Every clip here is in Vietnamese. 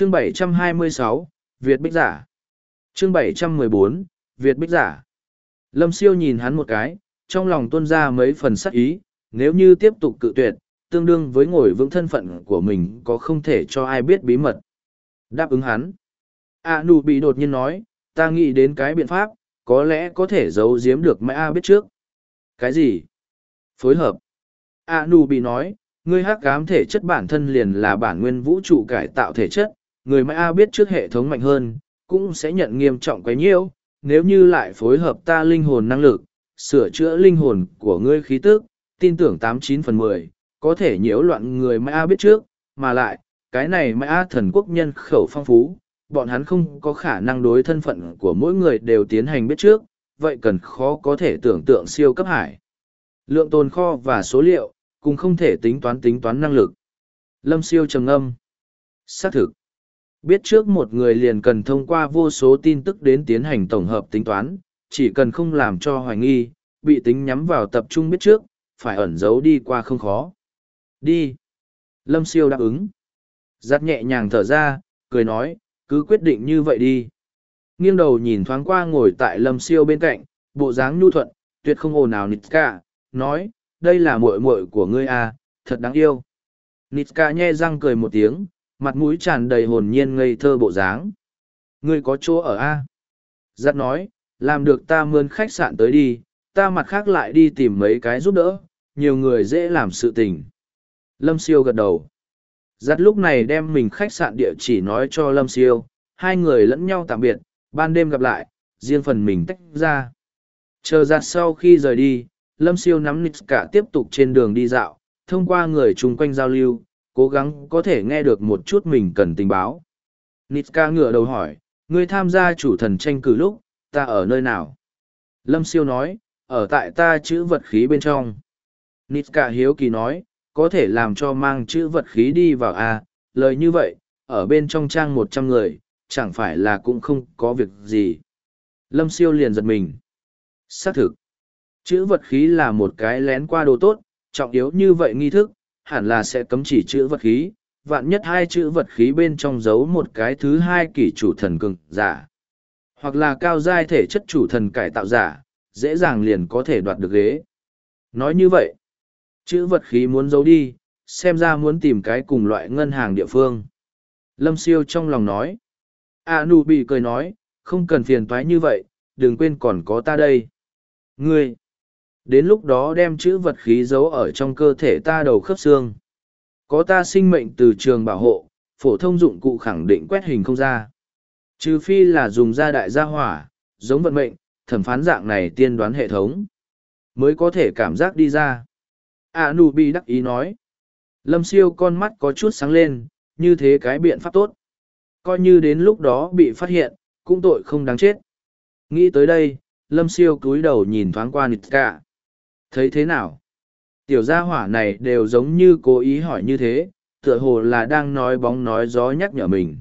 Chương 726, Việt Bích Giả Chương 714, Việt Bích Giả Lâm siêu nhìn hắn một cái, trong lòng tuôn ra mấy phần sắc ý, nếu như tiếp tục cự tuyệt, tương đương với ngồi vững thân phận của mình có không thể cho ai biết bí mật. Đáp ứng hắn. A nụ bị đột nhiên nói, ta nghĩ đến cái biện pháp, có lẽ có thể giấu giếm được mãi A biết trước. Cái gì? Phối hợp. A nụ bị nói, ngươi hắc cám thể chất bản thân liền là bản nguyên vũ trụ cải tạo thể chất, người mãi A biết trước hệ thống mạnh hơn, cũng sẽ nhận nghiêm trọng quấy nhiễu, nếu như lại phối hợp ta linh hồn năng lực, sửa chữa linh hồn của ngươi khí tức, tin tưởng tám chín phần mười có thể nhiễu loạn người mãi A biết trước, mà lại, cái này mãi A thần quốc nhân khẩu phong phú, bọn hắn không có khả năng đối thân phận của mỗi người đều tiến hành biết trước, vậy cần khó có thể tưởng tượng siêu cấp hải. Lượng tồn kho và số liệu, cũng không thể tính toán tính toán năng lực. Lâm siêu trầm âm. Xác thực. Biết trước một người liền cần thông qua vô số tin tức đến tiến hành tổng hợp tính toán, chỉ cần không làm cho hoài nghi, bị tính nhắm vào tập trung biết trước, phải ẩn giấu đi qua không khó. Đi. Lâm siêu đáp ứng. Giặt nhẹ nhàng thở ra, cười nói, cứ quyết định như vậy đi. Nghiêng đầu nhìn thoáng qua ngồi tại lâm siêu bên cạnh, bộ dáng nhu thuận, tuyệt không ồn ào Nitska, nói, đây là muội muội của ngươi à, thật đáng yêu. Nitska nhe răng cười một tiếng, mặt mũi tràn đầy hồn nhiên ngây thơ bộ dáng. Ngươi có chỗ ở a? À? Giặt nói, làm được ta mướn khách sạn tới đi, ta mặt khác lại đi tìm mấy cái giúp đỡ, nhiều người dễ làm sự tình. Lâm siêu gật đầu. Giặt lúc này đem mình khách sạn địa chỉ nói cho Lâm siêu, hai người lẫn nhau tạm biệt, ban đêm gặp lại, riêng phần mình tách ra. Chờ giặt sau khi rời đi, Lâm siêu nắm nít cả tiếp tục trên đường đi dạo, thông qua người chung quanh giao lưu, cố gắng có thể nghe được một chút mình cần tình báo. Nitska ngửa đầu hỏi, ngươi tham gia chủ thần tranh cử lúc, ta ở nơi nào? Lâm siêu nói, ở tại ta chữ vật khí bên trong. Nitska hiếu kỳ nói, có thể làm cho mang chữ vật khí đi vào à, lời như vậy, ở bên trong trang một trăm người, chẳng phải là cũng không có việc gì. Lâm siêu liền giật mình. Xác thực, chữ vật khí là một cái lén qua đồ tốt, trọng yếu như vậy nghi thức, hẳn là sẽ cấm chỉ chữ vật khí. Vạn nhất hai chữ vật khí bên trong giấu một cái thứ hai kỷ chủ thần cường giả. Hoặc là cao giai thể chất chủ thần cải tạo giả, dễ dàng liền có thể đoạt được ghế. Nói như vậy, chữ vật khí muốn giấu đi, xem ra muốn tìm cái cùng loại ngân hàng địa phương. Lâm siêu trong lòng nói. A nụ bị cười nói, không cần phiền toái như vậy, đừng quên còn có ta đây. Ngươi, đến lúc đó đem chữ vật khí giấu ở trong cơ thể ta đầu khớp xương. Có ta sinh mệnh từ trường bảo hộ, phổ thông dụng cụ khẳng định quét hình không ra. Trừ phi là dùng gia đại gia hỏa, giống vận mệnh, thẩm phán dạng này tiên đoán hệ thống, mới có thể cảm giác đi ra. A nụ bị đắc ý nói. Lâm siêu con mắt có chút sáng lên, như thế cái biện pháp tốt. Coi như đến lúc đó bị phát hiện, cũng tội không đáng chết. Nghĩ tới đây, lâm siêu cúi đầu nhìn thoáng qua nịt cả. Thấy thế nào? Tiểu gia hỏa này đều giống như cố ý hỏi như thế, tựa hồ là đang nói bóng nói gió nhắc nhở mình.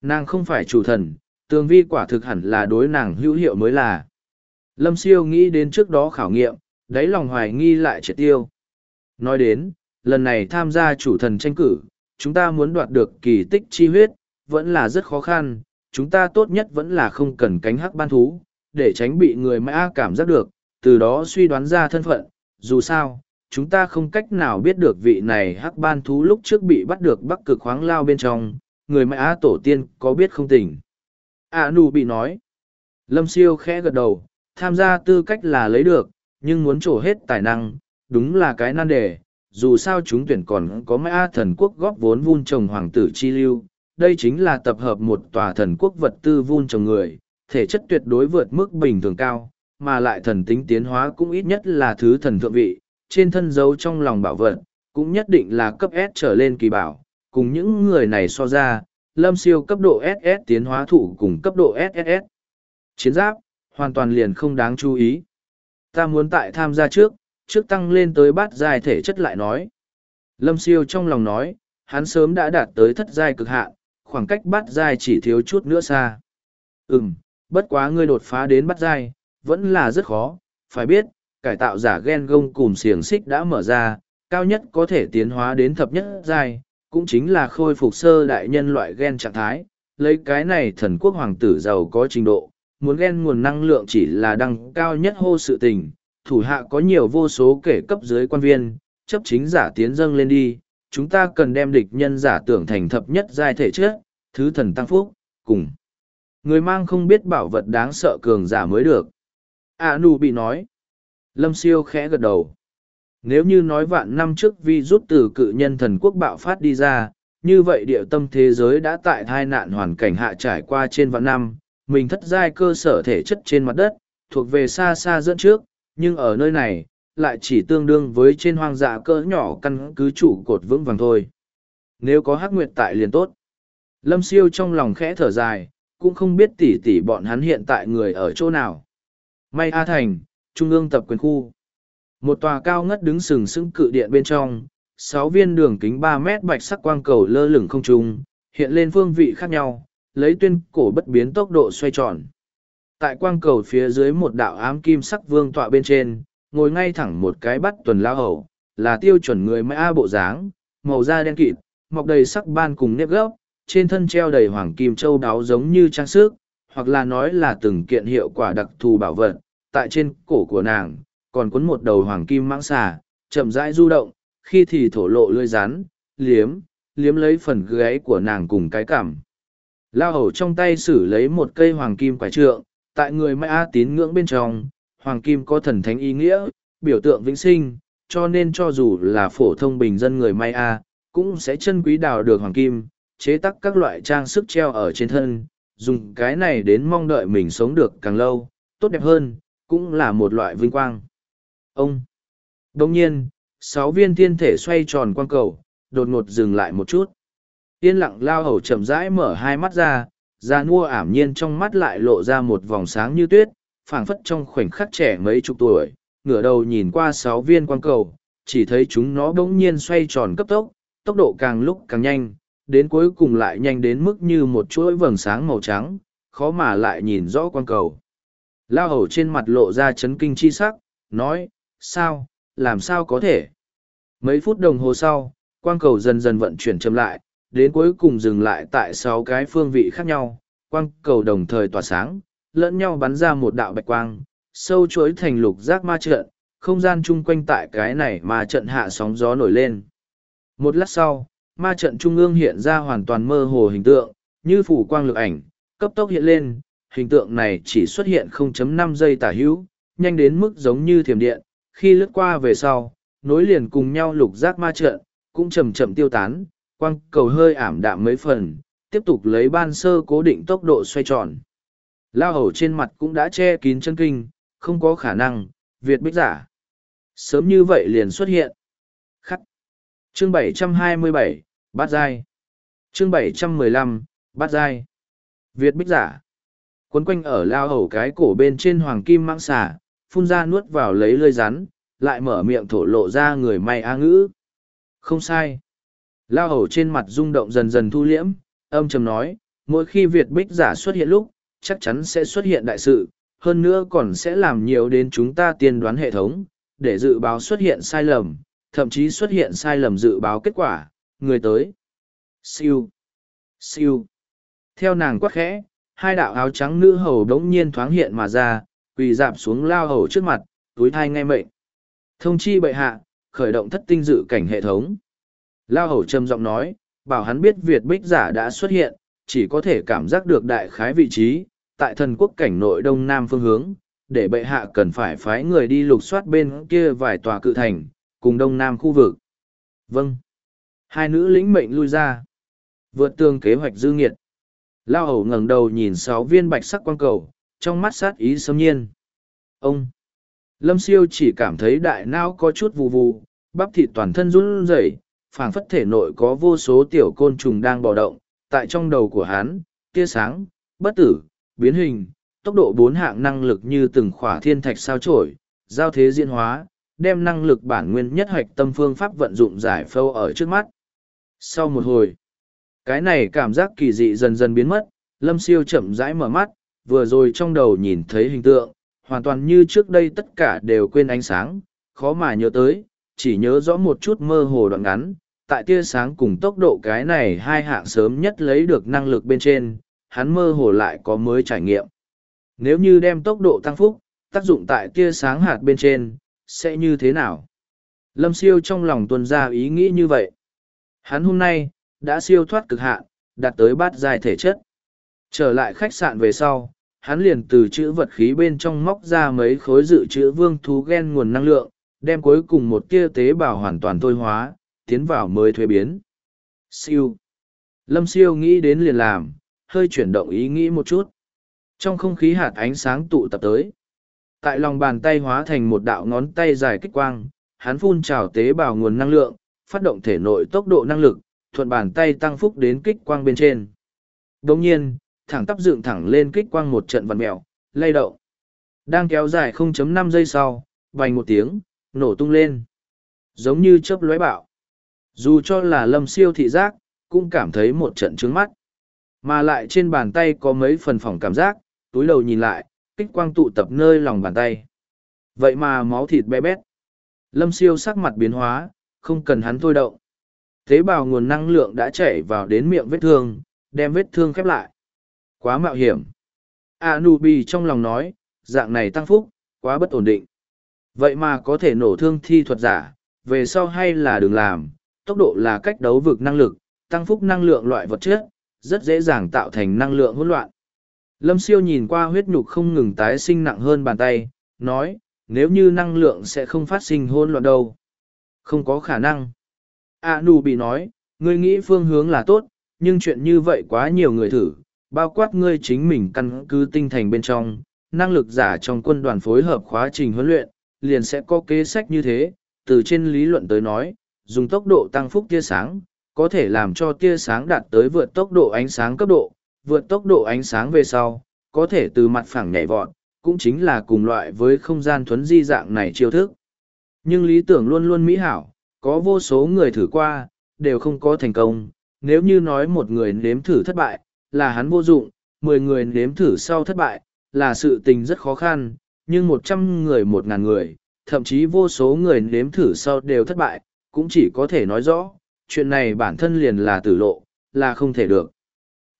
Nàng không phải chủ thần, tường vi quả thực hẳn là đối nàng hữu hiệu mới là. Lâm siêu nghĩ đến trước đó khảo nghiệm, đáy lòng hoài nghi lại triệt tiêu. Nói đến, lần này tham gia chủ thần tranh cử, chúng ta muốn đoạt được kỳ tích chi huyết, vẫn là rất khó khăn, chúng ta tốt nhất vẫn là không cần cánh hắc ban thú, để tránh bị người mã cảm giác được, từ đó suy đoán ra thân phận, dù sao, chúng ta không cách nào biết được vị này hắc ban thú lúc trước bị bắt được bắc cực khoáng lao bên trong, người mã tổ tiên có biết không tỉnh. À nụ bị nói, lâm siêu khẽ gật đầu, tham gia tư cách là lấy được, nhưng muốn trổ hết tài năng, đúng là cái nan đề. Dù sao chúng tuyển còn có mã thần quốc góp vốn vun trồng hoàng tử chi lưu, đây chính là tập hợp một tòa thần quốc vật tư vun trồng người, thể chất tuyệt đối vượt mức bình thường cao, mà lại thần tính tiến hóa cũng ít nhất là thứ thần thượng vị, trên thân dấu trong lòng bảo vật, cũng nhất định là cấp S trở lên kỳ bảo, cùng những người này so ra, lâm siêu cấp độ SS tiến hóa thủ cùng cấp độ SSS. Chiến giáp, hoàn toàn liền không đáng chú ý. Ta muốn tại tham gia trước, trước tăng lên tới bát giai thể chất lại nói. Lâm siêu trong lòng nói, hắn sớm đã đạt tới thất giai cực hạn, khoảng cách bát giai chỉ thiếu chút nữa xa. Ừm, bất quá ngươi đột phá đến bát giai, vẫn là rất khó, phải biết, cải tạo giả gen gông cùng xiềng xích đã mở ra, cao nhất có thể tiến hóa đến thập nhất giai, cũng chính là khôi phục sơ đại nhân loại gen trạng thái, lấy cái này thần quốc hoàng tử giàu có trình độ, muốn gen nguồn năng lượng chỉ là đăng cao nhất hô sự tình, thủ hạ có nhiều vô số kể cấp dưới quan viên, chấp chính giả tiến dâng lên đi, chúng ta cần đem địch nhân giả tưởng thành thập nhất giai thể trước, thứ thần tăng phúc, cùng. Người mang không biết bảo vật đáng sợ cường giả mới được a nu bị nói. Lâm siêu khẽ gật đầu. Nếu như nói vạn năm trước vi rút từ cự nhân thần quốc bạo phát đi ra, như vậy địa tâm thế giới đã tại thai nạn hoàn cảnh hạ trải qua trên vạn năm, mình thất giai cơ sở thể chất trên mặt đất, thuộc về xa xa dẫn trước, nhưng ở nơi này, lại chỉ tương đương với trên hoang dã cỡ nhỏ căn cứ trụ cột vững vàng thôi. Nếu có hắc nguyệt tại liền tốt. Lâm siêu trong lòng khẽ thở dài, cũng không biết tỉ tỉ bọn hắn hiện tại người ở chỗ nào. May A Thành, Trung ương tập quyền khu. Một tòa cao ngất đứng sừng sững cự điện bên trong, sáu viên đường kính ba mét bạch sắc quang cầu lơ lửng không trung, hiện lên phương vị khác nhau, lấy tuyên cổ bất biến tốc độ xoay tròn. Tại quang cầu phía dưới một đạo ám kim sắc vương tọa bên trên, ngồi ngay thẳng một cái bắt tuần lao hầu, là tiêu chuẩn người mã bộ dáng, màu da đen kịt, mọc đầy sắc ban cùng nếp gốc, trên thân treo đầy hoàng kim châu đáo giống như trang sức, hoặc là nói là từng kiện hiệu quả đặc thù bảo vật, tại trên cổ của nàng, còn cuốn một đầu hoàng kim mãng xà, chậm rãi du động, khi thì thổ lộ lưỡi rắn, liếm, liếm lấy phần gáy của nàng cùng cái cảm. Lao hầu trong tay xử lấy một cây hoàng kim quải trượng, tại người Mã tín ngưỡng bên trong, hoàng kim có thần thánh ý nghĩa, biểu tượng vĩnh sinh, cho nên cho dù là phổ thông bình dân người Maya, cũng sẽ chân quý đào được hoàng kim, chế tắc các loại trang sức treo ở trên thân, dùng cái này đến mong đợi mình sống được càng lâu, tốt đẹp hơn, cũng là một loại vinh quang. Ông! Đồng nhiên, sáu viên thiên thể xoay tròn quang cầu, đột ngột dừng lại một chút. Yên lặng lao hầu chậm rãi mở hai mắt ra, da nua ảm nhiên trong mắt lại lộ ra một vòng sáng như tuyết, phảng phất trong khoảnh khắc trẻ mấy chục tuổi, ngửa đầu nhìn qua sáu viên quang cầu, chỉ thấy chúng nó bỗng nhiên xoay tròn cấp tốc, tốc độ càng lúc càng nhanh, đến cuối cùng lại nhanh đến mức như một chuỗi vầng sáng màu trắng, khó mà lại nhìn rõ quang cầu. Lao hầu trên mặt lộ ra chấn kinh chi sắc, nói, sao, làm sao có thể? Mấy phút đồng hồ sau, quang cầu dần dần vận chuyển chậm lại, đến cuối cùng dừng lại tại sáu cái phương vị khác nhau, quang cầu đồng thời tỏa sáng, lẫn nhau bắn ra một đạo bạch quang, sâu chuối thành lục giác ma trận, không gian chung quanh tại cái này mà trận hạ sóng gió nổi lên. Một lát sau, ma trận trung ương hiện ra hoàn toàn mơ hồ hình tượng, như phủ quang lực ảnh, cấp tốc hiện lên, hình tượng này chỉ xuất hiện 0.5 giây tả hữu, nhanh đến mức giống như thiểm điện, khi lướt qua về sau, nối liền cùng nhau lục giác ma trận, cũng chậm chậm tiêu tán, quang cầu hơi ảm đạm mấy phần, tiếp tục lấy ban sơ cố định tốc độ xoay tròn. Lao hầu trên mặt cũng đã che kín chân kinh, không có khả năng, Việt bích giả. Sớm như vậy liền xuất hiện. Khắc. Chương 727, Bát Giai. Chương 715, Bát Giai. Việt bích giả. Quấn quanh ở lao hầu cái cổ bên trên hoàng kim mang xà, phun ra nuốt vào lấy lơi rắn, lại mở miệng thổ lộ ra người may a ngữ. Không sai. Lao hầu trên mặt rung động dần dần thu liễm, âm trầm nói, mỗi khi Việt bích giả xuất hiện lúc, chắc chắn sẽ xuất hiện đại sự, hơn nữa còn sẽ làm nhiều đến chúng ta tiên đoán hệ thống, để dự báo xuất hiện sai lầm, thậm chí xuất hiện sai lầm dự báo kết quả, người tới. Siêu. Siêu. Theo nàng quắc khẽ, hai đạo áo trắng nữ hầu đống nhiên thoáng hiện mà ra, quỳ dạp xuống lao hầu trước mặt, túi thai ngay mệnh. Thông chi bệ hạ, khởi động thất tinh dự cảnh hệ thống. Lao hầu trầm giọng nói, bảo hắn biết Việt bích giả đã xuất hiện, chỉ có thể cảm giác được đại khái vị trí, tại thần quốc cảnh nội đông nam phương hướng, để bệ hạ cần phải phái người đi lục soát bên kia vài tòa cự thành, cùng đông nam khu vực. Vâng. Hai nữ lĩnh mệnh lui ra. Vượt tường kế hoạch dư nghiệt. Lao hầu ngẩng đầu nhìn sáu viên bạch sắc quang cầu, trong mắt sát ý sâm nhiên. Ông! Lâm siêu chỉ cảm thấy đại não có chút vù vù, bắp thịt toàn thân run rẩy, phảng phất thể nội có vô số tiểu côn trùng đang bò động, tại trong đầu của hắn, tia sáng, bất tử, biến hình, tốc độ bốn hạng năng lực như từng khỏa thiên thạch sao trổi, giao thế diễn hóa, đem năng lực bản nguyên nhất hoạch tâm phương pháp vận dụng giải phâu ở trước mắt. Sau một hồi, cái này cảm giác kỳ dị dần dần biến mất, lâm siêu chậm rãi mở mắt, vừa rồi trong đầu nhìn thấy hình tượng, hoàn toàn như trước đây tất cả đều quên ánh sáng, khó mà nhớ tới, chỉ nhớ rõ một chút mơ hồ đoạn ngắn, tại tia sáng cùng tốc độ cái này hai hạng sớm nhất lấy được năng lực bên trên, hắn mơ hồ lại có mới trải nghiệm. Nếu như đem tốc độ tăng phúc, tác dụng tại tia sáng hạt bên trên, sẽ như thế nào? Lâm siêu trong lòng tuân ra ý nghĩ như vậy. Hắn hôm nay, đã siêu thoát cực hạn, đạt tới bát dài thể chất. Trở lại khách sạn về sau, hắn liền từ chữ vật khí bên trong móc ra mấy khối dự trữ vương thú gen nguồn năng lượng, đem cuối cùng một tia tế bào hoàn toàn thôi hóa, tiến vào mới thuế biến. Siêu. Lâm siêu nghĩ đến liền làm, hơi chuyển động ý nghĩ một chút. Trong không khí hạt ánh sáng tụ tập tới. Tại lòng bàn tay hóa thành một đạo ngón tay dài kích quang, hắn phun trào tế bào nguồn năng lượng, phát động thể nội tốc độ năng lực, thuận bàn tay tăng phúc đến kích quang bên trên. Đồng nhiên, thẳng tắp dựng thẳng lên kích quang một trận vằn mèo lay động. Đang kéo dài 0.5 giây sau, vành một tiếng, nổ tung lên. Giống như chớp lóe bạo. Dù cho là lâm siêu thị giác, cũng cảm thấy một trận trướng mắt. Mà lại trên bàn tay có mấy phần phỏng cảm giác, túi đầu nhìn lại, kích quang tụ tập nơi lòng bàn tay. Vậy mà máu thịt bé bét. Lâm siêu sắc mặt biến hóa, không cần hắn thôi động. Tế bào nguồn năng lượng đã chảy vào đến miệng vết thương, đem vết thương khép lại. Quá mạo hiểm. Anubi trong lòng nói, dạng này tăng phúc, quá bất ổn định. Vậy mà có thể nổ thương thi thuật giả, về sau hay là đừng làm, tốc độ là cách đấu vực năng lực, tăng phúc năng lượng loại vật chất, rất dễ dàng tạo thành năng lượng hỗn loạn. Lâm siêu nhìn qua huyết nhục không ngừng tái sinh nặng hơn bàn tay, nói, nếu như năng lượng sẽ không phát sinh hỗn loạn đâu. Không có khả năng. A Nu bị nói, ngươi nghĩ phương hướng là tốt, nhưng chuyện như vậy quá nhiều người thử, bao quát ngươi chính mình căn cứ tinh thành bên trong, năng lực giả trong quân đoàn phối hợp khóa trình huấn luyện, liền sẽ có kế sách như thế, từ trên lý luận tới nói, dùng tốc độ tăng phúc tia sáng, có thể làm cho tia sáng đạt tới vượt tốc độ ánh sáng cấp độ, vượt tốc độ ánh sáng về sau, có thể từ mặt phẳng nhảy vọt, cũng chính là cùng loại với không gian thuấn di dạng này chiêu thức. Nhưng lý tưởng luôn luôn mỹ hảo, có vô số người thử qua, đều không có thành công. Nếu như nói một người nếm thử thất bại, là hắn vô dụng, mười người nếm thử sau thất bại, là sự tình rất khó khăn, nhưng một trăm người một ngàn người, thậm chí vô số người nếm thử sau đều thất bại, cũng chỉ có thể nói rõ, chuyện này bản thân liền là tử lộ, là không thể được.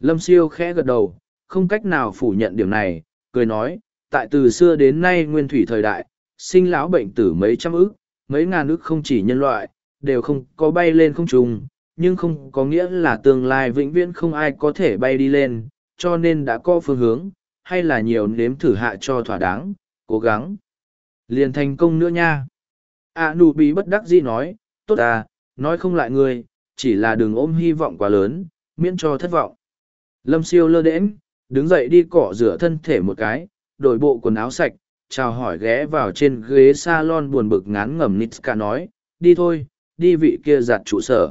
Lâm siêu khẽ gật đầu, không cách nào phủ nhận điểm này, cười nói, tại từ xưa đến nay nguyên thủy thời đại, sinh lão bệnh tử mấy trăm ức, mấy ngàn ức không chỉ nhân loại, đều không có bay lên không trùng, nhưng không có nghĩa là tương lai vĩnh viễn không ai có thể bay đi lên, cho nên đã có phương hướng, hay là nhiều nếm thử hạ cho thỏa đáng, cố gắng. Liền thành công nữa nha. À nụ bí bất đắc dĩ nói, tốt à, nói không lại người, chỉ là đừng ôm hy vọng quá lớn, miễn cho thất vọng. Lâm siêu lơ đễnh, đứng dậy đi cọ rửa thân thể một cái, đổi bộ quần áo sạch, chào hỏi ghé vào trên ghế salon buồn bực ngán ngẩm Nitska nói, đi thôi, đi vị kia giặt trụ sở.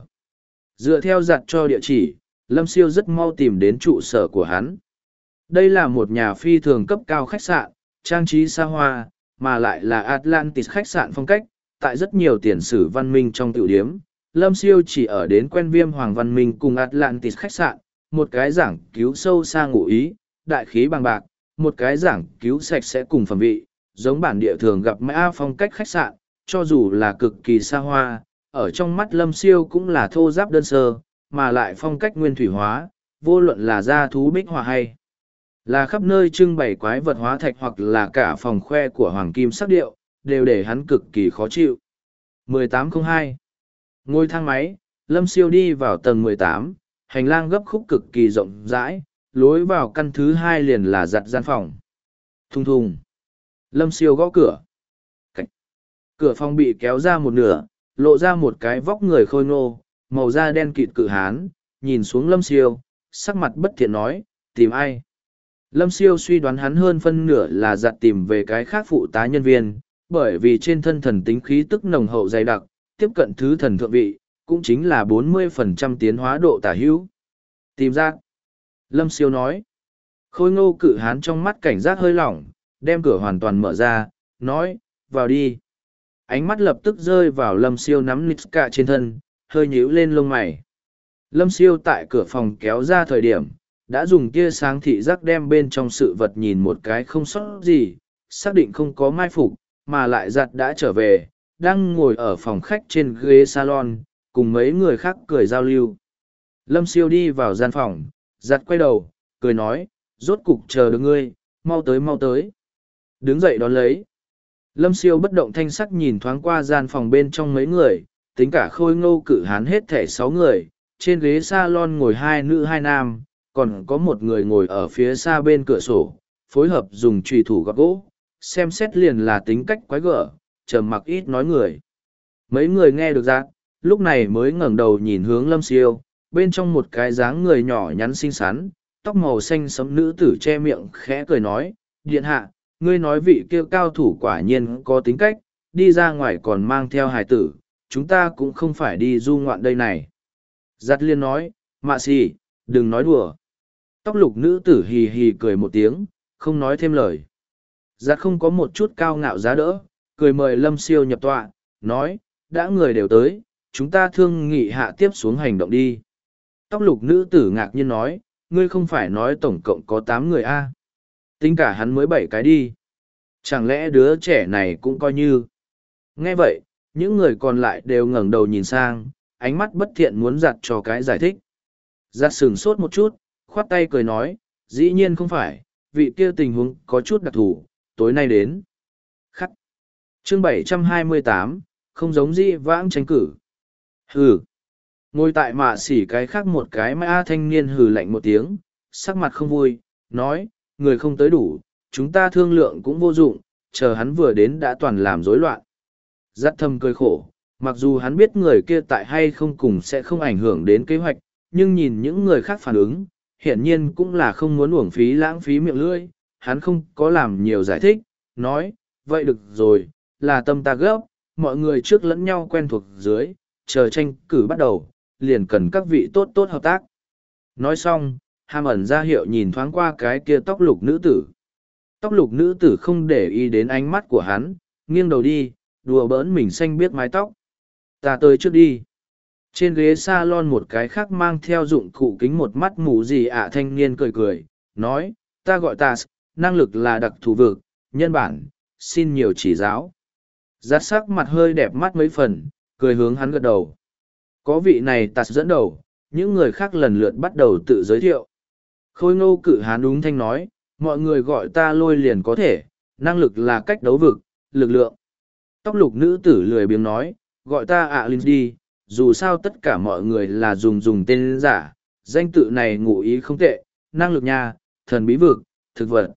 Dựa theo giặt cho địa chỉ, Lâm Siêu rất mau tìm đến trụ sở của hắn. Đây là một nhà phi thường cấp cao khách sạn, trang trí xa hoa, mà lại là Atlantis khách sạn phong cách, tại rất nhiều tiền sử văn minh trong tiểu điếm. Lâm Siêu chỉ ở đến quen viêm Hoàng Văn Minh cùng Atlantis khách sạn, một cái giảng cứu sâu xa ngụ ý, đại khí bằng bạc, một cái giảng cứu sạch sẽ cùng phẩm vị, giống bản địa thường gặp mã phong cách khách sạn, cho dù là cực kỳ xa hoa, ở trong mắt lâm siêu cũng là thô giáp đơn sơ, mà lại phong cách nguyên thủy hóa, vô luận là gia thú bích hòa hay là khắp nơi trưng bày quái vật hóa thạch hoặc là cả phòng khoe của hoàng kim sắc điệu, đều để hắn cực kỳ khó chịu. 1802 Ngôi thang máy, Lâm Siêu đi vào tầng 18, hành lang gấp khúc cực kỳ rộng rãi, lối vào căn thứ hai liền là giặt gian phòng. Thùng thùng. Lâm siêu gõ cửa. Cảnh. Cửa phòng bị kéo ra một nửa, lộ ra một cái vóc người khôi ngô, màu da đen kịt cự hán, nhìn xuống lâm siêu, sắc mặt bất thiện nói, tìm ai. Lâm siêu suy đoán hắn hơn phân nửa là giặt tìm về cái khác phụ tá nhân viên, bởi vì trên thân thần tính khí tức nồng hậu dày đặc, tiếp cận thứ thần thượng vị, cũng chính là bốn mươi phần trăm tiến hóa độ tả hữu. Tìm ra. Lâm siêu nói. Khôi ngô cự hán trong mắt cảnh giác hơi lỏng, đem cửa hoàn toàn mở ra, nói, vào đi. Ánh mắt lập tức rơi vào lâm siêu nắm Nitska trên thân, hơi nhíu lên lông mày. Lâm siêu tại cửa phòng kéo ra thời điểm, đã dùng tia sáng thị giác đem bên trong sự vật nhìn một cái không sót gì, xác định không có mai phục, mà lại giặt đã trở về, đang ngồi ở phòng khách trên ghế salon, cùng mấy người khác cười giao lưu. Lâm siêu đi vào gian phòng, giặt quay đầu, cười nói, rốt cục chờ được ngươi, mau tới mau tới. Đứng dậy đón lấy. Lâm siêu bất động thanh sắc nhìn thoáng qua gian phòng bên trong mấy người, tính cả khôi ngô cử hán hết thẻ sáu người, trên ghế salon ngồi hai nữ hai nam, còn có một người ngồi ở phía xa bên cửa sổ, phối hợp dùng trùy thủ gọt gỗ, xem xét liền là tính cách quái gở, trầm mặc ít nói người. Mấy người nghe được ra, lúc này mới ngẩng đầu nhìn hướng lâm siêu, bên trong một cái dáng người nhỏ nhắn xinh xắn, tóc màu xanh sẫm nữ tử che miệng khẽ cười nói, điện hạ, ngươi nói vị kia cao thủ quả nhiên có tính cách, đi ra ngoài còn mang theo hài tử, chúng ta cũng không phải đi du ngoạn đây này. Giặt liên nói, mạ xì, đừng nói đùa. Tóc lục nữ tử hì hì cười một tiếng, không nói thêm lời. Giặt không có một chút cao ngạo giá đỡ, cười mời lâm siêu nhập tọa, nói, đã người đều tới, chúng ta thương nghị hạ tiếp xuống hành động đi. Tóc lục nữ tử ngạc nhiên nói, ngươi không phải nói tổng cộng có tám người a Tính cả hắn mới bảy cái đi. Chẳng lẽ đứa trẻ này cũng coi như. Nghe vậy, những người còn lại đều ngẩng đầu nhìn sang, ánh mắt bất thiện muốn giặt cho cái giải thích. Giặt sừng sốt một chút, khoát tay cười nói, dĩ nhiên không phải, vị kia tình huống có chút đặc thù, tối nay đến. Khắc. Chương 728, không giống dĩ vãng tranh cử. Hừ. Ngồi tại mạ xỉ cái khác một cái mã thanh niên hừ lạnh một tiếng, sắc mặt không vui, nói, người không tới đủ, chúng ta thương lượng cũng vô dụng, chờ hắn vừa đến đã toàn làm rối loạn. Giắt thâm cười khổ, mặc dù hắn biết người kia tại hay không cùng sẽ không ảnh hưởng đến kế hoạch, nhưng nhìn những người khác phản ứng, hiển nhiên cũng là không muốn uổng phí lãng phí miệng lưỡi, hắn không có làm nhiều giải thích, nói, vậy được rồi, là tâm ta gấp, mọi người trước lẫn nhau quen thuộc dưới, chờ tranh cử bắt đầu, liền cần các vị tốt tốt hợp tác. Nói xong, hàm ẩn ra hiệu nhìn thoáng qua cái kia tóc lục nữ tử. Tóc lục nữ tử không để ý đến ánh mắt của hắn, nghiêng đầu đi, đùa bỡn mình xanh biết mái tóc. Ta tới trước đi. Trên ghế salon một cái khác mang theo dụng cụ kính một mắt mù gì ạ thanh niên cười cười, nói, ta gọi ta, năng lực là đặc thù vực, nhân bản, xin nhiều chỉ giáo. Giác sắc mặt hơi đẹp mắt mấy phần, cười hướng hắn gật đầu. Có vị này tạt dẫn đầu, những người khác lần lượt bắt đầu tự giới thiệu. Khôi ngô cự hán đúng thanh nói, mọi người gọi ta lôi liền có thể, năng lực là cách đấu vực, lực lượng. Tóc lục nữ tử lười biếng nói, gọi ta ạ linh đi, dù sao tất cả mọi người là dùng dùng tên giả, danh tự này ngụ ý không tệ, năng lực nha, thần bí vực, thực vật.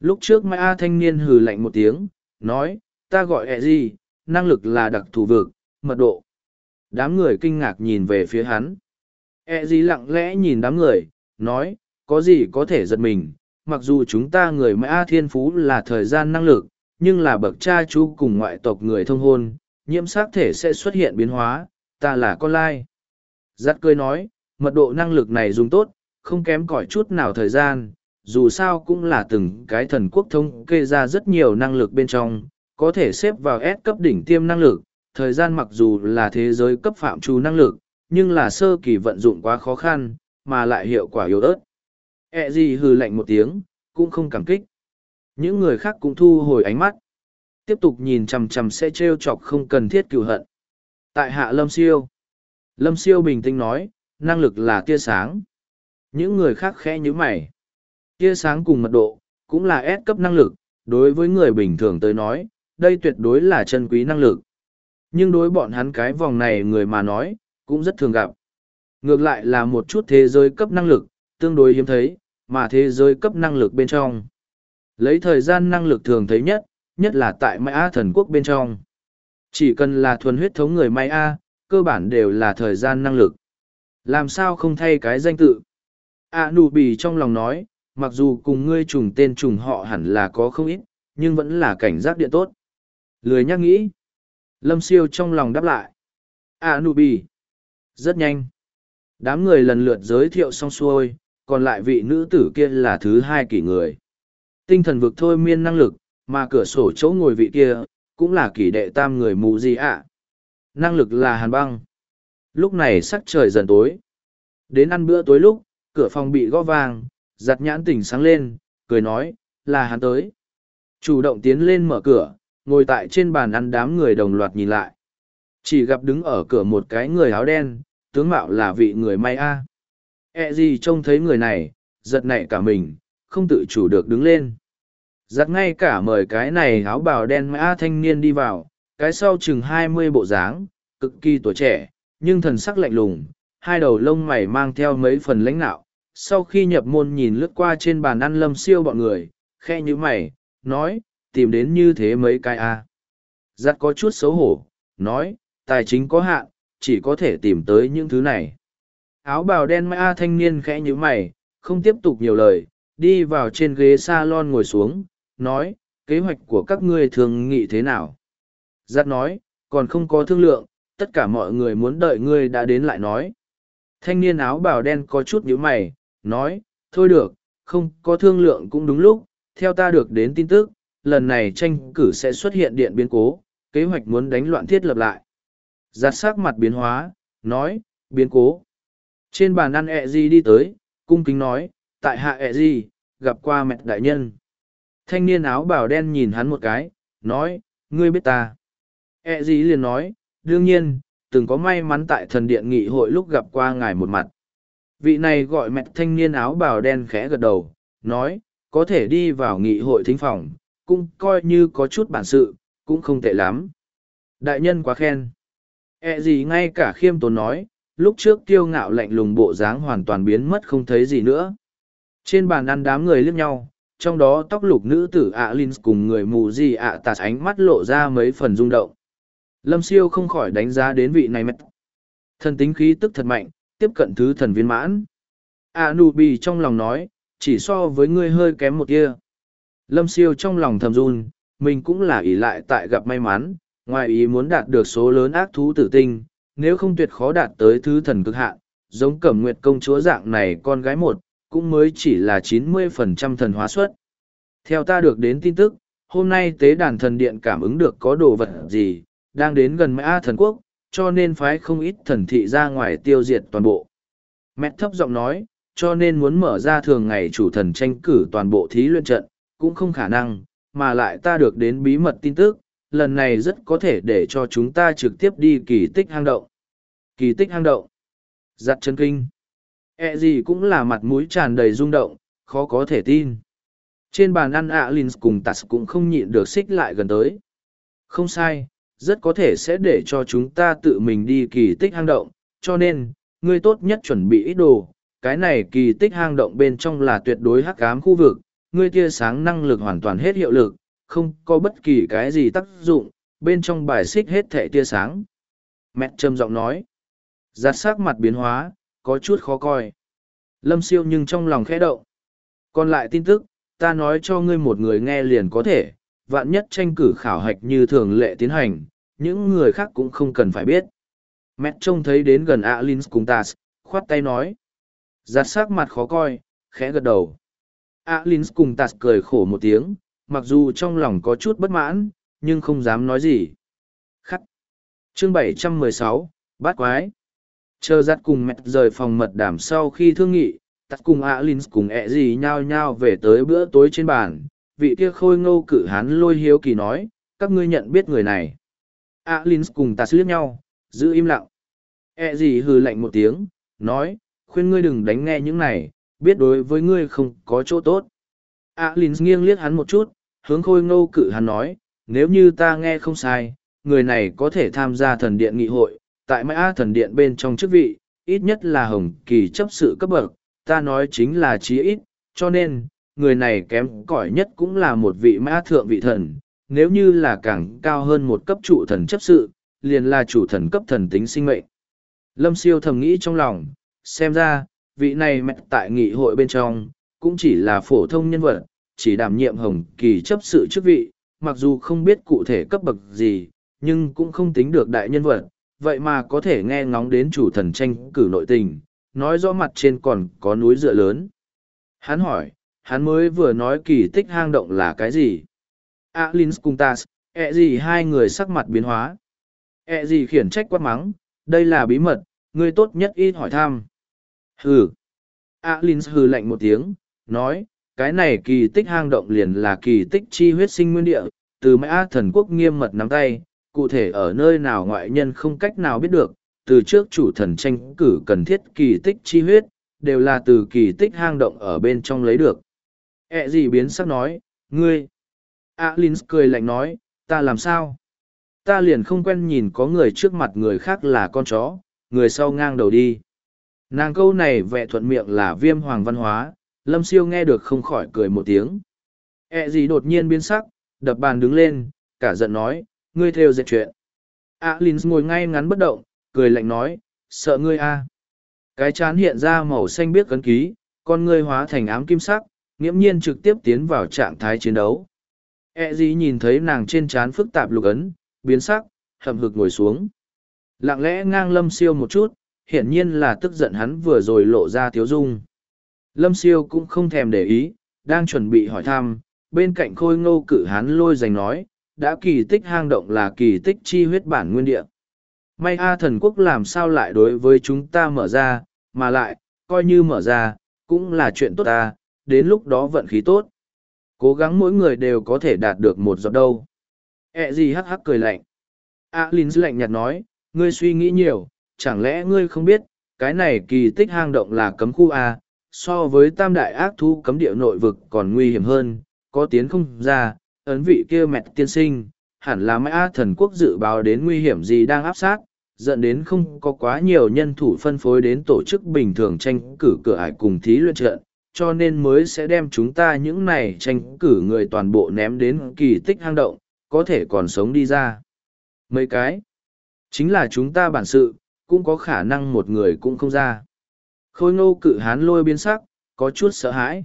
Lúc trước Mai A thanh niên hừ lạnh một tiếng, nói, ta gọi ẹ gì, năng lực là đặc thù vực, mật độ. Đám người kinh ngạc nhìn về phía hắn. ẹ gì lặng lẽ nhìn đám người, nói, có gì có thể giật mình, mặc dù chúng ta người Mai A thiên phú là thời gian năng lực, nhưng là bậc cha chú cùng ngoại tộc người thông hôn, nhiễm sắc thể sẽ xuất hiện biến hóa, ta là con lai. Giặt cười nói, mật độ năng lực này dùng tốt, không kém cỏi chút nào thời gian, dù sao cũng là từng cái thần quốc thông kê ra rất nhiều năng lực bên trong, có thể xếp vào S cấp đỉnh tiêm năng lực, thời gian mặc dù là thế giới cấp phạm trù năng lực, nhưng là sơ kỳ vận dụng quá khó khăn, mà lại hiệu quả yếu ớt. E gì hừ lạnh một tiếng, cũng không cảm kích. Những người khác cũng thu hồi ánh mắt. Tiếp tục nhìn chằm chằm sẽ trêu chọc không cần thiết cựu hận. Tại hạ Lâm Siêu. Lâm Siêu bình tĩnh nói, năng lực là tia sáng. Những người khác khẽ như mày. Tia sáng cùng mật độ, cũng là S cấp năng lực, đối với người bình thường tới nói, đây tuyệt đối là chân quý năng lực. Nhưng đối bọn hắn cái vòng này người mà nói, cũng rất thường gặp. Ngược lại là một chút thế giới cấp năng lực, tương đối hiếm thấy, mà thế giới cấp năng lực bên trong. Lấy thời gian năng lực thường thấy nhất, nhất là tại Mai thần quốc bên trong. Chỉ cần là thuần huyết thống người Mai A, cơ bản đều là thời gian năng lực. Làm sao không thay cái danh tự? A nụ bì trong lòng nói, mặc dù cùng ngươi trùng tên trùng họ hẳn là có không ít, nhưng vẫn là cảnh giác điện tốt. Lười nhắc nghĩ. Lâm siêu trong lòng đáp lại. A nụ bì. Rất nhanh. Đám người lần lượt giới thiệu xong xuôi, còn lại vị nữ tử kia là thứ hai kỷ người. Tinh thần vực thôi miên năng lực, mà cửa sổ chỗ ngồi vị kia, cũng là kỷ đệ tam người mù gì ạ. Năng lực là hàn băng. Lúc này sắc trời dần tối. Đến ăn bữa tối lúc, cửa phòng bị gõ vàng giặt nhãn tỉnh sáng lên, cười nói, là hắn tới. Chủ động tiến lên mở cửa, ngồi tại trên bàn ăn đám người đồng loạt nhìn lại. Chỉ gặp đứng ở cửa một cái người áo đen, tướng mạo là vị người may a. E gì trông thấy người này, giật nảy cả mình, không tự chủ được đứng lên. Giặt ngay cả mời cái này áo bào đen mã thanh niên đi vào, cái sau chừng hai mươi bộ dáng, cực kỳ tuổi trẻ, nhưng thần sắc lạnh lùng, hai đầu lông mày mang theo mấy phần lãnh nạo. Sau khi nhập môn nhìn lướt qua trên bàn ăn lâm siêu bọn người, khe như mày, nói, tìm đến như thế mấy cái a Giặt có chút xấu hổ, nói, tài chính có hạn, chỉ có thể tìm tới những thứ này. Áo bào đen mã thanh niên khẽ nhíu mày, không tiếp tục nhiều lời, đi vào trên ghế salon ngồi xuống, nói, kế hoạch của các ngươi thường nghị thế nào? Giặt nói, còn không có thương lượng, tất cả mọi người muốn đợi ngươi đã đến lại nói. Thanh niên áo bào đen có chút nhíu mày, nói, thôi được, không có thương lượng cũng đúng lúc, theo ta được đến tin tức, lần này tranh cử sẽ xuất hiện điện biến cố, kế hoạch muốn đánh loạn thiết lập lại. Giặt sắc mặt biến hóa, nói, biến cố. Trên bàn ăn ẹ gì đi tới, cung kính nói, tại hạ ẹ gì, gặp qua mẹ đại nhân. Thanh niên áo bào đen nhìn hắn một cái, nói, ngươi biết ta. E gì liền nói, đương nhiên, từng có may mắn tại thần điện nghị hội lúc gặp qua ngài một mặt. Vị này gọi mẹ thanh niên áo bào đen khẽ gật đầu, nói, có thể đi vào nghị hội thính phòng, cũng coi như có chút bản sự, cũng không tệ lắm. Đại nhân quá khen. E gì ngay cả khiêm tốn nói, lúc trước tiêu ngạo lạnh lùng bộ dáng hoàn toàn biến mất không thấy gì nữa. Trên bàn ăn đám người liếc nhau, trong đó tóc lục nữ tử ạ Linh cùng người mù gì ạ à tạt ánh mắt lộ ra mấy phần rung động. Lâm siêu không khỏi đánh giá đến vị này mất. Thần tính khí tức thật mạnh, tiếp cận thứ thần viên mãn. ạ nụ bì trong lòng nói, chỉ so với ngươi hơi kém một kia. Lâm siêu trong lòng thầm run, mình cũng là ỷ lại tại gặp may mắn, ngoài ý muốn đạt được số lớn ác thú tử tinh, nếu không tuyệt khó đạt tới thứ thần cực hạn, giống cẩm nguyệt công chúa dạng này con gái một, cũng mới chỉ là 90% thần hóa suất. Theo ta được đến tin tức, hôm nay tế đàn thần điện cảm ứng được có đồ vật gì, đang đến gần mã thần quốc, cho nên phái không ít thần thị ra ngoài tiêu diệt toàn bộ. Mẹ thấp giọng nói, cho nên muốn mở ra thường ngày chủ thần tranh cử toàn bộ thí luyện trận, cũng không khả năng, mà lại ta được đến bí mật tin tức, lần này rất có thể để cho chúng ta trực tiếp đi kỳ tích hang động. Kỳ tích hang động. Giặt chân kinh. E gì cũng là mặt mũi tràn đầy rung động, khó có thể tin. Trên bàn ăn ạ Linh cùng Tạt cũng không nhịn được xích lại gần tới. Không sai, rất có thể sẽ để cho chúng ta tự mình đi kỳ tích hang động, cho nên, ngươi tốt nhất chuẩn bị ít đồ. Cái này kỳ tích hang động bên trong là tuyệt đối hắc ám khu vực, ngươi tia sáng năng lực hoàn toàn hết hiệu lực, không có bất kỳ cái gì tác dụng, bên trong bài xích hết thẻ tia sáng. Mẹ trầm giọng nói, giặt sắc mặt biến hóa, có chút khó coi. Lâm siêu nhưng trong lòng khẽ động. Còn lại tin tức, ta nói cho ngươi một người nghe liền có thể, vạn nhất tranh cử khảo hạch như thường lệ tiến hành, những người khác cũng không cần phải biết. Mẹ trông thấy đến gần Alin cùng ta, khoát tay nói. Giặt sắc mặt khó coi, khẽ gật đầu. Alin cùng ta cười khổ một tiếng, mặc dù trong lòng có chút bất mãn, nhưng không dám nói gì. Khắc. Chương 716, Bát Quái. Chờ giặt cùng mẹ rời phòng mật đảm sau khi thương nghị, tắt cùng Alin cùng ẹ gì nhao nhao về tới bữa tối trên bàn. Vị kia khôi ngô cử hán lôi hiếu kỳ nói, các ngươi nhận biết người này. Alin cùng ta liếc nhau, giữ im lặng. ẹ gì hừ lạnh một tiếng, nói, khuyên ngươi đừng đánh nghe những này, biết đối với ngươi không có chỗ tốt. A Linh nghiêng liếc hắn một chút, hướng khôi ngô cự hắn nói, nếu như ta nghe không sai, người này có thể tham gia thần điện nghị hội, tại mã thần điện bên trong chức vị, ít nhất là hồng kỳ chấp sự cấp bậc, ta nói chính là chí ít, cho nên, người này kém cỏi nhất cũng là một vị mã thượng vị thần, nếu như là càng cao hơn một cấp trụ thần chấp sự, liền là chủ thần cấp thần tính sinh mệnh. Lâm siêu thầm nghĩ trong lòng, xem ra, vị này mẹ tại nghị hội bên trong, cũng chỉ là phổ thông nhân vật, chỉ đảm nhiệm hồng kỳ chấp sự chức vị, mặc dù không biết cụ thể cấp bậc gì, nhưng cũng không tính được đại nhân vật, vậy mà có thể nghe ngóng đến chủ thần tranh cử nội tình, nói rõ mặt trên còn có núi dựa lớn. Hắn hỏi, hắn mới vừa nói kỳ tích hang động là cái gì? Alins cùng Tas, ẹ e gì hai người sắc mặt biến hóa. ẹ gì khiển trách quát mắng, đây là bí mật, ngươi tốt nhất ít hỏi thăm. Hừ. Alins hừ lạnh một tiếng, nói, cái này kỳ tích hang động liền là kỳ tích chi huyết sinh nguyên địa, từ mã thần quốc nghiêm mật nắm tay, cụ thể ở nơi nào ngoại nhân không cách nào biết được, từ trước chủ thần tranh cử cần thiết kỳ tích chi huyết, đều là từ kỳ tích hang động ở bên trong lấy được. E gì biến sắc nói, ngươi. Alins cười lạnh nói, ta làm sao? Ta liền không quen nhìn có người trước mặt người khác là con chó, người sau ngang đầu đi. Nàng câu này vẹ thuận miệng là viêm hoàng văn hóa, lâm siêu nghe được không khỏi cười một tiếng. E gì đột nhiên biến sắc, đập bàn đứng lên, cả giận nói, ngươi theo dệt chuyện. Alins ngồi ngay ngắn bất động, cười lạnh nói, sợ ngươi a Cái chán hiện ra màu xanh biếc cấn ký, con ngươi hóa thành ám kim sắc, nghiễm nhiên trực tiếp tiến vào trạng thái chiến đấu. E gì nhìn thấy nàng trên trán phức tạp lục ấn, biến sắc, hậm hực ngồi xuống. Lặng lẽ ngang lâm siêu một chút, hiển nhiên là tức giận hắn vừa rồi lộ ra tiếu dung. Lâm siêu cũng không thèm để ý, đang chuẩn bị hỏi thăm, bên cạnh khôi ngô cử hắn lôi giành nói, đã kỳ tích hang động là kỳ tích chi huyết bản nguyên địa. May A thần quốc làm sao lại đối với chúng ta mở ra, mà lại, coi như mở ra, cũng là chuyện tốt ta, đến lúc đó vận khí tốt. Cố gắng mỗi người đều có thể đạt được một giọt đâu. E gì hắc hắc cười lạnh. A Linh lạnh nhạt nói, ngươi suy nghĩ nhiều, chẳng lẽ ngươi không biết, cái này kỳ tích hang động là cấm khu A, so với tam đại ác thu cấm địa nội vực còn nguy hiểm hơn, có tiến không ra, ấn vị kia mẹ tiên sinh, hẳn là mãi thần quốc dự báo đến nguy hiểm gì đang áp sát, dẫn đến không có quá nhiều nhân thủ phân phối đến tổ chức bình thường tranh cử cửa ải cùng thí luyện trận, cho nên mới sẽ đem chúng ta những này tranh cử người toàn bộ ném đến kỳ tích hang động, có thể còn sống đi ra. Mấy cái, chính là chúng ta bản sự, cũng có khả năng một người cũng không ra. Khôi ngô cự hán lôi biến sắc, có chút sợ hãi.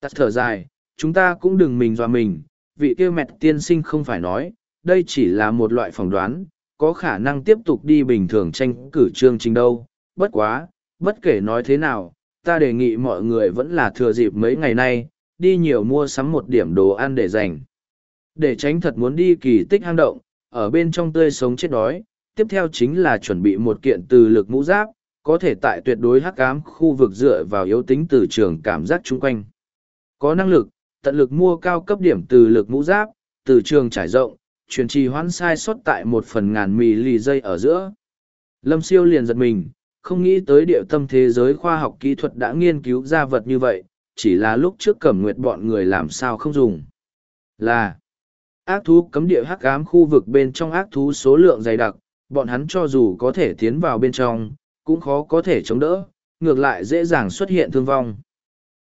Tắt thở dài, chúng ta cũng đừng mình dọa mình, vị kia mẹt tiên sinh không phải nói, đây chỉ là một loại phỏng đoán, có khả năng tiếp tục đi bình thường tranh cử chương trình đâu. Bất quá, bất kể nói thế nào, ta đề nghị mọi người vẫn là thừa dịp mấy ngày nay, đi nhiều mua sắm một điểm đồ ăn để dành. Để tránh thật muốn đi kỳ tích hang động, ở bên trong tươi sống chết đói, tiếp theo chính là chuẩn bị một kiện từ lực mũ giáp, có thể tại tuyệt đối hắc ám khu vực dựa vào yếu tính từ trường cảm giác chung quanh. Có năng lực, tận lực mua cao cấp điểm từ lực mũ giáp, từ trường trải rộng, truyền trì hoãn sai sót tại một phần ngàn mì lì dây ở giữa. Lâm siêu liền giật mình, không nghĩ tới địa tâm thế giới khoa học kỹ thuật đã nghiên cứu ra vật như vậy, chỉ là lúc trước cẩm nguyệt bọn người làm sao không dùng. Là ác thú cấm địa hắc ám khu vực bên trong ác thú số lượng dày đặc, bọn hắn cho dù có thể tiến vào bên trong, cũng khó có thể chống đỡ, ngược lại dễ dàng xuất hiện thương vong.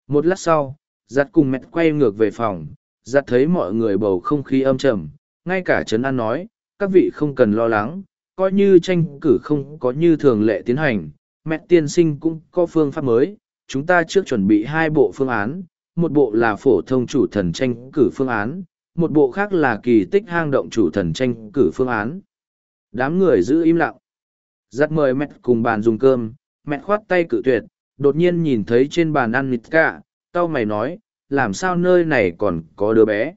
Một lát sau, giặt cùng mẹ quay ngược về phòng, giặt thấy mọi người bầu không khí âm trầm, ngay cả Trấn An nói, các vị không cần lo lắng, coi như tranh cử không có như thường lệ tiến hành, mẹ tiên sinh cũng có phương pháp mới, chúng ta trước chuẩn bị hai bộ phương án, một bộ là phổ thông chủ thần tranh cử phương án, một bộ khác là kỳ tích hang động chủ thần tranh cử phương án. Đám người giữ im lặng. Dắt mời mẹ cùng bàn dùng cơm, mẹ khoát tay cự tuyệt, đột nhiên nhìn thấy trên bàn ăn mịt cả, tao mày nói, làm sao nơi này còn có đứa bé.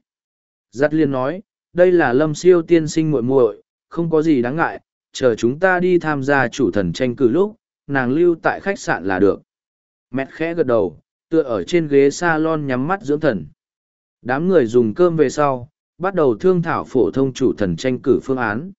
Dắt liên nói, đây là lâm siêu tiên sinh muội muội không có gì đáng ngại chờ chúng ta đi tham gia chủ thần tranh cử lúc nàng lưu tại khách sạn là được. Mẹ khẽ gật đầu tựa ở trên ghế s a lon nhắm mắt dưỡng thần. Đám người dùng cơm về sau bắt đầu thương thảo phổ thông chủ thần tranh cử phương án.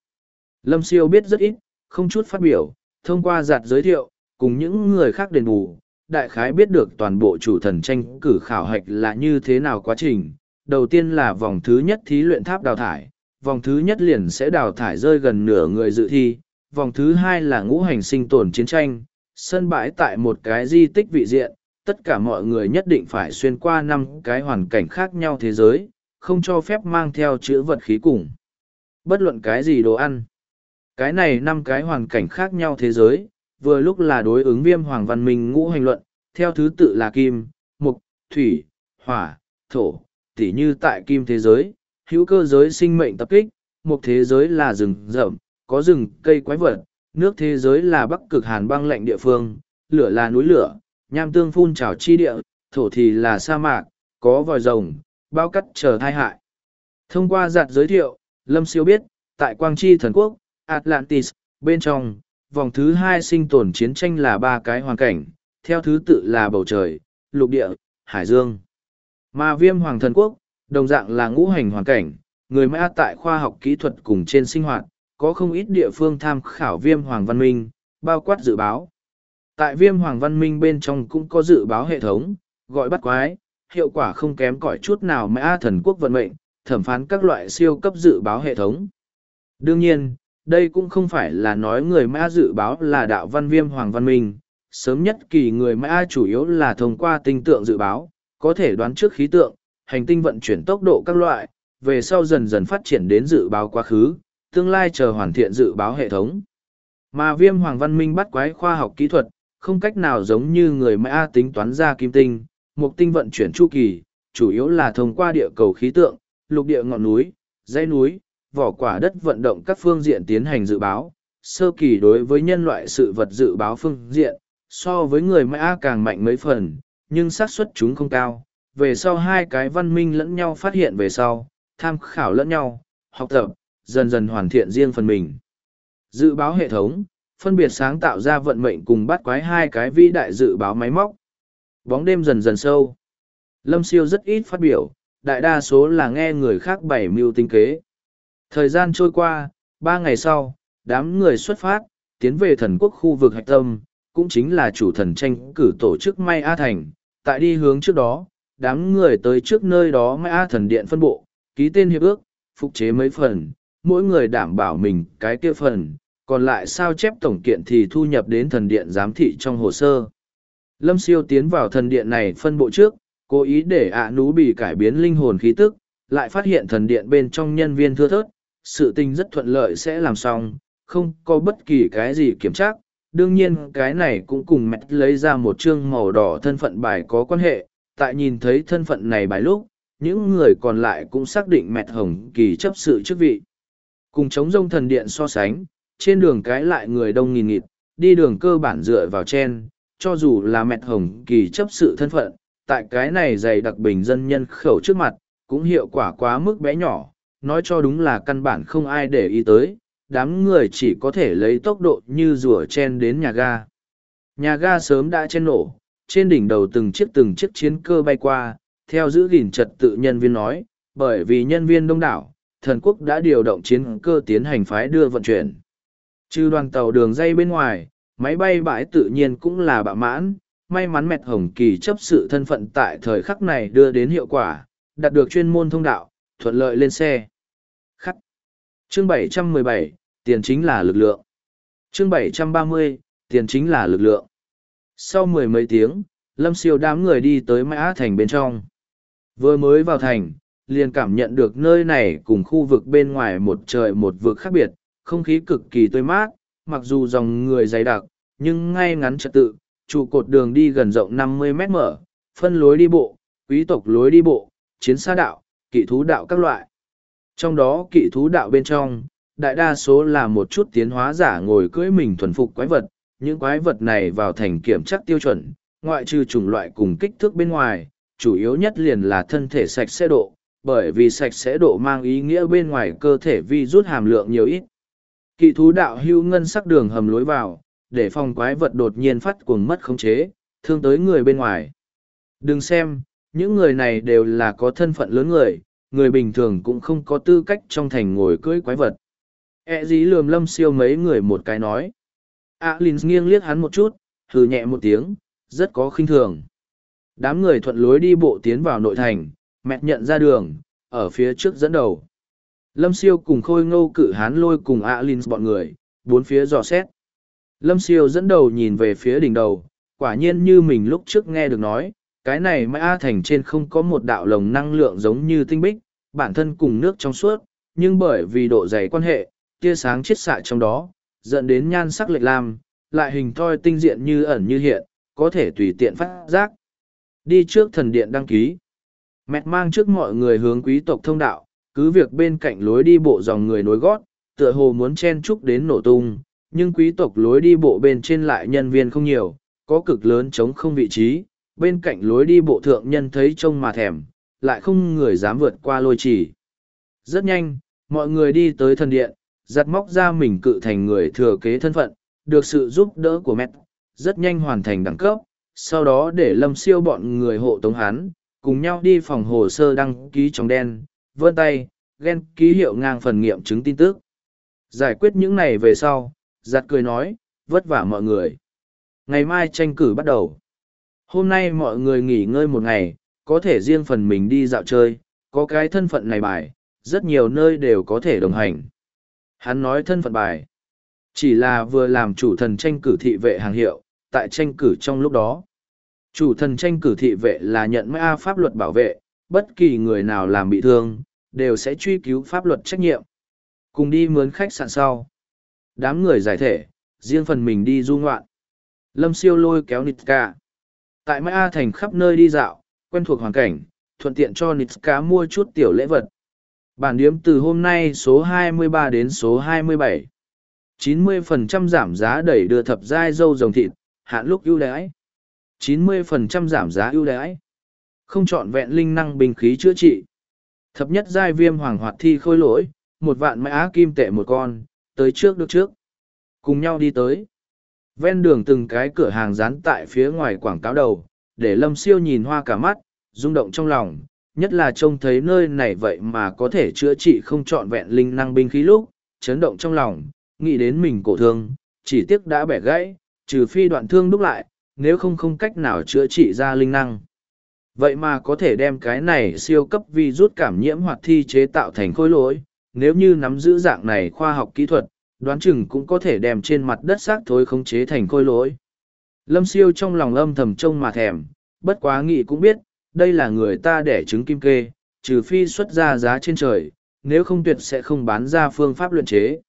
Lâm siêu biết rất ít không chút phát biểu thông qua giặt giới thiệu cùng những người khác đền bù đại khái biết được toàn bộ chủ thần tranh cử khảo hạch là như thế nào quá trình đầu tiên là vòng thứ nhất thí luyện tháp đào thải, vòng thứ nhất liền sẽ đào thải rơi gần nửa người dự thi, vòng thứ hai là ngũ hành sinh tồn chiến tranh, sân bãi tại một cái di tích vị diện, tất cả mọi người nhất định phải xuyên qua năm cái hoàn cảnh khác nhau thế giới, không cho phép mang theo chữ vật khí cùng. Bất luận cái gì đồ ăn. Cái này năm cái hoàn cảnh khác nhau thế giới, vừa lúc là đối ứng viêm hoàng văn minh ngũ hành luận, theo thứ tự là kim, mục, thủy, hỏa, thổ, tỉ như tại kim thế giới, hữu cơ giới sinh mệnh tập kích, một thế giới là rừng rậm, có rừng cây quái vật, nước thế giới là bắc cực hàn băng lạnh địa phương, lửa là núi lửa, nham tương phun trào chi địa, thổ thì là sa mạc, có vòi rồng, bao cắt chờ thai hại. Thông qua giặt giới thiệu, Lâm Siêu biết, tại Quang Chi Thần Quốc, Atlantis, bên trong, vòng thứ hai sinh tồn chiến tranh là ba cái hoàn cảnh, theo thứ tự là bầu trời, lục địa, hải dương. Mà viêm hoàng thần quốc, đồng dạng là ngũ hành hoàn cảnh, người mã tại khoa học kỹ thuật cùng trên sinh hoạt, có không ít địa phương tham khảo viêm hoàng văn minh, bao quát dự báo. Tại viêm hoàng văn minh bên trong cũng có dự báo hệ thống, gọi bắt quái, hiệu quả không kém cỏi chút nào mã thần quốc vận mệnh, thẩm phán các loại siêu cấp dự báo hệ thống. Đương nhiên, đây cũng không phải là nói người mã dự báo là đạo văn viêm hoàng văn minh, sớm nhất kỳ người mã chủ yếu là thông qua tinh tượng dự báo, có thể đoán trước khí tượng, hành tinh vận chuyển tốc độ các loại, về sau dần dần phát triển đến dự báo quá khứ, tương lai chờ hoàn thiện dự báo hệ thống. Mà viêm hoàng văn minh bắt quái khoa học kỹ thuật, không cách nào giống như người mã tính toán ra kim tinh, mục tinh vận chuyển chu kỳ, chủ yếu là thông qua địa cầu khí tượng, lục địa ngọn núi, dãy núi, vỏ quả đất vận động các phương diện tiến hành dự báo. Sơ kỳ đối với nhân loại sự vật dự báo phương diện, so với người mã càng mạnh mấy phần, nhưng xác suất chúng không cao. Về sau hai cái văn minh lẫn nhau phát hiện về sau, tham khảo lẫn nhau, học tập, dần dần hoàn thiện riêng phần mình. Dự báo hệ thống, phân biệt sáng tạo ra vận mệnh cùng bắt quái hai cái vĩ đại dự báo máy móc. Bóng đêm dần dần sâu. Lâm siêu rất ít phát biểu, đại đa số là nghe người khác bày mưu tinh kế. Thời gian trôi qua, ba ngày sau, đám người xuất phát, tiến về thần quốc khu vực hạch tâm, cũng chính là chủ thần tranh cử tổ chức May A Thành. Tại đi hướng trước đó, đám người tới trước nơi đó May A Thần Điện phân bộ, ký tên hiệp ước, phục chế mấy phần, mỗi người đảm bảo mình cái kia phần, còn lại sao chép tổng kiện thì thu nhập đến thần điện giám thị trong hồ sơ. Lâm siêu tiến vào thần điện này phân bộ trước, cố ý để ạ nú bị cải biến linh hồn khí tức, lại phát hiện thần điện bên trong nhân viên thưa thớt, sự tình rất thuận lợi sẽ làm xong, không có bất kỳ cái gì kiểm tra. Đương nhiên cái này cũng cùng mẹ lấy ra một chương màu đỏ thân phận bài có quan hệ, tại nhìn thấy thân phận này bài lúc, những người còn lại cũng xác định mẹ hồng kỳ chấp sự chức vị. Cùng chống rông thần điện so sánh, trên đường cái lại người đông nghìn nghịt, đi đường cơ bản dựa vào chen, cho dù là mẹ hồng kỳ chấp sự thân phận, tại cái này dày đặc bình dân nhân khẩu trước mặt, cũng hiệu quả quá mức bé nhỏ, nói cho đúng là căn bản không ai để ý tới, đám người chỉ có thể lấy tốc độ như rùa chen đến nhà ga. Nhà ga sớm đã chen nổ, trên đỉnh đầu từng chiếc từng chiếc chiến cơ bay qua, theo giữ gìn trật tự nhân viên nói, bởi vì nhân viên đông đảo, thần quốc đã điều động chiến cơ tiến hành phái đưa vận chuyển. Trừ đoàn tàu đường dây bên ngoài, máy bay bãi tự nhiên cũng là bạ mãn, may mắn mẹt hồng kỳ chấp sự thân phận tại thời khắc này đưa đến hiệu quả, đạt được chuyên môn thông đạo, thuận lợi lên xe. Khắc. Chương 717, tiền chính là lực lượng. Chương 730, tiền chính là lực lượng. Sau mười mấy tiếng, Lâm Siêu đám người đi tới Mã Thành bên trong. Vừa mới vào thành, liền cảm nhận được nơi này cùng khu vực bên ngoài một trời một vực khác biệt, không khí cực kỳ tươi mát, mặc dù dòng người dày đặc, nhưng ngay ngắn trật tự, trụ cột đường đi gần rộng 50 mét mở, phân lối đi bộ, quý tộc lối đi bộ, chiến xa đạo, kỵ thú đạo các loại. Trong đó kỵ thú đạo bên trong, đại đa số là một chút tiến hóa giả ngồi cưỡi mình thuần phục quái vật, những quái vật này vào thành kiểm chắc tiêu chuẩn, ngoại trừ chủng loại cùng kích thước bên ngoài, chủ yếu nhất liền là thân thể sạch sẽ độ, bởi vì sạch sẽ độ mang ý nghĩa bên ngoài cơ thể vi rút hàm lượng nhiều ít. Kỵ thú đạo hưu ngân sắc đường hầm lối vào, để phòng quái vật đột nhiên phát cuồng mất khống chế, thương tới người bên ngoài. Đừng xem, những người này đều là có thân phận lớn người, người bình thường cũng không có tư cách trong thành ngồi cưỡi quái vật. E dí lườm lâm siêu mấy người một cái nói. A Linh nghiêng liếc hắn một chút, hừ nhẹ một tiếng, rất có khinh thường. Đám người thuận lối đi bộ tiến vào nội thành, mẹt nhận ra đường, ở phía trước dẫn đầu. Lâm siêu cùng khôi ngâu cự hán lôi cùng A Linh bọn người, bốn phía dò xét. Lâm siêu dẫn đầu nhìn về phía đỉnh đầu, quả nhiên như mình lúc trước nghe được nói, cái này mai A thành trên không có một đạo lồng năng lượng giống như tinh bích, bản thân cùng nước trong suốt, nhưng bởi vì độ dày quan hệ, tia sáng chiết xạ trong đó, dẫn đến nhan sắc lệch lam, lại hình thoi tinh diện như ẩn như hiện, có thể tùy tiện phát giác. Đi trước thần điện đăng ký. Mẹt mang trước mọi người hướng quý tộc thông đạo, cứ việc bên cạnh lối đi bộ dòng người nối gót, tựa hồ muốn chen chúc đến nổ tung, nhưng quý tộc lối đi bộ bên trên lại nhân viên không nhiều, có cực lớn chống không vị trí, bên cạnh lối đi bộ thượng nhân thấy trông mà thèm, lại không người dám vượt qua lôi chỉ. Rất nhanh, mọi người đi tới thần điện, giặt móc ra mình cự thành người thừa kế thân phận, được sự giúp đỡ của mẹ, rất nhanh hoàn thành đẳng cấp, sau đó để lâm siêu bọn người hộ tống hắn, cùng nhau đi phòng hồ sơ đăng ký trong đen, vươn tay, ghen ký hiệu ngang phần nghiệm chứng tin tức. Giải quyết những này về sau, giặt cười nói, vất vả mọi người. Ngày mai tranh cử bắt đầu. Hôm nay mọi người nghỉ ngơi một ngày, có thể riêng phần mình đi dạo chơi, có cái thân phận này bài, rất nhiều nơi đều có thể đồng hành. Hắn nói thân phận bài, chỉ là vừa làm chủ thần tranh cử thị vệ hàng hiệu, tại tranh cử trong lúc đó. Chủ thần tranh cử thị vệ là nhận mã pháp luật bảo vệ, bất kỳ người nào làm bị thương, đều sẽ truy cứu pháp luật trách nhiệm. Cùng đi mướn khách sạn sau. Đám người giải thể, riêng phần mình đi du ngoạn. Lâm siêu lôi kéo Nitka. Tại Mã Thành khắp nơi đi dạo, quen thuộc hoàn cảnh, thuận tiện cho nitska mua chút tiểu lễ vật. Bản điếm từ hôm nay số 23 đến số 27. 90% giảm giá đẩy đưa thập giai dâu rồng thịt, hạn lúc ưu đãi. 90% giảm giá ưu đãi. Không chọn vẹn linh năng bình khí chữa trị. Thập nhất giai viêm hoàng hoạt thi khôi lỗi, một vạn mã kim tệ một con, tới trước được trước. Cùng nhau đi tới. Ven đường từng cái cửa hàng dán tại phía ngoài quảng cáo đầu, để lâm siêu nhìn hoa cả mắt, rung động trong lòng, nhất là trông thấy nơi này vậy mà có thể chữa trị không trọn vẹn linh năng binh khí lúc, chấn động trong lòng, nghĩ đến mình cổ thương, chỉ tiếc đã bẻ gãy, trừ phi đoạn thương đúc lại, nếu không không cách nào chữa trị ra linh năng. Vậy mà có thể đem cái này siêu cấp vi rút cảm nhiễm hoạt thi chế tạo thành khối lỗi, nếu như nắm giữ dạng này khoa học kỹ thuật, đoán chừng cũng có thể đem trên mặt đất xác thối khống chế thành khôi lỗi. Lâm siêu trong lòng âm thầm trông mà thèm, bất quá nghị cũng biết, đây là người ta đẻ trứng kim kê, trừ phi xuất ra giá trên trời, nếu không tuyệt sẽ không bán ra phương pháp luyện chế.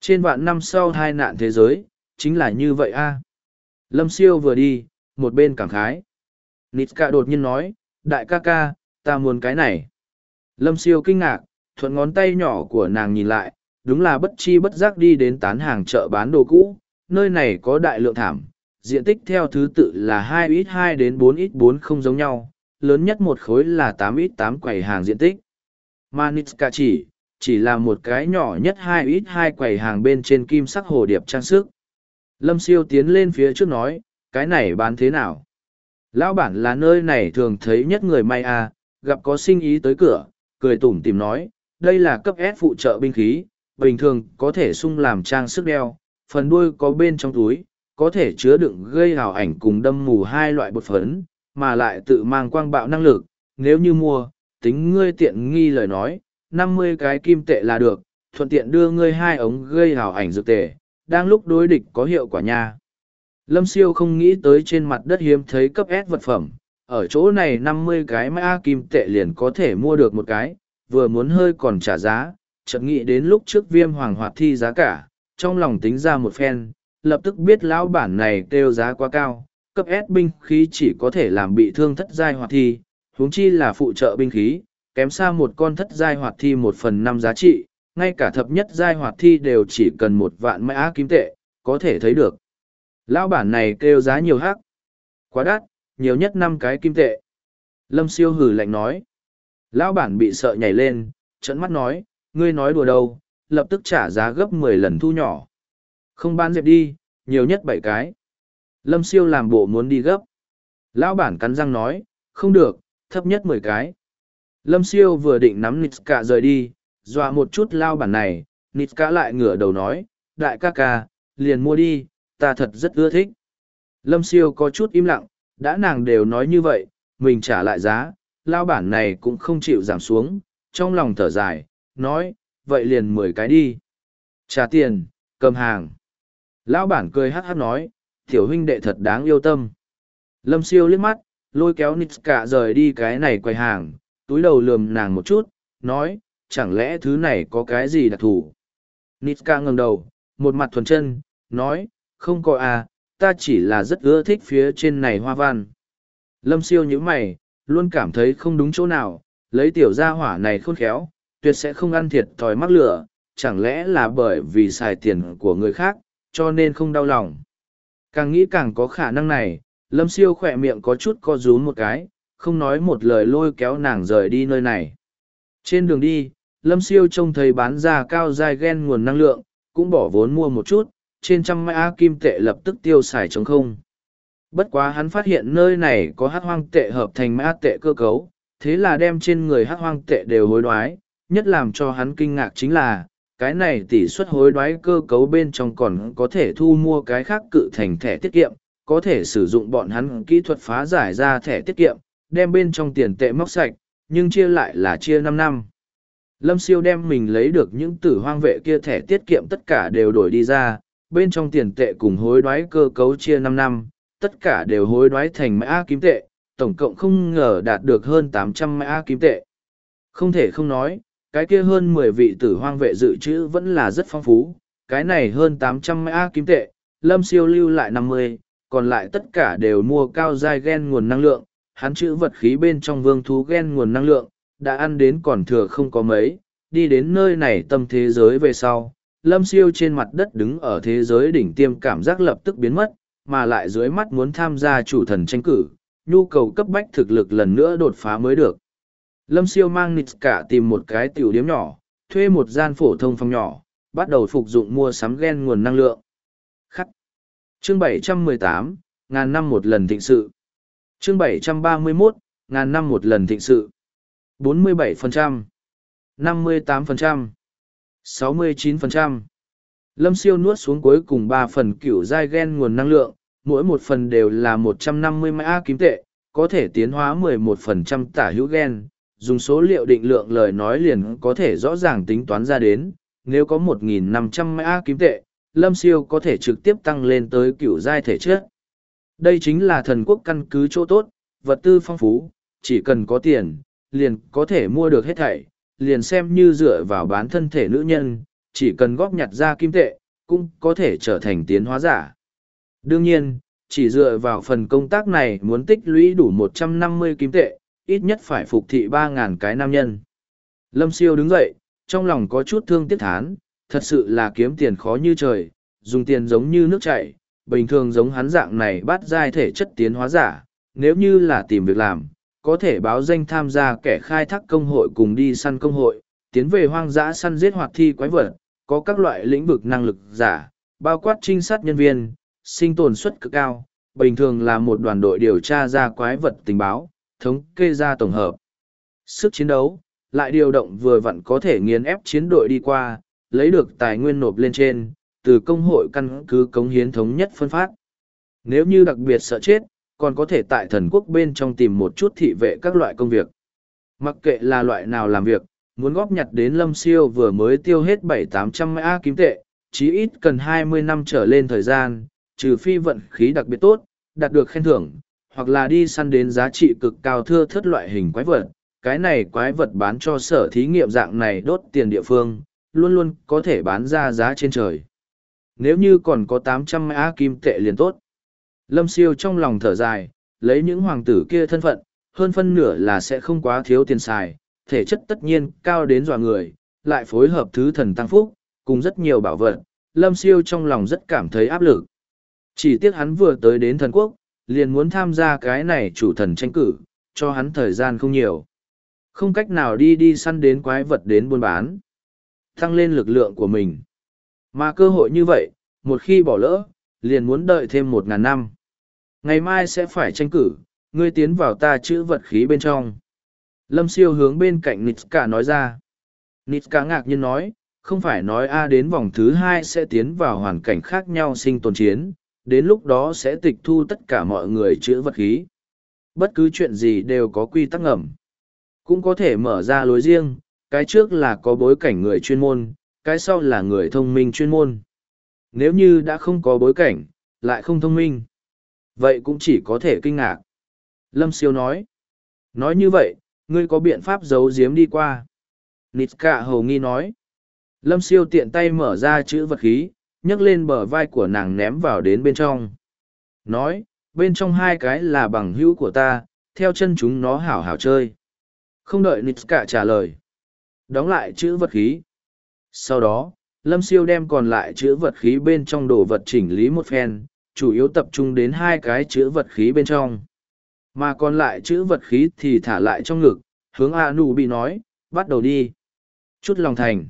Trên vạn năm sau hai nạn thế giới, chính là như vậy a. Lâm siêu vừa đi, một bên cảm khái. Nitska đột nhiên nói, đại ca ca, ta muốn cái này. Lâm siêu kinh ngạc, thuận ngón tay nhỏ của nàng nhìn lại, đúng là bất chi bất giác đi đến tán hàng chợ bán đồ cũ, nơi này có đại lượng thảm, diện tích theo thứ tự là hai ít hai đến bốn ít bốn không giống nhau, lớn nhất một khối là tám ít tám quầy hàng diện tích. Manitska chỉ, chỉ là một cái nhỏ nhất hai ít hai quầy hàng bên trên kim sắc hồ điệp trang sức. Lâm siêu tiến lên phía trước nói, cái này bán thế nào? Lão bản là nơi này thường thấy nhất người may à, gặp có sinh ý tới cửa, cười tủm tìm nói, đây là cấp S phụ trợ binh khí, bình thường có thể sung làm trang sức đeo, phần đuôi có bên trong túi, có thể chứa đựng gây hào ảnh cùng đâm mù hai loại bột phấn, mà lại tự mang quang bạo năng lực, nếu như mua, tính ngươi tiện nghi lời nói, năm mươi cái kim tệ là được, thuận tiện đưa ngươi hai ống gây hào ảnh dược tề. đang lúc đối địch có hiệu quả nha. Lâm siêu không nghĩ tới trên mặt đất hiếm thấy cấp S vật phẩm, ở chỗ này năm mươi cái mã kim tệ liền có thể mua được một cái, vừa muốn hơi còn trả giá, chợt nghĩ đến lúc trước viêm hoàng hoạt thi giá cả, trong lòng tính ra một phen, lập tức biết lão bản này kêu giá quá cao, cấp S binh khí chỉ có thể làm bị thương thất giai hoạt thi, huống chi là phụ trợ binh khí, kém xa một con thất giai hoạt thi một phần năm giá trị, ngay cả thập nhất giai hoạt thi đều chỉ cần một vạn mã kim tệ, có thể thấy được. Lão bản này kêu giá nhiều hắc. Quá đắt, nhiều nhất năm cái kim tệ. Lâm siêu hử lạnh nói. Lão bản bị sợ nhảy lên, trận mắt nói, ngươi nói đùa đâu, lập tức trả giá gấp mười lần thu nhỏ. Không bán dẹp đi, nhiều nhất bảy cái. Lâm siêu làm bộ muốn đi gấp. Lão bản cắn răng nói, không được, thấp nhất mười cái. Lâm siêu vừa định nắm Nitska rời đi, dọa một chút lao bản này, Nitska lại ngửa đầu nói, đại ca ca, liền mua đi, ta thật rất ưa thích. Lâm siêu có chút im lặng, đã nàng đều nói như vậy, mình trả lại giá, lao bản này cũng không chịu giảm xuống, trong lòng thở dài, nói, vậy liền mười cái đi. Trả tiền, cầm hàng. Lão bản cười hát hát nói, tiểu huynh đệ thật đáng yêu tâm. Lâm siêu liếc mắt, lôi kéo Nitska rời đi cái này quay hàng, túi đầu lườm nàng một chút, nói, chẳng lẽ thứ này có cái gì đặc thù. Nitska ngẩng đầu, một mặt thuần chân, nói, không có à, ta chỉ là rất ưa thích phía trên này hoa văn. Lâm siêu nhíu mày, luôn cảm thấy không đúng chỗ nào, lấy tiểu gia hỏa này khôn khéo, tuyệt sẽ không ăn thiệt thòi mắc lửa, chẳng lẽ là bởi vì xài tiền của người khác, cho nên không đau lòng. Càng nghĩ càng có khả năng này, lâm siêu khỏe miệng có chút co rúm một cái, không nói một lời lôi kéo nàng rời đi nơi này. Trên đường đi, lâm siêu trông thấy bán ra cao dai ghen nguồn năng lượng, cũng bỏ vốn mua một chút, trên trăm mã kim tệ lập tức tiêu xài trống không. Bất quá hắn phát hiện nơi này có hát hoang tệ hợp thành mã tệ cơ cấu, thế là đem trên người hát hoang tệ đều hối đoái, nhất làm cho hắn kinh ngạc chính là, cái này tỷ suất hối đoái cơ cấu bên trong còn có thể thu mua cái khác cự thành thẻ tiết kiệm, có thể sử dụng bọn hắn kỹ thuật phá giải ra thẻ tiết kiệm, đem bên trong tiền tệ móc sạch, nhưng chia lại là chia năm năm. Lâm siêu đem mình lấy được những tử hoang vệ kia thẻ tiết kiệm tất cả đều đổi đi ra, bên trong tiền tệ cùng hối đoái cơ cấu chia năm năm, tất cả đều hối đoái thành mã kim tệ, tổng cộng không ngờ đạt được hơn tám trăm mã kim tệ. Không thể không nói, cái kia hơn mười vị tử hoang vệ dự trữ vẫn là rất phong phú, cái này hơn tám trăm mã kim tệ, lâm siêu lưu lại năm mươi, còn lại tất cả đều mua cao giai gen nguồn năng lượng, hắn chữ vật khí bên trong vương thú gen nguồn năng lượng, đã ăn đến còn thừa không có mấy, đi đến nơi này tâm thế giới về sau. Lâm siêu trên mặt đất đứng ở thế giới đỉnh tiêm cảm giác lập tức biến mất, mà lại dưới mắt muốn tham gia chủ thần tranh cử, nhu cầu cấp bách thực lực lần nữa đột phá mới được. Lâm siêu mang nịt cả tìm một cái tiểu điếm nhỏ, thuê một gian phổ thông phòng nhỏ, bắt đầu phục dụng mua sắm gen nguồn năng lượng. Khắc. Chương 718, ngàn năm một lần thịnh sự. Chương 731, ngàn năm một lần thịnh sự. 47%, 58%, 69%. Lâm siêu nuốt xuống cuối cùng ba phần cửu giai gen nguồn năng lượng, mỗi một phần đều là 150 mã kim tệ, có thể tiến hóa 11% tả hữu gen. Dùng số liệu định lượng lời nói liền có thể rõ ràng tính toán ra đến, nếu có 1.500 mã kim tệ, Lâm siêu có thể trực tiếp tăng lên tới cửu giai thể chất. Đây chính là thần quốc căn cứ chỗ tốt, vật tư phong phú, chỉ cần có tiền, liền có thể mua được hết thảy, liền xem như dựa vào bán thân thể nữ nhân, chỉ cần góp nhặt ra kim tệ, cũng có thể trở thành tiến hóa giả. Đương nhiên, chỉ dựa vào phần công tác này muốn tích lũy đủ một trăm năm mươi kim tệ, ít nhất phải phục thị ba ngàn cái nam nhân. Lâm siêu đứng dậy, trong lòng có chút thương tiếc thán, thật sự là kiếm tiền khó như trời, dùng tiền giống như nước chảy, bình thường giống hắn dạng này bắt giai thể chất tiến hóa giả, nếu như là tìm việc làm, có thể báo danh tham gia kẻ khai thác công hội cùng đi săn công hội, tiến về hoang dã săn giết hoạt thi quái vật, có các loại lĩnh vực năng lực giả, bao quát trinh sát nhân viên, sinh tồn suất cực cao, bình thường là một đoàn đội điều tra ra quái vật tình báo, thống kê ra tổng hợp. Sức chiến đấu, lại điều động vừa vặn có thể nghiền ép chiến đội đi qua, lấy được tài nguyên nộp lên trên, từ công hội căn cứ cống hiến thống nhất phân phát. Nếu như đặc biệt sợ chết, còn có thể tại thần quốc bên trong tìm một chút thị vệ các loại công việc. Mặc kệ là loại nào làm việc, muốn góp nhặt đến lâm siêu vừa mới tiêu hết bảy tám trăm mã kim tệ, chí ít cần hai mươi năm trở lên thời gian, trừ phi vận khí đặc biệt tốt, đạt được khen thưởng, hoặc là đi săn đến giá trị cực cao thưa thất loại hình quái vật. Cái này quái vật bán cho sở thí nghiệm dạng này đốt tiền địa phương, luôn luôn có thể bán ra giá trên trời. Nếu như còn có tám trăm kim tệ liền tốt. Lâm siêu trong lòng thở dài, lấy những hoàng tử kia thân phận, hơn phân nửa là sẽ không quá thiếu tiền xài, thể chất tất nhiên cao đến dọa người, lại phối hợp thứ thần tăng phúc, cùng rất nhiều bảo vật, lâm siêu trong lòng rất cảm thấy áp lực. Chỉ tiếc hắn vừa tới đến thần quốc, liền muốn tham gia cái này chủ thần tranh cử, cho hắn thời gian không nhiều. Không cách nào đi đi săn đến quái vật đến buôn bán. Tăng lên lực lượng của mình. Mà cơ hội như vậy, một khi bỏ lỡ, liền muốn đợi thêm một ngàn năm. Ngày mai sẽ phải tranh cử, ngươi tiến vào ta chữ vật khí bên trong. Lâm siêu hướng bên cạnh Nitska nói ra. Nitska ngạc nhiên nói, không phải nói A đến vòng thứ hai sẽ tiến vào hoàn cảnh khác nhau sinh tồn chiến, đến lúc đó sẽ tịch thu tất cả mọi người chữ vật khí. Bất cứ chuyện gì đều có quy tắc ngầm. Cũng có thể mở ra lối riêng, cái trước là có bối cảnh người chuyên môn, cái sau là người thông minh chuyên môn. Nếu như đã không có bối cảnh, lại không thông minh. Vậy cũng chỉ có thể kinh ngạc. Lâm Siêu nói. Nói như vậy, ngươi có biện pháp giấu giếm đi qua. Nitska hầu nghi nói. Lâm Siêu tiện tay mở ra chữ vật khí, nhấc lên bờ vai của nàng ném vào đến bên trong. Nói, bên trong hai cái là bằng hữu của ta, theo chân chúng nó hảo hảo chơi. Không đợi Nitska trả lời. Đóng lại chữ vật khí. Sau đó, Lâm Siêu đem còn lại chữ vật khí bên trong đồ vật chỉnh lý một phen, chủ yếu tập trung đến hai cái chữ vật khí bên trong. Mà còn lại chữ vật khí thì thả lại trong ngực, hướng A Nụ bị nói, bắt đầu đi. Chút lòng thành.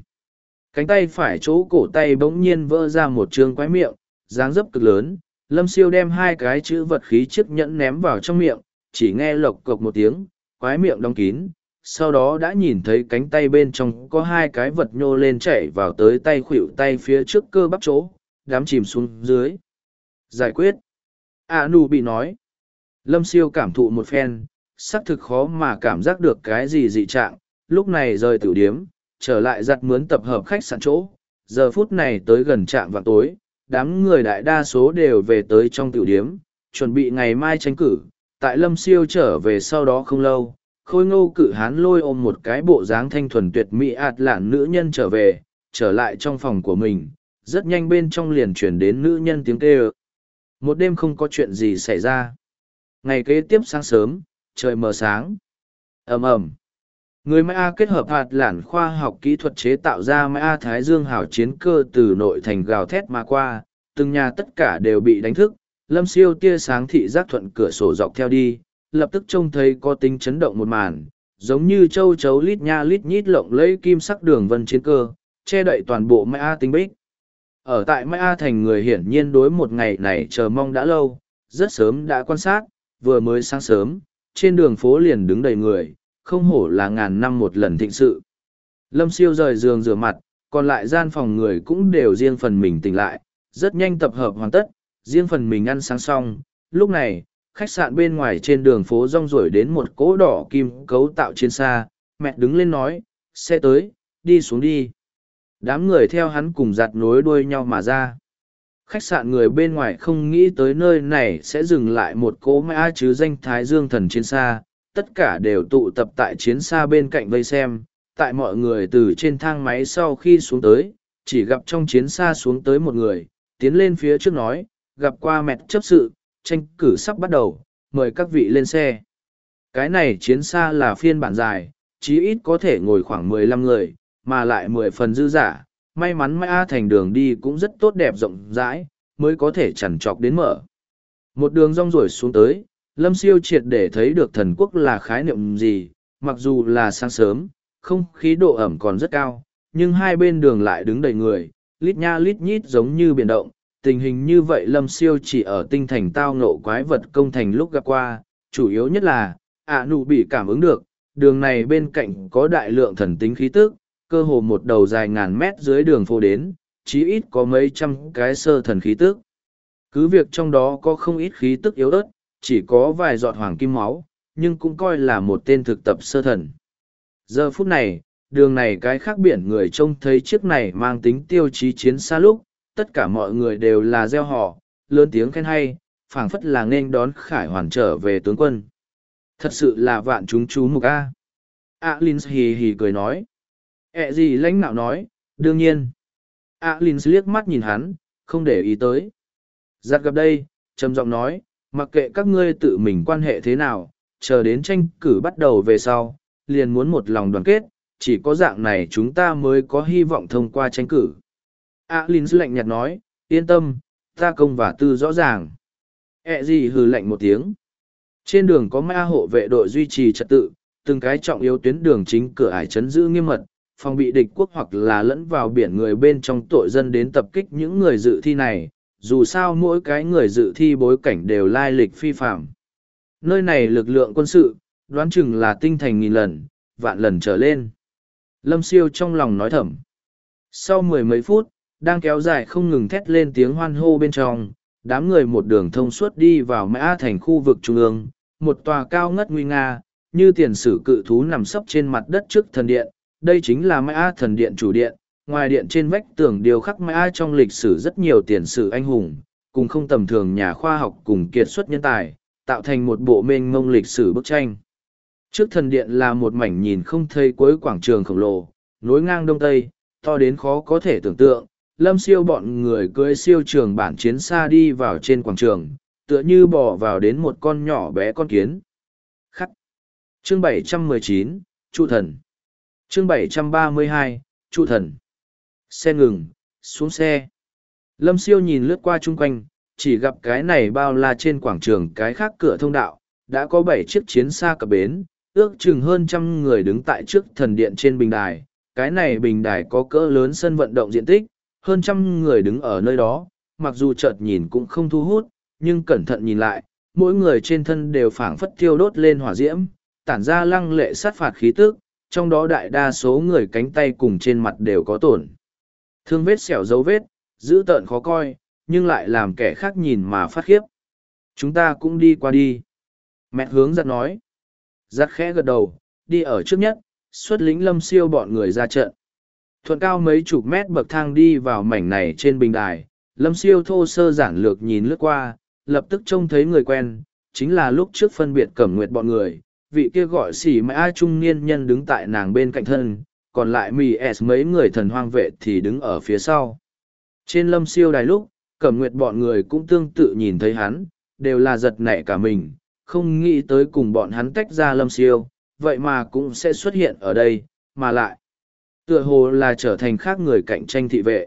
Cánh tay phải chỗ cổ tay bỗng nhiên vỡ ra một trường quái miệng, dáng dấp cực lớn. Lâm siêu đem hai cái chữ vật khí chiếc nhẫn ném vào trong miệng, chỉ nghe lộc cộc một tiếng, quái miệng đóng kín, sau đó đã nhìn thấy cánh tay bên trong có hai cái vật nhô lên chạy vào tới tay khuỵu tay phía trước cơ bắp chỗ đám chìm xuống dưới. Giải quyết. A nu bị nói. Lâm siêu cảm thụ một phen xác thực khó mà cảm giác được cái gì dị trạng lúc này rời tử điếm trở lại giặt mướn tập hợp khách sạn chỗ. Giờ phút này tới gần trạm vào tối, đám người đại đa số đều về tới trong tiểu điếm, chuẩn bị ngày mai tranh cử. Tại lâm siêu trở về sau đó không lâu, khôi ngô cự hán lôi ôm một cái bộ dáng thanh thuần tuyệt mỹ ạt lạn nữ nhân trở về, trở lại trong phòng của mình. Rất nhanh bên trong liền chuyển đến nữ nhân tiếng kêu. Ơ một đêm không có chuyện gì xảy ra. Ngày kế tiếp sáng sớm, trời mờ sáng. Ầm ầm người Maya kết hợp hạt lản khoa học kỹ thuật chế tạo ra Maya thái dương hào chiến cơ từ nội thành gào thét mà qua, từng nhà tất cả đều bị đánh thức, lâm siêu tia sáng thị giác thuận cửa sổ dọc theo đi, lập tức trông thấy có tính chấn động một màn, giống như châu chấu lít nha lít nhít lộng lấy kim sắc đường vân chiến cơ, che đậy toàn bộ Maya tinh bích. Ở tại Maya thành người hiển nhiên đối một ngày này chờ mong đã lâu, rất sớm đã quan sát, vừa mới sáng sớm, trên đường phố liền đứng đầy người không hổ là ngàn năm một lần thịnh sự. Lâm siêu rời giường rửa mặt, còn lại gian phòng người cũng đều riêng phần mình tỉnh lại, rất nhanh tập hợp hoàn tất, riêng phần mình ăn sáng xong. Lúc này, khách sạn bên ngoài trên đường phố rong rổi đến một cỗ đỏ kim cấu tạo trên xa. Mẹ đứng lên nói, xe tới, đi xuống đi. Đám người theo hắn cùng giặt nối đuôi nhau mà ra. Khách sạn người bên ngoài không nghĩ tới nơi này sẽ dừng lại một cỗ mã chứ danh thái dương thần trên xa tất cả đều tụ tập tại chiến xa bên cạnh vây xem, tại mọi người từ trên thang máy sau khi xuống tới, chỉ gặp trong chiến xa xuống tới một người, tiến lên phía trước nói, gặp qua mẹt chấp sự, tranh cử sắp bắt đầu, mời các vị lên xe. Cái này chiến xa là phiên bản dài, chí ít có thể ngồi khoảng mười lăm người, mà lại mười phần dư giả may mắn mai a thành đường đi cũng rất tốt đẹp rộng rãi, mới có thể chẳng chọc đến mở. Một đường rong ruổi xuống tới lâm siêu triệt để thấy được thần quốc là khái niệm gì, mặc dù là sáng sớm, không khí độ ẩm còn rất cao, nhưng hai bên đường lại đứng đầy người, lít nha lít nhít giống như biển động. Tình hình như vậy lâm siêu chỉ ở tinh thành tao nộ quái vật công thành lúc gặp qua, chủ yếu nhất là, ạ nụ bị cảm ứng được, đường này bên cạnh có đại lượng thần tính khí tức, cơ hồ một đầu dài ngàn mét dưới đường phố đến, chí ít có mấy trăm cái sơ thần khí tức. Cứ việc trong đó có không ít khí tức yếu ớt chỉ có vài giọt hoàng kim máu, nhưng cũng coi là một tên thực tập sơ thần. Giờ phút này, đường này cái khác biển người trông thấy chiếc này mang tính tiêu chí chiến xa lúc, tất cả mọi người đều là gieo họ, lớn tiếng khen hay, phảng phất là nên đón khải hoàn trở về tướng quân. Thật sự là vạn chúng chú mục a. A linh hì hì cười nói. Ẹ gì lãnh nạo nói, đương nhiên. A linh liếc mắt nhìn hắn, không để ý tới. Giặt gặp đây, trầm giọng nói mặc kệ các ngươi tự mình quan hệ thế nào, chờ đến tranh cử bắt đầu về sau, liền muốn một lòng đoàn kết, chỉ có dạng này chúng ta mới có hy vọng thông qua tranh cử. A Linh lạnh nhạt nói, yên tâm, ta công và tư rõ ràng. E Ẹ gì hừ lạnh một tiếng. Trên đường có ma hộ vệ đội duy trì trật tự, từng cái trọng yếu tuyến đường chính cửa ải chấn giữ nghiêm mật, phòng bị địch quốc hoặc là lẫn vào biển người bên trong tội dân đến tập kích những người dự thi này dù sao mỗi cái người dự thi bối cảnh đều lai lịch phi phạm. Nơi này lực lượng quân sự, đoán chừng là tinh thành nghìn lần, vạn lần trở lên. Lâm siêu trong lòng nói thầm. Sau mười mấy phút, đang kéo dài không ngừng thét lên tiếng hoan hô bên trong, đám người một đường thông suốt đi vào mã thành khu vực trung ương, một tòa cao ngất nguy nga, như tiền sử cự thú nằm sấp trên mặt đất trước thần điện, đây chính là mã thần điện chủ điện ngoài điện trên vách tường điều khắc mã trong lịch sử rất nhiều tiền sử anh hùng cùng không tầm thường nhà khoa học cùng kiệt xuất nhân tài tạo thành một bộ mênh mông lịch sử bức tranh. Trước thần điện là một mảnh nhìn không thấy cuối quảng trường khổng lồ nối ngang đông tây to đến khó có thể tưởng tượng. Lâm siêu bọn người cưới siêu trường bản chiến xa đi vào trên quảng trường tựa như bỏ vào đến một con nhỏ bé con kiến. Khắc. Chương 719, trụ thần. Chương 732, trụ thần xe ngừng xuống xe lâm siêu nhìn lướt qua chung quanh chỉ gặp cái này bao la trên quảng trường cái khác cửa thông đạo đã có bảy chiếc chiến xa cập bến ước chừng hơn trăm người đứng tại trước thần điện trên bình đài cái này bình đài có cỡ lớn sân vận động diện tích hơn trăm người đứng ở nơi đó, mặc dù chợt nhìn cũng không thu hút, nhưng cẩn thận nhìn lại, mỗi người trên thân đều phảng phất thiêu đốt lên hỏa diễm, tản ra lăng lệ sát phạt khí tức, trong đó đại đa số người cánh tay cùng trên mặt đều có tổn. Thương vết sẹo dấu vết, dữ tợn khó coi, nhưng lại làm kẻ khác nhìn mà phát khiếp. Chúng ta cũng đi qua đi. Mẹ hướng giặt nói. Giặt khẽ gật đầu, đi ở trước nhất, xuất lính lâm siêu bọn người ra trận. Thuận cao mấy chục mét bậc thang đi vào mảnh này trên bình đài, lâm siêu thô sơ giản lược nhìn lướt qua, lập tức trông thấy người quen, chính là lúc trước phân biệt cẩm nguyệt bọn người, vị kia gọi xỉ mã trung niên nhân đứng tại nàng bên cạnh thân, còn lại mì s mấy người thần hoang vệ thì đứng ở phía sau. Trên lâm siêu đài lúc, cẩm nguyệt bọn người cũng tương tự nhìn thấy hắn, đều là giật nảy cả mình, không nghĩ tới cùng bọn hắn tách ra lâm siêu, vậy mà cũng sẽ xuất hiện ở đây, mà lại. Tựa hồ là trở thành khác người cạnh tranh thị vệ.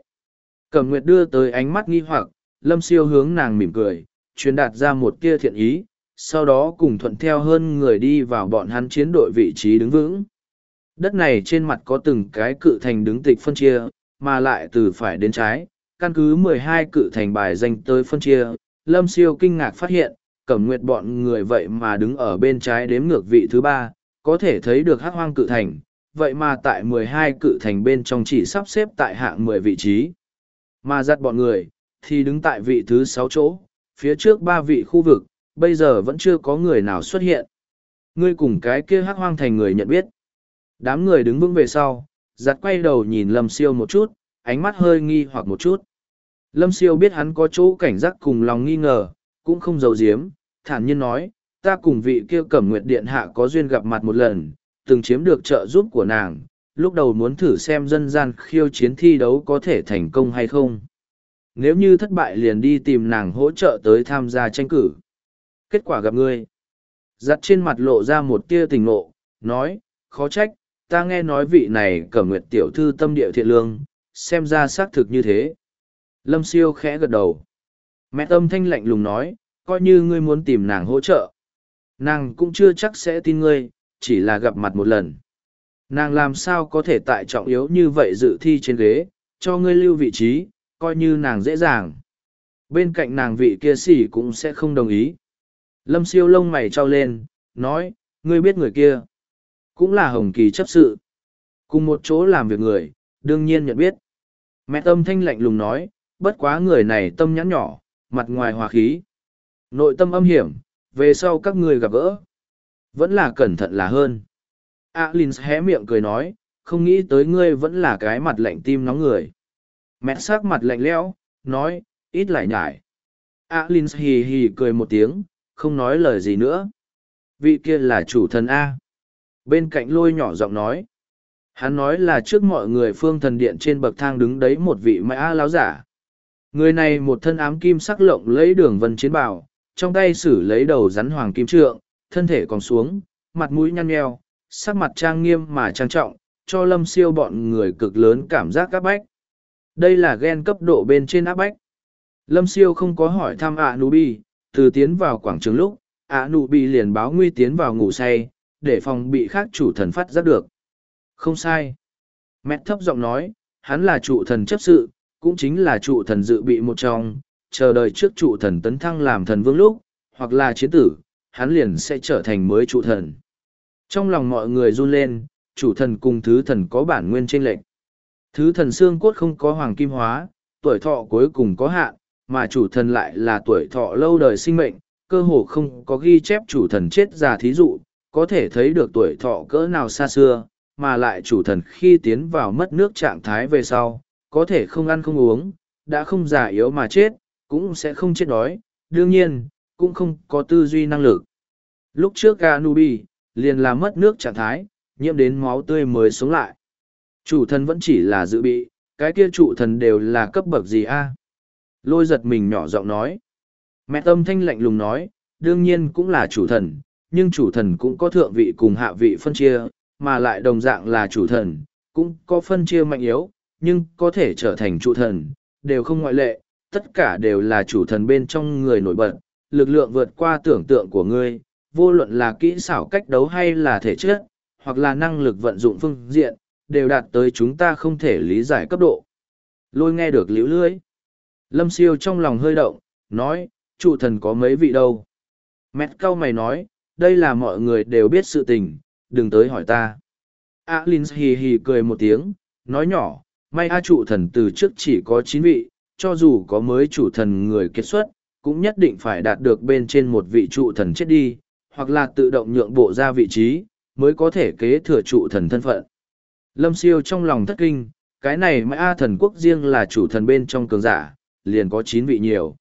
Cẩm nguyệt đưa tới ánh mắt nghi hoặc, lâm siêu hướng nàng mỉm cười, truyền đạt ra một tia thiện ý, sau đó cùng thuận theo hơn người đi vào bọn hắn chiến đội vị trí đứng vững. Đất này trên mặt có từng cái cự thành đứng tịch phân chia, mà lại từ phải đến trái, căn cứ mười hai cự thành bài danh tới phân chia, Lâm Siêu kinh ngạc phát hiện, cẩm nguyệt bọn người vậy mà đứng ở bên trái đếm ngược vị thứ ba, có thể thấy được hắc hoang cự thành, vậy mà tại mười hai cự thành bên trong chỉ sắp xếp tại hạng mười vị trí. Mà giặt bọn người, thì đứng tại vị thứ sáu chỗ, phía trước ba vị khu vực, bây giờ vẫn chưa có người nào xuất hiện. Ngươi cùng cái kia hắc hoang thành người nhận biết. Đám người đứng vững về sau, giặt quay đầu nhìn Lâm Siêu một chút, ánh mắt hơi nghi hoặc một chút. Lâm Siêu biết hắn có chỗ cảnh giác cùng lòng nghi ngờ, cũng không giấu giếm, thản nhiên nói, ta cùng vị kia cẩm nguyệt điện hạ có duyên gặp mặt một lần, từng chiếm được trợ giúp của nàng, lúc đầu muốn thử xem dân gian khiêu chiến thi đấu có thể thành công hay không. Nếu như thất bại liền đi tìm nàng hỗ trợ tới tham gia tranh cử. Kết quả gặp ngươi. Giặt trên mặt lộ ra một tia tình nộ, nói, khó trách, ta nghe nói vị này cẩm nguyệt tiểu thư tâm địa thiện lương, xem ra xác thực như thế. Lâm siêu khẽ gật đầu. Mẹ tâm thanh lạnh lùng nói, coi như ngươi muốn tìm nàng hỗ trợ. Nàng cũng chưa chắc sẽ tin ngươi, chỉ là gặp mặt một lần. Nàng làm sao có thể tại trọng yếu như vậy dự thi trên ghế, cho ngươi lưu vị trí, coi như nàng dễ dàng. Bên cạnh nàng vị kia xỉ cũng sẽ không đồng ý. Lâm siêu lông mày trao lên, nói, ngươi biết người kia. Cũng là Hồng Kỳ chấp sự. Cùng một chỗ làm việc người, đương nhiên nhận biết. Mẹ tâm thanh lạnh lùng nói, bất quá người này tâm nhãn nhỏ, mặt ngoài hòa khí. Nội tâm âm hiểm, về sau các người gặp gỡ. Vẫn là cẩn thận là hơn. Alin hé miệng cười nói, không nghĩ tới ngươi vẫn là cái mặt lạnh tim nóng người. Mẹ sắc mặt lạnh lẽo, nói, ít lại nhải. Alin hì hì cười một tiếng, không nói lời gì nữa. Vị kia là chủ thần A. Bên cạnh lôi nhỏ giọng nói. Hắn nói là trước mọi người phương thần điện trên bậc thang đứng đấy một vị mã láo giả. Người này một thân ám kim sắc lộng lấy đường vân chiến bảo, trong tay xử lấy đầu rắn hoàng kim trượng, thân thể còn xuống, mặt mũi nhăn nheo, sắc mặt trang nghiêm mà trang trọng, cho lâm siêu bọn người cực lớn cảm giác áp bách. Đây là ghen cấp độ bên trên áp bách. Lâm siêu không có hỏi thăm ạ nụ bi, từ tiến vào quảng trường lúc, ạ nụ bi liền báo nguy tiến vào ngủ say, để phòng bị khác chủ thần phát giác được. Không sai. Mẹ thấp giọng nói, hắn là trụ thần chấp sự, cũng chính là trụ thần dự bị một trong, chờ đợi trước trụ thần tấn thăng làm thần vương lúc, hoặc là chiến tử, hắn liền sẽ trở thành mới trụ thần. Trong lòng mọi người run lên, chủ thần cùng thứ thần có bản nguyên trên lệnh. Thứ thần xương cốt không có hoàng kim hóa, tuổi thọ cuối cùng có hạn, mà chủ thần lại là tuổi thọ lâu đời sinh mệnh, cơ hồ không có ghi chép chủ thần chết già thí dụ, có thể thấy được tuổi thọ cỡ nào xa xưa, mà lại chủ thần khi tiến vào mất nước trạng thái về sau, có thể không ăn không uống, đã không già yếu mà chết, cũng sẽ không chết đói, đương nhiên, cũng không có tư duy năng lực. Lúc trước Ganubi, liền là mất nước trạng thái, nhiễm đến máu tươi mới sống lại. Chủ thần vẫn chỉ là dự bị, cái kia chủ thần đều là cấp bậc gì a? Lôi giật mình nhỏ giọng nói. Mẹ tâm thanh lạnh lùng nói, đương nhiên cũng là chủ thần, nhưng chủ thần cũng có thượng vị cùng hạ vị phân chia, mà lại đồng dạng là chủ thần, cũng có phân chia mạnh yếu, nhưng có thể trở thành chủ thần, đều không ngoại lệ, tất cả đều là chủ thần bên trong người nổi bật, lực lượng vượt qua tưởng tượng của ngươi, vô luận là kỹ xảo cách đấu hay là thể chất, hoặc là năng lực vận dụng phương diện, đều đạt tới chúng ta không thể lý giải cấp độ. Lôi nghe được liễu lưới. Lâm siêu trong lòng hơi động, nói, chủ thần có mấy vị đâu. Mẹt cao mày nói, đây là mọi người đều biết sự tình, đừng tới hỏi ta. A Linh hì hì cười một tiếng, nói nhỏ, may A trụ thần từ trước chỉ có chín vị, cho dù có mới chủ thần người kết xuất, cũng nhất định phải đạt được bên trên một vị trụ thần chết đi, hoặc là tự động nhượng bộ ra vị trí, mới có thể kế thừa trụ thần thân phận. Lâm siêu trong lòng thất kinh, cái này mà A thần quốc riêng là chủ thần bên trong cường giả, liền có chín vị nhiều.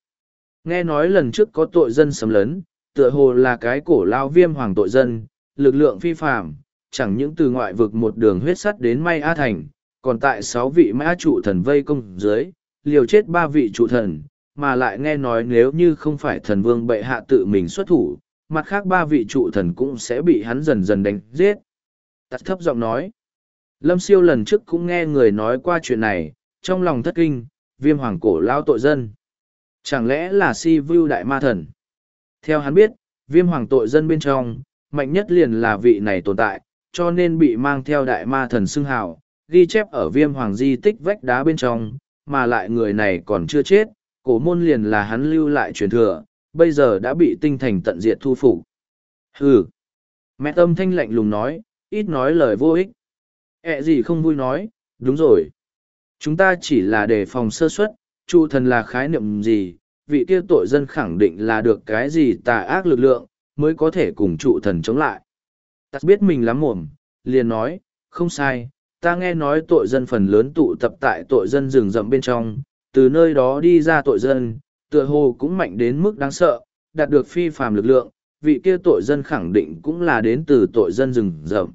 Nghe nói lần trước có tội dân sấm lấn, tựa hồ là cái cổ lao viêm hoàng tội dân, lực lượng phi phạm, chẳng những từ ngoại vực một đường huyết sắt đến may A thành, còn tại sáu vị mã trụ thần vây công dưới, liều chết ba vị trụ thần, mà lại nghe nói nếu như không phải thần vương bệ hạ tự mình xuất thủ, mặt khác ba vị trụ thần cũng sẽ bị hắn dần dần đánh giết. Tắt thấp giọng nói. Lâm siêu lần trước cũng nghe người nói qua chuyện này, trong lòng thất kinh, viêm hoàng cổ lao tội dân. Chẳng lẽ là si vưu đại ma thần? Theo hắn biết, viêm hoàng tội dân bên trong, mạnh nhất liền là vị này tồn tại, cho nên bị mang theo đại ma thần xưng hào, ghi chép ở viêm hoàng di tích vách đá bên trong, mà lại người này còn chưa chết, cổ môn liền là hắn lưu lại truyền thừa, bây giờ đã bị tinh thành tận diệt thu phục. Hừ! Mẹ tâm thanh lạnh lùng nói, ít nói lời vô ích. Ế gì không vui nói, đúng rồi. Chúng ta chỉ là đề phòng sơ suất, trụ thần là khái niệm gì, vị kia tội dân khẳng định là được cái gì tà ác lực lượng, mới có thể cùng trụ thần chống lại. Ta biết mình lắm mồm, liền nói, không sai, ta nghe nói tội dân phần lớn tụ tập tại tội dân rừng rậm bên trong, từ nơi đó đi ra tội dân, tựa hồ cũng mạnh đến mức đáng sợ, đạt được phi phàm lực lượng, vị kia tội dân khẳng định cũng là đến từ tội dân rừng rậm.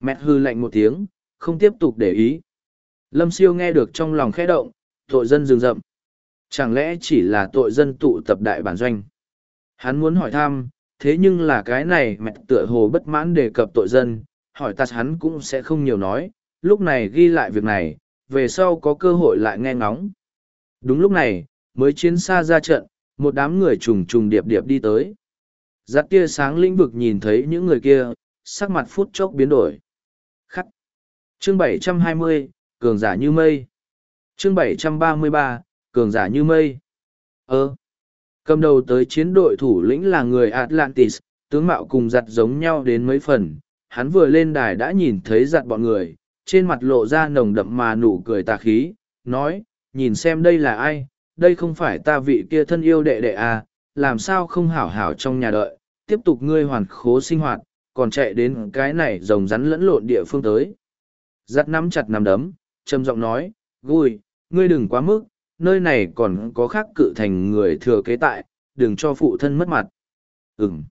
Mẹ hư lạnh một tiếng, không tiếp tục để ý. Lâm siêu nghe được trong lòng khẽ động, tội dân rừng rậm. Chẳng lẽ chỉ là tội dân tụ tập đại bản doanh? Hắn muốn hỏi thăm, thế nhưng là cái này mẹ tựa hồ bất mãn đề cập tội dân, hỏi ta hắn cũng sẽ không nhiều nói, lúc này ghi lại việc này, về sau có cơ hội lại nghe ngóng. Đúng lúc này, mới chiến xa ra trận, một đám người trùng trùng điệp điệp đi tới. Giặt tia sáng lĩnh vực nhìn thấy những người kia, sắc mặt phút chốc biến đổi. Khắc. Chương 720, Cường giả như mây. Chương 733, Cường giả như mây. Ơ. Cầm đầu tới chiến đội thủ lĩnh là người Atlantis, tướng mạo cùng giặt giống nhau đến mấy phần. Hắn vừa lên đài đã nhìn thấy giặt bọn người, trên mặt lộ ra nồng đậm mà nụ cười tà khí, nói, nhìn xem đây là ai, đây không phải ta vị kia thân yêu đệ đệ à, làm sao không hảo hảo trong nhà đợi, tiếp tục ngươi hoàn khố sinh hoạt, còn chạy đến cái này rồng rắn lẫn lộn địa phương tới. Giặt nắm chặt nắm đấm, trầm giọng nói, vui, ngươi đừng quá mức, nơi này còn có khác cự thành người thừa kế tại, đừng cho phụ thân mất mặt. Ừm.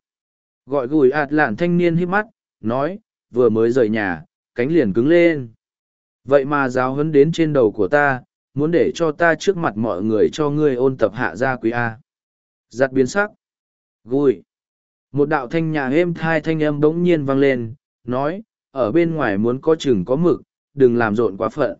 Gọi gùi ạt lạn thanh niên hít mắt, nói, vừa mới rời nhà, cánh liền cứng lên. Vậy mà giáo huấn đến trên đầu của ta, muốn để cho ta trước mặt mọi người cho ngươi ôn tập hạ gia quý A. Giặt biến sắc. gùi. Một đạo thanh nhà êm thai thanh âm bỗng nhiên vang lên, nói, ở bên ngoài muốn có chừng có mực, đừng làm rộn quá phận.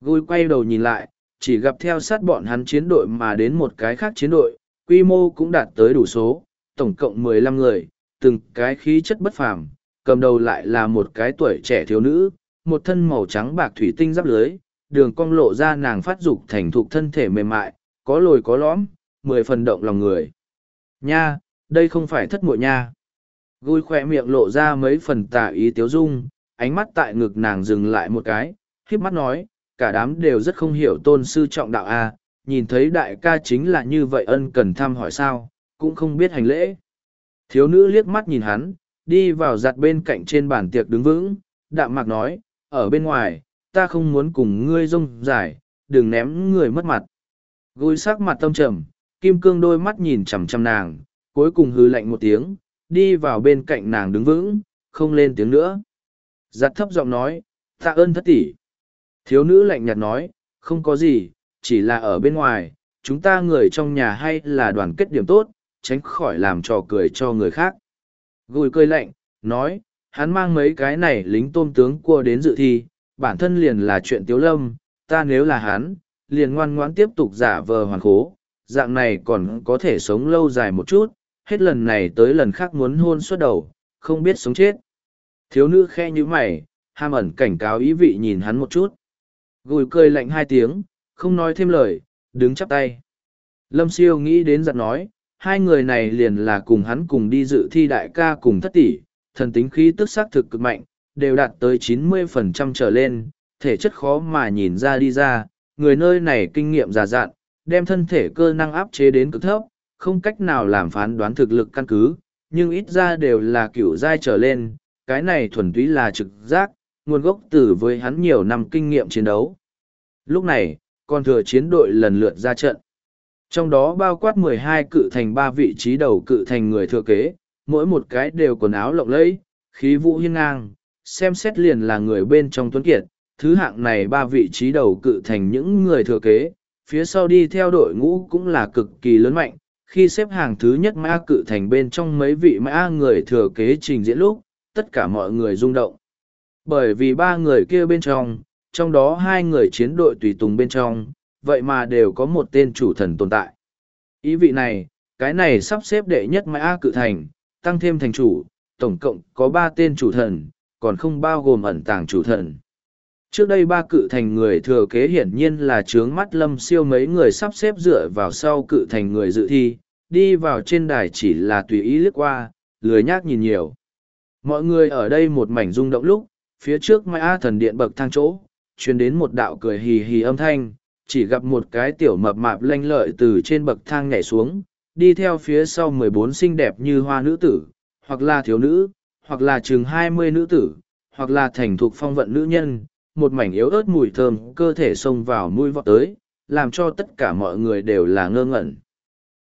gùi quay đầu nhìn lại, chỉ gặp theo sát bọn hắn chiến đội mà đến một cái khác chiến đội, quy mô cũng đạt tới đủ số, tổng cộng mười lăm người, từng cái khí chất bất phàm, cầm đầu lại là một cái tuổi trẻ thiếu nữ, một thân màu trắng bạc thủy tinh giáp lưới, đường cong lộ ra nàng phát dục thành thục thân thể mềm mại, có lồi có lõm, mười phần động lòng người. Nha, đây không phải thất muội nha. Gui khỏe miệng lộ ra mấy phần tà ý tiếu dung, ánh mắt tại ngực nàng dừng lại một cái, khiếp mắt nói, cả đám đều rất không hiểu tôn sư trọng đạo a nhìn thấy đại ca chính là như vậy ân cần thăm hỏi sao, cũng không biết hành lễ. Thiếu nữ liếc mắt nhìn hắn, đi vào giặt bên cạnh trên bàn tiệc đứng vững, đạm mạc nói, ở bên ngoài, ta không muốn cùng ngươi rông dài, đừng ném người mất mặt. Gối sắc mặt tâm trầm, kim cương đôi mắt nhìn chằm chằm nàng, cuối cùng hư lạnh một tiếng, đi vào bên cạnh nàng đứng vững, không lên tiếng nữa. Giặt thấp giọng nói, tạ ơn thất tỷ. Thiếu nữ lạnh nhạt nói, không có gì, chỉ là ở bên ngoài, chúng ta người trong nhà hay là đoàn kết điểm tốt, tránh khỏi làm trò cười cho người khác. Gùi cười lạnh, nói, hắn mang mấy cái này lính tôm tướng cua đến dự thi, bản thân liền là chuyện tiếu lâm, ta nếu là hắn, liền ngoan ngoãn tiếp tục giả vờ hoàn khố, dạng này còn có thể sống lâu dài một chút, hết lần này tới lần khác muốn hôn suốt đầu, không biết sống chết. Thiếu nữ khe như mày, ham ẩn cảnh cáo ý vị nhìn hắn một chút. Gùi cười lạnh hai tiếng, không nói thêm lời, đứng chắp tay. Lâm siêu nghĩ đến giặt nói, hai người này liền là cùng hắn cùng đi dự thi đại ca cùng thất tỷ, thần tính khí tức xác thực cực mạnh, đều đạt tới 90% trở lên, thể chất khó mà nhìn ra đi ra, người nơi này kinh nghiệm già dặn, đem thân thể cơ năng áp chế đến cực thấp, không cách nào làm phán đoán thực lực căn cứ, nhưng ít ra đều là kiểu giai trở lên, cái này thuần túy là trực giác, nguồn gốc từ với hắn nhiều năm kinh nghiệm chiến đấu. Lúc này, còn thừa chiến đội lần lượt ra trận. Trong đó bao quát 12 cự thành ba vị trí đầu cự thành người thừa kế, mỗi một cái đều quần áo lộng lẫy, khí vũ hiên ngang, xem xét liền là người bên trong tuấn kiệt. Thứ hạng này ba vị trí đầu cự thành những người thừa kế, phía sau đi theo đội ngũ cũng là cực kỳ lớn mạnh. Khi xếp hàng thứ nhất mã cự thành bên trong mấy vị mã người thừa kế trình diễn lúc, tất cả mọi người rung động. Bởi vì ba người kia bên trong, trong đó hai người chiến đội tùy tùng bên trong, vậy mà đều có một tên chủ thần tồn tại. Ý vị này, cái này sắp xếp đệ nhất mã cự thành, tăng thêm thành chủ, tổng cộng có ba tên chủ thần, còn không bao gồm ẩn tàng chủ thần. Trước đây ba cự thành người thừa kế hiển nhiên là trướng mắt lâm siêu mấy người sắp xếp dựa vào sau cự thành người dự thi, đi vào trên đài chỉ là tùy ý lướt qua, lười nhác nhìn nhiều. Mọi người ở đây một mảnh rung động lúc, phía trước mai thần điện bậc thang chỗ, truyền đến một đạo cười hì hì âm thanh, chỉ gặp một cái tiểu mập mạp lanh lợi từ trên bậc thang nhảy xuống, đi theo phía sau mười bốn xinh đẹp như hoa nữ tử, hoặc là thiếu nữ, hoặc là chừng hai mươi nữ tử, hoặc là thành thục phong vận nữ nhân, một mảnh yếu ớt mùi thơm cơ thể xông vào mũi vọt tới, làm cho tất cả mọi người đều là ngơ ngẩn.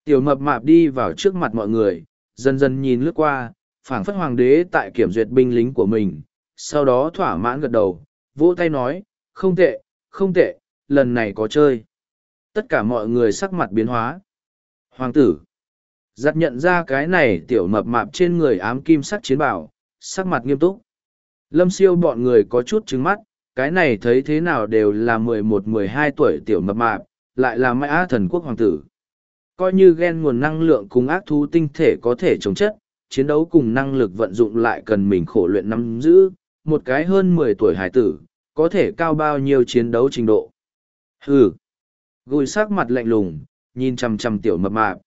Tiểu mập mạp đi vào trước mặt mọi người, dần dần nhìn lướt qua, phảng phất hoàng đế tại kiểm duyệt binh lính của mình, sau đó thỏa mãn gật đầu, vỗ tay nói, không tệ, không tệ, lần này có chơi. Tất cả mọi người sắc mặt biến hóa. Hoàng tử. Giặt nhận ra cái này tiểu mập mạp trên người ám kim sắc chiến bảo, sắc mặt nghiêm túc. Lâm siêu bọn người có chút trứng mắt, cái này thấy thế nào đều là mười một mười hai tuổi tiểu mập mạp, lại là mãi thần quốc hoàng tử. Coi như ghen nguồn năng lượng cùng ác thú tinh thể có thể chống chất, chiến đấu cùng năng lực vận dụng lại cần mình khổ luyện nắm giữ, một cái hơn mười tuổi hải tử, có thể cao bao nhiêu chiến đấu trình độ. Hừ. Gùi sắc mặt lạnh lùng, nhìn chằm chằm tiểu mập mạp.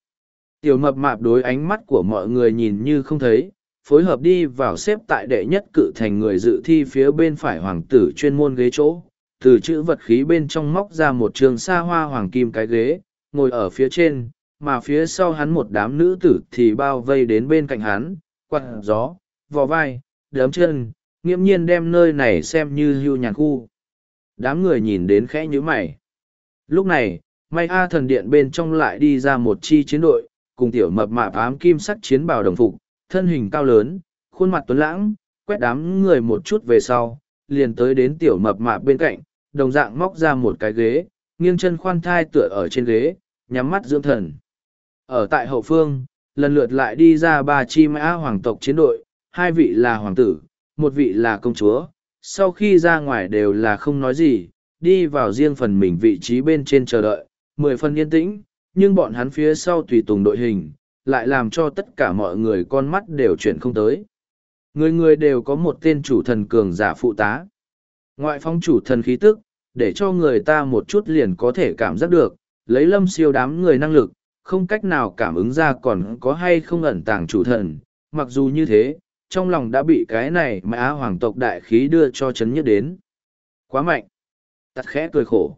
Tiểu mập mạp đối ánh mắt của mọi người nhìn như không thấy, phối hợp đi vào xếp tại đệ nhất cự thành người dự thi phía bên phải hoàng tử chuyên môn ghế chỗ. Từ chữ vật khí bên trong móc ra một trường xa hoa hoàng kim cái ghế, ngồi ở phía trên, mà phía sau hắn một đám nữ tử thì bao vây đến bên cạnh hắn, quạt gió, vò vai, đấm chân, nghiễm nhiên đem nơi này xem như hưu nhàn khu. Đám người nhìn đến khẽ như mày. Lúc này, may A thần điện bên trong lại đi ra một chi chiến đội, cùng tiểu mập mạp ám kim sắc chiến bào đồng phục, thân hình cao lớn, khuôn mặt tuấn lãng, quét đám người một chút về sau, liền tới đến tiểu mập mạp bên cạnh, đồng dạng móc ra một cái ghế, nghiêng chân khoan thai tựa ở trên ghế, nhắm mắt dưỡng thần. Ở tại hậu phương, lần lượt lại đi ra ba chi mã hoàng tộc chiến đội, hai vị là hoàng tử, một vị là công chúa, sau khi ra ngoài đều là không nói gì, đi vào riêng phần mình vị trí bên trên chờ đợi, mười phần yên tĩnh, nhưng bọn hắn phía sau tùy tùng đội hình, lại làm cho tất cả mọi người con mắt đều chuyển không tới. Người người đều có một tên chủ thần cường giả phụ tá. Ngoại phong chủ thần khí tức, để cho người ta một chút liền có thể cảm giác được, lấy lâm siêu đám người năng lực, không cách nào cảm ứng ra còn có hay không ẩn tàng chủ thần. Mặc dù như thế, trong lòng đã bị cái này mà á hoàng tộc đại khí đưa cho chấn nhất đến. Quá mạnh. Tắt khẽ cười khổ.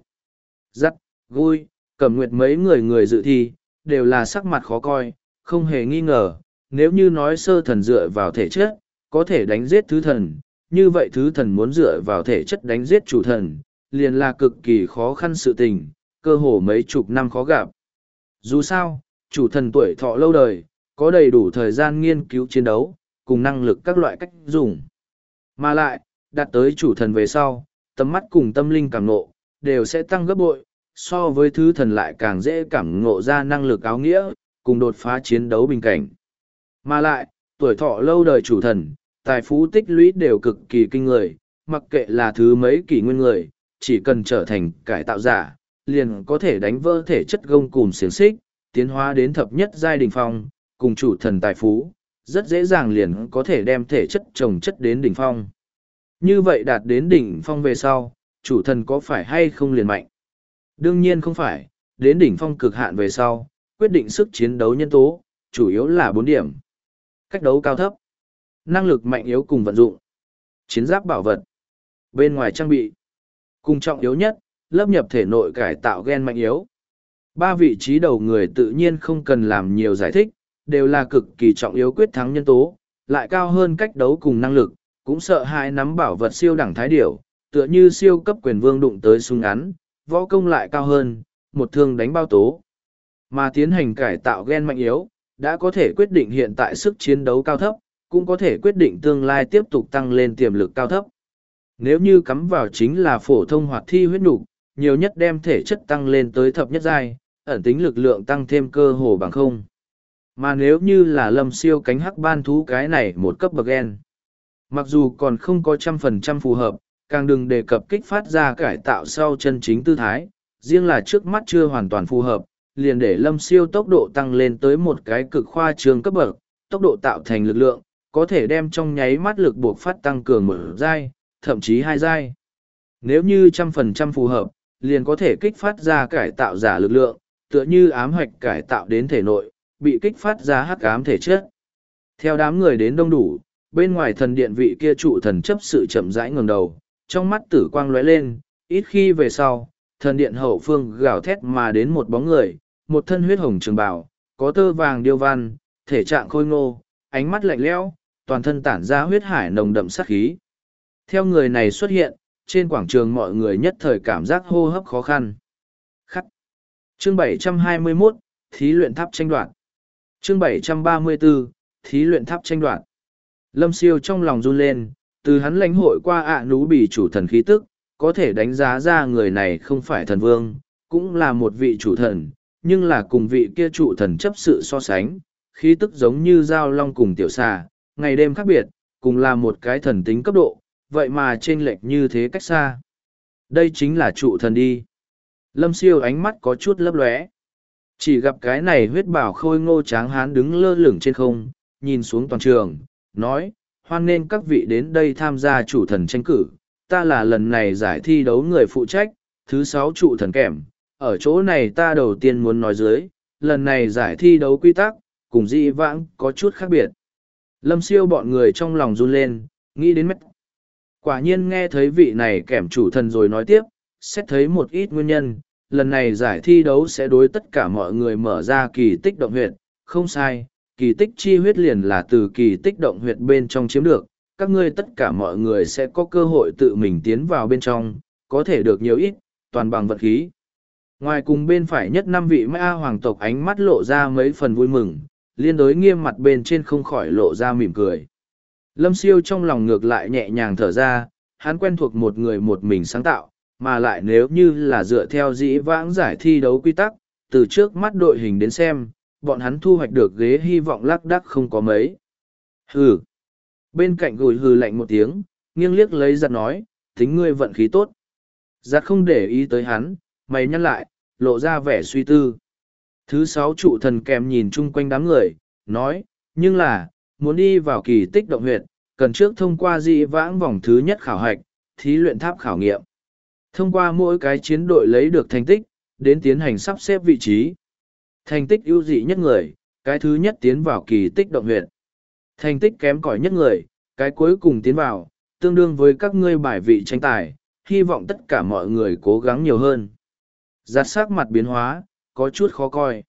Giắt, vui, cầm nguyệt mấy người người dự thi, đều là sắc mặt khó coi, không hề nghi ngờ, nếu như nói sơ thần dựa vào thể chất, có thể đánh giết thứ thần, như vậy thứ thần muốn dựa vào thể chất đánh giết chủ thần, liền là cực kỳ khó khăn sự tình, cơ hồ mấy chục năm khó gặp. Dù sao, chủ thần tuổi thọ lâu đời, có đầy đủ thời gian nghiên cứu chiến đấu, cùng năng lực các loại cách dùng. Mà lại, đạt tới chủ thần về sau, tầm mắt cùng tâm linh cảm ngộ, đều sẽ tăng gấp bội, so với thứ thần lại càng dễ cảm ngộ ra năng lực áo nghĩa, cùng đột phá chiến đấu bình cảnh. Mà lại, tuổi thọ lâu đời chủ thần, tài phú tích lũy đều cực kỳ kinh người, mặc kệ là thứ mấy kỷ nguyên người, chỉ cần trở thành cải tạo giả, liền có thể đánh vỡ thể chất gông cùng xiềng xích, tiến hóa đến thập nhất giai đình phong, cùng chủ thần tài phú, rất dễ dàng liền có thể đem thể chất trồng chất đến đỉnh phong. Như vậy đạt đến đỉnh phong về sau, chủ thần có phải hay không liền mạnh? Đương nhiên không phải, đến đỉnh phong cực hạn về sau, quyết định sức chiến đấu nhân tố, chủ yếu là bốn điểm. Cách đấu cao thấp, năng lực mạnh yếu cùng vận dụng, chiến giáp bảo vật, bên ngoài trang bị. Cùng trọng yếu nhất, lớp nhập thể nội cải tạo gen mạnh yếu. Ba vị trí đầu người tự nhiên không cần làm nhiều giải thích, đều là cực kỳ trọng yếu quyết thắng nhân tố, lại cao hơn cách đấu cùng năng lực, cũng sợ hai nắm bảo vật siêu đẳng thái điểu, tựa như siêu cấp quyền vương đụng tới súng ngắn, võ công lại cao hơn, một thương đánh bao tố. Mà tiến hành cải tạo gen mạnh yếu, đã có thể quyết định hiện tại sức chiến đấu cao thấp, cũng có thể quyết định tương lai tiếp tục tăng lên tiềm lực cao thấp. Nếu như cắm vào chính là phổ thông hoạt thi huyết nục, nhiều nhất đem thể chất tăng lên tới thập nhất giai, ẩn tính lực lượng tăng thêm cơ hồ bằng không. Mà nếu như là lâm siêu cánh hắc ban thú cái này một cấp bậc gen, mặc dù còn không có trăm phần trăm phù hợp, càng đừng đề cập kích phát ra cải tạo sau chân chính tư thái, riêng là trước mắt chưa hoàn toàn phù hợp, liền để lâm siêu tốc độ tăng lên tới một cái cực khoa trường cấp bậc, tốc độ tạo thành lực lượng, có thể đem trong nháy mắt lực buộc phát tăng cường một giai, thậm chí hai giai. Nếu như trăm phần trăm phù hợp, liền có thể kích phát ra cải tạo giả lực lượng, tựa như ám hoạch cải tạo đến thể nội, bị kích phát ra hắc ám thể chất. Theo đám người đến đông đủ, bên ngoài thần điện vị kia trụ thần chấp sự chậm rãi ngẩng đầu, trong mắt tử quang lóe lên, ít khi về sau, thần điện hậu phương gào thét mà đến một bóng người, một thân huyết hồng trường bào, có tơ vàng điêu văn, thể trạng khôi ngô, ánh mắt lạnh lẽo, toàn thân tản ra huyết hải nồng đậm sát khí. Theo người này xuất hiện, trên quảng trường mọi người nhất thời cảm giác hô hấp khó khăn. Khắc. Chương 721, Thí luyện tháp tranh đoạt. Chương 734, Thí luyện tháp tranh đoạt. Lâm siêu trong lòng run lên, từ hắn lãnh hội qua ạ nú bị chủ thần khí tức, có thể đánh giá ra người này không phải thần vương, cũng là một vị chủ thần, nhưng là cùng vị kia chủ thần chấp sự so sánh, khí tức giống như giao long cùng tiểu xà, ngày đêm khác biệt, cùng là một cái thần tính cấp độ, vậy mà chênh lệch như thế cách xa. Đây chính là trụ thần đi. Lâm siêu ánh mắt có chút lấp lóe. Chỉ gặp cái này huyết bảo khôi ngô tráng hán đứng lơ lửng trên không, nhìn xuống toàn trường, nói, hoan nên các vị đến đây tham gia chủ thần tranh cử. Ta là lần này giải thi đấu người phụ trách, thứ sáu trụ thần kèm. Ở chỗ này ta đầu tiên muốn nói dưới, lần này giải thi đấu quy tắc, cùng dị vãng có chút khác biệt. Lâm siêu bọn người trong lòng run lên, nghĩ đến mắt Quả nhiên nghe thấy vị này kèm chủ thần rồi nói tiếp, xét thấy một ít nguyên nhân, lần này giải thi đấu sẽ đối tất cả mọi người mở ra kỳ tích động huyệt, không sai, kỳ tích chi huyết liền là từ kỳ tích động huyệt bên trong chiếm được, các ngươi tất cả mọi người sẽ có cơ hội tự mình tiến vào bên trong, có thể được nhiều ít, toàn bằng vật khí. Ngoài cùng bên phải nhất năm vị ma hoàng tộc ánh mắt lộ ra mấy phần vui mừng, liên đối nghiêm mặt bên trên không khỏi lộ ra mỉm cười. Lâm siêu trong lòng ngược lại nhẹ nhàng thở ra, hắn quen thuộc một người một mình sáng tạo, mà lại nếu như là dựa theo dĩ vãng giải thi đấu quy tắc, từ trước mắt đội hình đến xem, bọn hắn thu hoạch được ghế hy vọng lác đắc không có mấy. Hừ. Bên cạnh gùi hừ lạnh một tiếng, nghiêng liếc lấy giặt nói, tính ngươi vận khí tốt. Giặt không để ý tới hắn, mày nhăn lại, lộ ra vẻ suy tư. Thứ sáu trụ thần kèm nhìn chung quanh đám người, nói, nhưng là, muốn đi vào kỳ tích động huyệt, cần trước thông qua dị vãng vòng thứ nhất khảo hạch, thí luyện tháp khảo nghiệm. Thông qua mỗi cái chiến đội lấy được thành tích, đến tiến hành sắp xếp vị trí. Thành tích ưu dị nhất người, cái thứ nhất tiến vào kỳ tích động huyện. Thành tích kém cỏi nhất người, cái cuối cùng tiến vào, tương đương với các ngươi bài vị tranh tài, hy vọng tất cả mọi người cố gắng nhiều hơn. Giặt sắc mặt biến hóa, có chút khó coi.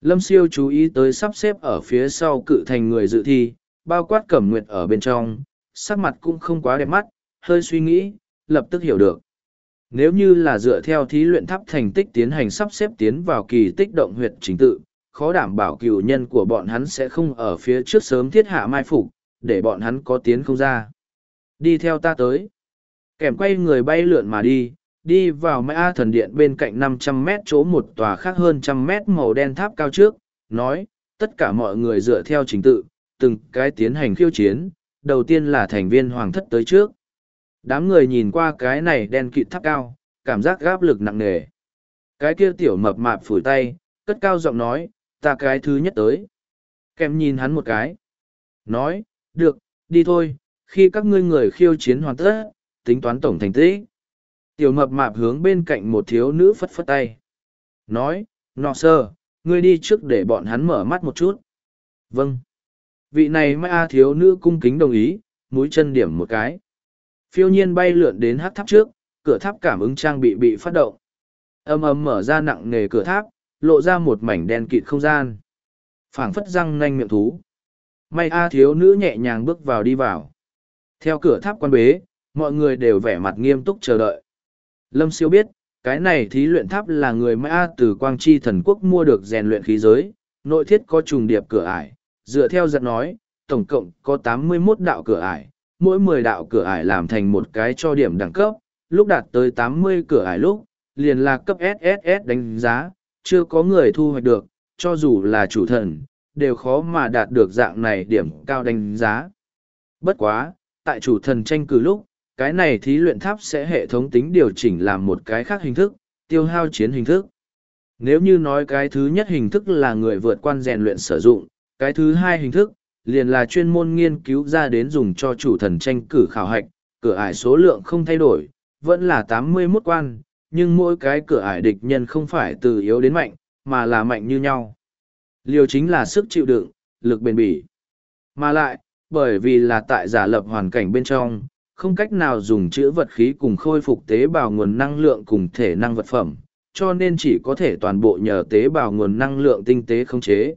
Lâm siêu chú ý tới sắp xếp ở phía sau cự thành người dự thi, bao quát cẩm nguyệt ở bên trong, sắc mặt cũng không quá đẹp mắt, hơi suy nghĩ, lập tức hiểu được. Nếu như là dựa theo thí luyện tháp thành tích tiến hành sắp xếp tiến vào kỳ tích động huyệt chính tự, khó đảm bảo cựu nhân của bọn hắn sẽ không ở phía trước sớm thiết hạ mai phục, để bọn hắn có tiến không ra. Đi theo ta tới. Kèm quay người bay lượn mà đi, đi vào mã thần điện bên cạnh 500 mét chỗ một tòa khác hơn trăm mét màu đen tháp cao trước, nói, tất cả mọi người dựa theo trình tự, từng cái tiến hành khiêu chiến, đầu tiên là thành viên hoàng thất tới trước. Đám người nhìn qua cái này đen kịt tháp cao, cảm giác gáp lực nặng nề. Cái kia tiểu mập mạp phủi tay, cất cao giọng nói, ta cái thứ nhất tới. Kèm nhìn hắn một cái. Nói, được, đi thôi, khi các ngươi người khiêu chiến hoàn tất, tính toán tổng thành tích. Tiểu mập mạp hướng bên cạnh một thiếu nữ phất phất tay. Nói, nọ sơ, ngươi đi trước để bọn hắn mở mắt một chút. Vâng. Vị này mai A thiếu nữ cung kính đồng ý, mũi chân điểm một cái. Phiêu nhiên bay lượn đến hát tháp trước, cửa tháp cảm ứng trang bị bị phát động. Âm âm mở ra nặng nề cửa tháp, lộ ra một mảnh đen kịt không gian. phảng phất răng nanh miệng thú. May A thiếu nữ nhẹ nhàng bước vào đi vào. Theo cửa tháp quan bế, mọi người đều vẻ mặt nghiêm túc chờ đợi. Lâm siêu biết, cái này thí luyện tháp là người May A từ Quang Chi thần quốc mua được rèn luyện khí giới, nội thiết có trùng điệp cửa ải. Dựa theo giật nói, tổng cộng có tám mươi 81 đạo cửa ải, mỗi mười đạo cửa ải làm thành một cái cho điểm đẳng cấp, lúc đạt tới tám mươi cửa ải lúc, liền là cấp SSS đánh giá, chưa có người thu hoạch được, cho dù là chủ thần, đều khó mà đạt được dạng này điểm cao đánh giá. Bất quá, tại chủ thần tranh cử lúc, cái này thí luyện tháp sẽ hệ thống tính điều chỉnh làm một cái khác hình thức, tiêu hao chiến hình thức. Nếu như nói cái thứ nhất hình thức là người vượt quan rèn luyện sử dụng, cái thứ hai hình thức, liền là chuyên môn nghiên cứu ra đến dùng cho chủ thần tranh cử khảo hạch, cửa ải số lượng không thay đổi, vẫn là tám mươi 81 quan, nhưng mỗi cái cửa ải địch nhân không phải từ yếu đến mạnh, mà là mạnh như nhau. Liều chính là sức chịu đựng, lực bền bỉ. Mà lại, bởi vì là tại giả lập hoàn cảnh bên trong, không cách nào dùng chữ vật khí cùng khôi phục tế bào nguồn năng lượng cùng thể năng vật phẩm, cho nên chỉ có thể toàn bộ nhờ tế bào nguồn năng lượng tinh tế khống chế.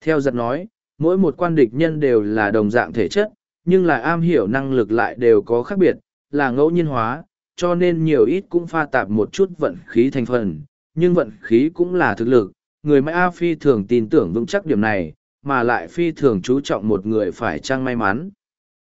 Theo giật nói, mỗi một quan địch nhân đều là đồng dạng thể chất, nhưng là am hiểu năng lực lại đều có khác biệt, là ngẫu nhiên hóa, cho nên nhiều ít cũng pha tạp một chút vận khí thành phần, nhưng vận khí cũng là thực lực. Người Mai A phi thường tin tưởng vững chắc điểm này, mà lại phi thường chú trọng một người phải trang may mắn.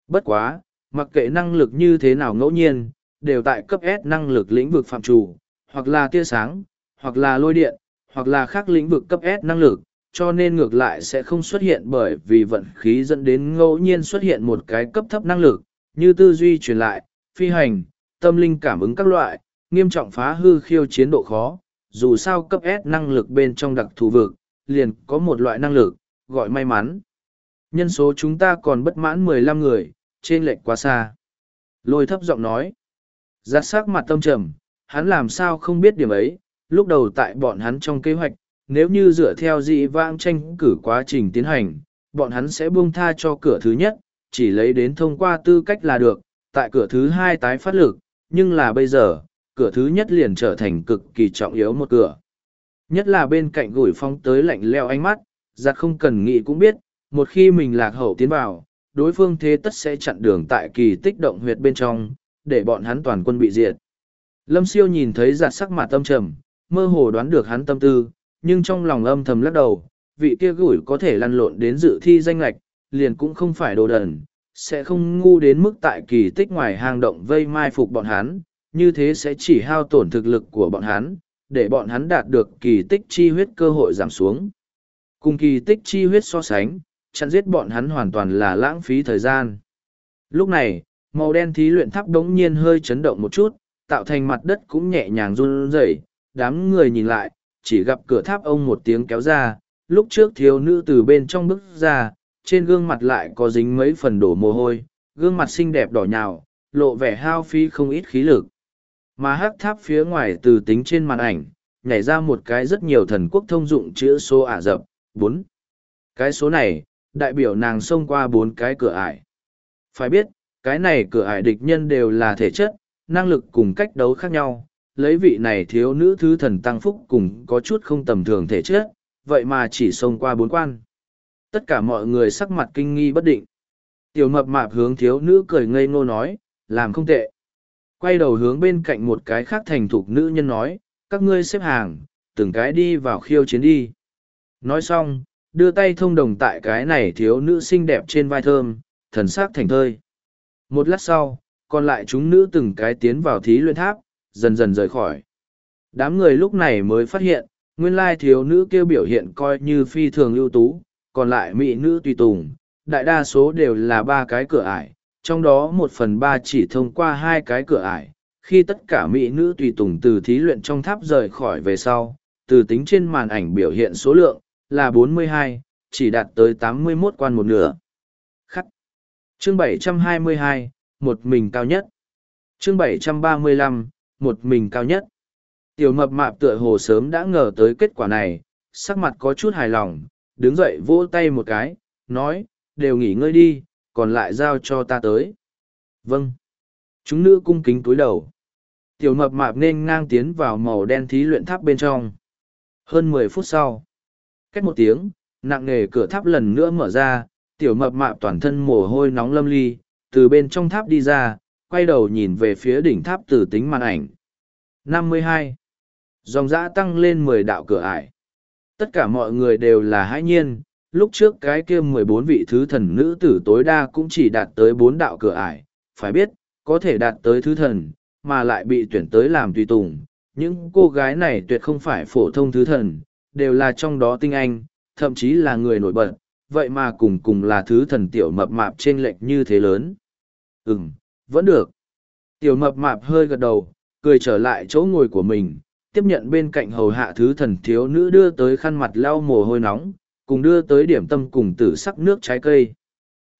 Bất quá, mặc kệ năng lực như thế nào ngẫu nhiên, đều tại cấp S năng lực lĩnh vực phạm chủ, hoặc là tia sáng, hoặc là lôi điện, hoặc là khác lĩnh vực cấp S năng lực, cho nên ngược lại sẽ không xuất hiện bởi vì vận khí dẫn đến ngẫu nhiên xuất hiện một cái cấp thấp năng lực, như tư duy truyền lại, phi hành, tâm linh cảm ứng các loại, nghiêm trọng phá hư khiêu chiến độ khó, dù sao cấp S năng lực bên trong đặc thù vực, liền có một loại năng lực, gọi may mắn. Nhân số chúng ta còn bất mãn mười lăm người, trên lệch quá xa. Lôi thấp giọng nói. Giặt sắc mặt tâm trầm, hắn làm sao không biết điểm ấy, lúc đầu tại bọn hắn trong kế hoạch, nếu như dựa theo dị vãng tranh cử quá trình tiến hành, bọn hắn sẽ buông tha cho cửa thứ nhất, chỉ lấy đến thông qua tư cách là được, tại cửa thứ hai tái phát lực, nhưng là bây giờ, cửa thứ nhất liền trở thành cực kỳ trọng yếu một cửa. Nhất là bên cạnh gửi phong tới lạnh leo ánh mắt, giặt không cần nghĩ cũng biết, một khi mình lạc hậu tiến vào, đối phương thế tất sẽ chặn đường tại kỳ tích động huyệt bên trong, để bọn hắn toàn quân bị diệt. Lâm siêu nhìn thấy giặt sắc mặt tâm trầm, mơ hồ đoán được hắn tâm tư, nhưng trong lòng âm thầm lắc đầu, vị kia gửi có thể lăn lộn đến dự thi danh lạch, liền cũng không phải đồ đần, sẽ không ngu đến mức tại kỳ tích ngoài hang động vây mai phục bọn hắn, như thế sẽ chỉ hao tổn thực lực của bọn hắn, để bọn hắn đạt được kỳ tích chi huyết cơ hội giảm xuống. Cùng kỳ tích chi huyết so sánh, chặn giết bọn hắn hoàn toàn là lãng phí thời gian. Lúc này, màu đen thí luyện tháp đống nhiên hơi chấn động một chút, tạo thành mặt đất cũng nhẹ nhàng run rẩy. đám người nhìn lại, chỉ gặp cửa tháp ông một tiếng kéo ra, lúc trước thiếu nữ từ bên trong bước ra, trên gương mặt lại có dính mấy phần đổ mồ hôi, gương mặt xinh đẹp đỏ nhào, lộ vẻ hao phí không ít khí lực. Mà hắc tháp phía ngoài từ tính trên màn ảnh, nhảy ra một cái rất nhiều thần quốc thông dụng chữ số ả rập, bốn. Cái số này, đại biểu nàng xông qua bốn cái cửa ải. Phải biết, cái này cửa ải địch nhân đều là thể chất, năng lực cùng cách đấu khác nhau, lấy vị này thiếu nữ thứ thần tăng phúc cùng có chút không tầm thường thể chất, vậy mà chỉ xông qua bốn quan. Tất cả mọi người sắc mặt kinh nghi bất định. Tiểu mập mạp hướng thiếu nữ cười ngây ngô nói, làm không tệ. Quay đầu hướng bên cạnh một cái khác thành thục nữ nhân nói, các ngươi xếp hàng, từng cái đi vào khiêu chiến đi. Nói xong, đưa tay thông đồng tại cái này thiếu nữ xinh đẹp trên vai thơm, thần sắc thành thơi. Một lát sau, còn lại chúng nữ từng cái tiến vào thí luyện tháp, dần dần rời khỏi. Đám người lúc này mới phát hiện, nguyên lai thiếu nữ kêu biểu hiện coi như phi thường ưu tú, còn lại mỹ nữ tùy tùng, đại đa số đều là ba cái cửa ải, trong đó một phần ba chỉ thông qua hai cái cửa ải. Khi tất cả mỹ nữ tùy tùng từ thí luyện trong tháp rời khỏi về sau, từ tính trên màn ảnh biểu hiện số lượng, là 42, chỉ đạt tới 81 quan một nửa. Khắc. Chương 722, một mình cao nhất. Chương 735, một mình cao nhất. Tiểu mập mạp tựa hồ sớm đã ngờ tới kết quả này, sắc mặt có chút hài lòng, đứng dậy vỗ tay một cái, nói, đều nghỉ ngơi đi, còn lại giao cho ta tới. Vâng. Chúng nữ cung kính túi đầu. Tiểu mập mạp nên ngang tiến vào màu đen thí luyện tháp bên trong. Hơn mười phút sau. Cách một tiếng, nặng nề cửa tháp lần nữa mở ra, tiểu mập mạp toàn thân mồ hôi nóng lâm ly, từ bên trong tháp đi ra, quay đầu nhìn về phía đỉnh tháp từ tính màn ảnh. 52. Dòng dã tăng lên mười đạo cửa ải. Tất cả mọi người đều là hãi nhiên, lúc trước cái kia mười bốn vị thứ thần nữ tử tối đa cũng chỉ đạt tới bốn đạo cửa ải, phải biết, có thể đạt tới thứ thần, mà lại bị tuyển tới làm tùy tùng. Những cô gái này tuyệt không phải phổ thông thứ thần, đều là trong đó tinh anh, thậm chí là người nổi bật, vậy mà cùng cùng là thứ thần tiểu mập mạp trên lệch như thế lớn. Ừm, vẫn được. Tiểu mập mạp hơi gật đầu, cười trở lại chỗ ngồi của mình, tiếp nhận bên cạnh hầu hạ thứ thần thiếu nữ đưa tới khăn mặt lau mồ hôi nóng, cùng đưa tới điểm tâm cùng tử sắc nước trái cây.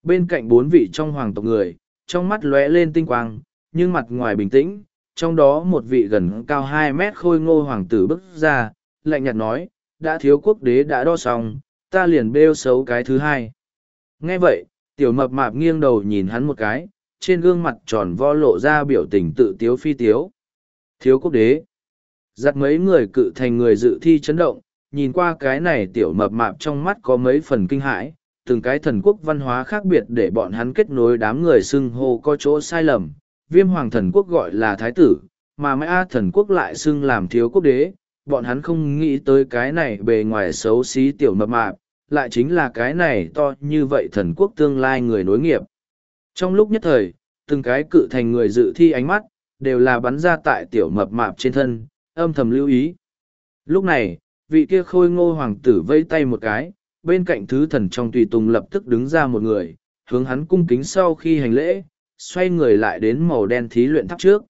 Bên cạnh bốn vị trong hoàng tộc người, trong mắt lóe lên tinh quang, nhưng mặt ngoài bình tĩnh, trong đó một vị gần cao hai mét khôi ngô hoàng tử bước ra, lạnh nhạt nói, đã thiếu quốc đế đã đo xong, ta liền bêu xấu cái thứ hai. Nghe vậy, tiểu mập mạp nghiêng đầu nhìn hắn một cái, trên gương mặt tròn vo lộ ra biểu tình tự tiếu phi tiếu. Thiếu quốc đế. Giặt mấy người cự thành người dự thi chấn động, nhìn qua cái này tiểu mập mạp trong mắt có mấy phần kinh hãi, từng cái thần quốc văn hóa khác biệt để bọn hắn kết nối đám người xưng hô có chỗ sai lầm. Viêm hoàng thần quốc gọi là thái tử, mà mãi A thần quốc lại xưng làm thiếu quốc đế, bọn hắn không nghĩ tới cái này bề ngoài xấu xí tiểu mập mạp, lại chính là cái này to như vậy thần quốc tương lai người nối nghiệp. Trong lúc nhất thời, từng cái cự thành người dự thi ánh mắt, đều là bắn ra tại tiểu mập mạp trên thân, âm thầm lưu ý. Lúc này, vị kia khôi ngô hoàng tử vây tay một cái, bên cạnh thứ thần trong tùy tùng lập tức đứng ra một người, hướng hắn cung kính sau khi hành lễ, xoay người lại đến màu đen thí luyện tháp trước.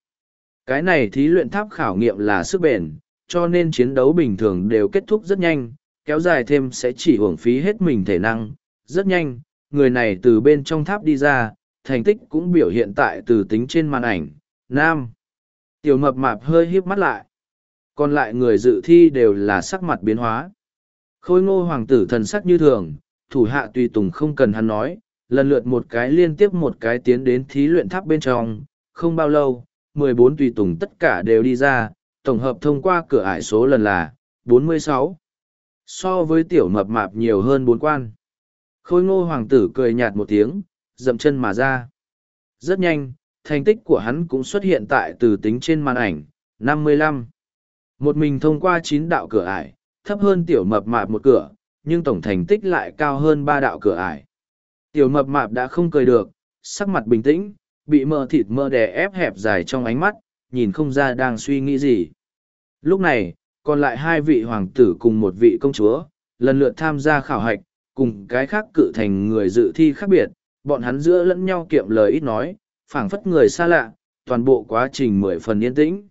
Cái này thí luyện tháp khảo nghiệm là sức bền, cho nên chiến đấu bình thường đều kết thúc rất nhanh, kéo dài thêm sẽ chỉ hưởng phí hết mình thể năng. Rất nhanh, người này từ bên trong tháp đi ra, thành tích cũng biểu hiện tại từ tính trên màn ảnh. Nam. Tiểu mập mạp hơi híp mắt lại. Còn lại người dự thi đều là sắc mặt biến hóa. Khôi ngô hoàng tử thần sắc như thường, thủ hạ tùy tùng không cần hắn nói, lần lượt một cái liên tiếp một cái tiến đến thí luyện tháp bên trong, không bao lâu, mười bốn tùy tùng tất cả đều đi ra, tổng hợp thông qua cửa ải số lần là 46. So với tiểu mập mạp nhiều hơn bốn quan. Khôi ngô hoàng tử cười nhạt một tiếng, dậm chân mà ra. Rất nhanh, thành tích của hắn cũng xuất hiện tại từ tính trên màn ảnh, 55. Một mình thông qua chín đạo cửa ải, thấp hơn tiểu mập mạp một cửa, nhưng tổng thành tích lại cao hơn ba đạo cửa ải. Tiểu mập mạp đã không cười được, sắc mặt bình tĩnh, bị mơ thịt mơ đè ép hẹp dài trong ánh mắt, nhìn không ra đang suy nghĩ gì. Lúc này, còn lại hai vị hoàng tử cùng một vị công chúa, lần lượt tham gia khảo hạch, cùng cái khác cự thành người dự thi khác biệt, bọn hắn giữa lẫn nhau kiệm lời ít nói, phảng phất người xa lạ, toàn bộ quá trình mười phần yên tĩnh.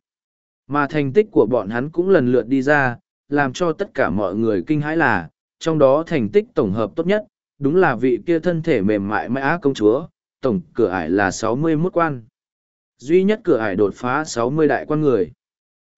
Mà thành tích của bọn hắn cũng lần lượt đi ra, làm cho tất cả mọi người kinh hãi là, trong đó thành tích tổng hợp tốt nhất, đúng là vị kia thân thể mềm mại mãi á công chúa, tổng cửa ải là sáu mươi 61 quan. Duy nhất cửa ải đột phá sáu mươi đại quan người.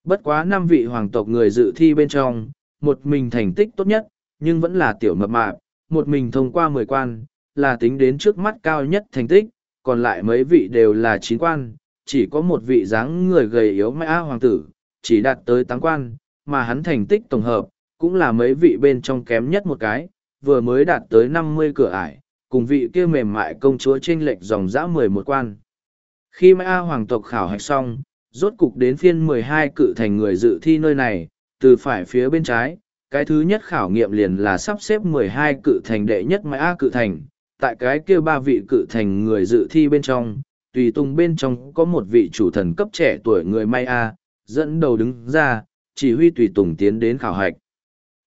Bất quá năm vị hoàng tộc người dự thi bên trong, một mình thành tích tốt nhất, nhưng vẫn là tiểu mập mạp, một mình thông qua mười quan, là tính đến trước mắt cao nhất thành tích, còn lại mấy vị đều là chín quan, chỉ có một vị dáng người gầy yếu mã hoàng tử, chỉ đạt tới tám quan, mà hắn thành tích tổng hợp, cũng là mấy vị bên trong kém nhất một cái, vừa mới đạt tới năm mươi cửa ải, cùng vị kia mềm mại công chúa tranh lệch dòng dã mười một quan. Khi mã hoàng tộc khảo hạch xong, rốt cục đến phiên mười hai cự thành người dự thi nơi này, từ phải phía bên trái, cái thứ nhất khảo nghiệm liền là sắp xếp mười hai cự thành đệ nhất mã cự thành, tại cái kia ba vị cự thành người dự thi bên trong, tùy tung bên trong có một vị chủ thần cấp trẻ tuổi người may a dẫn đầu đứng ra chỉ huy tùy tùng tiến đến khảo hạch.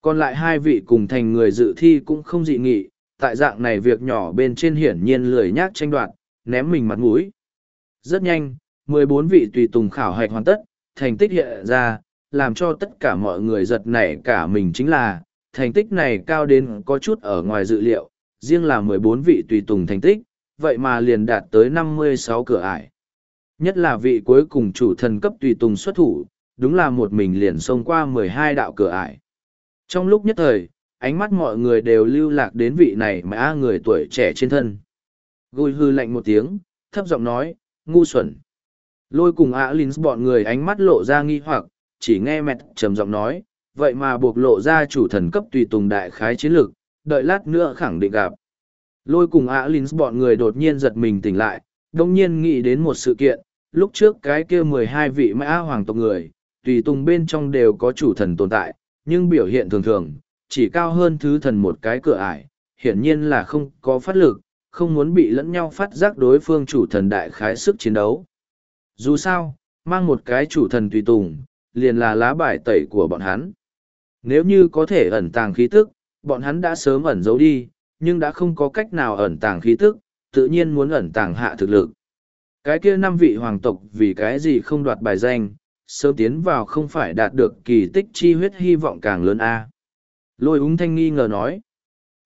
Còn lại hai vị cùng thành người dự thi cũng không dị nghị tại dạng này việc nhỏ bên trên hiển nhiên lười nhác tranh đoạt ném mình mặt mũi. Rất nhanh mười bốn vị tùy tùng khảo hạch hoàn tất thành tích hiện ra làm cho tất cả mọi người giật nảy cả mình chính là thành tích này cao đến có chút ở ngoài dự liệu riêng là mười bốn vị tùy tùng thành tích vậy mà liền đạt tới năm mươi sáu cửa ải. Nhất là vị cuối cùng chủ thần cấp tùy tùng xuất thủ, đúng là một mình liền xông qua mười hai đạo cửa ải. Trong lúc nhất thời, ánh mắt mọi người đều lưu lạc đến vị này mà a người tuổi trẻ trên thân. Gùi hư lạnh một tiếng, thấp giọng nói, ngu xuẩn. Lôi cùng ạ Linh bọn người ánh mắt lộ ra nghi hoặc, chỉ nghe mẹt trầm giọng nói, vậy mà buộc lộ ra chủ thần cấp tùy tùng đại khái chiến lược, đợi lát nữa khẳng định gặp. Lôi cùng ạ Linh bọn người đột nhiên giật mình tỉnh lại, đồng nhiên nghĩ đến một sự kiện, lúc trước cái kia mười hai vị mã hoàng tộc người, tùy tùng bên trong đều có chủ thần tồn tại, nhưng biểu hiện thường thường, chỉ cao hơn thứ thần một cái cửa ải, hiển nhiên là không có phát lực, không muốn bị lẫn nhau phát giác đối phương chủ thần đại khái sức chiến đấu. Dù sao, mang một cái chủ thần tùy tùng, liền là lá bài tẩy của bọn hắn. Nếu như có thể ẩn tàng khí tức, bọn hắn đã sớm ẩn giấu đi, nhưng đã không có cách nào ẩn tàng khí tức, tự nhiên muốn ẩn tàng hạ thực lực. Cái kia năm vị hoàng tộc vì cái gì không đoạt bài danh, sớm tiến vào không phải đạt được kỳ tích chi huyết hy vọng càng lớn a. Lôi úng thanh nghi ngờ nói.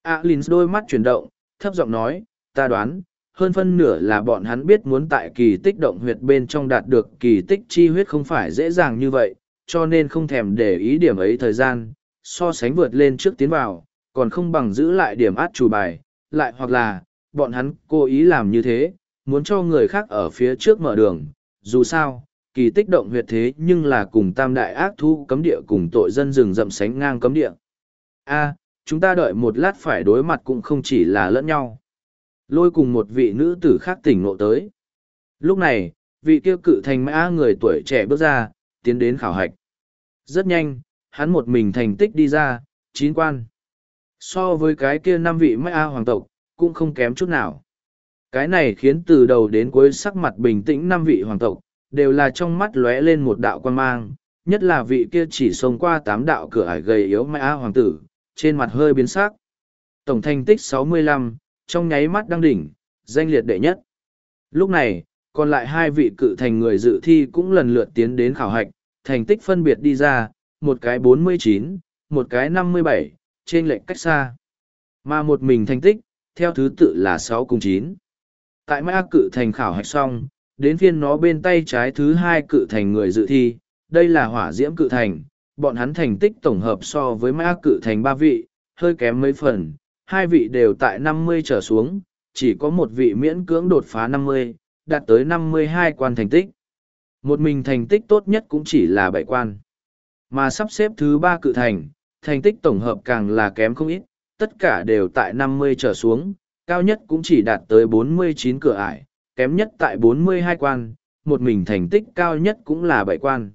A l đôi mắt chuyển động thấp giọng nói ta đoán hơn phân nửa là bọn hắn biết muốn tại kỳ tích động huyệt bên trong đạt được kỳ tích chi huyết không phải dễ dàng như vậy cho nên không thèm để ý điểm ấy thời gian so sánh vượt lên trước tiến vào còn không bằng giữ lại điểm át chủ bài lại hoặc là bọn hắn cố ý làm như thế muốn cho người khác ở phía trước mở đường dù sao kỳ tích động huyệt thế nhưng là cùng tam đại ác thu cấm địa cùng tội dân rừng rậm sánh ngang cấm địa. a chúng ta đợi một lát phải đối mặt cũng không chỉ là lẫn nhau. Lôi cùng một vị nữ tử khác tỉnh ngộ tới. Lúc này, vị kia cự thành mã người tuổi trẻ bước ra, tiến đến khảo hạch. Rất nhanh, hắn một mình thành tích đi ra, chín quan. So với cái kia năm vị Mai A hoàng tộc, cũng không kém chút nào. Cái này khiến từ đầu đến cuối sắc mặt bình tĩnh năm vị hoàng tộc, đều là trong mắt lóe lên một đạo quan mang, nhất là vị kia chỉ xông qua tám đạo cửa ải gầy yếu Mai A hoàng tử, trên mặt hơi biến sắc. Tổng thành tích 65, trong nháy mắt đăng đỉnh, danh liệt đệ nhất. Lúc này, còn lại hai vị cự thành người dự thi cũng lần lượt tiến đến khảo hạch, thành tích phân biệt đi ra, một cái 49, một cái 57, trên lệnh cách xa. Mà một mình thành tích, theo thứ tự là 6 cùng 9. Tại mã cự thành khảo hạch xong, đến phiên nó bên tay trái thứ hai cự thành người dự thi, đây là hỏa diễm cự thành, bọn hắn thành tích tổng hợp so với mã cự thành ba vị, hơi kém mấy phần, hai vị đều tại năm mươi trở xuống, chỉ có một vị miễn cưỡng đột phá năm mươi, đạt tới năm mươi hai quan thành tích. Một mình thành tích tốt nhất cũng chỉ là bảy quan. Mà sắp xếp thứ ba cự thành, thành tích tổng hợp càng là kém không ít, tất cả đều tại năm mươi trở xuống, cao nhất cũng chỉ đạt tới bốn mươi chín cửa ải, kém nhất tại 42 quan, một mình thành tích cao nhất cũng là bảy quan.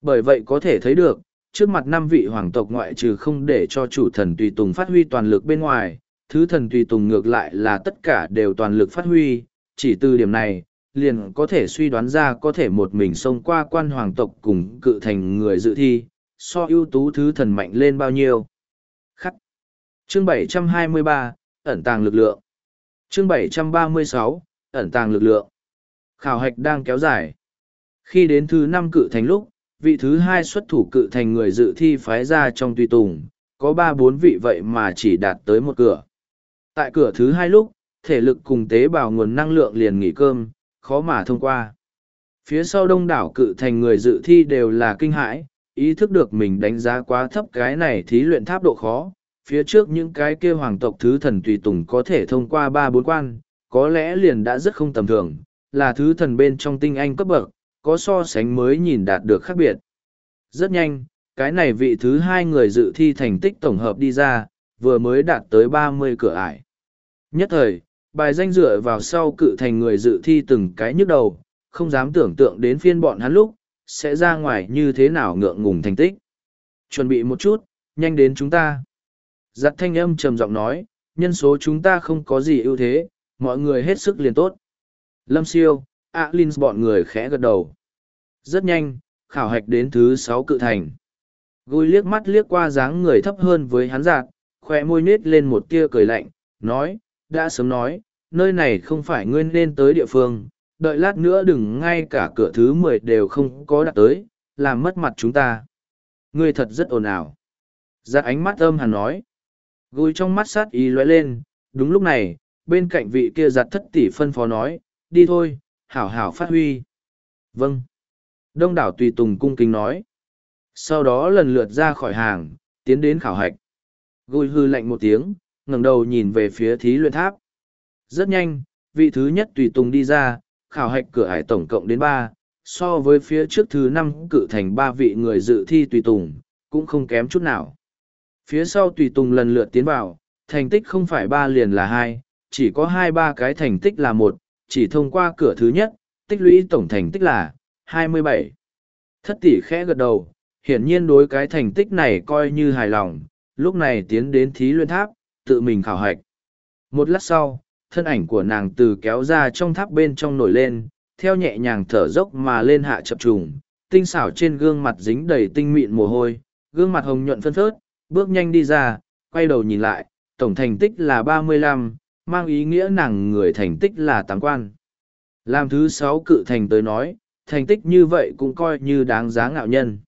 Bởi vậy có thể thấy được, trước mặt năm vị hoàng tộc ngoại trừ không để cho chủ thần tùy tùng phát huy toàn lực bên ngoài, thứ thần tùy tùng ngược lại là tất cả đều toàn lực phát huy, chỉ từ điểm này, liền có thể suy đoán ra có thể một mình xông qua quan hoàng tộc cùng cự thành người dự thi, so ưu tú thứ thần mạnh lên bao nhiêu. Khắc. Chương 723, ẩn tàng lực lượng. Chương 736, ẩn tàng lực lượng. Khảo hạch đang kéo dài. Khi đến thứ năm cự thành lúc, vị thứ hai xuất thủ cự thành người dự thi phái ra trong tùy tùng, có ba bốn vị vậy mà chỉ đạt tới một cửa. Tại cửa thứ hai lúc, thể lực cùng tế bào nguồn năng lượng liền nghỉ cơm, khó mà thông qua. Phía sau đông đảo cự thành người dự thi đều là kinh hãi, ý thức được mình đánh giá quá thấp cái này thí luyện tháp độ khó. Phía trước những cái kia hoàng tộc thứ thần tùy tùng có thể thông qua ba bốn quan, có lẽ liền đã rất không tầm thường, là thứ thần bên trong tinh anh cấp bậc, có so sánh mới nhìn đạt được khác biệt. Rất nhanh, cái này vị thứ hai người dự thi thành tích tổng hợp đi ra, vừa mới đạt tới ba mươi cửa ải. Nhất thời, bài danh dựa vào sau cự thành người dự thi từng cái nhức đầu, không dám tưởng tượng đến phiên bọn hắn lúc, sẽ ra ngoài như thế nào ngượng ngùng thành tích. Chuẩn bị một chút, nhanh đến chúng ta. Giặt thanh âm trầm giọng nói, nhân số chúng ta không có gì ưu thế, mọi người hết sức liền tốt. Lâm siêu, ạ Linh bọn người khẽ gật đầu. Rất nhanh, khảo hạch đến thứ sáu cự thành. Gùi liếc mắt liếc qua dáng người thấp hơn với hắn giạt, khoe môi nết lên một tia cười lạnh, nói, đã sớm nói, nơi này không phải ngươi nên tới địa phương, đợi lát nữa đừng ngay cả cửa thứ mười đều không có đặt tới, làm mất mặt chúng ta. Ngươi thật rất ồn ào. Giạt ánh mắt âm hẳn nói. Gùi trong mắt sát ý lóe lên, đúng lúc này, bên cạnh vị kia giặt thất tỷ phân phó nói, đi thôi, hảo hảo phát huy. Vâng. Đông đảo tùy tùng cung kính nói. Sau đó lần lượt ra khỏi hàng, tiến đến khảo hạch. Gùi hư lạnh một tiếng, ngẩng đầu nhìn về phía thí luyện tháp. Rất nhanh, vị thứ nhất tùy tùng đi ra, khảo hạch cửa ải tổng cộng đến ba, so với phía trước thứ năm cự thành ba vị người dự thi tùy tùng, cũng không kém chút nào. Phía sau tùy tùng lần lượt tiến vào, thành tích không phải ba liền là hai, chỉ có hai ba cái thành tích là một, chỉ thông qua cửa thứ nhất, tích lũy tổng thành tích là hai mươi bảy. Thất tỷ khẽ gật đầu, hiển nhiên đối cái thành tích này coi như hài lòng, lúc này tiến đến thí luyện tháp, tự mình khảo hạch. Một lát sau, thân ảnh của nàng từ kéo ra trong tháp bên trong nổi lên, theo nhẹ nhàng thở dốc mà lên hạ chập trùng, tinh xảo trên gương mặt dính đầy tinh mịn mồ hôi, gương mặt hồng nhuận phân phớt, bước nhanh đi ra, quay đầu nhìn lại, tổng thành tích là ba mươi lăm, mang ý nghĩa nàng người thành tích là tám quan. Làm thứ sáu cự thành tới nói, thành tích như vậy cũng coi như đáng giá ngạo nhân.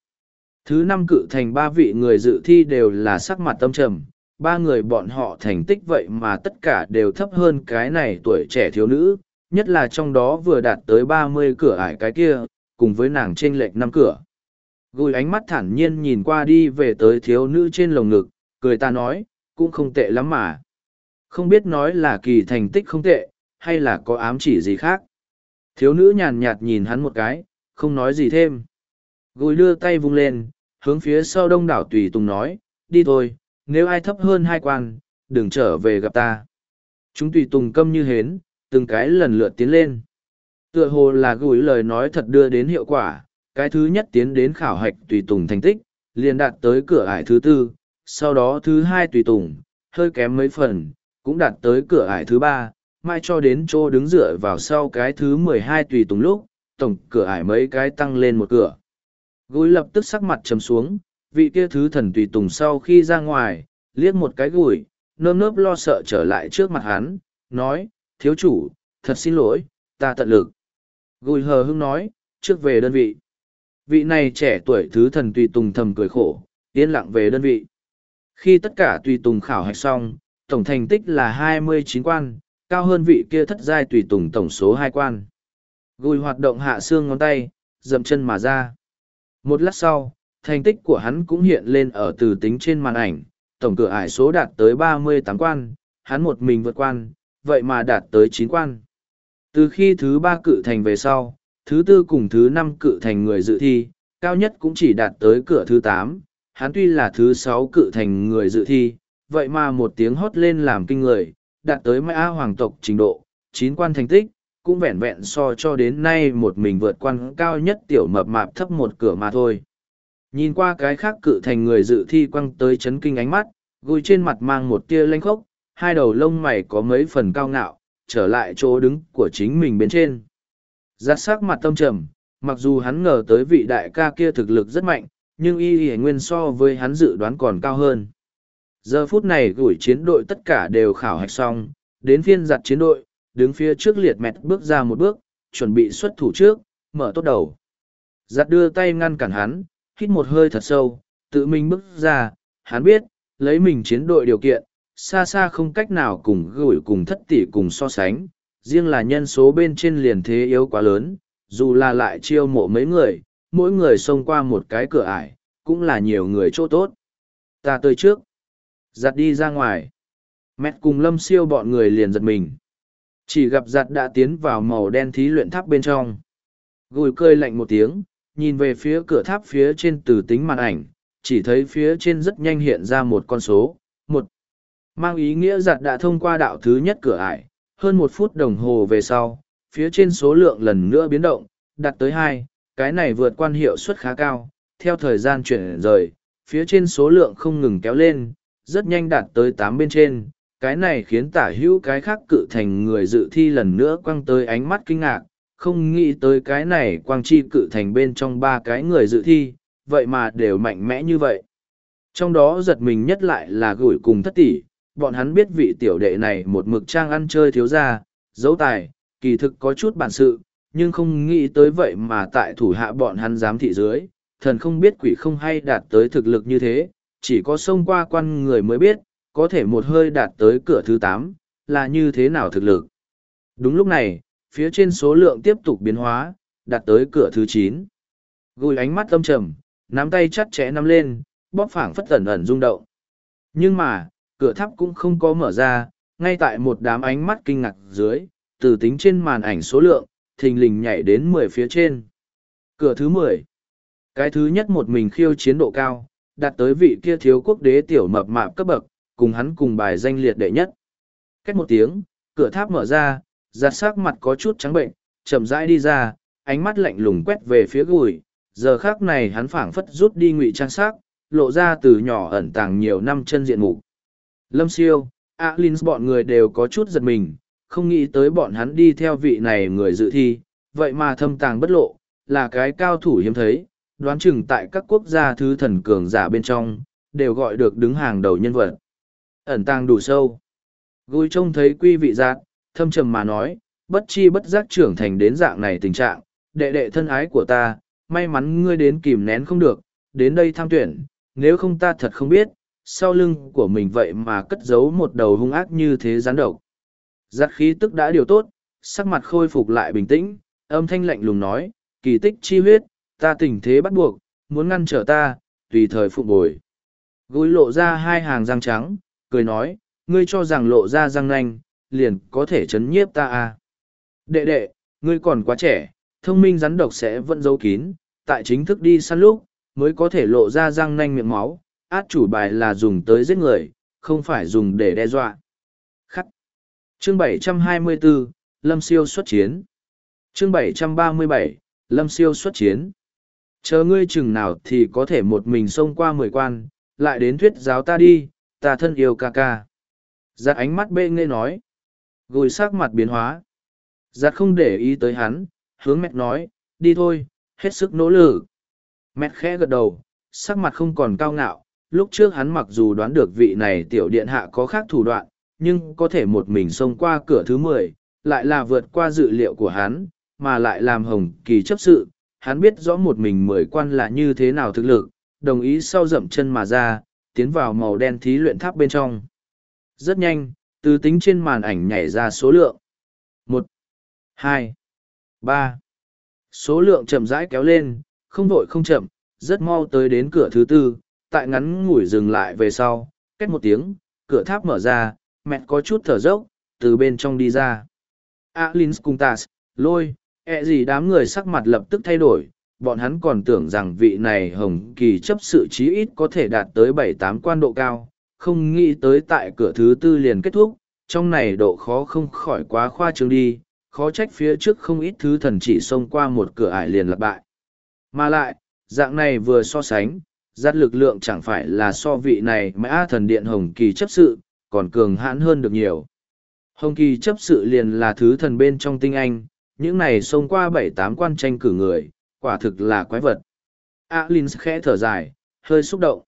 Thứ năm cự thành ba vị người dự thi đều là sắc mặt tâm trầm, ba người bọn họ thành tích vậy mà tất cả đều thấp hơn cái này tuổi trẻ thiếu nữ, nhất là trong đó vừa đạt tới ba mươi cửa ải cái kia, cùng với nàng trên lệch năm cửa. Gùi ánh mắt thản nhiên nhìn qua đi về tới thiếu nữ trên lồng ngực, cười ta nói, cũng không tệ lắm mà. Không biết nói là kỳ thành tích không tệ, hay là có ám chỉ gì khác. Thiếu nữ nhàn nhạt nhìn hắn một cái, không nói gì thêm. Gùi đưa tay vung lên, hướng phía sau đông đảo tùy tùng nói, đi thôi, nếu ai thấp hơn hai quan, đừng trở về gặp ta. Chúng tùy tùng câm như hến, từng cái lần lượt tiến lên. Tựa hồ là gửi lời nói thật đưa đến hiệu quả, cái thứ nhất tiến đến khảo hạch tùy tùng thành tích, liền đạt tới cửa ải thứ tư, sau đó thứ hai tùy tùng, hơi kém mấy phần, cũng đạt tới cửa ải thứ ba, mai cho đến chỗ đứng dựa vào sau cái thứ mười hai tùy tùng lúc, tổng cửa ải mấy cái tăng lên một cửa. Gối lập tức sắc mặt trầm xuống, vị kia thứ thần tùy tùng sau khi ra ngoài, liếc một cái gùi, nơm nớp lo sợ trở lại trước mặt hắn, nói, thiếu chủ, thật xin lỗi, ta tận lực. Gùi hờ hưng nói, trước về đơn vị. Vị này trẻ tuổi thứ thần tùy tùng thầm cười khổ, yên lặng về đơn vị. Khi tất cả tùy tùng khảo hạch xong, tổng thành tích là hai mươi chín quan, cao hơn vị kia thất giai tùy tùng tổng số hai quan. Gùi hoạt động hạ xương ngón tay, dậm chân mà ra. Một lát sau, thành tích của hắn cũng hiện lên ở từ tính trên màn ảnh, tổng cửa ải số đạt tới ba mươi tám quan, hắn một mình vượt quan, vậy mà đạt tới chín quan. Từ khi thứ ba cự thành về sau, thứ tư cùng thứ năm cự thành người dự thi, cao nhất cũng chỉ đạt tới cửa thứ tám. hắn tuy là thứ sáu cự thành người dự thi, vậy mà một tiếng hót lên làm kinh người, đạt tới mã hoàng tộc trình độ, chín quan thành tích, cũng vẹn vẹn so cho đến nay một mình vượt quan cao nhất tiểu mập mạp thấp một cửa mà thôi. Nhìn qua cái khác cự thành người dự thi quăng tới chấn kinh ánh mắt, gùi trên mặt mang một tia lanh khốc, hai đầu lông mày có mấy phần cao ngạo, trở lại chỗ đứng của chính mình bên trên. Giặt sắc mặt tâm trầm, mặc dù hắn ngờ tới vị đại ca kia thực lực rất mạnh, nhưng y y nguyên so với hắn dự đoán còn cao hơn. Giờ phút này gửi chiến đội tất cả đều khảo hạch xong, đến phiên giặt chiến đội, đứng phía trước liệt mẹt bước ra một bước, chuẩn bị xuất thủ trước, mở tốt đầu. Giặt đưa tay ngăn cản hắn, hít một hơi thật sâu, tự mình bước ra, hắn biết, lấy mình chiến đội điều kiện, xa xa không cách nào cùng gửi cùng thất tỷ cùng so sánh, riêng là nhân số bên trên liền thế yếu quá lớn, dù là lại chiêu mộ mấy người, mỗi người xông qua một cái cửa ải, cũng là nhiều người chỗ tốt. Ta tới trước, giặt đi ra ngoài. Mẹ cùng lâm siêu bọn người liền giật mình. Chỉ gặp giặt đã tiến vào màu đen thí luyện tháp bên trong. Gùi cơi lạnh một tiếng, nhìn về phía cửa tháp phía trên từ tính màn ảnh, chỉ thấy phía trên rất nhanh hiện ra một con số, một. Mang ý nghĩa giặt đã thông qua đạo thứ nhất cửa ải, hơn một phút đồng hồ về sau, phía trên số lượng lần nữa biến động, đạt tới hai, cái này vượt quan hiệu suất khá cao, theo thời gian chuyển rời, phía trên số lượng không ngừng kéo lên, rất nhanh đạt tới tám bên trên, cái này khiến tả hữu cái khác cự thành người dự thi lần nữa quăng tới ánh mắt kinh ngạc, không nghĩ tới cái này quang chi cự thành bên trong ba cái người dự thi, vậy mà đều mạnh mẽ như vậy. Trong đó giật mình nhất lại là gửi cùng thất tỷ, bọn hắn biết vị tiểu đệ này một mực trang ăn chơi thiếu ra, dấu tài, kỳ thực có chút bản sự, nhưng không nghĩ tới vậy mà tại thủ hạ bọn hắn dám thị dưới, thần không biết quỷ không hay đạt tới thực lực như thế, chỉ có xông qua quan người mới biết, có thể một hơi đạt tới cửa thứ tám là như thế nào thực lực. Đúng lúc này, phía trên số lượng tiếp tục biến hóa, đạt tới cửa thứ chín Gùi ánh mắt âm trầm, nắm tay chắt chẽ nắm lên, bóp phảng phất ẩn ẩn rung động. Nhưng mà, cửa tháp cũng không có mở ra, ngay tại một đám ánh mắt kinh ngạc dưới, từ tính trên màn ảnh số lượng, thình lình nhảy đến mười phía trên. Cửa thứ mười Cái thứ nhất một mình khiêu chiến độ cao, đạt tới vị kia thiếu quốc đế tiểu mập mạp cấp bậc, cùng hắn cùng bài danh liệt đệ nhất. Cách một tiếng, cửa tháp mở ra, giặt sắc mặt có chút trắng bệnh, chậm rãi đi ra, ánh mắt lạnh lùng quét về phía gùi. Giờ khác này hắn phảng phất rút đi ngụy trang sắc, lộ ra từ nhỏ ẩn tàng nhiều năm chân diện mục. Lâm siêu, a linh bọn người đều có chút giật mình, không nghĩ tới bọn hắn đi theo vị này người dự thi, vậy mà thâm tàng bất lộ, là cái cao thủ hiếm thấy, đoán chừng tại các quốc gia thứ thần cường giả bên trong, đều gọi được đứng hàng đầu nhân vật. Ẩn tàng đủ sâu. Gùi trông thấy quy vị giác, thâm trầm mà nói, bất chi bất giác trưởng thành đến dạng này tình trạng, đệ đệ thân ái của ta, may mắn ngươi đến kìm nén không được, đến đây tham tuyển, nếu không ta thật không biết, sau lưng của mình vậy mà cất giấu một đầu hung ác như thế gián độc. Giặt khí tức đã điều tốt, sắc mặt khôi phục lại bình tĩnh, âm thanh lạnh lùng nói, kỳ tích chi huyết, ta tình thế bắt buộc, muốn ngăn trở ta, tùy thời phục bồi. Gối lộ ra hai hàng răng trắng, cười nói, ngươi cho rằng lộ ra răng nanh, liền có thể chấn nhiếp ta à. Đệ đệ, ngươi còn quá trẻ, thông minh rắn độc sẽ vẫn giấu kín, tại chính thức đi săn lúc, mới có thể lộ ra răng nanh miệng máu, át chủ bài là dùng tới giết người, không phải dùng để đe dọa. Khắc. Chương 724, Lâm Siêu xuất chiến. Chương 737, Lâm Siêu xuất chiến. Chờ ngươi chừng nào thì có thể một mình xông qua mười quan, lại đến thuyết giáo ta đi, ta thân yêu ca ca. Giặt ánh mắt bê nghe nói. Gùi sắc mặt biến hóa. Giặt không để ý tới hắn, hướng mẹ nói, đi thôi, hết sức nỗ lực. Mẹ khẽ gật đầu, sắc mặt không còn cao ngạo, lúc trước hắn mặc dù đoán được vị này tiểu điện hạ có khác thủ đoạn, nhưng có thể một mình xông qua cửa thứ mười, lại là vượt qua dự liệu của hắn, mà lại làm hồng kỳ chấp sự. Hắn biết rõ một mình mười quan là như thế nào thực lực, đồng ý sau dậm chân mà ra, tiến vào màu đen thí luyện tháp bên trong. Rất nhanh, từ tính trên màn ảnh nhảy ra số lượng. một hai ba Số lượng chậm rãi kéo lên, không vội không chậm, rất mau tới đến cửa thứ tư, tại ngắn ngủi dừng lại về sau, cách một tiếng, cửa tháp mở ra, mẹ có chút thở dốc, từ bên trong đi ra. Alins cùng Tars lôi, ẹ gì đám người sắc mặt lập tức thay đổi, bọn hắn còn tưởng rằng vị này hồng kỳ chấp sự chí ít có thể đạt tới bảy tám quan độ cao, không nghĩ tới tại cửa thứ tư liền kết thúc, trong này độ khó không khỏi quá khoa trương đi, khó trách phía trước không ít thứ thần chỉ xông qua một cửa ải liền lặp bại. Mà lại, dạng này vừa so sánh, giắt lực lượng chẳng phải là so vị này mà A thần điện Hồng Kỳ chấp sự, còn cường hãn hơn được nhiều. Hồng Kỳ chấp sự liền là thứ thần bên trong tinh anh, những này xông qua bảy tám quan tranh cử người, quả thực là quái vật. A Linh khẽ thở dài, hơi xúc động.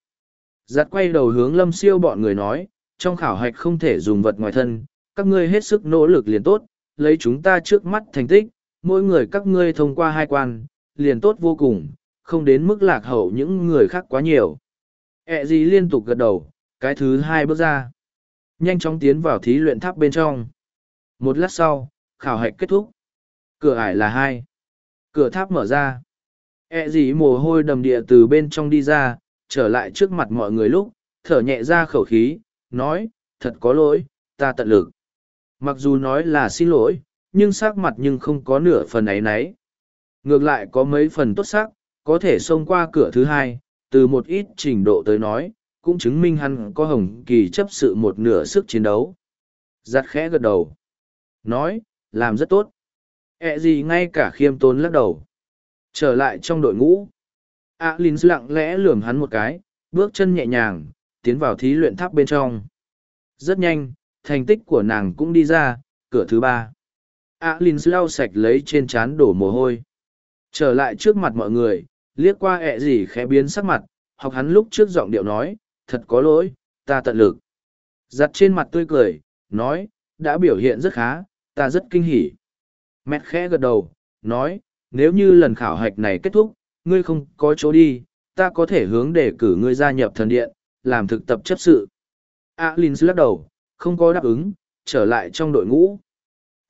Giặt quay đầu hướng lâm siêu bọn người nói, trong khảo hạch không thể dùng vật ngoài thân, các ngươi hết sức nỗ lực liền tốt, lấy chúng ta trước mắt thành tích, mỗi người các ngươi thông qua hai quan, liền tốt vô cùng, không đến mức lạc hậu những người khác quá nhiều. e gì liên tục gật đầu, cái thứ hai bước ra. Nhanh chóng tiến vào thí luyện tháp bên trong. Một lát sau, khảo hạch kết thúc. Cửa ải là hai. Cửa tháp mở ra. e gì mồ hôi đầm địa từ bên trong đi ra, trở lại trước mặt mọi người lúc, thở nhẹ ra khẩu khí, nói, thật có lỗi, ta tận lực. Mặc dù nói là xin lỗi, nhưng sắc mặt nhưng không có nửa phần ấy nấy. Ngược lại có mấy phần tốt sắc, có thể xông qua cửa thứ hai, từ một ít trình độ tới nói, cũng chứng minh hắn có hồng kỳ chấp sự một nửa sức chiến đấu. Giặt khẽ gật đầu. Nói, làm rất tốt. E ẹ gì ngay cả khiêm tốn lắc đầu. Trở lại trong đội ngũ. A Linh lặng lẽ lườm hắn một cái, bước chân nhẹ nhàng, tiến vào thí luyện tháp bên trong. Rất nhanh, thành tích của nàng cũng đi ra, cửa thứ ba. A Linh lau sạch lấy trên trán đổ mồ hôi. Trở lại trước mặt mọi người, liếc qua ẹ gì khẽ biến sắc mặt, học hắn lúc trước giọng điệu nói, thật có lỗi, ta tận lực. Giặt trên mặt tươi cười, nói, đã biểu hiện rất khá, ta rất kinh hỉ. Mẹ khẽ gật đầu, nói, nếu như lần khảo hạch này kết thúc, ngươi không có chỗ đi, ta có thể hướng để cử ngươi gia nhập thần điện, làm thực tập chấp sự. Alin lắc đầu, không có đáp ứng, trở lại trong đội ngũ.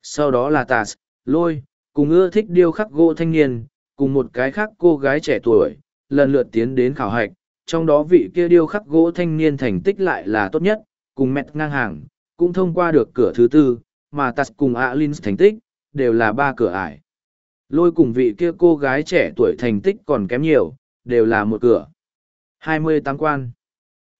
Sau đó là Tars, Lôi, cùng ưa thích điêu khắc gỗ thanh niên, cùng một cái khác cô gái trẻ tuổi, lần lượt tiến đến khảo hạch, trong đó vị kia điêu khắc gỗ thanh niên thành tích lại là tốt nhất, cùng mẹt ngang hàng, cũng thông qua được cửa thứ tư, mà Tars cùng Alin thành tích, đều là ba cửa ải. Lôi cùng vị kia cô gái trẻ tuổi thành tích còn kém nhiều, đều là một cửa. hai mươi tám quan.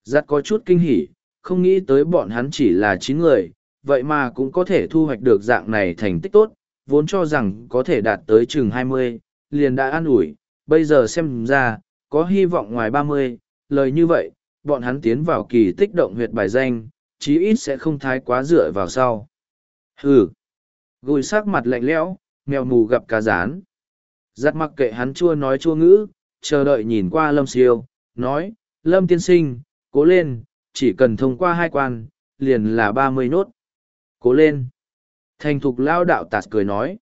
Giặt có chút kinh hỉ, không nghĩ tới bọn hắn chỉ là chín người, vậy mà cũng có thể thu hoạch được dạng này thành tích tốt, vốn cho rằng có thể đạt tới chừng hai mươi, liền đã an ủi, bây giờ xem ra, có hy vọng ngoài ba mươi, lời như vậy, bọn hắn tiến vào kỳ tích động huyệt bài danh, chí ít sẽ không thái quá dựa vào sau. Hừ. Gùi sắc mặt lạnh lẽo, mèo mù gặp cá rán. Giặt mặc kệ hắn chua nói chua ngữ, chờ đợi nhìn qua lâm siêu, nói, lâm tiên sinh, cố lên, chỉ cần thông qua hai quan, liền là ba mươi nốt. Cố lên. Thành thục lao đạo tạt cười nói.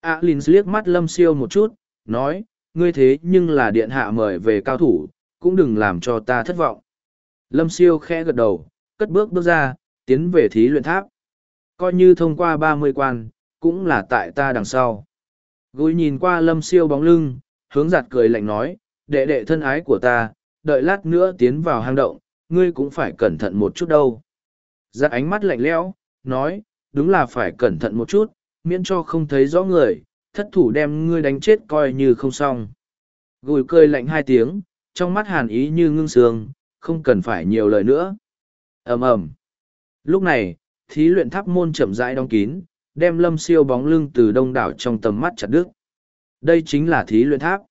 A Linh liếc mắt lâm siêu một chút, nói, ngươi thế nhưng là điện hạ mời về cao thủ, cũng đừng làm cho ta thất vọng. Lâm siêu khẽ gật đầu, cất bước bước ra, tiến về thí luyện tháp. Coi như thông qua ba mươi quan, cũng là tại ta đằng sau. Gối nhìn qua lâm siêu bóng lưng, hướng giặt cười lạnh nói, đệ đệ thân ái của ta, đợi lát nữa tiến vào hang động, ngươi cũng phải cẩn thận một chút đâu. Giặt ánh mắt lạnh lẽo, nói, đúng là phải cẩn thận một chút, miễn cho không thấy rõ người, thất thủ đem ngươi đánh chết coi như không xong. Gùi cười lạnh hai tiếng, trong mắt hàn ý như ngưng sương, không cần phải nhiều lời nữa. ầm ầm Lúc này, thí luyện tháp môn chậm rãi đóng kín, đem lâm siêu bóng lưng từ đông đảo trong tầm mắt chặt đứt. Đây chính là thí luyện tháp.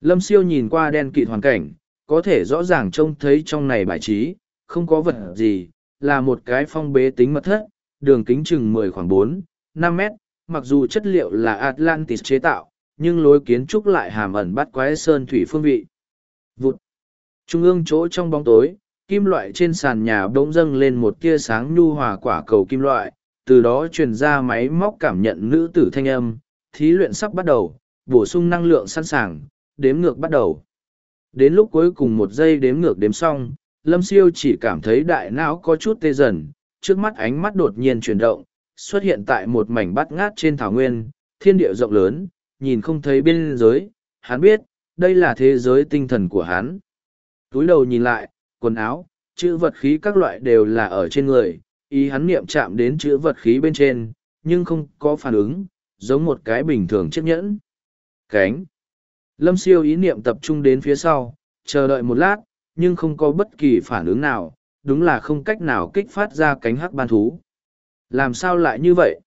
Lâm siêu nhìn qua đen kịt hoàn cảnh, có thể rõ ràng trông thấy trong này bài trí, không có vật gì, là một cái phong bế tính mật thất, đường kính chừng mười khoảng bốn, năm mét, mặc dù chất liệu là Atlantis chế tạo, nhưng lối kiến trúc lại hàm ẩn bắt quái sơn thủy phương vị. Vụt. Trung ương chỗ trong bóng tối, kim loại trên sàn nhà bỗng dâng lên một tia sáng nhu hòa quả cầu kim loại, từ đó truyền ra máy móc cảm nhận nữ tử thanh âm, thí luyện sắp bắt đầu, bổ sung năng lượng sẵn sàng, đếm ngược bắt đầu. Đến lúc cuối cùng một giây đếm ngược đếm xong, Lâm Siêu chỉ cảm thấy đại não có chút tê dần, trước mắt ánh mắt đột nhiên chuyển động, xuất hiện tại một mảnh bát ngát trên thảo nguyên, thiên địa rộng lớn, nhìn không thấy biên giới, hắn biết, đây là thế giới tinh thần của hắn. Túi đầu nhìn lại, quần áo, chữ vật khí các loại đều là ở trên người, ý hắn niệm chạm đến chữ vật khí bên trên, nhưng không có phản ứng, giống một cái bình thường chiếc nhẫn. Cánh. Lâm siêu ý niệm tập trung đến phía sau, chờ đợi một lát, nhưng không có bất kỳ phản ứng nào, đúng là không cách nào kích phát ra cánh hắc ban thú. Làm sao lại như vậy?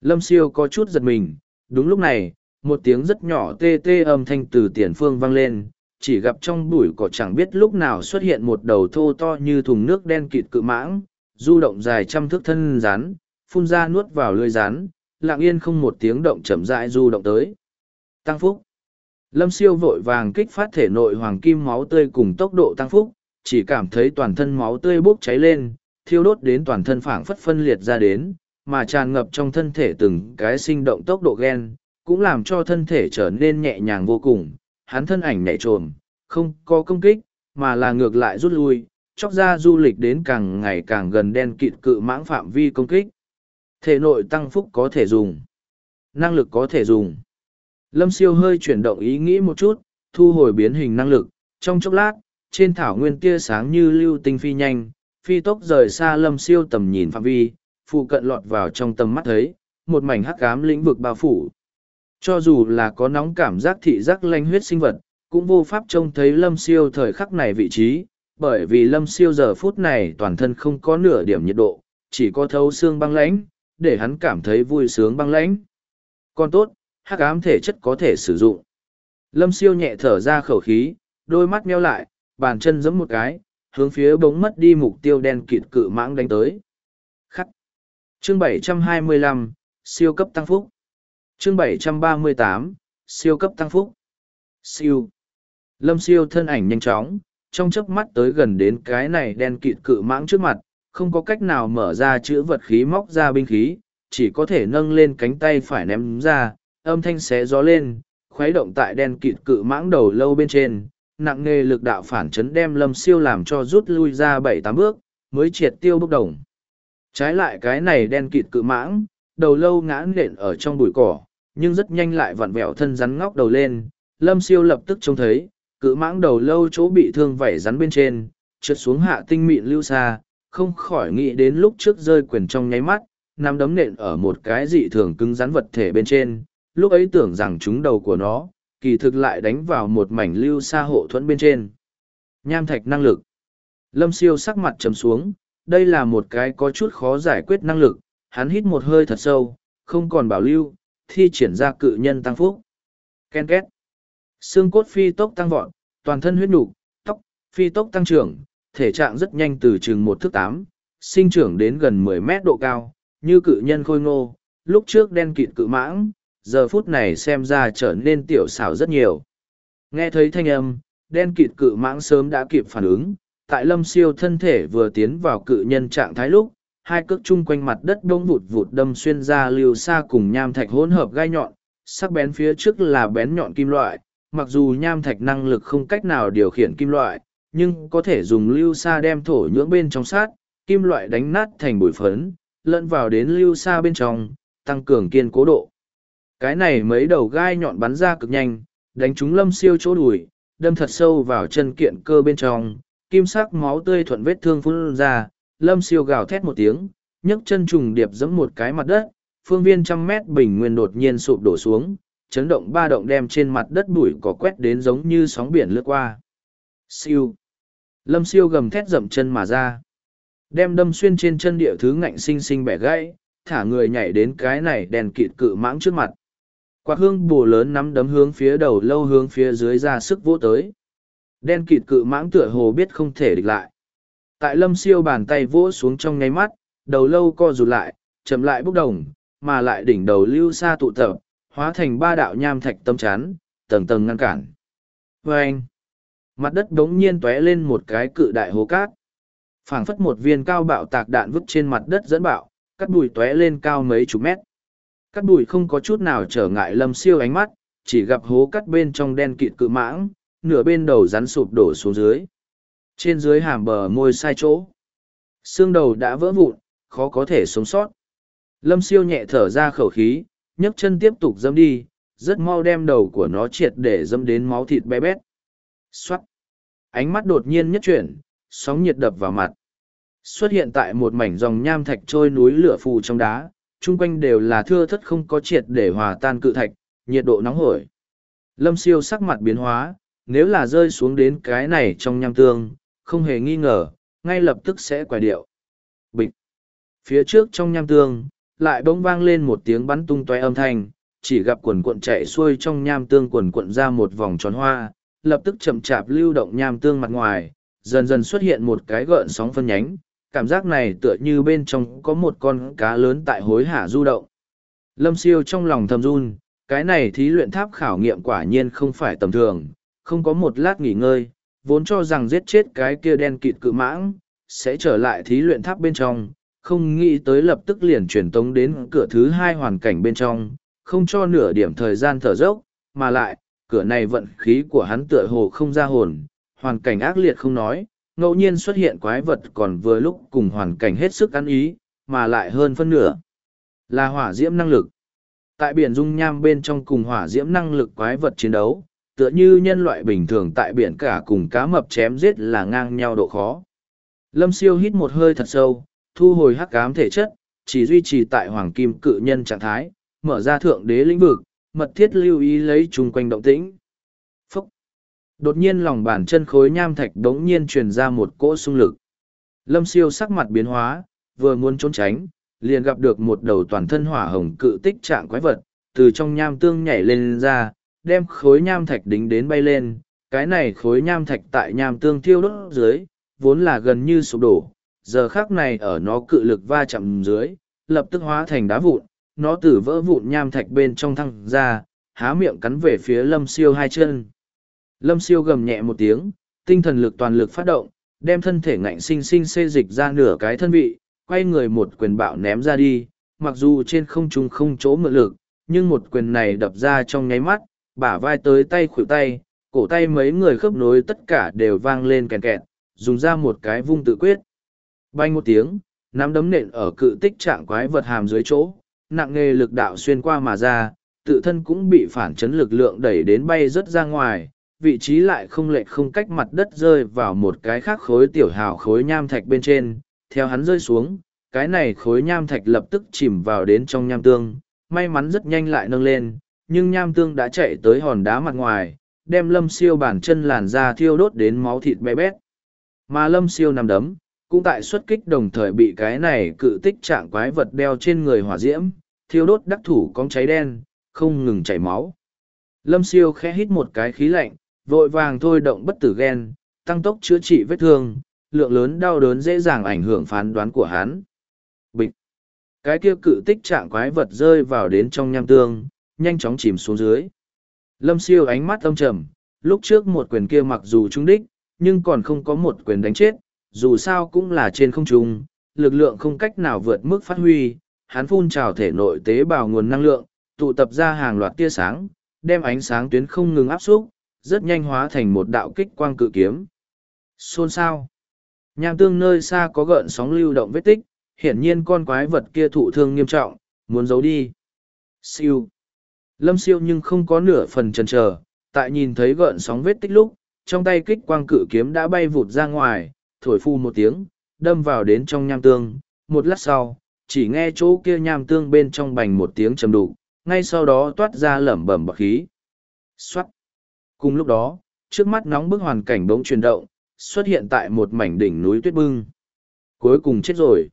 Lâm siêu có chút giật mình, đúng lúc này, một tiếng rất nhỏ tê tê âm thanh từ tiền phương vang lên, chỉ gặp trong bụi cỏ chẳng biết lúc nào xuất hiện một đầu thô to như thùng nước đen kịt cự mãng, du động dài trăm thước thân rắn, phun ra nuốt vào lưỡi rắn, lặng yên không một tiếng động chậm rãi du động tới. Tăng phúc. Lâm siêu vội vàng kích phát thể nội hoàng kim máu tươi cùng tốc độ tăng phúc, chỉ cảm thấy toàn thân máu tươi bốc cháy lên, thiêu đốt đến toàn thân phảng phất phân liệt ra đến, mà tràn ngập trong thân thể từng cái sinh động tốc độ ghen, cũng làm cho thân thể trở nên nhẹ nhàng vô cùng. Hắn thân ảnh nhẹ trồm, không có công kích, mà là ngược lại rút lui, chóc ra du lịch đến càng ngày càng gần đen kịt cự mãng phạm vi công kích. Thể nội tăng phúc có thể dùng. Năng lực có thể dùng. Lâm siêu hơi chuyển động ý nghĩ một chút, thu hồi biến hình năng lực. Trong chốc lát, trên thảo nguyên tia sáng như lưu tinh phi nhanh, phi tốc rời xa lâm siêu tầm nhìn phạm vi, phụ cận lọt vào trong tầm mắt thấy, một mảnh hắc ám lĩnh vực bao phủ. Cho dù là có nóng cảm giác thị giác lanh huyết sinh vật, cũng vô pháp trông thấy lâm siêu thời khắc này vị trí, bởi vì lâm siêu giờ phút này toàn thân không có nửa điểm nhiệt độ, chỉ có thấu xương băng lãnh, để hắn cảm thấy vui sướng băng lãnh. Còn tốt, hắc ám thể chất có thể sử dụng. Lâm siêu nhẹ thở ra khẩu khí, đôi mắt meo lại, bàn chân giẫm một cái, hướng phía bóng mất đi mục tiêu đen kịt cự mãng đánh tới. Khắc. Chương 725, siêu cấp tăng phúc. Chương 738, siêu cấp tăng phúc. Siêu. Lâm siêu thân ảnh nhanh chóng, trong chớp mắt tới gần đến cái này đen kịt cự mãng trước mặt, không có cách nào mở ra chữ vật khí móc ra binh khí, chỉ có thể nâng lên cánh tay phải ném ra, âm thanh xé gió lên, khuấy động tại đen kịt cự mãng đầu lâu bên trên, nặng nề lực đạo phản chấn đem lâm siêu làm cho rút lui ra bảy tám bước, mới triệt tiêu bốc đồng. Trái lại cái này đen kịt cự mãng, đầu lâu ngã nện ở trong bụi cỏ, nhưng rất nhanh lại vặn vẹo thân rắn ngóc đầu lên, lâm siêu lập tức trông thấy, cự mãng đầu lâu chỗ bị thương vảy rắn bên trên, trượt xuống hạ tinh mịn lưu xa, không khỏi nghĩ đến lúc trước rơi quyền trong nháy mắt, nắm đấm nện ở một cái dị thường cứng rắn vật thể bên trên, lúc ấy tưởng rằng chúng đầu của nó, kỳ thực lại đánh vào một mảnh lưu xa hộ thuẫn bên trên. Nham thạch năng lực. Lâm siêu sắc mặt trầm xuống, đây là một cái có chút khó giải quyết năng lực, hắn hít một hơi thật sâu, không còn bảo lưu, thi triển ra cự nhân tăng phúc. Ken két. Xương cốt phi tốc tăng vọt, toàn thân huyết nục, tóc, phi tốc tăng trưởng, thể trạng rất nhanh từ chừng một thước tám, sinh trưởng đến gần mười mét độ cao, như cự nhân khôi ngô, lúc trước đen kịt cự mãng, giờ phút này xem ra trở nên tiểu xảo rất nhiều. Nghe thấy thanh âm, đen kịt cự mãng sớm đã kịp phản ứng, tại lâm siêu thân thể vừa tiến vào cự nhân trạng thái lúc, hai cước chung quanh mặt đất đông vụt vụt đâm xuyên ra lưu xa cùng nham thạch hỗn hợp gai nhọn, sắc bén phía trước là bén nhọn kim loại, mặc dù nham thạch năng lực không cách nào điều khiển kim loại, nhưng có thể dùng lưu sa đem thổ nhưỡng bên trong sát, kim loại đánh nát thành bụi phấn, lẫn vào đến lưu sa bên trong, tăng cường kiên cố độ. Cái này mấy đầu gai nhọn bắn ra cực nhanh, đánh trúng lâm siêu chỗ đùi, đâm thật sâu vào chân kiện cơ bên trong, kim sắc máu tươi thuận vết thương phun ra, lâm siêu gào thét một tiếng, nhấc chân trùng điệp giẫm một cái mặt đất, phương viên trăm mét bình nguyên đột nhiên sụp đổ xuống, chấn động ba động đem trên mặt đất bụi có quét đến giống như sóng biển lướt qua. Siêu. Lâm siêu gầm thét dậm chân mà ra. Đem đâm xuyên trên chân địa thứ ngạnh sinh sinh bẻ gãy, thả người nhảy đến cái này đèn kịt cự mãng trước mặt. Quạt hương bù lớn nắm đấm hướng phía đầu lâu hướng phía dưới ra sức vỗ tới. Đen kịt cự mãng tựa hồ biết không thể địch lại. Tại lâm siêu bàn tay vỗ xuống trong nháy mắt, đầu lâu co rụt lại, chậm lại bốc đồng, mà lại đỉnh đầu lưu xa tụ tập, hóa thành ba đạo nham thạch tâm chán, tầng tầng ngăn cản. Và anh, mặt đất đống nhiên tóe lên một cái cự đại hố cát. phảng phất một viên cao bạo tạc đạn vứt trên mặt đất dẫn bạo, cắt bụi tóe lên cao mấy chục mét. Cắt bụi không có chút nào trở ngại lâm siêu ánh mắt, chỉ gặp hố cắt bên trong đen kịt cự mãng, nửa bên đầu rắn sụp đổ xuống dưới. Trên dưới hàm bờ môi sai chỗ. Xương đầu đã vỡ vụn, khó có thể sống sót. Lâm siêu nhẹ thở ra khẩu khí, nhấc chân tiếp tục dâm đi, rất mau đem đầu của nó triệt để dâm đến máu thịt bé bét. Xoát! Ánh mắt đột nhiên nhất chuyển, sóng nhiệt đập vào mặt. Xuất hiện tại một mảnh dòng nham thạch trôi núi lửa phù trong đá, chung quanh đều là thưa thất không có triệt để hòa tan cự thạch, nhiệt độ nóng hổi. Lâm siêu sắc mặt biến hóa, nếu là rơi xuống đến cái này trong nham tương, không hề nghi ngờ, ngay lập tức sẽ quài điệu. Bịch! Phía trước trong nham tương, lại bỗng vang lên một tiếng bắn tung toe âm thanh, chỉ gặp quần cuộn chạy xuôi trong nham tương quần cuộn ra một vòng tròn hoa, lập tức chậm chạp lưu động nham tương mặt ngoài, dần dần xuất hiện một cái gợn sóng phân nhánh, cảm giác này tựa như bên trong có một con cá lớn tại hối hả du động. Lâm siêu trong lòng thầm run, cái này thí luyện tháp khảo nghiệm quả nhiên không phải tầm thường, không có một lát nghỉ ngơi, vốn cho rằng giết chết cái kia đen kịt cự mãng, sẽ trở lại thí luyện tháp bên trong, không nghĩ tới lập tức liền truyền tống đến cửa thứ hai hoàn cảnh bên trong, không cho nửa điểm thời gian thở dốc, mà lại, cửa này vận khí của hắn tựa hồ không ra hồn, hoàn cảnh ác liệt không nói, ngẫu nhiên xuất hiện quái vật còn vừa lúc cùng hoàn cảnh hết sức ăn ý, mà lại hơn phân nửa là hỏa diễm năng lực. Tại biển dung nham bên trong cùng hỏa diễm năng lực quái vật chiến đấu, tựa như nhân loại bình thường tại biển cả cùng cá mập chém giết là ngang nhau độ khó. Lâm siêu hít một hơi thật sâu, thu hồi hắc ám thể chất, chỉ duy trì tại hoàng kim cự nhân trạng thái, mở ra thượng đế lĩnh vực, mật thiết lưu ý lấy chung quanh động tĩnh. Phúc! Đột nhiên lòng bàn chân khối nham thạch đống nhiên truyền ra một cỗ xung lực. Lâm siêu sắc mặt biến hóa, vừa muốn trốn tránh, liền gặp được một đầu toàn thân hỏa hồng cự tích trạng quái vật, từ trong nham tương nhảy lên ra, đem khối nham thạch đính đến bay lên. Cái này khối nham thạch tại nham tương thiêu đốt dưới, vốn là gần như sụp đổ, giờ khác này ở nó cự lực va chạm dưới, lập tức hóa thành đá vụn, nó từ vỡ vụn nham thạch bên trong thăng ra, há miệng cắn về phía lâm siêu hai chân. Lâm siêu gầm nhẹ một tiếng, tinh thần lực toàn lực phát động, đem thân thể ngạnh sinh sinh xê dịch ra nửa cái thân vị, quay người một quyền bạo ném ra đi, mặc dù trên không trung không chỗ mượn lực, nhưng một quyền này đập ra trong nháy mắt, bả vai tới tay khuỷu tay, cổ tay mấy người khớp nối tất cả đều vang lên kèn kẹt, dùng ra một cái vung tự quyết. Bay một tiếng, nắm đấm nện ở cự tích trạng quái vật hàm dưới chỗ, nặng nghề lực đạo xuyên qua mà ra, tự thân cũng bị phản chấn lực lượng đẩy đến bay rất ra ngoài, vị trí lại không lệch không cách mặt đất rơi vào một cái khác khối tiểu hào khối nham thạch bên trên, theo hắn rơi xuống, cái này khối nham thạch lập tức chìm vào đến trong nham tương, may mắn rất nhanh lại nâng lên, nhưng nham tương đã chạy tới hòn đá mặt ngoài, đem lâm siêu bàn chân làn ra thiêu đốt đến máu thịt bé bét. Mà lâm siêu nằm đấm, cũng tại xuất kích đồng thời bị cái này cự tích trạng quái vật đeo trên người hỏa diễm, thiêu đốt đắc thủ con cháy đen, không ngừng chảy máu. Lâm siêu khẽ hít một cái khí lạnh, vội vàng thôi động bất tử ghen, tăng tốc chữa trị vết thương, lượng lớn đau đớn dễ dàng ảnh hưởng phán đoán của hắn. Bịch! Cái kia cự tích trạng quái vật rơi vào đến trong nham tương, nhanh chóng chìm xuống dưới. Lâm siêu ánh mắt âm trầm, lúc trước một quyền kia mặc dù trúng đích, nhưng còn không có một quyền đánh chết, dù sao cũng là trên không trung, lực lượng không cách nào vượt mức phát huy, hắn phun trào thể nội tế bào nguồn năng lượng, tụ tập ra hàng loạt tia sáng, đem ánh sáng tuyến không ngừng áp xúc, rất nhanh hóa thành một đạo kích quang cự kiếm. Xôn sao? Nham tương nơi xa có gợn sóng lưu động vết tích, hiển nhiên con quái vật kia thụ thương nghiêm trọng, muốn giấu đi. Siêu. Lâm siêu nhưng không có nửa phần chần chờ, tại nhìn thấy gợn sóng vết tích lúc, trong tay kích quang cự kiếm đã bay vụt ra ngoài, thổi phu một tiếng, đâm vào đến trong nham tương. Một lát sau, chỉ nghe chỗ kia nham tương bên trong bành một tiếng trầm đục, ngay sau đó toát ra lẩm bẩm bọc khí. Xoát. Cùng lúc đó, trước mắt nóng bức hoàn cảnh bỗng chuyển động, xuất hiện tại một mảnh đỉnh núi tuyết bưng. Cuối cùng chết rồi.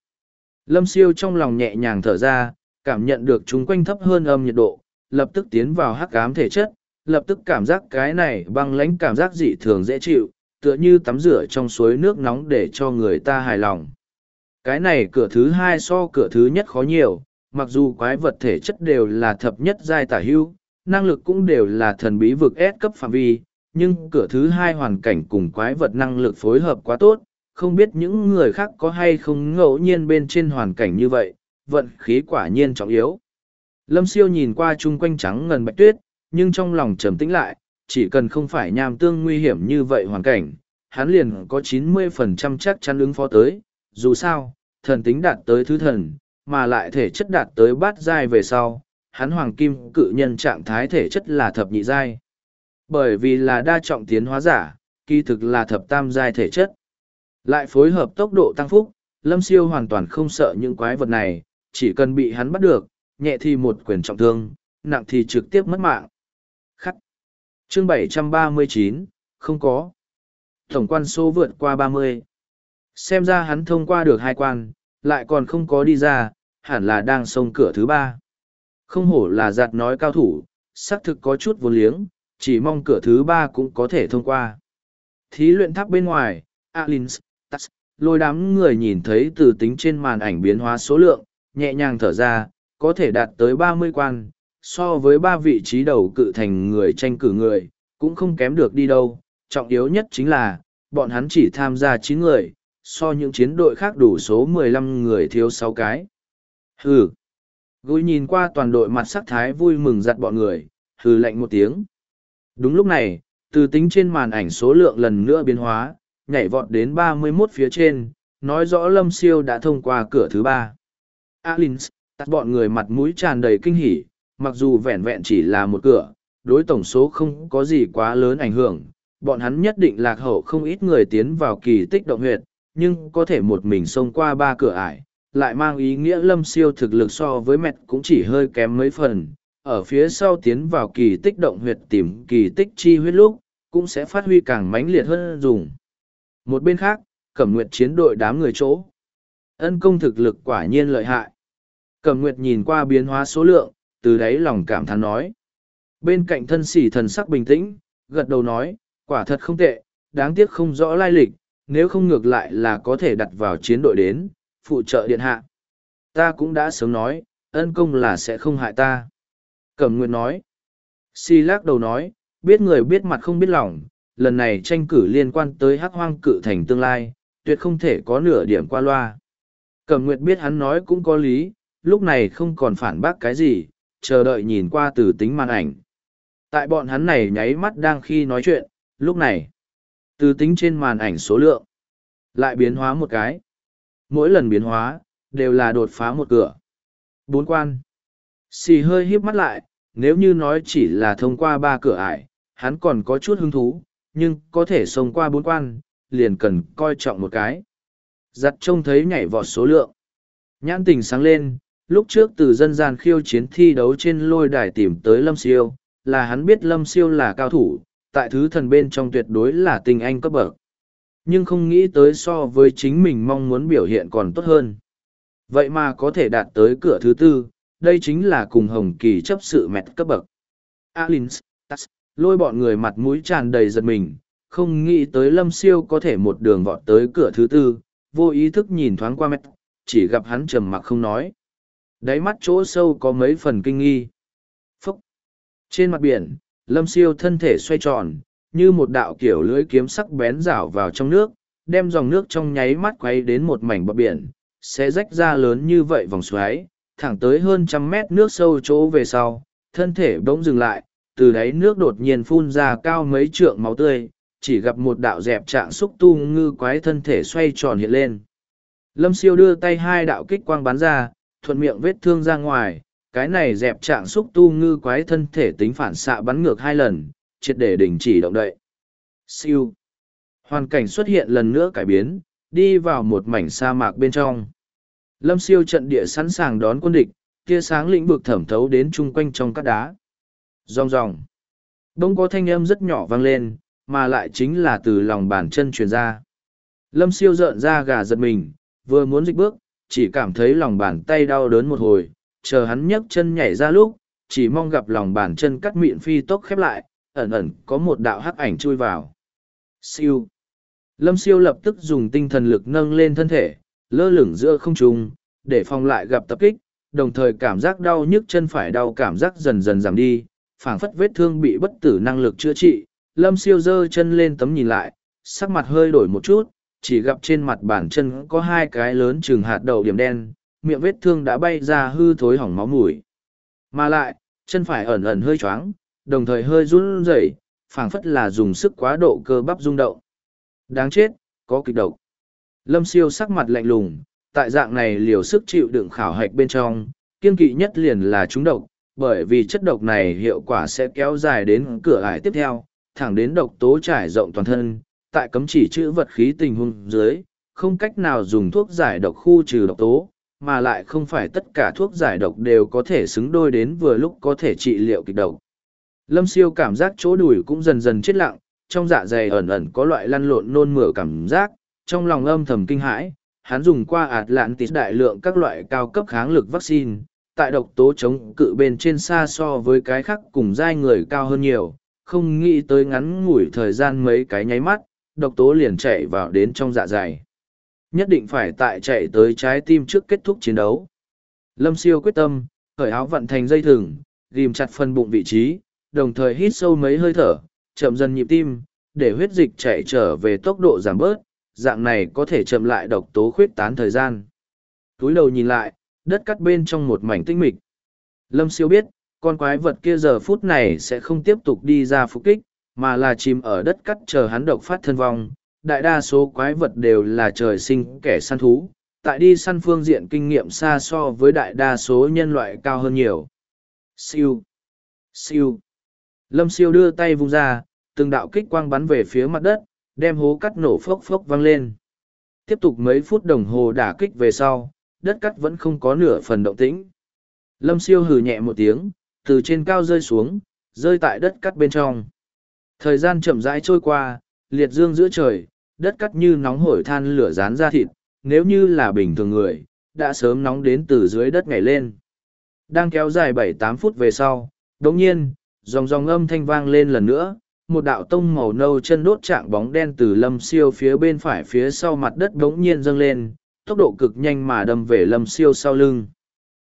Lâm siêu trong lòng nhẹ nhàng thở ra, cảm nhận được chúng quanh thấp hơn âm nhiệt độ, lập tức tiến vào hắc ám thể chất, lập tức cảm giác cái này băng lãnh cảm giác dị thường dễ chịu, tựa như tắm rửa trong suối nước nóng để cho người ta hài lòng. Cái này cửa thứ hai so cửa thứ nhất khó nhiều, mặc dù quái vật thể chất đều là thập nhất giai tả hưu, năng lực cũng đều là thần bí vực S cấp phạm vi, nhưng cửa thứ hai hoàn cảnh cùng quái vật năng lực phối hợp quá tốt, không biết những người khác có hay không ngẫu nhiên bên trên hoàn cảnh như vậy, vận khí quả nhiên trọng yếu. Lâm siêu nhìn qua chung quanh trắng ngần bạch tuyết, nhưng trong lòng trầm tĩnh lại, chỉ cần không phải nham tương nguy hiểm như vậy hoàn cảnh, hắn liền có 90% chắc chắn ứng phó tới, dù sao, thần tính đạt tới thứ thần, mà lại thể chất đạt tới bát giai về sau, hắn hoàng kim cự nhân trạng thái thể chất là thập nhị giai. Bởi vì là đa trọng tiến hóa giả, kỳ thực là thập tam giai thể chất. Lại phối hợp tốc độ tăng phúc, Lâm Siêu hoàn toàn không sợ những quái vật này, chỉ cần bị hắn bắt được, nhẹ thì một quyền trọng thương, nặng thì trực tiếp mất mạng. Chương 739, không có. Tổng quan số vượt qua 30. Xem ra hắn thông qua được hai quan, lại còn không có đi ra, hẳn là đang xông cửa thứ ba. Không hổ là giặt nói cao thủ, xác thực có chút vô liếng, chỉ mong cửa thứ ba cũng có thể thông qua. Thí luyện tháp bên ngoài, Alins, Tass, lôi đám người nhìn thấy từ tính trên màn ảnh biến hóa số lượng, nhẹ nhàng thở ra, có thể đạt tới ba mươi quan, so với ba vị trí đầu cự thành người tranh cử người, cũng không kém được đi đâu. Trọng yếu nhất chính là, bọn hắn chỉ tham gia chín người, so những chiến đội khác đủ số mười lăm người thiếu sáu cái. Hừ! Gối nhìn qua toàn đội mặt sắc thái vui mừng giặt bọn người, hừ lạnh một tiếng. Đúng lúc này, từ tính trên màn ảnh số lượng lần nữa biến hóa, nhảy vọt đến ba mươi 31 phía trên, nói rõ Lâm Siêu đã thông qua cửa thứ ba. Alins, tắt bọn người mặt mũi tràn đầy kinh hỉ, mặc dù vẹn vẹn chỉ là một cửa, đối tổng số không có gì quá lớn ảnh hưởng, bọn hắn nhất định lạc hậu không ít người tiến vào kỳ tích động huyệt, nhưng có thể một mình xông qua ba cửa ải, lại mang ý nghĩa lâm siêu thực lực so với mẹt cũng chỉ hơi kém mấy phần, ở phía sau tiến vào kỳ tích động huyệt tìm kỳ tích chi huyết lúc, cũng sẽ phát huy càng mãnh liệt hơn dùng. Một bên khác, cẩm nguyệt chiến đội đám người chỗ. Ân công thực lực quả nhiên lợi hại. Cẩm nguyệt nhìn qua biến hóa số lượng, từ đấy lòng cảm thán nói. Bên cạnh thân sỉ thần sắc bình tĩnh, gật đầu nói, quả thật không tệ, đáng tiếc không rõ lai lịch, nếu không ngược lại là có thể đặt vào chiến đội đến, phụ trợ điện hạ. Ta cũng đã sớm nói, ân công là sẽ không hại ta. Cẩm Nguyệt nói. Si lắc đầu nói, biết người biết mặt không biết lòng, lần này tranh cử liên quan tới hắc hoang cự thành tương lai, tuyệt không thể có nửa điểm qua loa. Cẩm Nguyệt biết hắn nói cũng có lý, lúc này không còn phản bác cái gì, chờ đợi nhìn qua từ tính màn ảnh. Tại bọn hắn này nháy mắt đang khi nói chuyện, lúc này, từ tính trên màn ảnh số lượng, lại biến hóa một cái. Mỗi lần biến hóa, đều là đột phá một cửa. Bốn quan. Xì hơi híp mắt lại, nếu như nói chỉ là thông qua ba cửa ải, hắn còn có chút hứng thú, nhưng có thể xông qua bốn quan, liền cần coi trọng một cái. Giặt trông thấy nhảy vọt số lượng. Nhãn tình sáng lên, lúc trước từ dân gian khiêu chiến thi đấu trên lôi đài tìm tới Lâm Siêu, là hắn biết Lâm Siêu là cao thủ, tại thứ thần bên trong tuyệt đối là tình anh cấp bậc. Nhưng không nghĩ tới so với chính mình mong muốn biểu hiện còn tốt hơn. Vậy mà có thể đạt tới cửa thứ tư, đây chính là cùng Hồng Kỳ chấp sự mẹt cấp bậc. Alins, Tass, lôi bọn người mặt mũi tràn đầy giật mình, không nghĩ tới Lâm Siêu có thể một đường vọt tới cửa thứ tư, vô ý thức nhìn thoáng qua mẹt, chỉ gặp hắn trầm mặc không nói. Đáy mắt chỗ sâu có mấy phần kinh nghi. Phúc! Trên mặt biển, Lâm Siêu thân thể xoay tròn, như một đạo kiểu lưỡi kiếm sắc bén rảo vào trong nước, đem dòng nước trong nháy mắt quay đến một mảnh bờ biển, sẽ rách ra lớn như vậy vòng xoáy, thẳng tới hơn trăm mét nước sâu chỗ về sau, thân thể bỗng dừng lại, từ đáy nước đột nhiên phun ra cao mấy trượng máu tươi, chỉ gặp một đạo dẹp trạng xúc tu ngư quái thân thể xoay tròn hiện lên. Lâm siêu đưa tay hai đạo kích quang bắn ra, thuận miệng vết thương ra ngoài, cái này dẹp trạng xúc tu ngư quái thân thể tính phản xạ bắn ngược hai lần, triệt để đình chỉ động đậy. Siêu. Hoàn cảnh xuất hiện lần nữa cải biến, đi vào một mảnh sa mạc bên trong. Lâm siêu trận địa sẵn sàng đón quân địch, tia sáng lĩnh vực thẩm thấu đến chung quanh trong các đá. Rong ròng. Đông có thanh âm rất nhỏ vang lên, mà lại chính là từ lòng bàn chân truyền ra. Lâm siêu rợn ra gà giật mình, vừa muốn dịch bước, chỉ cảm thấy lòng bàn tay đau đớn một hồi, chờ hắn nhấc chân nhảy ra lúc, chỉ mong gặp lòng bàn chân cắt miệng phi tốc khép lại, ẩn ẩn có một đạo hắc ảnh chui vào. Siêu. Lâm siêu lập tức dùng tinh thần lực nâng lên thân thể, lơ lửng giữa không trung, để phòng lại gặp tập kích, đồng thời cảm giác đau nhức chân phải đau cảm giác dần dần giảm đi, phảng phất vết thương bị bất tử năng lực chữa trị. Lâm siêu giơ chân lên tấm nhìn lại, sắc mặt hơi đổi một chút, chỉ gặp trên mặt bàn chân có hai cái lớn chừng hạt đậu điểm đen, miệng vết thương đã bay ra hư thối hỏng máu mùi. Mà lại, chân phải ẩn ẩn hơi choáng, đồng thời hơi run rẩy, phảng phất là dùng sức quá độ cơ bắp rung động. Đáng chết, có kịch độc. Lâm siêu sắc mặt lạnh lùng, tại dạng này liều sức chịu đựng khảo hạch bên trong, kiên kỵ nhất liền là trúng độc, bởi vì chất độc này hiệu quả sẽ kéo dài đến cửa ải tiếp theo, thẳng đến độc tố trải rộng toàn thân, tại cấm chỉ chữ vật khí tình huống dưới, không cách nào dùng thuốc giải độc khu trừ độc tố, mà lại không phải tất cả thuốc giải độc đều có thể xứng đôi đến vừa lúc có thể trị liệu kịch độc. Lâm siêu cảm giác chỗ đùi cũng dần dần chết lặng, trong dạ dày ẩn ẩn có loại lăn lộn nôn mửa cảm giác, trong lòng âm thầm kinh hãi, hắn dùng qua Atlantis đại lượng các loại cao cấp kháng lực vaccine, tại độc tố chống cự bên trên xa so với cái khác cùng giai người cao hơn nhiều, không nghĩ tới ngắn ngủi thời gian mấy cái nháy mắt, độc tố liền chạy vào đến trong dạ dày. Nhất định phải tại chạy tới trái tim trước kết thúc chiến đấu. Lâm siêu quyết tâm, khởi áo vận thành dây thừng, ghim chặt phần bụng vị trí, đồng thời hít sâu mấy hơi thở, chậm dần nhịp tim, để huyết dịch chạy trở về tốc độ giảm bớt, dạng này có thể chậm lại độc tố khuyết tán thời gian. Túi đầu nhìn lại, đất cắt bên trong một mảnh tinh mịch. Lâm siêu biết, con quái vật kia giờ phút này sẽ không tiếp tục đi ra phục kích, mà là chìm ở đất cắt chờ hắn độc phát thân vong. Đại đa số quái vật đều là trời sinh kẻ săn thú, tại đi săn phương diện kinh nghiệm xa so với đại đa số nhân loại cao hơn nhiều. Siêu! Siêu! Lâm siêu đưa tay vung ra, từng đạo kích quang bắn về phía mặt đất, đem hố cắt nổ phốc phốc vang lên. Tiếp tục mấy phút đồng hồ đả kích về sau, đất cắt vẫn không có nửa phần động tĩnh. Lâm siêu hừ nhẹ một tiếng, từ trên cao rơi xuống, rơi tại đất cắt bên trong. Thời gian chậm rãi trôi qua, liệt dương giữa trời, đất cắt như nóng hổi than lửa rán ra thịt, nếu như là bình thường người, đã sớm nóng đến từ dưới đất ngày lên. Đang kéo dài bảy tám phút về sau, đồng nhiên, dòng dòng âm thanh vang lên lần nữa, một đạo tông màu nâu chân đốt trạng bóng đen từ lâm siêu phía bên phải phía sau mặt đất đống nhiên dâng lên, tốc độ cực nhanh mà đâm về lâm siêu sau lưng.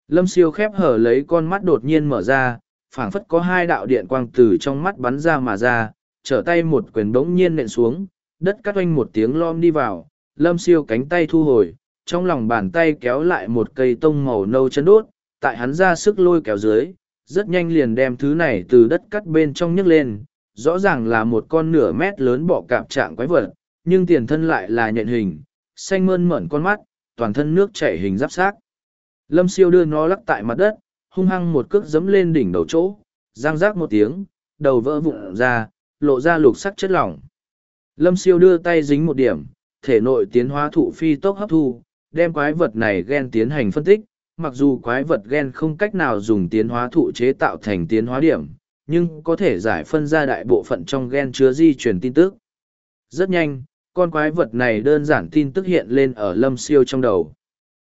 Lâm siêu khép hở lấy con mắt đột nhiên mở ra, phảng phất có hai đạo điện quang từ trong mắt bắn ra mà ra, trở tay một quyền bỗng nhiên nện xuống, đất cắt oanh một tiếng lom đi vào, lâm siêu cánh tay thu hồi, trong lòng bàn tay kéo lại một cây tông màu nâu chân đốt, tại hắn ra sức lôi kéo dưới, rất nhanh liền đem thứ này từ đất cắt bên trong nhấc lên, rõ ràng là một con nửa mét lớn bọ cạp trạng quái vật, nhưng tiền thân lại là nhện hình, xanh mơn mởn con mắt, toàn thân nước chảy hình giáp xác. Lâm siêu đưa nó lắc tại mặt đất, hung hăng một cước dấm lên đỉnh đầu chỗ, giang rác một tiếng, đầu vỡ vụn ra, lộ ra lục sắc chất lỏng. Lâm siêu đưa tay dính một điểm, thể nội tiến hóa thụ phi tốc hấp thu, đem quái vật này gen tiến hành phân tích, mặc dù quái vật gen không cách nào dùng tiến hóa thụ chế tạo thành tiến hóa điểm, nhưng có thể giải phân ra đại bộ phận trong gen chứa di truyền tin tức. Rất nhanh, con quái vật này đơn giản tin tức hiện lên ở lâm siêu trong đầu.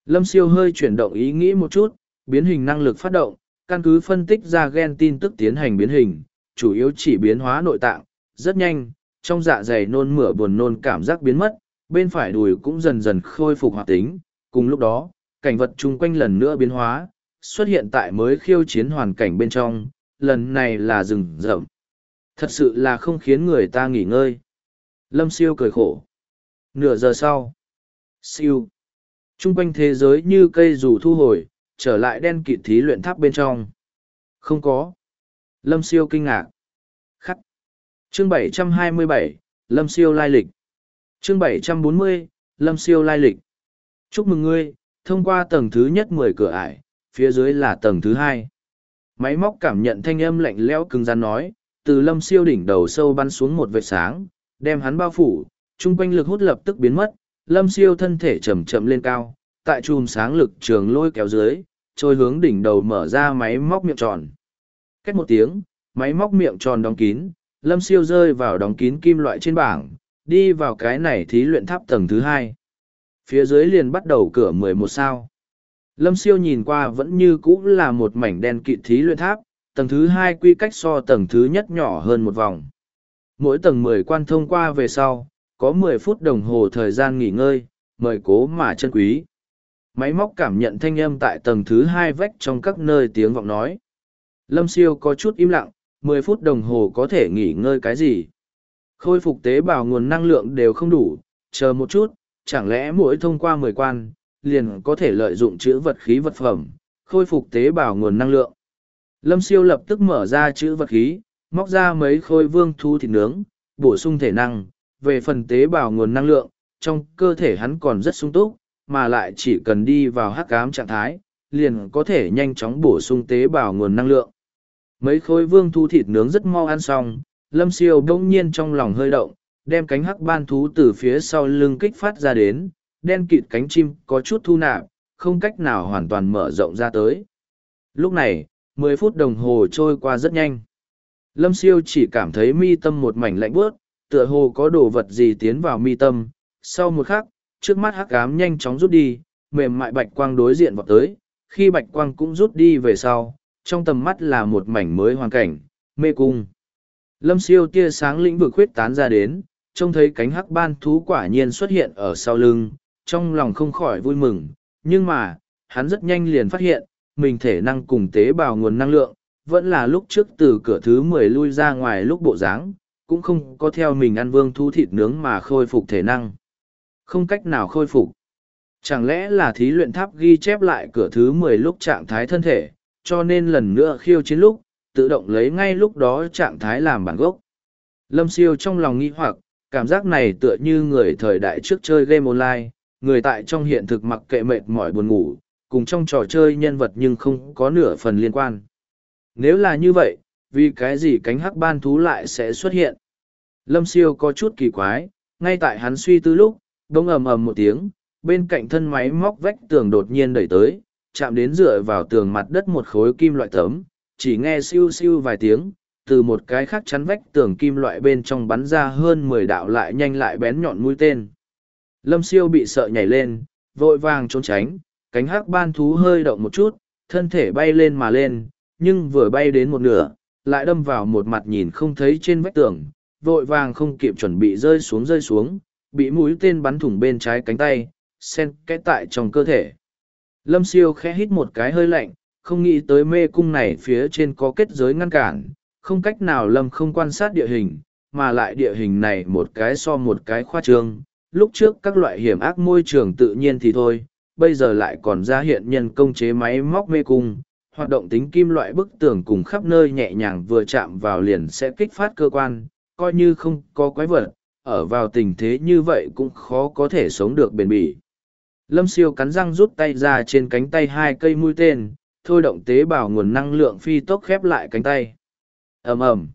Lâm siêu hơi chuyển động ý nghĩ một chút, biến hình năng lực phát động, căn cứ phân tích ra gen tin tức tiến hành biến hình, chủ yếu chỉ biến hóa nội tạng, rất nhanh, trong dạ dày nôn mửa buồn nôn cảm giác biến mất, bên phải đùi cũng dần dần khôi phục hoạt tính, cùng lúc đó, cảnh vật chung quanh lần nữa biến hóa, xuất hiện tại mới khiêu chiến hoàn cảnh bên trong, lần này là rừng rậm. Thật sự là không khiến người ta nghỉ ngơi. Lâm siêu cười khổ. Nửa giờ sau. Siêu. Trung quanh thế giới như cây rủ thu hồi, trở lại đen kịt thí luyện tháp bên trong. Không có. Lâm siêu kinh ngạc. Khắc. Chương 727, Lâm siêu lai lịch. Chương 740, Lâm siêu lai lịch. Chúc mừng ngươi, thông qua tầng thứ nhất mười cửa ải, phía dưới là tầng thứ hai. Máy móc cảm nhận thanh âm lạnh lẽo cứng rắn nói, từ lâm siêu đỉnh đầu sâu bắn xuống một vệt sáng, đem hắn bao phủ, chung quanh lực hút lập tức biến mất, lâm siêu thân thể chậm chậm lên cao, tại chùm sáng lực trường lôi kéo dưới, trôi hướng đỉnh đầu mở ra máy móc miệng tròn. Cách một tiếng, máy móc miệng tròn đóng kín, lâm siêu rơi vào đóng kín kim loại trên bảng, đi vào cái này thí luyện tháp tầng thứ hai. Phía dưới liền bắt đầu cửa mười một sao. Lâm siêu nhìn qua vẫn như cũ là một mảnh đen kịt thí luyện tháp, tầng thứ hai quy cách so tầng thứ nhất nhỏ hơn một vòng. Mỗi tầng mười quan thông qua về sau, có mười phút đồng hồ thời gian nghỉ ngơi, mời cố mà chân quý. Máy móc cảm nhận thanh âm tại tầng thứ hai vách trong các nơi tiếng vọng nói. Lâm siêu có chút im lặng, mười phút đồng hồ có thể nghỉ ngơi cái gì. Khôi phục tế bào nguồn năng lượng đều không đủ, chờ một chút, chẳng lẽ mỗi thông qua mười quan, liền có thể lợi dụng chữ vật khí vật phẩm, khôi phục tế bào nguồn năng lượng. Lâm siêu lập tức mở ra chữ vật khí, móc ra mấy khôi vương thu thịt nướng, bổ sung thể năng, về phần tế bào nguồn năng lượng, trong cơ thể hắn còn rất sung túc, mà lại chỉ cần đi vào hắc ám trạng thái, liền có thể nhanh chóng bổ sung tế bào nguồn năng lượng. Mấy khối vương thu thịt nướng rất mau ăn xong, lâm siêu đông nhiên trong lòng hơi động, đem cánh hắc ban thú từ phía sau lưng kích phát ra đến, đen kịt cánh chim có chút thu nạp, không cách nào hoàn toàn mở rộng ra tới. Lúc này, mười phút đồng hồ trôi qua rất nhanh. Lâm siêu chỉ cảm thấy mi tâm một mảnh lạnh bớt, tựa hồ có đồ vật gì tiến vào mi tâm. Sau một khắc, trước mắt hắc ám nhanh chóng rút đi, mềm mại bạch quang đối diện vào tới, khi bạch quang cũng rút đi về sau, trong tầm mắt là một mảnh mới hoàn cảnh, mê cung. Lâm siêu tia sáng lĩnh vực huyết tán ra đến, trông thấy cánh hắc ban thú quả nhiên xuất hiện ở sau lưng, trong lòng không khỏi vui mừng, nhưng mà, hắn rất nhanh liền phát hiện, mình thể năng cùng tế bào nguồn năng lượng, vẫn là lúc trước từ cửa thứ mười lui ra ngoài lúc bộ dáng cũng không có theo mình ăn vương thu thịt nướng mà khôi phục thể năng. Không cách nào khôi phục. Chẳng lẽ là thí luyện tháp ghi chép lại cửa thứ mười lúc trạng thái thân thể, cho nên lần nữa khiêu chiến lúc, tự động lấy ngay lúc đó trạng thái làm bản gốc. Lâm siêu trong lòng nghi hoặc, cảm giác này tựa như người thời đại trước chơi game online, người tại trong hiện thực mặc kệ mệt mỏi buồn ngủ, cùng trong trò chơi nhân vật nhưng không có nửa phần liên quan. Nếu là như vậy, vì cái gì cánh hắc ban thú lại sẽ xuất hiện? Lâm siêu có chút kỳ quái, ngay tại hắn suy tư lúc, đông ầm ầm một tiếng, bên cạnh thân máy móc vách tường đột nhiên đẩy tới, chạm đến dựa vào tường mặt đất một khối kim loại tấm, chỉ nghe siêu siêu vài tiếng, từ một cái khác chắn vách tường kim loại bên trong bắn ra hơn mười đạo lại nhanh lại bén nhọn mũi tên. Lâm siêu bị sợ nhảy lên, vội vàng trốn tránh, cánh hắc ban thú hơi động một chút, thân thể bay lên mà lên, nhưng vừa bay đến một nửa, lại đâm vào một mặt nhìn không thấy trên vách tường, vội vàng không kịp chuẩn bị rơi xuống rơi xuống, bị mũi tên bắn thủng bên trái cánh tay, sen kẽ tại trong cơ thể. Lâm siêu khẽ hít một cái hơi lạnh, không nghĩ tới mê cung này phía trên có kết giới ngăn cản, không cách nào lâm không quan sát địa hình, mà lại địa hình này một cái so một cái khoa trương, lúc trước các loại hiểm ác môi trường tự nhiên thì thôi, bây giờ lại còn ra hiện nhân công chế máy móc mê cung, hoạt động tính kim loại bức tường cùng khắp nơi nhẹ nhàng vừa chạm vào liền sẽ kích phát cơ quan, coi như không có quái vật, ở vào tình thế như vậy cũng khó có thể sống được bền bỉ. Lâm siêu cắn răng rút tay ra trên cánh tay hai cây mũi tên, thôi động tế bào nguồn năng lượng phi tốc khép lại cánh tay. ầm ầm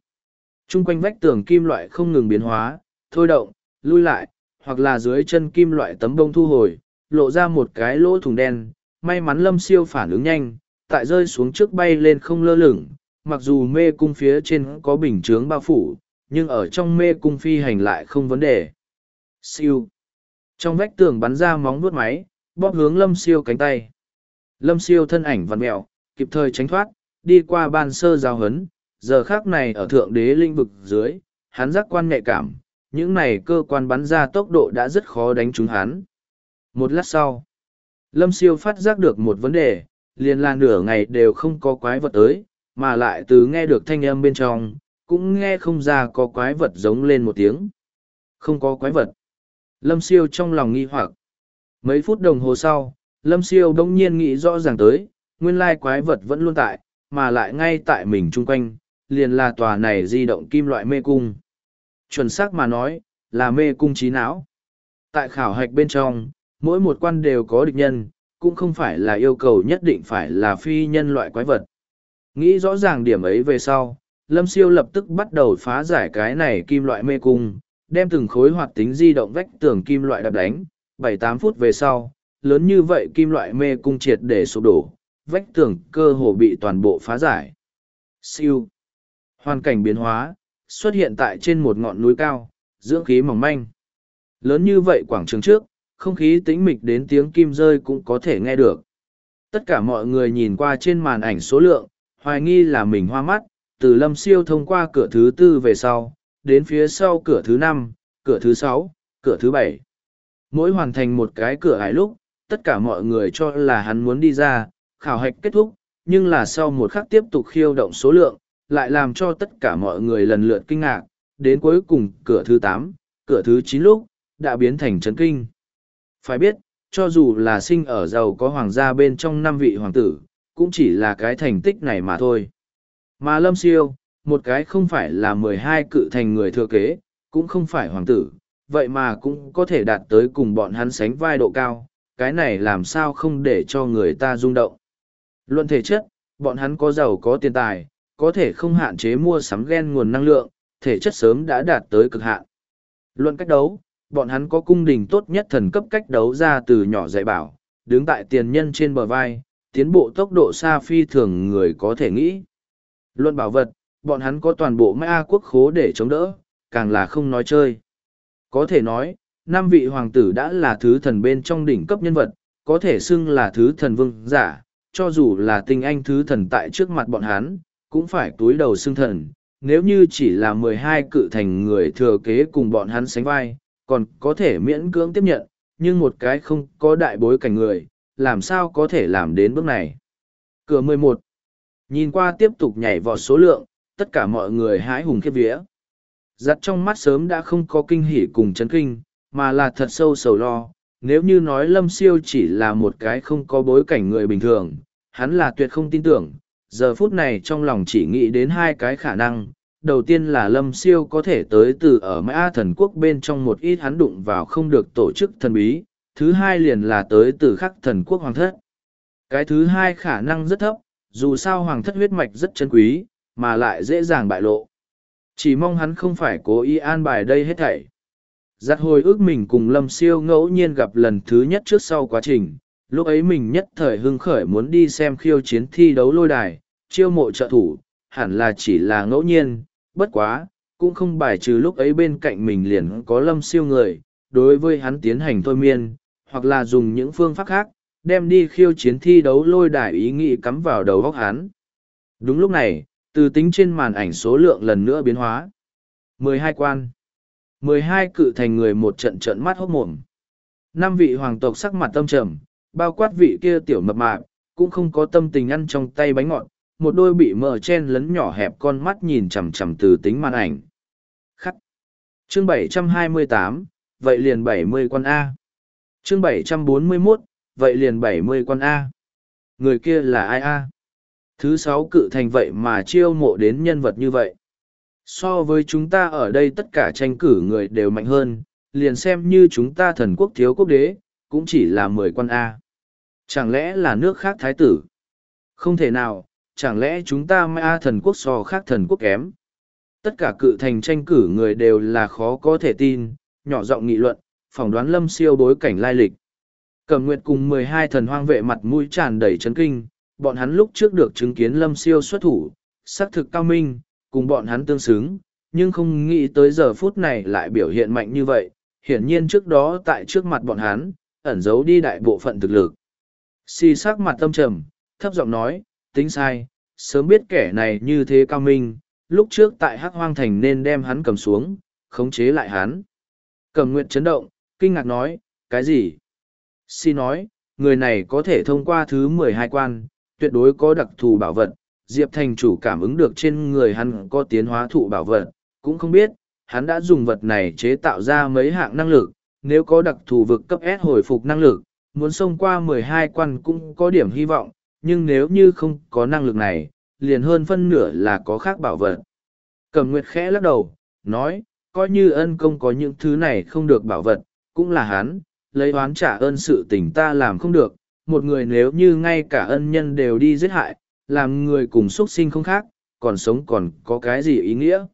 Trung quanh vách tường kim loại không ngừng biến hóa, thôi động, lui lại, hoặc là dưới chân kim loại tấm bông thu hồi, lộ ra một cái lỗ thùng đen. May mắn lâm siêu phản ứng nhanh, tại rơi xuống trước bay lên không lơ lửng, mặc dù mê cung phía trên có bình chướng bao phủ, nhưng ở trong mê cung phi hành lại không vấn đề. Siêu. Trong vách tường bắn ra móng vuốt máy, bóp hướng lâm siêu cánh tay. Lâm siêu thân ảnh vặn mẹo, kịp thời tránh thoát, đi qua ban sơ giao hấn, giờ khác này ở thượng đế linh vực dưới, hắn giác quan nhạy cảm, những này cơ quan bắn ra tốc độ đã rất khó đánh trúng hắn. Một lát sau, Lâm siêu phát giác được một vấn đề, liền là nửa ngày đều không có quái vật tới, mà lại từ nghe được thanh âm bên trong, cũng nghe không ra có quái vật giống lên một tiếng. Không có quái vật. Lâm siêu trong lòng nghi hoặc. Mấy phút đồng hồ sau, Lâm siêu đông nhiên nghĩ rõ ràng tới, nguyên lai quái vật vẫn luôn tại, mà lại ngay tại mình chung quanh, liền là tòa này di động kim loại mê cung. Chuẩn xác mà nói, là mê cung trí não. Tại khảo hạch bên trong, mỗi một quan đều có địch nhân, cũng không phải là yêu cầu nhất định phải là phi nhân loại quái vật. Nghĩ rõ ràng điểm ấy về sau, Lâm Siêu lập tức bắt đầu phá giải cái này kim loại mê cung, đem từng khối hoạt tính di động vách tường kim loại đập đánh, bảy tám phút về sau, lớn như vậy kim loại mê cung triệt để sụp đổ, vách tường cơ hồ bị toàn bộ phá giải. Siêu. Hoàn cảnh biến hóa, xuất hiện tại trên một ngọn núi cao, dưỡng khí mỏng manh. Lớn như vậy quảng trường trước, không khí tĩnh mịch đến tiếng kim rơi cũng có thể nghe được. Tất cả mọi người nhìn qua trên màn ảnh số lượng, hoài nghi là mình hoa mắt, từ lâm siêu thông qua cửa thứ tư về sau, đến phía sau cửa thứ năm, cửa thứ sáu, cửa thứ bảy. Mỗi hoàn thành một cái cửa hải lúc, tất cả mọi người cho là hắn muốn đi ra, khảo hạch kết thúc, nhưng là sau một khắc tiếp tục khiêu động số lượng, lại làm cho tất cả mọi người lần lượt kinh ngạc, đến cuối cùng cửa thứ tám, cửa thứ chín lúc, đã biến thành chấn kinh. Phải biết, cho dù là sinh ở giàu có hoàng gia bên trong năm vị hoàng tử, cũng chỉ là cái thành tích này mà thôi. Mà Lâm Siêu, một cái không phải là mười hai cự thành người thừa kế, cũng không phải hoàng tử, vậy mà cũng có thể đạt tới cùng bọn hắn sánh vai độ cao, cái này làm sao không để cho người ta rung động. Luận thể chất, bọn hắn có giàu có tiền tài, có thể không hạn chế mua sắm gen nguồn năng lượng, thể chất sớm đã đạt tới cực hạn. Luận cách đấu, bọn hắn có cung đình tốt nhất thần cấp cách đấu ra từ nhỏ dạy bảo, đứng tại tiền nhân trên bờ vai, tiến bộ tốc độ xa phi thường người có thể nghĩ. Luận bảo vật, bọn hắn có toàn bộ A quốc khố để chống đỡ, càng là không nói chơi. Có thể nói, năm vị hoàng tử đã là thứ thần bên trong đỉnh cấp nhân vật, có thể xưng là thứ thần vương giả, cho dù là tinh anh thứ thần tại trước mặt bọn hắn, cũng phải túi đầu xưng thần. Nếu như chỉ là mười hai cự thành người thừa kế cùng bọn hắn sánh vai, còn có thể miễn cưỡng tiếp nhận, nhưng một cái không có đại bối cảnh người, làm sao có thể làm đến bước này. Cửa mười một Nhìn qua tiếp tục nhảy vọt số lượng, tất cả mọi người hái hùng khiếp vía. Giặt trong mắt sớm đã không có kinh hỉ cùng chấn kinh, mà là thật sâu sầu lo. Nếu như nói Lâm Siêu chỉ là một cái không có bối cảnh người bình thường, hắn là tuyệt không tin tưởng. Giờ phút này trong lòng chỉ nghĩ đến hai cái khả năng. Đầu tiên là Lâm Siêu có thể tới từ ở Mã Thần Quốc bên trong một ít hắn đụng vào không được tổ chức thần bí. Thứ hai liền là tới từ khắc thần quốc hoàng thất. Cái thứ hai khả năng rất thấp, dù sao hoàng thất huyết mạch rất chân quý, mà lại dễ dàng bại lộ. Chỉ mong hắn không phải cố ý an bài đây hết thảy. Giặt hồi ước mình cùng Lâm Siêu ngẫu nhiên gặp lần thứ nhất trước sau quá trình, lúc ấy mình nhất thời hưng khởi muốn đi xem khiêu chiến thi đấu lôi đài, chiêu mộ trợ thủ, hẳn là chỉ là ngẫu nhiên, bất quá, cũng không bài trừ lúc ấy bên cạnh mình liền có Lâm Siêu người, đối với hắn tiến hành thôi miên, hoặc là dùng những phương pháp khác, đem đi khiêu chiến thi đấu lôi đài ý nghĩ cắm vào đầu góc hắn. Đúng lúc này, từ tính trên màn ảnh số lượng lần nữa biến hóa. 12 quan. 12 cự thành người một trận trận mắt hốt mồm. Năm vị hoàng tộc sắc mặt tâm trầm, bao quát vị kia tiểu mập mạp, cũng không có tâm tình ăn trong tay bánh ngọt, một đôi bị mờ chen lấn nhỏ hẹp con mắt nhìn chằm chằm từ tính màn ảnh. Khắc. Chương 728, vậy liền 70 quan A. Chương 741, vậy liền 70 quan A. Người kia là ai A? Thứ sáu cự thành vậy mà chiêu mộ đến nhân vật như vậy. So với chúng ta ở đây tất cả tranh cử người đều mạnh hơn, liền xem như chúng ta thần quốc thiếu quốc đế, cũng chỉ là mười quan A. Chẳng lẽ là nước khác thái tử? Không thể nào, chẳng lẽ chúng ta mai A thần quốc so khác thần quốc kém? Tất cả cự thành tranh cử người đều là khó có thể tin, nhỏ giọng nghị luận, phỏng đoán lâm siêu bối cảnh lai lịch. Cẩm Nguyệt cùng mười hai thần hoang vệ mặt mũi tràn đầy chấn kinh, bọn hắn lúc trước được chứng kiến lâm siêu xuất thủ, xác thực cao minh, cùng bọn hắn tương xứng, nhưng không nghĩ tới giờ phút này lại biểu hiện mạnh như vậy, hiển nhiên trước đó tại trước mặt bọn hắn, ẩn giấu đi đại bộ phận thực lực. Si sắc mặt tâm trầm, thấp giọng nói, tính sai, sớm biết kẻ này như thế cao minh, lúc trước tại Hắc Hoang Thành nên đem hắn cầm xuống, khống chế lại hắn. Cầm nguyện chấn động, kinh ngạc nói, cái gì? Si nói, người này có thể thông qua thứ mười hai quan, tuyệt đối có đặc thù bảo vật. Diệp Thành chủ cảm ứng được trên người hắn có tiến hóa thụ bảo vật, cũng không biết, hắn đã dùng vật này chế tạo ra mấy hạng năng lực, nếu có đặc thù vực cấp S hồi phục năng lực, muốn xông qua mười hai quan cũng có điểm hy vọng, nhưng nếu như không có năng lực này, liền hơn phân nửa là có khác bảo vật. Cầm Nguyệt khẽ lắc đầu, nói, coi như ân công có những thứ này không được bảo vật, cũng là hắn, lấy oán trả ơn sự tình ta làm không được, một người nếu như ngay cả ân nhân đều đi giết hại, làm người cùng xuất sinh không khác, còn sống còn có cái gì ý nghĩa.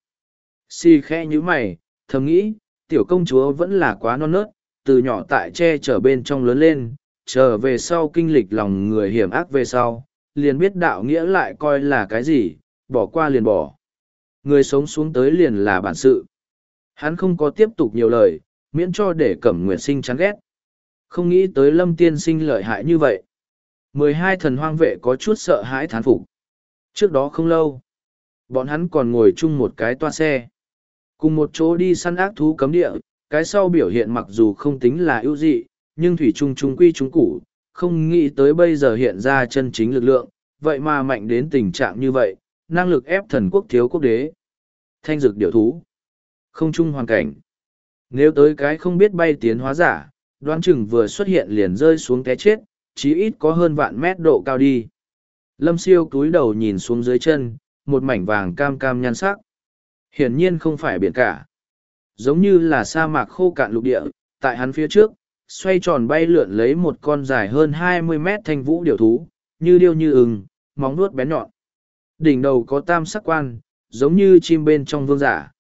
Si khẽ như mày, thầm nghĩ, tiểu công chúa vẫn là quá non nớt, từ nhỏ tại che chở bên trong lớn lên, trở về sau kinh lịch lòng người hiểm ác về sau, liền biết đạo nghĩa lại coi là cái gì, bỏ qua liền bỏ. Người sống xuống tới liền là bản sự. Hắn không có tiếp tục nhiều lời, miễn cho để cẩm nguyệt sinh chán ghét. Không nghĩ tới lâm tiên sinh lợi hại như vậy. mười hai thần hoang vệ có chút sợ hãi thán phục. Trước đó không lâu, bọn hắn còn ngồi chung một cái toa xe. Cùng một chỗ đi săn ác thú cấm địa, cái sau biểu hiện mặc dù không tính là ưu dị, nhưng thủy trung trung quy trung củ, không nghĩ tới bây giờ hiện ra chân chính lực lượng, vậy mà mạnh đến tình trạng như vậy, năng lực ép thần quốc thiếu quốc đế. Thanh dược điệu thú. Không chung hoàn cảnh. Nếu tới cái không biết bay tiến hóa giả, đoán chừng vừa xuất hiện liền rơi xuống té chết, chí ít có hơn vạn mét độ cao đi. Lâm siêu túi đầu nhìn xuống dưới chân, một mảnh vàng cam cam nhan sắc. Hiển nhiên không phải biển cả. Giống như là sa mạc khô cạn lục địa, tại hắn phía trước, xoay tròn bay lượn lấy một con dài hơn hai mươi mét thanh vũ điểu thú, như điêu như ưng, móng nuốt bén nhọn. Đỉnh đầu có tam sắc quan, giống như chim bên trong vương giả.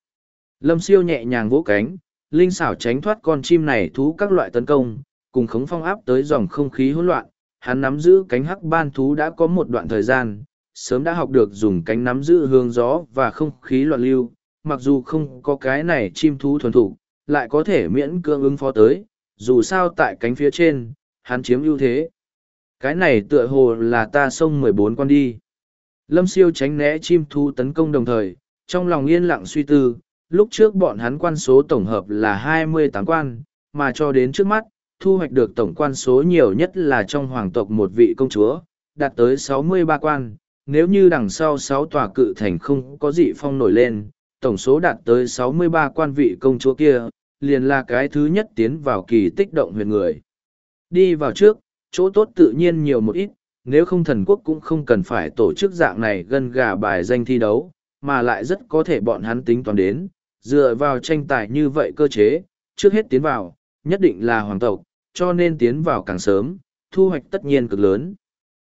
Lâm siêu nhẹ nhàng vỗ cánh, linh xảo tránh thoát con chim này thú các loại tấn công, cùng khống phong áp tới dòng không khí hỗn loạn. Hắn nắm giữ cánh hắc ban thú đã có một đoạn thời gian, sớm đã học được dùng cánh nắm giữ hướng gió và không khí loạn lưu, mặc dù không có cái này chim thú thuần thủ, lại có thể miễn cưỡng ứng phó tới, dù sao tại cánh phía trên, hắn chiếm ưu thế. Cái này tựa hồ là ta xông mười bốn con đi. Lâm siêu tránh né chim thú tấn công đồng thời, trong lòng yên lặng suy tư, lúc trước bọn hắn quan số tổng hợp là hai mươi tám quan, mà cho đến trước mắt, thu hoạch được tổng quan số nhiều nhất là trong hoàng tộc một vị công chúa, đạt tới sáu mươi ba quan. Nếu như đằng sau sáu tòa cự thành không có dị phong nổi lên, tổng số đạt tới sáu mươi ba quan vị công chúa kia, liền là cái thứ nhất tiến vào kỳ tích động huyền người. Đi vào trước, chỗ tốt tự nhiên nhiều một ít, nếu không thần quốc cũng không cần phải tổ chức dạng này gần gà bài danh thi đấu, mà lại rất có thể bọn hắn tính toán đến, dựa vào tranh tài như vậy cơ chế, trước hết tiến vào, nhất định là hoàng tộc, cho nên tiến vào càng sớm, thu hoạch tất nhiên cực lớn.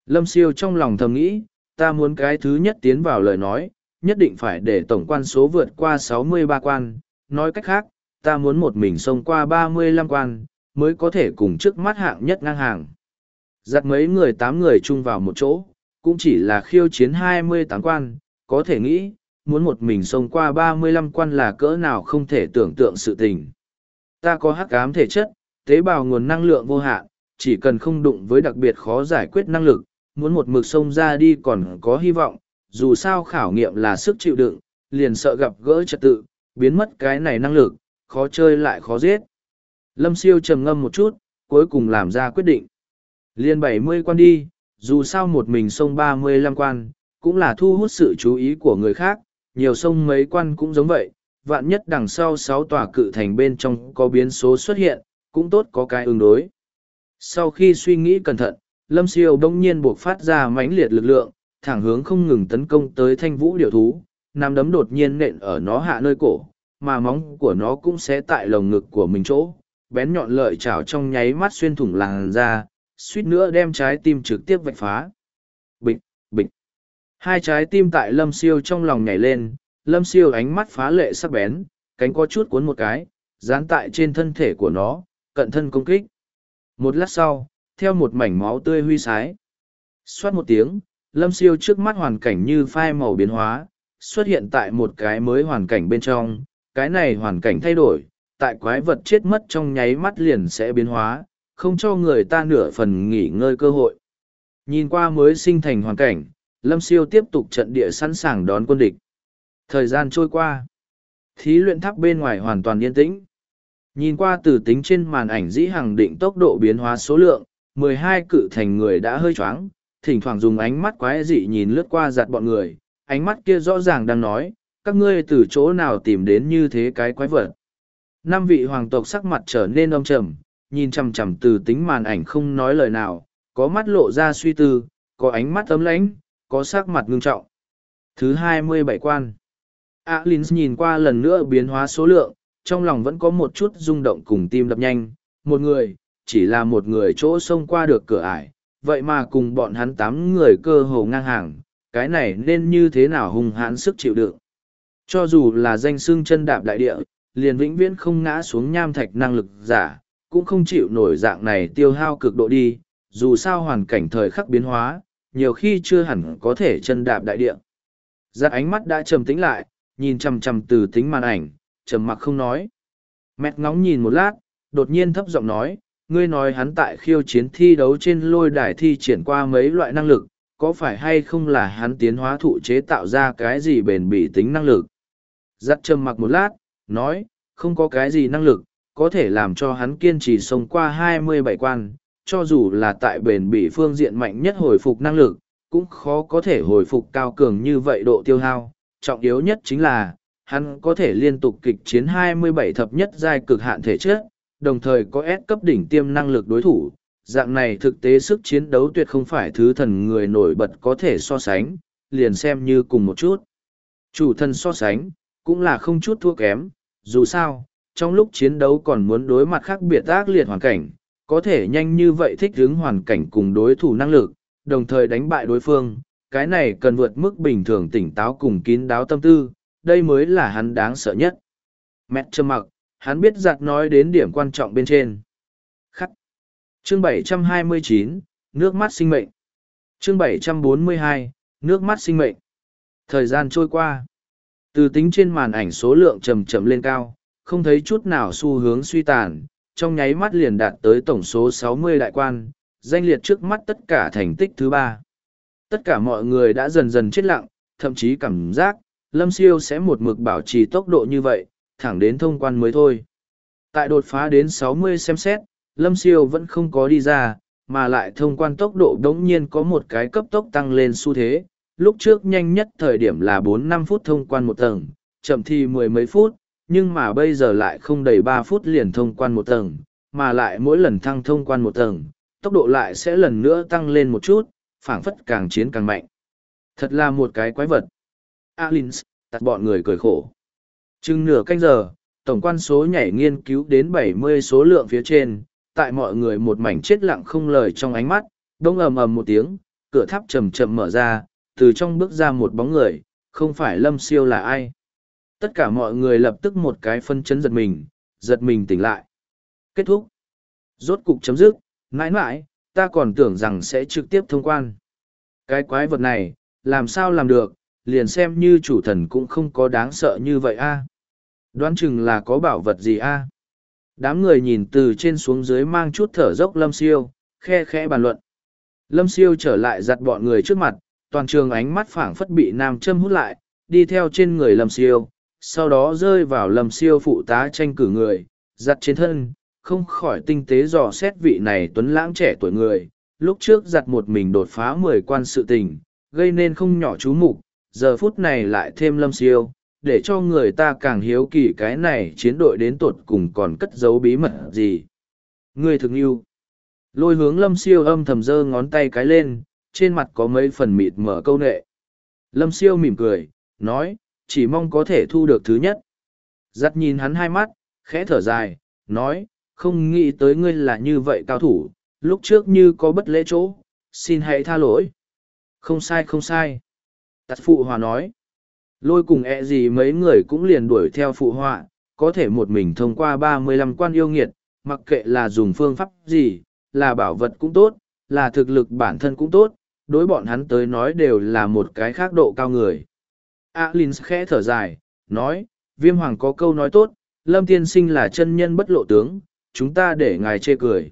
Lâm siêu trong lòng thầm nghĩ, ta muốn cái thứ nhất tiến vào lời nói, nhất định phải để tổng quan số vượt qua 63 quan, nói cách khác, ta muốn một mình xông qua 35 quan, mới có thể cùng trước mắt hạng nhất ngang hàng. Giặt mấy người tám người chung vào một chỗ, cũng chỉ là khiêu chiến 28 quan, có thể nghĩ, muốn một mình xông qua 35 quan là cỡ nào không thể tưởng tượng sự tình. Ta có hắc ám thể chất, tế bào nguồn năng lượng vô hạn, chỉ cần không đụng với đặc biệt khó giải quyết năng lực, muốn một mực xông ra đi còn có hy vọng, dù sao khảo nghiệm là sức chịu đựng, liền sợ gặp gỡ trật tự, biến mất cái này năng lực, khó chơi lại khó giết. Lâm siêu trầm ngâm một chút, cuối cùng làm ra quyết định. Liên bảy mươi quan đi, dù sao một mình sông ba mươi lăm quan, cũng là thu hút sự chú ý của người khác, nhiều sông mấy quan cũng giống vậy, vạn nhất đằng sau sáu tòa cự thành bên trong có biến số xuất hiện, cũng tốt có cái ứng đối. Sau khi suy nghĩ cẩn thận, Lâm Siêu đông nhiên buộc phát ra mãnh liệt lực lượng, thẳng hướng không ngừng tấn công tới thanh vũ điểu thú, nằm đấm đột nhiên nện ở nó hạ nơi cổ, mà móng của nó cũng sẽ tại lồng ngực của mình chỗ, bén nhọn lợi chảo trong nháy mắt xuyên thủng làn da, suýt nữa đem trái tim trực tiếp vạch phá. Bịch, bịch. Hai trái tim tại lâm siêu trong lòng nhảy lên, lâm siêu ánh mắt phá lệ sắc bén, cánh có chút cuốn một cái, dán tại trên thân thể của nó, cận thân công kích. Một lát sau, theo một mảnh máu tươi huy sái. Xoát một tiếng, lâm siêu trước mắt hoàn cảnh như phai màu biến hóa, xuất hiện tại một cái mới hoàn cảnh bên trong. Cái này hoàn cảnh thay đổi, tại quái vật chết mất trong nháy mắt liền sẽ biến hóa, không cho người ta nửa phần nghỉ ngơi cơ hội. Nhìn qua mới sinh thành hoàn cảnh, lâm siêu tiếp tục trận địa sẵn sàng đón quân địch. Thời gian trôi qua, thí luyện tháp bên ngoài hoàn toàn yên tĩnh. Nhìn qua từ tính trên màn ảnh dĩ hằng định tốc độ biến hóa số lượng, mười hai cự thành người đã hơi choáng, thỉnh thoảng dùng ánh mắt quái dị nhìn lướt qua giặt bọn người, ánh mắt kia rõ ràng đang nói, các ngươi từ chỗ nào tìm đến như thế cái quái vật. Năm vị hoàng tộc sắc mặt trở nên âm trầm, nhìn chằm chằm từ tính màn ảnh không nói lời nào, có mắt lộ ra suy tư, có ánh mắt ấm lãnh, có sắc mặt ngưng trọng. Thứ hai mươi bảy quan. Alins nhìn qua lần nữa biến hóa số lượng, trong lòng vẫn có một chút rung động cùng tim đập nhanh. Một người, chỉ là một người chỗ xông qua được cửa ải, vậy mà cùng bọn hắn tám người cơ hồ ngang hàng, cái này nên như thế nào hung hãn sức chịu đựng. Cho dù là danh xưng chân đạp đại địa, liền vĩnh viễn không ngã xuống nham thạch năng lực giả, cũng không chịu nổi dạng này tiêu hao cực độ đi, dù sao hoàn cảnh thời khắc biến hóa, nhiều khi chưa hẳn có thể chân đạp đại địa. Giặt ánh mắt đã trầm tĩnh lại, nhìn chầm chầm từ tính màn ảnh, trầm mặc không nói. Mẹt ngóng nhìn một lát, đột nhiên thấp giọng nói, ngươi nói hắn tại khiêu chiến thi đấu trên lôi đài thi triển qua mấy loại năng lực, có phải hay không là hắn tiến hóa thụ chế tạo ra cái gì bền bỉ tính năng lực? Giặt trầm mặc một lát, nói, không có cái gì năng lực, có thể làm cho hắn kiên trì sống qua 27 quan, cho dù là tại bền bỉ phương diện mạnh nhất hồi phục năng lực, cũng khó có thể hồi phục cao cường như vậy độ tiêu hao. Trọng yếu nhất chính là, hắn có thể liên tục kịch chiến 27 thập nhất giai cực hạn thể chất, đồng thời có S cấp đỉnh tiêm năng lực đối thủ. Dạng này thực tế sức chiến đấu tuyệt không phải thứ thần người nổi bật có thể so sánh, liền xem như cùng một chút. Chủ thần so sánh, cũng là không chút thua kém, dù sao, trong lúc chiến đấu còn muốn đối mặt khác biệt ác liệt hoàn cảnh, có thể nhanh như vậy thích ứng hoàn cảnh cùng đối thủ năng lực, đồng thời đánh bại đối phương, cái này cần vượt mức bình thường tỉnh táo cùng kín đáo tâm tư, đây mới là hắn đáng sợ nhất. Mẹ trầm mặc, hắn biết giặt nói đến điểm quan trọng bên trên. Khắc. Chương 729, nước mắt sinh mệnh. Chương 742, nước mắt sinh mệnh. Thời gian trôi qua. Từ tính trên màn ảnh số lượng chầm chậm lên cao, không thấy chút nào xu hướng suy tàn, trong nháy mắt liền đạt tới tổng số 60 đại quan, danh liệt trước mắt tất cả thành tích thứ ba. Tất cả mọi người đã dần dần chết lặng, thậm chí cảm giác, Lâm Siêu sẽ một mực bảo trì tốc độ như vậy, thẳng đến thông quan mới thôi. Tại đột phá đến 60 xem xét, Lâm Siêu vẫn không có đi ra, mà lại thông quan tốc độ đống nhiên có một cái cấp tốc tăng lên xu thế. Lúc trước nhanh nhất thời điểm là 4-5 phút thông quan một tầng, chậm thì mười mấy phút, nhưng mà bây giờ lại không đầy ba phút liền thông quan một tầng, mà lại mỗi lần thăng thông quan một tầng, tốc độ lại sẽ lần nữa tăng lên một chút, phảng phất càng chiến càng mạnh. Thật là một cái quái vật. Alins, tắt bọn người cười khổ. Chừng nửa canh giờ, tổng quan số nhảy nghiên cứu đến bảy mươi số lượng phía trên, tại mọi người một mảnh chết lặng không lời trong ánh mắt, đông ầm ầm một tiếng, cửa tháp chậm chậm mở ra, từ trong bước ra một bóng người, không phải lâm siêu là ai tất cả mọi người lập tức một cái phân chấn giật mình giật mình tỉnh lại. Kết thúc. Rốt cục chấm dứt, mãi mãi, ta còn tưởng rằng sẽ trực tiếp thông quan. Cái quái vật này, làm sao làm được, liền xem như chủ thần cũng không có đáng sợ như vậy a. Đoán chừng là có bảo vật gì a. Đám người nhìn từ trên xuống dưới mang chút thở dốc lâm siêu, khe khẽ bàn luận. Lâm siêu trở lại giặt bọn người trước mặt, toàn trường ánh mắt phảng phất bị nam châm hút lại, đi theo trên người lâm siêu sau đó rơi vào lầm siêu phụ tá tranh cử người, giặt trên thân, không khỏi tinh tế dò xét vị này tuấn lãng trẻ tuổi người, lúc trước giặt một mình đột phá mười quan sự tình, gây nên không nhỏ chú mục giờ phút này lại thêm lâm siêu, để cho người ta càng hiếu kỳ cái này chiến đội đến tột cùng còn cất giấu bí mật gì. Người thực yêu. Lôi hướng lâm siêu âm thầm giơ ngón tay cái lên, trên mặt có mấy phần mịt mở câu nệ. Lâm siêu mỉm cười, nói, chỉ mong có thể thu được thứ nhất. Giặt nhìn hắn hai mắt, khẽ thở dài, nói, không nghĩ tới ngươi là như vậy cao thủ, lúc trước như có bất lễ chỗ, xin hãy tha lỗi. Không sai không sai. Tạt phụ hòa nói. Lôi cùng ẹ gì mấy người cũng liền đuổi theo phụ họa, có thể một mình thông qua ba mươi lăm quan yêu nghiệt, mặc kệ là dùng phương pháp gì, là bảo vật cũng tốt, là thực lực bản thân cũng tốt, đối bọn hắn tới nói đều là một cái khác độ cao người. Alin khẽ thở dài, nói, viêm hoàng có câu nói tốt, lâm tiên sinh là chân nhân bất lộ tướng, chúng ta để ngài chê cười.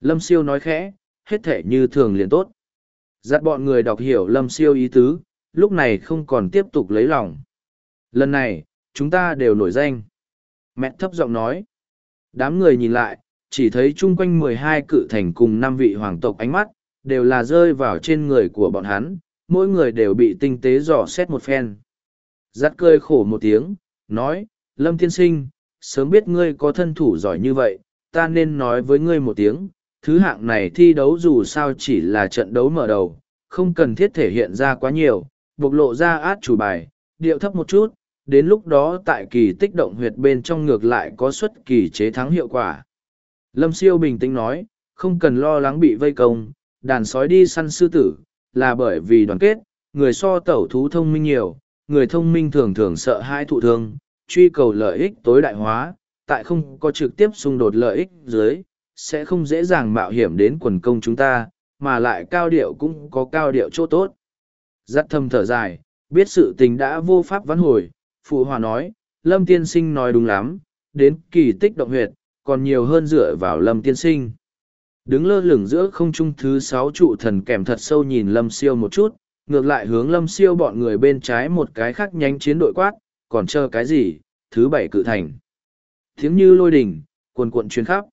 Lâm siêu nói khẽ, hết thể như thường liền tốt. Giặt bọn người đọc hiểu lâm siêu ý tứ, lúc này không còn tiếp tục lấy lòng. Lần này, chúng ta đều nổi danh. Mẹ thấp giọng nói. Đám người nhìn lại, chỉ thấy chung quanh mười hai cự thành cùng năm vị hoàng tộc ánh mắt, đều là rơi vào trên người của bọn hắn, mỗi người đều bị tinh tế dò xét một phen. Giắt cơi khổ một tiếng, nói, Lâm Tiên Sinh, sớm biết ngươi có thân thủ giỏi như vậy, ta nên nói với ngươi một tiếng, thứ hạng này thi đấu dù sao chỉ là trận đấu mở đầu, không cần thiết thể hiện ra quá nhiều, bộc lộ ra át chủ bài, điệu thấp một chút, đến lúc đó tại kỳ tích động huyệt bên trong ngược lại có xuất kỳ chế thắng hiệu quả. Lâm siêu bình tĩnh nói, không cần lo lắng bị vây công, đàn sói đi săn sư tử, là bởi vì đoàn kết, người so tẩu thú thông minh nhiều, người thông minh thường thường sợ hai thụ thương, truy cầu lợi ích tối đại hóa, tại không có trực tiếp xung đột lợi ích dưới, sẽ không dễ dàng mạo hiểm đến quần công chúng ta, mà lại cao điệu cũng có cao điệu chỗ tốt. Giắt thầm thở dài, biết sự tình đã vô pháp vãn hồi, phụ hòa nói, Lâm Tiên Sinh nói đúng lắm, đến kỳ tích động huyệt, còn nhiều hơn dựa vào Lâm Tiên Sinh. Đứng lơ lửng giữa không trung thứ sáu trụ thần kèm thật sâu nhìn Lâm Siêu một chút, ngược lại hướng Lâm Siêu bọn người bên trái một cái khác nhánh chiến đội quát, còn chờ cái gì, thứ bảy cự thành. Tiếng như lôi đỉnh, cuồn cuộn chuyến khắp.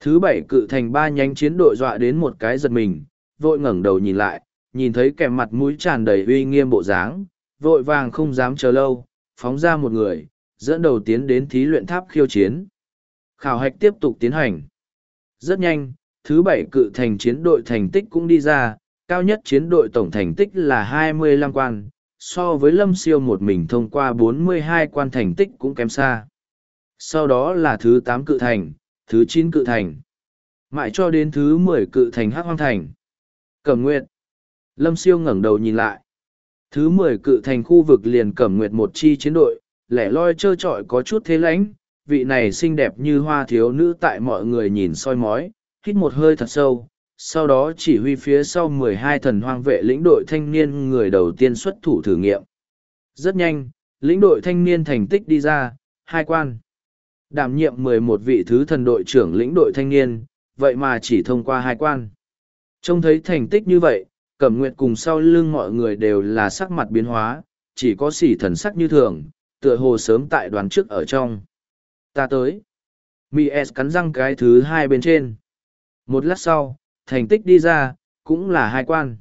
Thứ bảy cự thành ba nhánh chiến đội dọa đến một cái giật mình, vội ngẩng đầu nhìn lại, nhìn thấy kèm mặt mũi tràn đầy uy nghiêm bộ dáng, vội vàng không dám chờ lâu, phóng ra một người, dẫn đầu tiến đến thí luyện tháp khiêu chiến. Khảo hạch tiếp tục tiến hành. Rất nhanh, thứ bảy cự thành chiến đội thành tích cũng đi ra, cao nhất chiến đội tổng thành tích là 25 quan, so với lâm siêu một mình thông qua 42 quan thành tích cũng kém xa. Sau đó là thứ 8 cự thành, thứ 9 cự thành, mãi cho đến thứ 10 cự thành hắc hoang thành. Cẩm Nguyệt. Lâm siêu ngẩng đầu nhìn lại. Thứ 10 cự thành khu vực liền Cẩm Nguyệt một chi chiến đội, lẻ loi trơ trọi có chút thế lãnh, vị này xinh đẹp như hoa thiếu nữ tại mọi người nhìn soi mói, hít một hơi thật sâu, sau đó chỉ huy phía sau mười hai thần hoang vệ lĩnh đội thanh niên người đầu tiên xuất thủ thử nghiệm. Rất nhanh, lĩnh đội thanh niên thành tích đi ra, hai quan. Đảm nhiệm mười một vị thứ thần đội trưởng lĩnh đội thanh niên, vậy mà chỉ thông qua hai quan. Trông thấy thành tích như vậy, Cẩm Nguyệt cùng sau lưng mọi người đều là sắc mặt biến hóa, chỉ có sỉ thần sắc như thường, tựa hồ sớm tại đoàn trước ở trong. Ta tới. Mi cắn răng cái thứ hai bên trên. Một lát sau, thành tích đi ra, cũng là hai quan.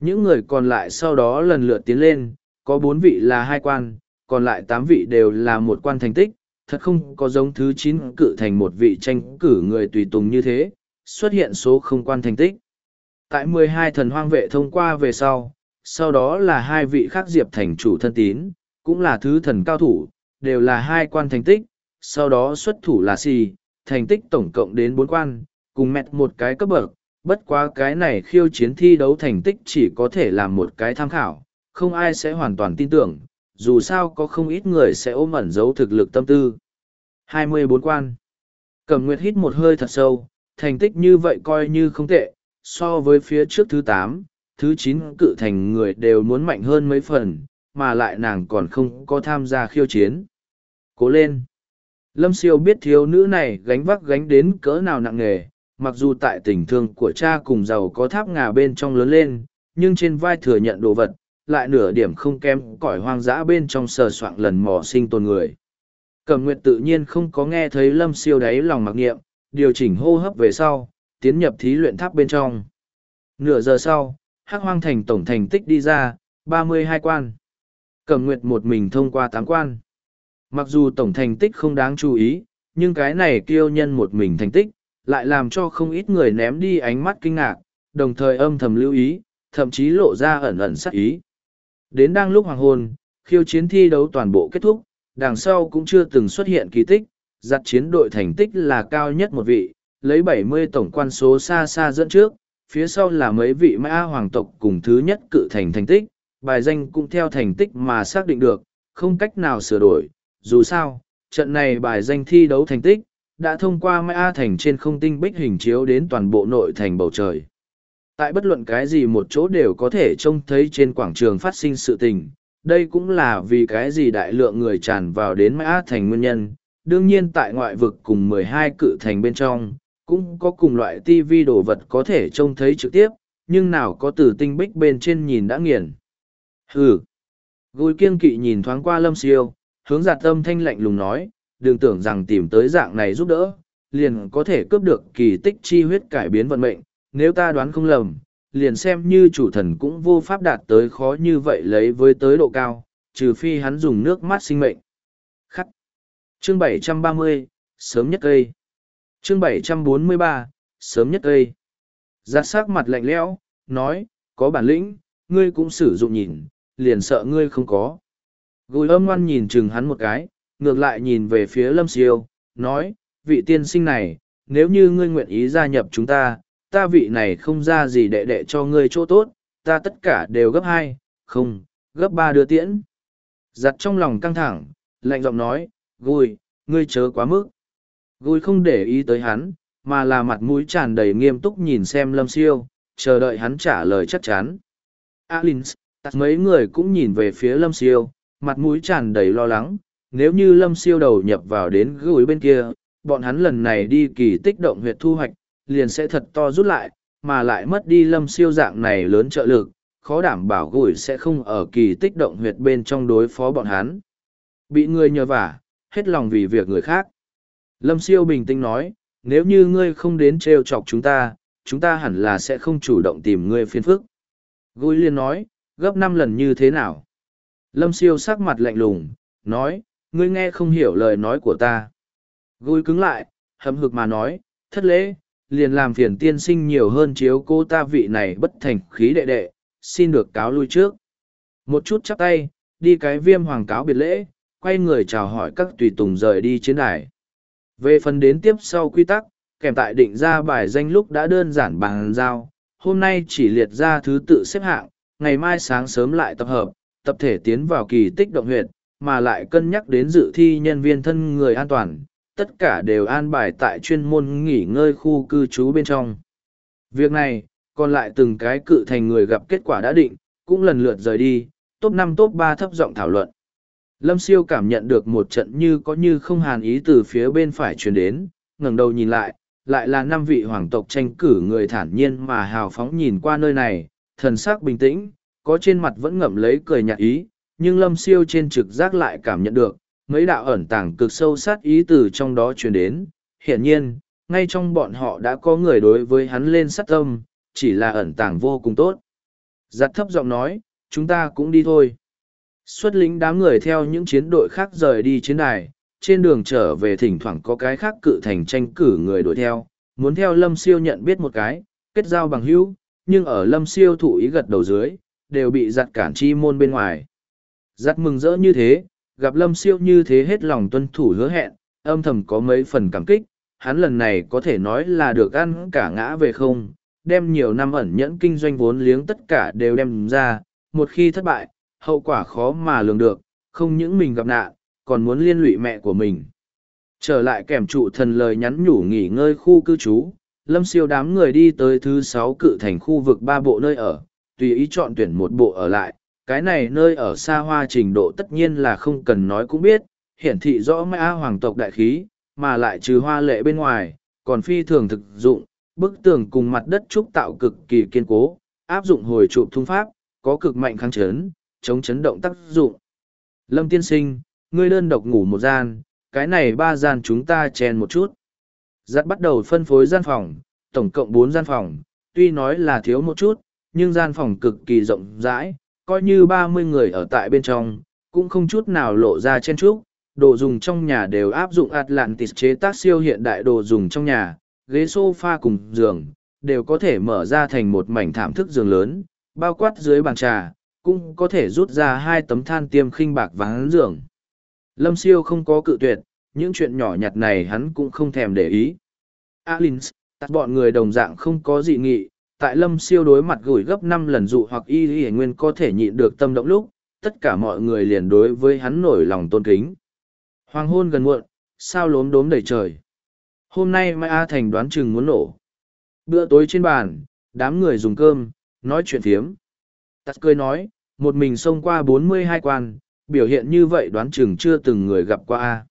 Những người còn lại sau đó lần lượt tiến lên, có bốn vị là hai quan, còn lại tám vị đều là một quan thành tích, thật không có giống thứ chín cử thành một vị tranh cử người tùy tùng như thế, xuất hiện số không quan thành tích. Tại mười hai thần hoang vệ thông qua về sau, sau đó là hai vị khác diệp thành chủ thân tín, cũng là thứ thần cao thủ, đều là hai quan thành tích, sau đó xuất thủ là xì, thành tích tổng cộng đến bốn quan, cùng mẹt một cái cấp bậc, bất quá cái này khiêu chiến thi đấu thành tích chỉ có thể làm một cái tham khảo, không ai sẽ hoàn toàn tin tưởng, dù sao có không ít người sẽ ôm ẩn giấu thực lực tâm tư. 24 quan Cẩm Nguyệt hít một hơi thật sâu, thành tích như vậy coi như không tệ, so với phía trước thứ 8, thứ 9 cự thành người đều muốn mạnh hơn mấy phần, mà lại nàng còn không có tham gia khiêu chiến. Cố lên! Lâm siêu biết thiếu nữ này gánh vác gánh đến cỡ nào nặng nề, mặc dù tại tình thương của cha cùng giàu có tháp ngà bên trong lớn lên, nhưng trên vai thừa nhận đồ vật, lại nửa điểm không kém cõi hoang dã bên trong sờ soạng lần mò sinh tồn người. Cẩm Nguyệt tự nhiên không có nghe thấy lâm siêu đáy lòng mặc niệm, điều chỉnh hô hấp về sau, tiến nhập thí luyện tháp bên trong. Nửa giờ sau, Hắc Hoang Thành tổng thành tích đi ra, ba mươi hai quan. Cẩm Nguyệt một mình thông qua tám quan. Mặc dù tổng thành tích không đáng chú ý, nhưng cái này kiêu nhân một mình thành tích, lại làm cho không ít người ném đi ánh mắt kinh ngạc, đồng thời âm thầm lưu ý, thậm chí lộ ra ẩn ẩn sắc ý. Đến đang lúc hoàng hôn, khiêu chiến thi đấu toàn bộ kết thúc, đằng sau cũng chưa từng xuất hiện kỳ tích, giặt chiến đội thành tích là cao nhất một vị, lấy 70 tổng quan số xa xa dẫn trước, phía sau là mấy vị mã hoàng tộc cùng thứ nhất cự thành thành tích, bài danh cũng theo thành tích mà xác định được, không cách nào sửa đổi. Dù sao, trận này bài danh thi đấu thành tích, đã thông qua Mai A Thành trên không tinh bích hình chiếu đến toàn bộ nội thành bầu trời. Tại bất luận cái gì một chỗ đều có thể trông thấy trên quảng trường phát sinh sự tình, đây cũng là vì cái gì đại lượng người tràn vào đến Mai A Thành nguyên nhân. Đương nhiên tại ngoại vực cùng 12 cự thành bên trong, cũng có cùng loại TV đồ vật có thể trông thấy trực tiếp, nhưng nào có từ tinh bích bên trên nhìn đã nghiền. Hừ! Gùi kiêng kỵ nhìn thoáng qua lâm siêu, hướng giặt tâm thanh lạnh lùng nói, đừng tưởng rằng tìm tới dạng này giúp đỡ, liền có thể cướp được kỳ tích chi huyết cải biến vận mệnh, nếu ta đoán không lầm, liền xem như chủ thần cũng vô pháp đạt tới khó như vậy lấy với tới độ cao, trừ phi hắn dùng nước mắt sinh mệnh. Khắc. Chương 730, sớm nhất cây. Chương 743, sớm nhất cây. Giác sắc mặt lạnh lẽo, nói, có bản lĩnh, ngươi cũng sử dụng nhìn, liền sợ ngươi không có. Gùi âm ngoan nhìn chừng hắn một cái, ngược lại nhìn về phía lâm siêu, nói, vị tiên sinh này, nếu như ngươi nguyện ý gia nhập chúng ta, ta vị này không ra gì đệ đệ cho ngươi chỗ tốt, ta tất cả đều gấp hai, không, gấp ba đưa tiễn. Giặt trong lòng căng thẳng, lạnh giọng nói, gùi, ngươi chớ quá mức. Gùi không để ý tới hắn, mà là mặt mũi tràn đầy nghiêm túc nhìn xem lâm siêu, chờ đợi hắn trả lời chắc chắn. Alins, mấy người cũng nhìn về phía lâm siêu, mặt mũi tràn đầy lo lắng, nếu như lâm siêu đầu nhập vào đến gửi bên kia, bọn hắn lần này đi kỳ tích động huyệt thu hoạch, liền sẽ thật to rút lại, mà lại mất đi lâm siêu dạng này lớn trợ lực, khó đảm bảo gửi sẽ không ở kỳ tích động huyệt bên trong đối phó bọn hắn. Bị người nhờ vả, hết lòng vì việc người khác. Lâm siêu bình tĩnh nói, nếu như ngươi không đến trêu chọc chúng ta, chúng ta hẳn là sẽ không chủ động tìm ngươi phiền phức. Gối liên nói, gấp năm lần như thế nào? Lâm siêu sắc mặt lạnh lùng, nói, ngươi nghe không hiểu lời nói của ta. Gối cứng lại, hậm hực mà nói, thất lễ, liền làm phiền tiên sinh nhiều hơn chiếu cô ta vị này bất thành khí đệ đệ, xin được cáo lui trước. Một chút chắp tay, đi cái viêm hoàng cáo biệt lễ, quay người chào hỏi các tùy tùng rời đi chiến đài. Về phần đến tiếp sau quy tắc, kèm tại định ra bài danh lúc đã đơn giản bằng giao, hôm nay chỉ liệt ra thứ tự xếp hạng, ngày mai sáng sớm lại tập hợp, tập thể tiến vào kỳ tích động huyệt, mà lại cân nhắc đến dự thi nhân viên thân người an toàn, tất cả đều an bài tại chuyên môn nghỉ ngơi khu cư trú bên trong. Việc này, còn lại từng cái cự thành người gặp kết quả đã định, cũng lần lượt rời đi, top năm top ba thấp giọng thảo luận. Lâm siêu cảm nhận được một trận như có như không hàn ý từ phía bên phải truyền đến, ngẩng đầu nhìn lại, lại là năm vị hoàng tộc tranh cử người thản nhiên mà hào phóng nhìn qua nơi này, thần sắc bình tĩnh, có trên mặt vẫn ngậm lấy cười nhạt ý, nhưng lâm siêu trên trực giác lại cảm nhận được, mấy đạo ẩn tàng cực sâu sát ý từ trong đó truyền đến. Hiển nhiên, ngay trong bọn họ đã có người đối với hắn lên sát tâm, chỉ là ẩn tàng vô cùng tốt. Giặt thấp giọng nói, chúng ta cũng đi thôi. Xuất lính đám người theo những chiến đội khác rời đi chiến đài, trên đường trở về thỉnh thoảng có cái khác cự thành tranh cử người đuổi theo, muốn theo lâm siêu nhận biết một cái, kết giao bằng hữu, nhưng ở lâm siêu thủ ý gật đầu dưới, đều bị giặt cản chi môn bên ngoài. Giặt mừng rỡ như thế, gặp lâm siêu như thế hết lòng tuân thủ hứa hẹn, âm thầm có mấy phần cảm kích, hắn lần này có thể nói là được ăn cả ngã về không, đem nhiều năm ẩn nhẫn kinh doanh vốn liếng tất cả đều đem ra, một khi thất bại, hậu quả khó mà lường được, không những mình gặp nạn, còn muốn liên lụy mẹ của mình. Trở lại kèm trụ thần lời nhắn nhủ nghỉ ngơi khu cư trú, lâm siêu đám người đi tới thứ sáu cự thành khu vực ba bộ nơi ở, tùy ý chọn tuyển một bộ ở lại. Cái này nơi ở xa hoa trình độ tất nhiên là không cần nói cũng biết, hiển thị rõ mã hoàng tộc đại khí, mà lại trừ hoa lệ bên ngoài, còn phi thường thực dụng, bức tường cùng mặt đất trúc tạo cực kỳ kiên cố, áp dụng hồi trụ thung pháp, có cực mạnh kháng chấn, chống chấn động tác dụng. Lâm tiên sinh, ngươi đơn độc ngủ một gian, cái này ba gian chúng ta chèn một chút. Giặt bắt đầu phân phối gian phòng, tổng cộng bốn gian phòng, tuy nói là thiếu một chút, nhưng gian phòng cực kỳ rộng rãi, coi như ba mươi người ở tại bên trong, cũng không chút nào lộ ra chen trúc, Đồ dùng trong nhà đều áp dụng Atlantis chế tác siêu hiện đại đồ dùng trong nhà, ghế sofa cùng giường, đều có thể mở ra thành một mảnh thảm thức giường lớn, bao quát dưới bàn trà, cũng có thể rút ra hai tấm than tiêm khinh bạc ván giường. Lâm siêu không có cự tuyệt, những chuyện nhỏ nhặt này hắn cũng không thèm để ý. Alins, tắt bọn người đồng dạng không có dị nghị, tại lâm siêu đối mặt gửi gấp năm lần dụ hoặc y y nguyên có thể nhịn được tâm động lúc, tất cả mọi người liền đối với hắn nổi lòng tôn kính. Hoàng hôn gần muộn, sao lốm đốm đầy trời. Hôm nay Mai A Thành đoán chừng muốn nổ. Bữa tối trên bàn, đám người dùng cơm, nói chuyện phiếm. Tắt cười nói, một mình xông qua bốn mươi hai quan, biểu hiện như vậy đoán chừng chưa từng người gặp qua A.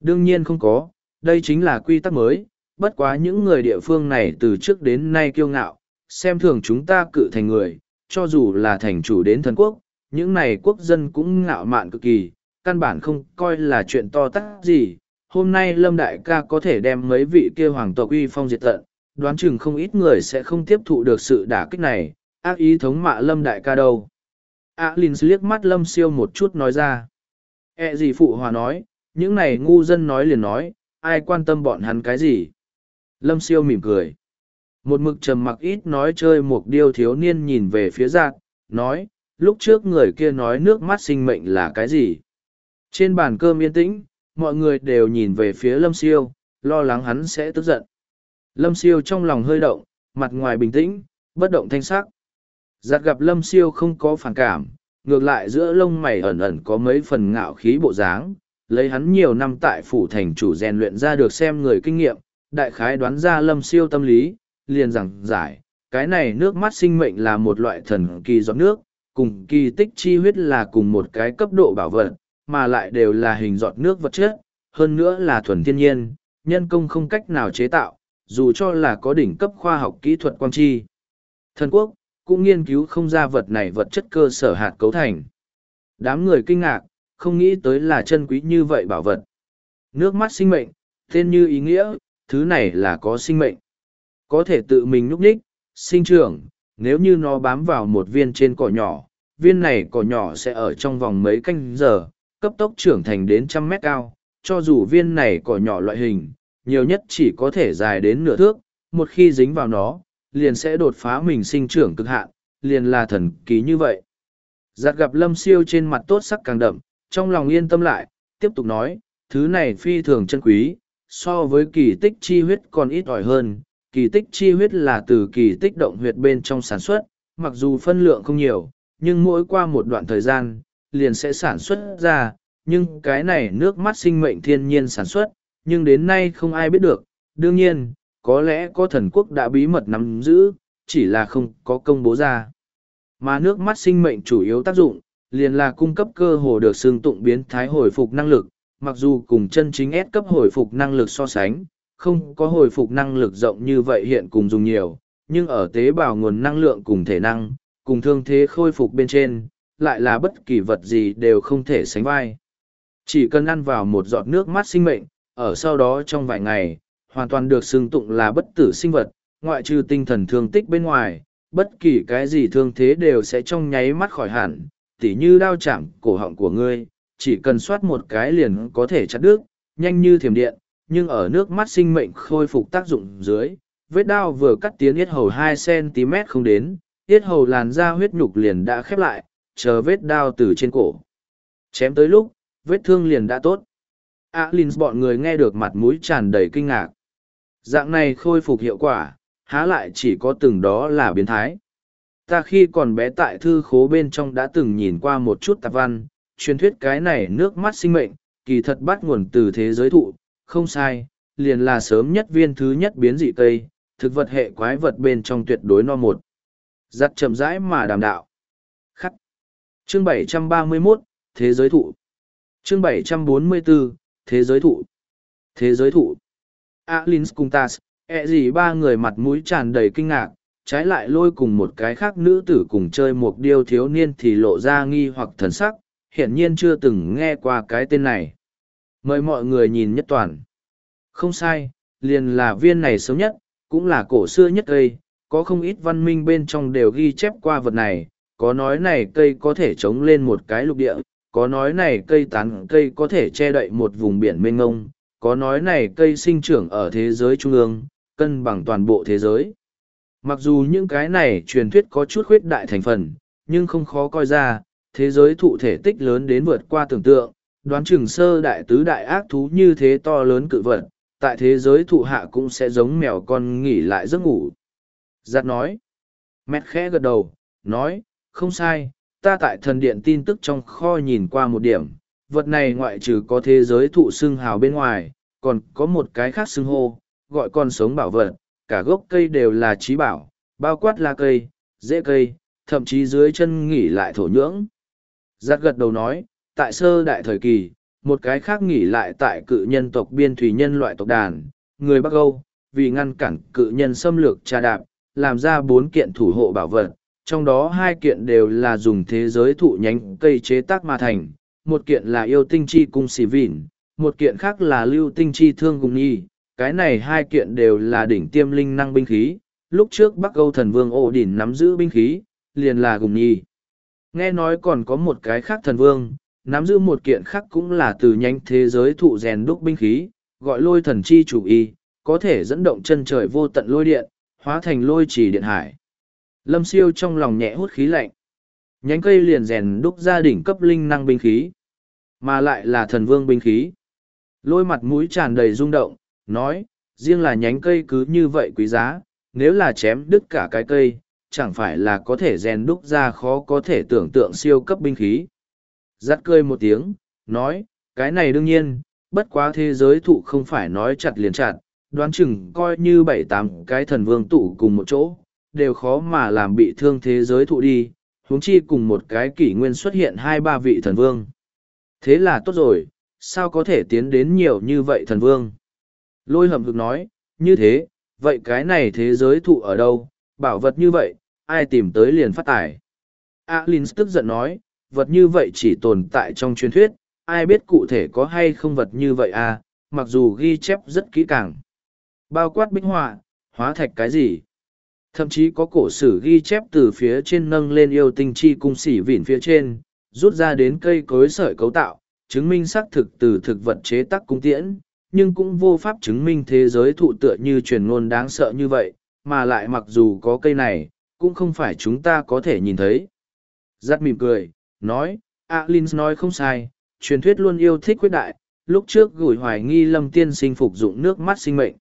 Đương nhiên không có, đây chính là quy tắc mới, bất quá những người địa phương này từ trước đến nay kiêu ngạo, xem thường chúng ta cự thành người, cho dù là thành chủ đến thần quốc, những này quốc dân cũng ngạo mạn cực kỳ, căn bản không coi là chuyện to tát gì. Hôm nay Lâm Đại ca có thể đem mấy vị kia hoàng tộc uy phong diệt tận, đoán chừng không ít người sẽ không tiếp thụ được sự đả kích này, ác ý thống mạ Lâm Đại ca đâu. A Linh liếc mắt Lâm Siêu một chút nói ra. E gì phụ hòa nói, những này ngu dân nói liền nói, ai quan tâm bọn hắn cái gì. Lâm Siêu mỉm cười. Một mực trầm mặc ít nói chơi một điêu thiếu niên nhìn về phía giạt nói, lúc trước người kia nói nước mắt sinh mệnh là cái gì. Trên bàn cơm yên tĩnh, mọi người đều nhìn về phía Lâm Siêu, lo lắng hắn sẽ tức giận. Lâm Siêu trong lòng hơi động, mặt ngoài bình tĩnh, bất động thanh sắc. Giặt gặp Lâm Siêu không có phản cảm, ngược lại giữa lông mày ẩn ẩn có mấy phần ngạo khí bộ dáng, lấy hắn nhiều năm tại phủ thành chủ rèn luyện ra được xem người kinh nghiệm, đại khái đoán ra Lâm Siêu tâm lý, liền rằng giải, cái này nước mắt sinh mệnh là một loại thần kỳ giọt nước, cùng kỳ tích chi huyết là cùng một cái cấp độ bảo vật, mà lại đều là hình giọt nước vật chất, hơn nữa là thuần thiên nhiên, nhân công không cách nào chế tạo, dù cho là có đỉnh cấp khoa học kỹ thuật quang chi. Thần quốc, cũng nghiên cứu không ra vật này vật chất cơ sở hạt cấu thành. Đám người kinh ngạc, không nghĩ tới là chân quý như vậy bảo vật. Nước mắt sinh mệnh, tên như ý nghĩa, thứ này là có sinh mệnh. Có thể tự mình núp đích, sinh trưởng, nếu như nó bám vào một viên trên cỏ nhỏ, viên này cỏ nhỏ sẽ ở trong vòng mấy canh giờ, cấp tốc trưởng thành đến trăm mét cao, cho dù viên này cỏ nhỏ loại hình, nhiều nhất chỉ có thể dài đến nửa thước, một khi dính vào nó, liền sẽ đột phá mình sinh trưởng cực hạn, liền là thần ký như vậy. Giặt gặp lâm siêu trên mặt tốt sắc càng đậm, trong lòng yên tâm lại, tiếp tục nói, thứ này phi thường chân quý, so với kỳ tích chi huyết còn ít ỏi hơn, kỳ tích chi huyết là từ kỳ tích động huyệt bên trong sản xuất, mặc dù phân lượng không nhiều, nhưng mỗi qua một đoạn thời gian, liền sẽ sản xuất ra, nhưng cái này nước mắt sinh mệnh thiên nhiên sản xuất, nhưng đến nay không ai biết được. Đương nhiên, có lẽ có thần quốc đã bí mật nắm giữ, chỉ là không có công bố ra. Mà nước mắt sinh mệnh chủ yếu tác dụng, liền là cung cấp cơ hồ được xương tụng biến thái hồi phục năng lực, mặc dù cùng chân chính S cấp hồi phục năng lực so sánh, không có hồi phục năng lực rộng như vậy hiện cùng dùng nhiều, nhưng ở tế bào nguồn năng lượng cùng thể năng, cùng thương thế khôi phục bên trên, lại là bất kỳ vật gì đều không thể sánh vai. Chỉ cần ăn vào một giọt nước mắt sinh mệnh, ở sau đó trong vài ngày, hoàn toàn được xưng tụng là bất tử sinh vật, ngoại trừ tinh thần thương tích bên ngoài, bất kỳ cái gì thương thế đều sẽ trong nháy mắt khỏi hẳn, tỉ như đao chạm cổ họng của ngươi, chỉ cần soát một cái liền có thể chặt đứt, nhanh như thiểm điện, nhưng ở nước mắt sinh mệnh khôi phục tác dụng dưới, vết đao vừa cắt tiến yết hầu hai cm không đến, yết hầu làn da huyết nhục liền đã khép lại, chờ vết đao từ trên cổ. Chém tới lúc, vết thương liền đã tốt. Alin bọn người nghe được mặt mũi tràn đầy kinh ngạc. Dạng này khôi phục hiệu quả, há lại chỉ có từng đó là biến thái. Ta khi còn bé tại thư khố bên trong đã từng nhìn qua một chút tạp văn, truyền thuyết cái này nước mắt sinh mệnh, kỳ thật bắt nguồn từ thế giới thụ, không sai, liền là sớm nhất viên thứ nhất biến dị cây, thực vật hệ quái vật bên trong tuyệt đối no một. Giặt chậm rãi mà đàm đạo. Khắc. Chương 731, Thế giới thụ. Chương 744, Thế giới thụ. Thế giới thụ. Alins cùng Tas, ẹ e gì ba người mặt mũi tràn đầy kinh ngạc, trái lại lôi cùng một cái khác nữ tử cùng chơi một điêu thiếu niên thì lộ ra nghi hoặc thần sắc, hiển nhiên chưa từng nghe qua cái tên này. Mời mọi người nhìn nhất toàn. Không sai, liền là viên này sớm nhất, cũng là cổ xưa nhất cây, có không ít văn minh bên trong đều ghi chép qua vật này, có nói này cây có thể chống lên một cái lục địa, có nói này cây tán cây có thể che đậy một vùng biển mênh ngông, có nói này cây sinh trưởng ở thế giới trung ương, cân bằng toàn bộ thế giới. Mặc dù những cái này truyền thuyết có chút khuyết đại thành phần, nhưng không khó coi ra, thế giới thụ thể tích lớn đến vượt qua tưởng tượng, đoán chừng sơ đại tứ đại ác thú như thế to lớn cự vật, tại thế giới thụ hạ cũng sẽ giống mèo con nghỉ lại giấc ngủ. Giặt nói, Mét khẽ gật đầu, nói, không sai, ta tại thần điện tin tức trong kho nhìn qua một điểm, vật này ngoại trừ có thế giới thụ xưng hào bên ngoài, còn có một cái khác xưng hô, gọi con sống bảo vật, cả gốc cây đều là trí bảo, bao quát la cây, dễ cây, thậm chí dưới chân nghỉ lại thổ nhưỡng. Giặt gật đầu nói, tại sơ đại thời kỳ, một cái khác nghỉ lại tại cự nhân tộc biên thủy nhân loại tộc đàn, người Bắc Âu, vì ngăn cản cự nhân xâm lược trà đạp, làm ra bốn kiện thủ hộ bảo vật, trong đó hai kiện đều là dùng thế giới thụ nhánh cây chế tác mà thành, một kiện là yêu tinh chi cung xì vịn, một kiện khác là lưu tinh chi thương cùng nhi, cái này hai kiện đều là đỉnh tiêm linh năng binh khí, lúc trước Bắc Âu thần vương ổ đỉnh nắm giữ binh khí, liền là cùng nhi. Nghe nói còn có một cái khác thần vương, nắm giữ một kiện khác cũng là từ nhánh thế giới thụ rèn đúc binh khí, gọi lôi thần chi chủ y, có thể dẫn động chân trời vô tận lôi điện, hóa thành lôi trì điện hải. Lâm siêu trong lòng nhẹ hút khí lạnh. Nhánh cây liền rèn đúc ra đỉnh cấp linh năng binh khí, mà lại là thần vương binh khí. Lôi mặt mũi tràn đầy rung động, nói, riêng là nhánh cây cứ như vậy quý giá, nếu là chém đứt cả cái cây, chẳng phải là có thể rèn đúc ra khó có thể tưởng tượng siêu cấp binh khí. Giắt cười một tiếng, nói, cái này đương nhiên, bất quá thế giới thụ không phải nói chặt liền chặt, đoán chừng coi như bảy tám cái thần vương tụ cùng một chỗ, đều khó mà làm bị thương thế giới thụ đi, huống chi cùng một cái kỷ nguyên xuất hiện hai ba vị thần vương. Thế là tốt rồi, sao có thể tiến đến nhiều như vậy thần vương? Lôi hầm hực nói, như thế, vậy cái này thế giới thụ ở đâu, bảo vật như vậy, ai tìm tới liền phát tải. Alins tức giận nói, vật như vậy chỉ tồn tại trong truyền thuyết, ai biết cụ thể có hay không vật như vậy à, mặc dù ghi chép rất kỹ càng. Bao quát bích họa, hóa thạch cái gì? Thậm chí có cổ sử ghi chép từ phía trên nâng lên yêu tinh chi cung xỉ vỉn phía trên, rút ra đến cây cối sợi cấu tạo, chứng minh xác thực từ thực vật chế tác cung tiễn, nhưng cũng vô pháp chứng minh thế giới thụ tựa như truyền ngôn đáng sợ như vậy, mà lại mặc dù có cây này, cũng không phải chúng ta có thể nhìn thấy. Giắt mỉm cười, nói, Alins nói không sai, truyền thuyết luôn yêu thích quyết đại, lúc trước gửi hoài nghi lâm tiên sinh phục dụng nước mắt sinh mệnh.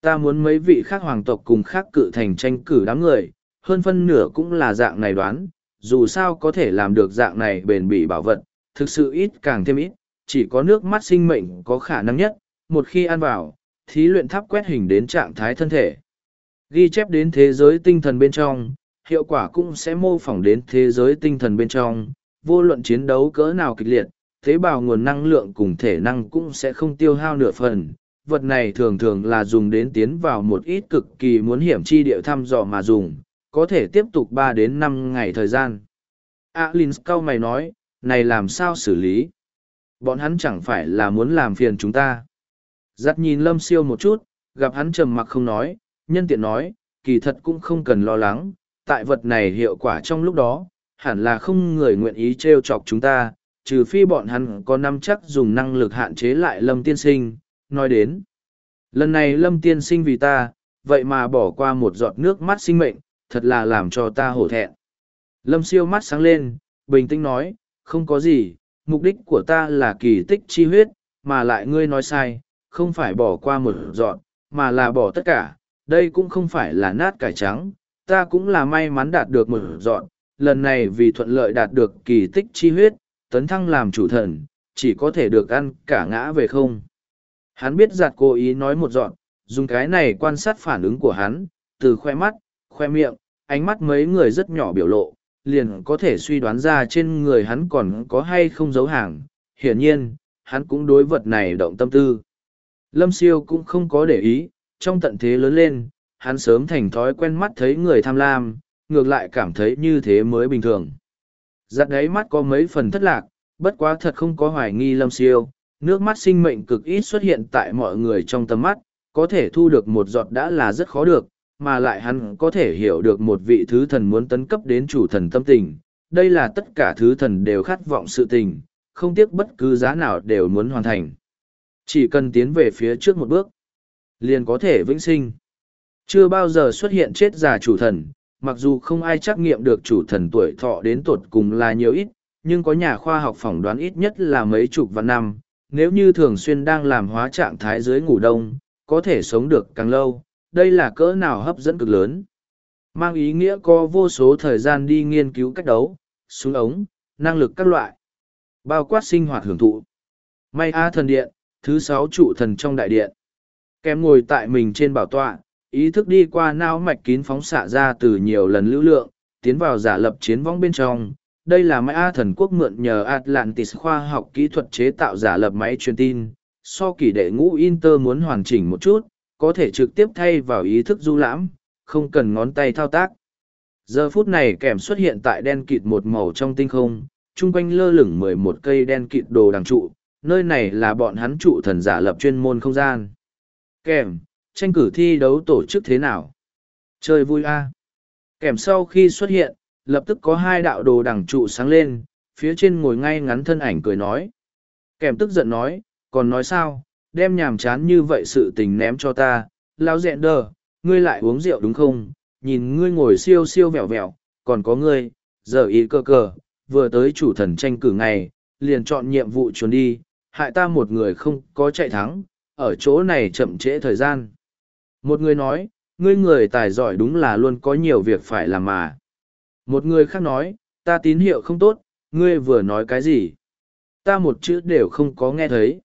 Ta muốn mấy vị khác hoàng tộc cùng khác cự thành tranh cử đám người, hơn phân nửa cũng là dạng này đoán, dù sao có thể làm được dạng này bền bỉ bảo vật, thực sự ít càng thêm ít, chỉ có nước mắt sinh mệnh có khả năng nhất, một khi ăn vào, thí luyện tháp quét hình đến trạng thái thân thể. Ghi chép đến thế giới tinh thần bên trong, hiệu quả cũng sẽ mô phỏng đến thế giới tinh thần bên trong, vô luận chiến đấu cỡ nào kịch liệt, tế bào nguồn năng lượng cùng thể năng cũng sẽ không tiêu hao nửa phần. Vật này thường thường là dùng đến tiến vào một ít cực kỳ muốn hiểm chi địa thăm dò mà dùng, có thể tiếp tục ba đến năm ngày thời gian. Alins à, cao mày nói, này làm sao xử lý? Bọn hắn chẳng phải là muốn làm phiền chúng ta. Giặt nhìn lâm siêu một chút, gặp hắn trầm mặc không nói, nhân tiện nói, kỳ thật cũng không cần lo lắng, tại vật này hiệu quả trong lúc đó, hẳn là không người nguyện ý trêu chọc chúng ta, trừ phi bọn hắn có năm chắc dùng năng lực hạn chế lại lâm tiên sinh, nói đến. Lần này lâm tiên sinh vì ta, vậy mà bỏ qua một giọt nước mắt sinh mệnh, thật là làm cho ta hổ thẹn. Lâm siêu mắt sáng lên, bình tĩnh nói, không có gì, mục đích của ta là kỳ tích chi huyết, mà lại ngươi nói sai, không phải bỏ qua một giọt, mà là bỏ tất cả, đây cũng không phải là nát cải trắng, ta cũng là may mắn đạt được một giọt lần này vì thuận lợi đạt được kỳ tích chi huyết, tấn thăng làm chủ thần, chỉ có thể được ăn cả ngã về không. Hắn biết giặt cố ý nói một dọn, dùng cái này quan sát phản ứng của hắn, từ khoe mắt, khoe miệng, ánh mắt mấy người rất nhỏ biểu lộ, liền có thể suy đoán ra trên người hắn còn có hay không giấu hàng. Hiển nhiên, hắn cũng đối vật này động tâm tư. Lâm siêu cũng không có để ý, trong tận thế lớn lên, hắn sớm thành thói quen mắt thấy người tham lam, ngược lại cảm thấy như thế mới bình thường. Giặt đấy mắt có mấy phần thất lạc, bất quá thật không có hoài nghi lâm siêu, nước mắt sinh mệnh cực ít xuất hiện tại mọi người trong tầm mắt, có thể thu được một giọt đã là rất khó được, mà lại hắn có thể hiểu được một vị thứ thần muốn tấn cấp đến chủ thần tâm tình. Đây là tất cả thứ thần đều khát vọng sự tình, không tiếc bất cứ giá nào đều muốn hoàn thành. Chỉ cần tiến về phía trước một bước, liền có thể vĩnh sinh. Chưa bao giờ xuất hiện chết già chủ thần, mặc dù không ai trắc nghiệm được chủ thần tuổi thọ đến tột cùng là nhiều ít, nhưng có nhà khoa học phỏng đoán ít nhất là mấy chục vạn năm, nếu như thường xuyên đang làm hóa trạng thái dưới ngủ đông, có thể sống được càng lâu, đây là cỡ nào hấp dẫn cực lớn. mang ý nghĩa có vô số thời gian đi nghiên cứu cách đấu súng ống năng lực các loại. Bao quát sinh hoạt hưởng thụ. May a thần điện thứ sáu trụ thần trong đại điện. Kèm ngồi tại mình trên bảo tọa ý thức đi qua não mạch kín phóng xạ ra từ nhiều lần lưu lượng tiến vào giả lập chiến võng bên trong đây là máy A thần quốc mượn nhờ Atlantis khoa học kỹ thuật chế tạo giả lập máy truyền tin, so kỳ đệ ngũ Inter muốn hoàn chỉnh một chút, có thể trực tiếp thay vào ý thức du lãm, không cần ngón tay thao tác. Giờ phút này kèm xuất hiện tại đen kịt một màu trong tinh không, chung quanh lơ lửng mười một cây đen kịt đồ đằng trụ, nơi này là bọn hắn trụ thần giả lập chuyên môn không gian. Kèm, tranh cử thi đấu tổ chức thế nào? Chơi vui a Kèm sau khi xuất hiện, lập tức có hai đạo đồ đằng trụ sáng lên, phía trên ngồi ngay ngắn thân ảnh cười nói. Kèm tức giận nói, còn nói sao, đem nhàm chán như vậy sự tình ném cho ta, lao dẹn đờ, ngươi lại uống rượu đúng không, nhìn ngươi ngồi siêu siêu vẹo vẹo, còn có ngươi, giờ ý cơ cờ, vừa tới chủ thần tranh cử ngày, liền chọn nhiệm vụ trốn đi, hại ta một người không có chạy thắng, ở chỗ này chậm trễ thời gian. Một người nói, ngươi người tài giỏi đúng là luôn có nhiều việc phải làm mà. Một người khác nói, ta tín hiệu không tốt, ngươi vừa nói cái gì? Ta một chữ đều không có nghe thấy.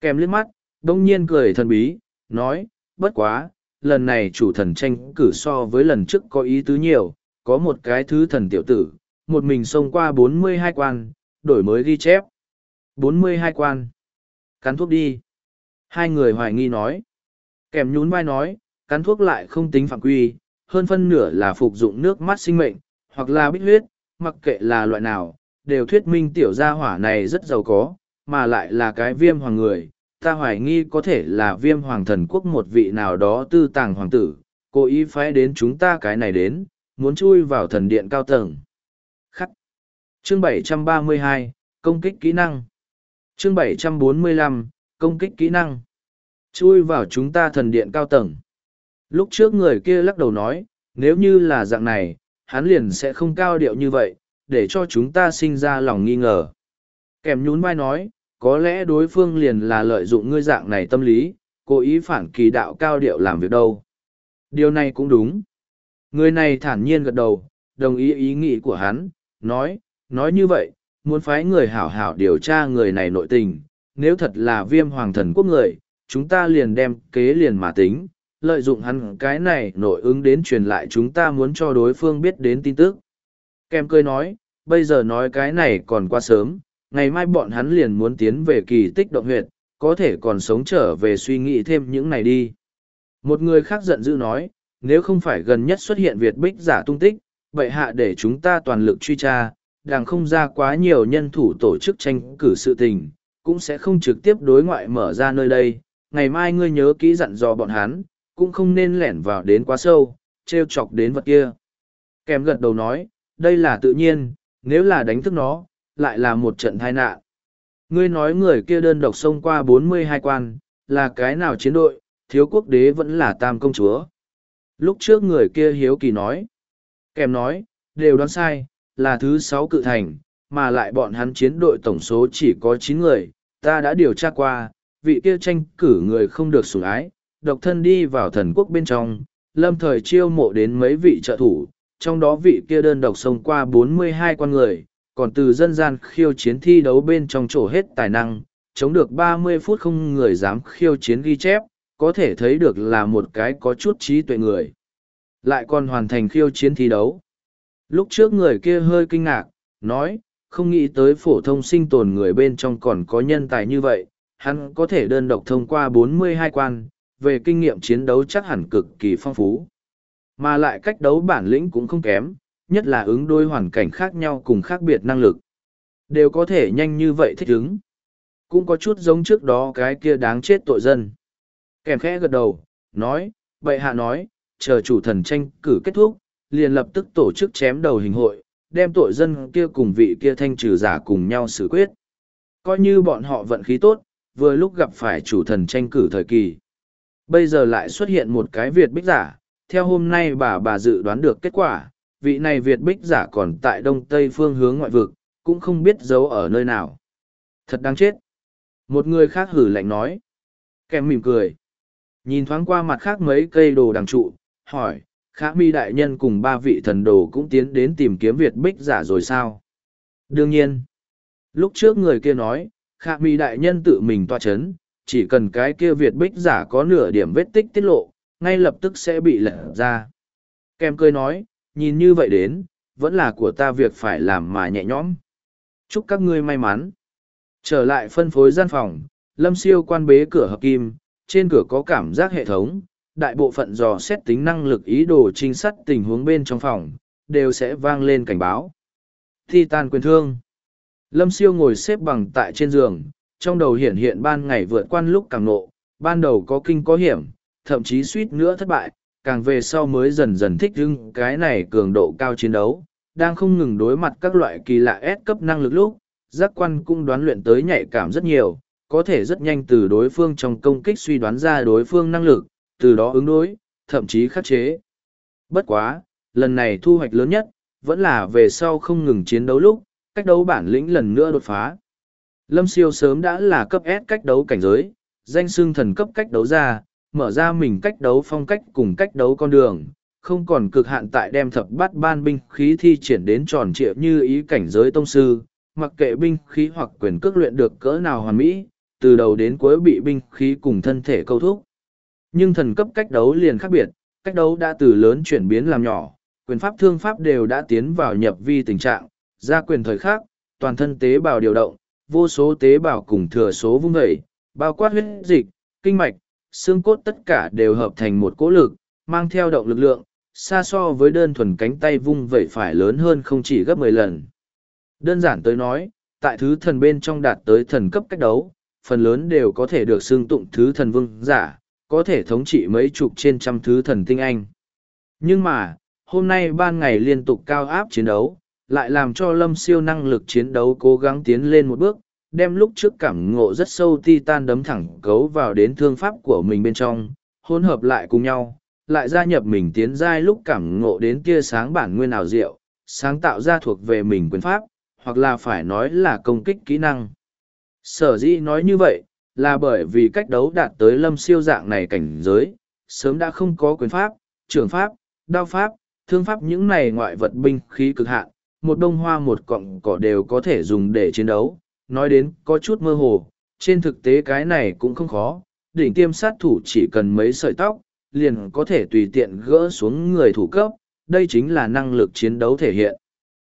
Kèm liếc mắt, đông nhiên cười thần bí, nói, bất quá, lần này chủ thần tranh cử so với lần trước có ý tứ nhiều, có một cái thứ thần tiểu tử, một mình xông qua bốn mươi hai quan, đổi mới ghi chép. bốn mươi hai quan. Cắn thuốc đi. Hai người hoài nghi nói. Kèm nhún vai nói, cắn thuốc lại không tính phạm quy, hơn phân nửa là phục dụng nước mắt sinh mệnh, hoặc là bích huyết, mặc kệ là loại nào, đều thuyết minh tiểu gia hỏa này rất giàu có, mà lại là cái viêm hoàng người. Ta hoài nghi có thể là viêm hoàng thần quốc một vị nào đó tư tàng hoàng tử, cố ý phái đến chúng ta cái này đến, muốn chui vào thần điện cao tầng. Khắc. Chương 732, công kích kỹ năng. Chương 745, công kích kỹ năng. Chui vào chúng ta thần điện cao tầng. Lúc trước người kia lắc đầu nói, nếu như là dạng này, hắn liền sẽ không cao điệu như vậy, để cho chúng ta sinh ra lòng nghi ngờ. Kèm nhún vai nói, có lẽ đối phương liền là lợi dụng ngươi dạng này tâm lý, cố ý phản kỳ đạo cao điệu làm việc đâu. Điều này cũng đúng. Người này thản nhiên gật đầu, đồng ý ý nghĩ của hắn, nói, nói như vậy, muốn phái người hảo hảo điều tra người này nội tình, nếu thật là viêm hoàng thần quốc người, chúng ta liền đem kế liền mà tính, lợi dụng hắn cái này nội ứng đến truyền lại chúng ta muốn cho đối phương biết đến tin tức. Kem cười nói, bây giờ nói cái này còn quá sớm, ngày mai bọn hắn liền muốn tiến về kỳ tích động huyệt, có thể còn sống trở về suy nghĩ thêm những này đi. Một người khác giận dữ nói, nếu không phải gần nhất xuất hiện Việt Bích giả tung tích, vậy hạ để chúng ta toàn lực truy tra, đàng không ra quá nhiều nhân thủ tổ chức tranh cử sự tình, cũng sẽ không trực tiếp đối ngoại mở ra nơi đây. Ngày mai ngươi nhớ kỹ dặn dò bọn hắn, cũng không nên lẻn vào đến quá sâu, treo chọc đến vật kia. Kèm gật đầu nói, đây là tự nhiên, nếu là đánh thức nó, lại là một trận tai nạn. Ngươi nói người kia đơn độc xông qua bốn mươi hai quan, là cái nào chiến đội, thiếu quốc đế vẫn là tam công chúa. Lúc trước người kia hiếu kỳ nói, kèm nói, đều đoán sai, là thứ sáu cự thành, mà lại bọn hắn chiến đội tổng số chỉ có chín người, ta đã điều tra qua, vị kia tranh cử người không được sủng ái, độc thân đi vào thần quốc bên trong, lâm thời chiêu mộ đến mấy vị trợ thủ, trong đó vị kia đơn độc xông qua 42 con người, còn từ dân gian khiêu chiến thi đấu bên trong chỗ hết tài năng, chống được 30 phút không người dám khiêu chiến ghi chép, có thể thấy được là một cái có chút trí tuệ người. Lại còn hoàn thành khiêu chiến thi đấu. Lúc trước người kia hơi kinh ngạc, nói, không nghĩ tới phổ thông sinh tồn người bên trong còn có nhân tài như vậy, hắn có thể đơn độc thông qua 42 quan, về kinh nghiệm chiến đấu chắc hẳn cực kỳ phong phú. Mà lại cách đấu bản lĩnh cũng không kém, nhất là ứng đôi hoàn cảnh khác nhau cùng khác biệt năng lực. Đều có thể nhanh như vậy thích ứng. Cũng có chút giống trước đó cái kia đáng chết tội dân. Kèm khẽ gật đầu, nói, vậy hạ nói, chờ chủ thần tranh cử kết thúc, liền lập tức tổ chức chém đầu hình hội, đem tội dân kia cùng vị kia thanh trừ giả cùng nhau xử quyết. Coi như bọn họ vận khí tốt, vừa lúc gặp phải chủ thần tranh cử thời kỳ. Bây giờ lại xuất hiện một cái Việt bích giả, theo hôm nay bà bà dự đoán được kết quả, vị này Việt bích giả còn tại đông tây phương hướng ngoại vực, cũng không biết giấu ở nơi nào. Thật đáng chết. Một người khác hử lạnh nói. Kèm mỉm cười. Nhìn thoáng qua mặt khác mấy cây đồ đằng trụ, hỏi, Khả mi đại nhân cùng ba vị thần đồ cũng tiến đến tìm kiếm Việt bích giả rồi sao? Đương nhiên, lúc trước người kia nói, khả mì đại nhân tự mình toa chấn, chỉ cần cái kia Việt bích giả có nửa điểm vết tích tiết lộ, ngay lập tức sẽ bị lật ra. Kem cười nói, nhìn như vậy đến, vẫn là của ta việc phải làm mà nhẹ nhõm. Chúc các ngươi may mắn. Trở lại phân phối gian phòng, lâm siêu quan bế cửa hợp kim, trên cửa có cảm giác hệ thống, đại bộ phận dò xét tính năng lực ý đồ trinh sát tình huống bên trong phòng, đều sẽ vang lên cảnh báo. Titan quyền thương. Lâm siêu ngồi xếp bằng tại trên giường, trong đầu hiện hiện ban ngày vượt quan lúc càng nộ, ban đầu có kinh có hiểm, thậm chí suýt nữa thất bại, càng về sau mới dần dần thích hưng cái này cường độ cao chiến đấu, đang không ngừng đối mặt các loại kỳ lạ S cấp năng lực lúc, giác quan cũng đoán luyện tới nhạy cảm rất nhiều, có thể rất nhanh từ đối phương trong công kích suy đoán ra đối phương năng lực, từ đó ứng đối, thậm chí khắc chế. Bất quá, lần này thu hoạch lớn nhất, vẫn là về sau không ngừng chiến đấu lúc, cách đấu bản lĩnh lần nữa đột phá. Lâm siêu sớm đã là cấp S cách đấu cảnh giới, danh xưng thần cấp cách đấu ra, mở ra mình cách đấu phong cách cùng cách đấu con đường, không còn cực hạn tại đem thập bát ban binh khí thi triển đến tròn trịa như ý cảnh giới tông sư, mặc kệ binh khí hoặc quyền cước luyện được cỡ nào hoàn mỹ, từ đầu đến cuối bị binh khí cùng thân thể câu thúc. Nhưng thần cấp cách đấu liền khác biệt, cách đấu đã từ lớn chuyển biến làm nhỏ, quyền pháp thương pháp đều đã tiến vào nhập vi tình trạng, ra quyền thời khắc toàn thân tế bào điều động, vô số tế bào cùng thừa số vung vẩy, bao quát huyết dịch, kinh mạch, xương cốt tất cả đều hợp thành một cỗ lực, mang theo động lực lượng, xa so với đơn thuần cánh tay vung vẩy phải lớn hơn không chỉ gấp mười lần. Đơn giản tới nói, tại thứ thần bên trong đạt tới thần cấp cách đấu, phần lớn đều có thể được xưng tụng thứ thần vương giả, có thể thống trị mấy chục trên trăm thứ thần tinh anh. Nhưng mà, hôm nay ban ngày liên tục cao áp chiến đấu, lại làm cho lâm siêu năng lực chiến đấu cố gắng tiến lên một bước, đem lúc trước cảm ngộ rất sâu titan đấm thẳng cấu vào đến thương pháp của mình bên trong, hỗn hợp lại cùng nhau, lại gia nhập mình tiến giai lúc cảm ngộ đến tia sáng bản nguyên ảo diệu, sáng tạo ra thuộc về mình quyền pháp, hoặc là phải nói là công kích kỹ năng. Sở dĩ nói như vậy, là bởi vì cách đấu đạt tới lâm siêu dạng này cảnh giới, sớm đã không có quyền pháp, trường pháp, đao pháp, thương pháp những này ngoại vật binh khí cực hạn, một đông hoa một cọng cỏ đều có thể dùng để chiến đấu, nói đến có chút mơ hồ, trên thực tế cái này cũng không khó, đỉnh tiêm sát thủ chỉ cần mấy sợi tóc, liền có thể tùy tiện gỡ xuống người thủ cấp, đây chính là năng lực chiến đấu thể hiện.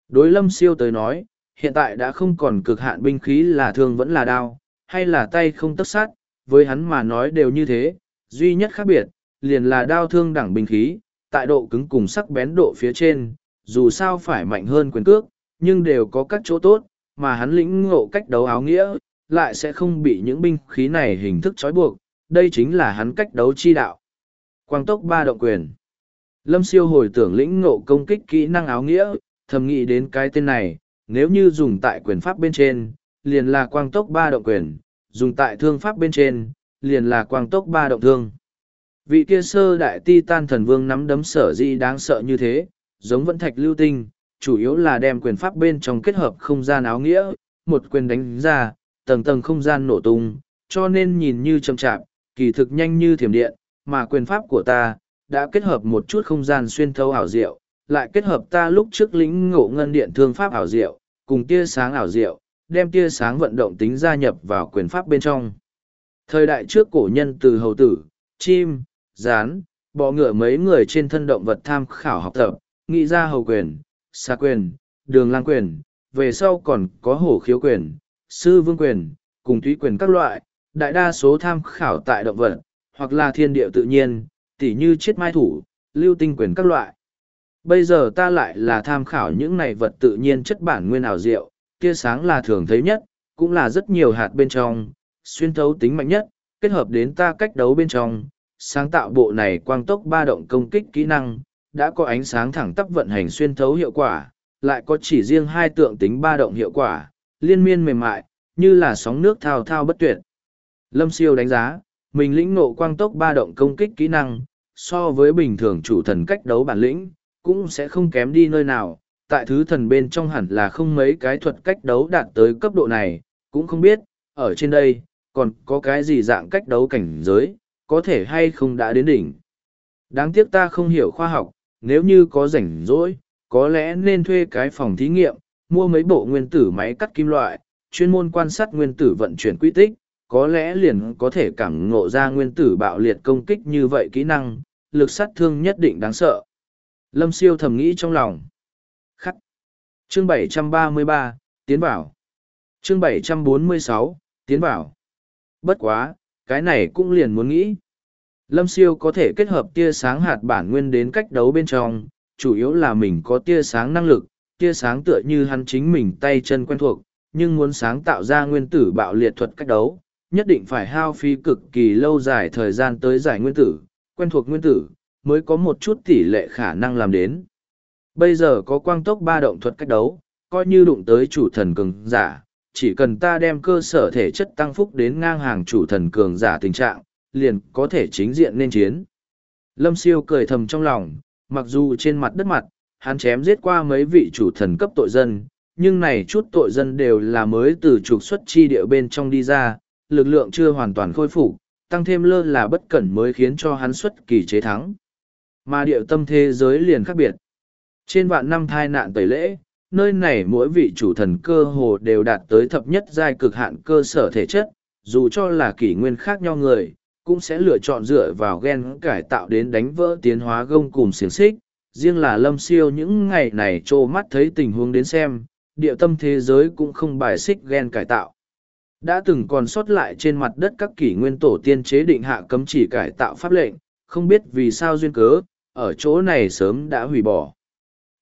Đối lâm siêu tới nói, hiện tại đã không còn cực hạn binh khí là thương vẫn là đao, hay là tay không tất sát, với hắn mà nói đều như thế, duy nhất khác biệt, liền là đao thương đẳng binh khí, tại độ cứng cùng sắc bén độ phía trên, dù sao phải mạnh hơn quyền cước, nhưng đều có các chỗ tốt, mà hắn lĩnh ngộ cách đấu áo nghĩa, lại sẽ không bị những binh khí này hình thức trói buộc, đây chính là hắn cách đấu chi đạo. Quang tốc ba động quyền Lâm siêu hồi tưởng lĩnh ngộ công kích kỹ năng áo nghĩa, thầm nghĩ đến cái tên này, nếu như dùng tại quyền pháp bên trên, liền là quang tốc ba động quyền, dùng tại thương pháp bên trên, liền là quang tốc ba động thương. Vị kia sơ đại ti tan thần vương nắm đấm sở di đáng sợ như thế, giống vẫn thạch lưu tinh, chủ yếu là đem quyền pháp bên trong kết hợp không gian áo nghĩa, một quyền đánh ra, tầng tầng không gian nổ tung, cho nên nhìn như chậm chạp, kỳ thực nhanh như thiểm điện, mà quyền pháp của ta, đã kết hợp một chút không gian xuyên thấu ảo diệu, lại kết hợp ta lúc trước lĩnh ngộ ngân điện thương pháp ảo diệu, cùng tia sáng ảo diệu, đem tia sáng vận động tính gia nhập vào quyền pháp bên trong. Thời đại trước cổ nhân từ hầu tử, chim, rán, bọ ngựa mấy người trên thân động vật tham khảo học tập, nghĩ ra hầu quyền, xa quyền, đường lang quyền, về sau còn có hổ khiếu quyền, sư vương quyền, cùng thúy quyền các loại, đại đa số tham khảo tại động vật, hoặc là thiên địa tự nhiên, tỉ như chiết mai thủ, lưu tinh quyền các loại. Bây giờ ta lại là tham khảo những này vật tự nhiên chất bản nguyên ảo diệu, tia sáng là thường thấy nhất, cũng là rất nhiều hạt bên trong, xuyên thấu tính mạnh nhất, kết hợp đến ta cách đấu bên trong, sáng tạo bộ này quang tốc ba động công kích kỹ năng, đã có ánh sáng thẳng tắp vận hành xuyên thấu hiệu quả, lại có chỉ riêng hai tượng tính ba động hiệu quả, liên miên mềm mại, như là sóng nước thao thao bất tuyệt. Lâm siêu đánh giá, mình lĩnh ngộ quang tốc ba động công kích kỹ năng, so với bình thường chủ thần cách đấu bản lĩnh, cũng sẽ không kém đi nơi nào. Tại thứ thần bên trong hẳn là không mấy cái thuật cách đấu đạt tới cấp độ này, cũng không biết, ở trên đây, còn có cái gì dạng cách đấu cảnh giới, có thể hay không đã đến đỉnh. Đáng tiếc ta không hiểu khoa học, nếu như có rảnh rỗi, có lẽ nên thuê cái phòng thí nghiệm, mua mấy bộ nguyên tử máy cắt kim loại, chuyên môn quan sát nguyên tử vận chuyển quy tích, có lẽ liền có thể cảm ngộ ra nguyên tử bạo liệt công kích như vậy kỹ năng, lực sát thương nhất định đáng sợ. Lâm siêu thầm nghĩ trong lòng. Khắc. Chương 733, tiến Bảo. Chương 746, tiến Bảo. Bất quá, cái này cũng liền muốn nghĩ. Lâm siêu có thể kết hợp tia sáng hạt bản nguyên đến cách đấu bên trong, chủ yếu là mình có tia sáng năng lực, tia sáng tựa như hắn chính mình tay chân quen thuộc, nhưng muốn sáng tạo ra nguyên tử bạo liệt thuật cách đấu, nhất định phải hao phí cực kỳ lâu dài thời gian tới giải nguyên tử, quen thuộc nguyên tử, mới có một chút tỷ lệ khả năng làm đến. Bây giờ có quang tốc ba động thuật cách đấu, coi như đụng tới chủ thần cường giả, chỉ cần ta đem cơ sở thể chất tăng phúc đến ngang hàng chủ thần cường giả tình trạng, liền có thể chính diện nên chiến. Lâm siêu cười thầm trong lòng, mặc dù trên mặt đất mặt, hắn chém giết qua mấy vị chủ thần cấp tội dân, nhưng này chút tội dân đều là mới từ trục xuất chi địa bên trong đi ra, lực lượng chưa hoàn toàn khôi phục, tăng thêm lơ là bất cẩn mới khiến cho hắn xuất kỳ chế thắng. Mà địa tâm thế giới liền khác biệt. Trên vạn năm thai nạn tẩy lễ, nơi này mỗi vị chủ thần cơ hồ đều đạt tới thập nhất giai cực hạn cơ sở thể chất, dù cho là kỷ nguyên khác nhau người, cũng sẽ lựa chọn dựa vào gen cải tạo đến đánh vỡ tiến hóa gông cùng xiềng xích. Riêng là lâm siêu những ngày này trô mắt thấy tình huống đến xem, địa tâm thế giới cũng không bài xích gen cải tạo. Đã từng còn sót lại trên mặt đất các kỷ nguyên tổ tiên chế định hạ cấm chỉ cải tạo pháp lệnh, không biết vì sao duyên cớ, ở chỗ này sớm đã hủy bỏ.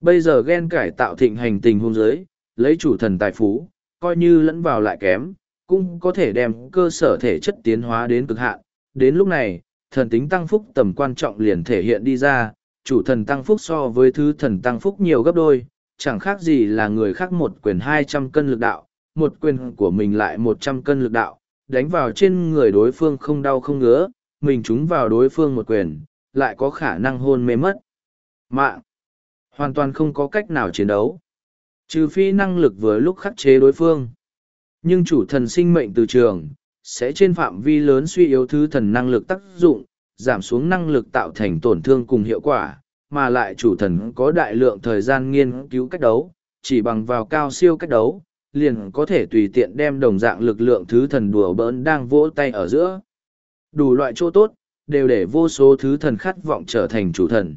Bây giờ gen cải tạo thịnh hành tình hôn giới, lấy chủ thần tài phú, coi như lẫn vào lại kém, cũng có thể đem cơ sở thể chất tiến hóa đến cực hạn. Đến lúc này, thần tính tăng phúc tầm quan trọng liền thể hiện đi ra, chủ thần tăng phúc so với thứ thần tăng phúc nhiều gấp đôi, chẳng khác gì là người khác một quyền hai trăm cân lực đạo, một quyền của mình lại một trăm cân lực đạo, đánh vào trên người đối phương không đau không ngứa, mình trúng vào đối phương một quyền, lại có khả năng hôn mê mất. Mạng. Hoàn toàn không có cách nào chiến đấu. Trừ phi năng lực vừa lúc khắc chế đối phương. Nhưng chủ thần sinh mệnh từ trường, sẽ trên phạm vi lớn suy yếu thứ thần năng lực tác dụng, giảm xuống năng lực tạo thành tổn thương cùng hiệu quả, mà lại chủ thần có đại lượng thời gian nghiên cứu cách đấu, chỉ bằng vào cao siêu cách đấu, liền có thể tùy tiện đem đồng dạng lực lượng thứ thần đùa bỡn đang vỗ tay ở giữa. Đủ loại chỗ tốt, đều để vô số thứ thần khát vọng trở thành chủ thần.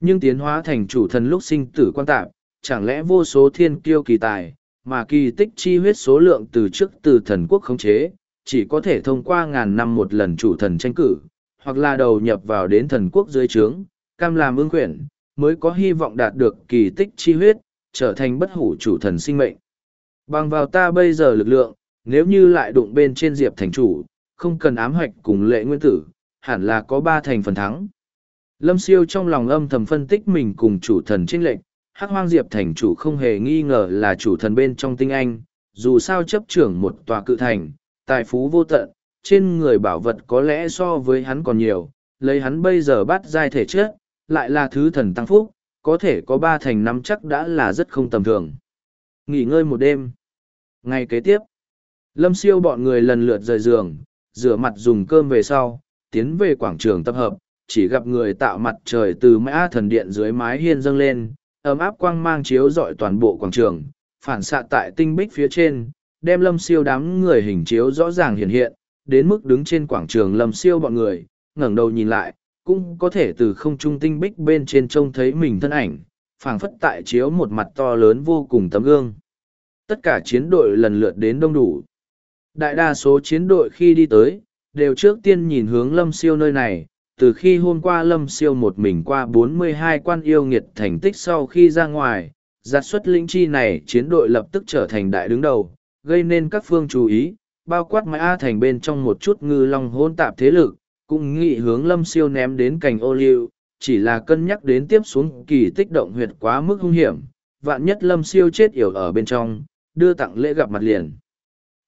Nhưng tiến hóa thành chủ thần lúc sinh tử quan tạp, chẳng lẽ vô số thiên kiêu kỳ tài, mà kỳ tích chi huyết số lượng từ trước từ thần quốc khống chế, chỉ có thể thông qua ngàn năm một lần chủ thần tranh cử, hoặc là đầu nhập vào đến thần quốc dưới trướng, cam làm ương quyển, mới có hy vọng đạt được kỳ tích chi huyết, trở thành bất hủ chủ thần sinh mệnh. Bằng vào ta bây giờ lực lượng, nếu như lại đụng bên trên diệp thành chủ, không cần ám hoạch cùng lệ nguyên tử, hẳn là có ba thành phần thắng. Lâm siêu trong lòng âm thầm phân tích mình cùng chủ thần trinh lệnh, hắc hoang diệp thành chủ không hề nghi ngờ là chủ thần bên trong tinh anh, dù sao chấp trưởng một tòa cự thành, tài phú vô tận, trên người bảo vật có lẽ so với hắn còn nhiều, lấy hắn bây giờ bắt giai thể chất, lại là thứ thần tăng phúc, có thể có ba thành năm chắc đã là rất không tầm thường. Nghỉ ngơi một đêm. Ngày kế tiếp, Lâm siêu bọn người lần lượt rời giường, rửa mặt dùng cơm về sau, tiến về quảng trường tập hợp, chỉ gặp người tạo mặt trời từ mã thần điện dưới mái hiên dâng lên, ấm áp quang mang chiếu rọi toàn bộ quảng trường, phản xạ tại tinh bích phía trên, đem lâm siêu đám người hình chiếu rõ ràng hiện hiện, đến mức đứng trên quảng trường lâm siêu bọn người, ngẩng đầu nhìn lại, cũng có thể từ không trung tinh bích bên trên trông thấy mình thân ảnh, phảng phất tại chiếu một mặt to lớn vô cùng tấm gương. Tất cả chiến đội lần lượt đến đông đủ. Đại đa số chiến đội khi đi tới, đều trước tiên nhìn hướng lâm siêu nơi này, từ khi hôm qua lâm siêu một mình qua 42 quan yêu nghiệt thành tích sau khi ra ngoài, giặt xuất linh chi này chiến đội lập tức trở thành đại đứng đầu, gây nên các phương chú ý, bao quát mãi A thành bên trong một chút ngư long hôn tạp thế lực, cũng nghị hướng lâm siêu ném đến cành ô liu, chỉ là cân nhắc đến tiếp xuống kỳ tích động huyệt quá mức hung hiểm, vạn nhất lâm siêu chết yểu ở bên trong, đưa tặng lễ gặp mặt liền.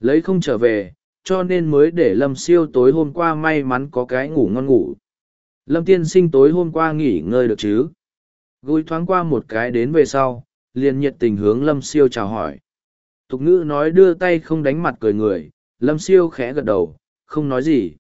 Lấy không trở về, cho nên mới để lâm siêu tối hôm qua may mắn có cái ngủ ngon ngủ. Lâm tiên sinh tối hôm qua nghỉ ngơi được chứ? Gối thoáng qua một cái đến về sau, liền nhiệt tình hướng lâm siêu chào hỏi. Tục ngữ nói đưa tay không đánh mặt cười người, lâm siêu khẽ gật đầu, không nói gì.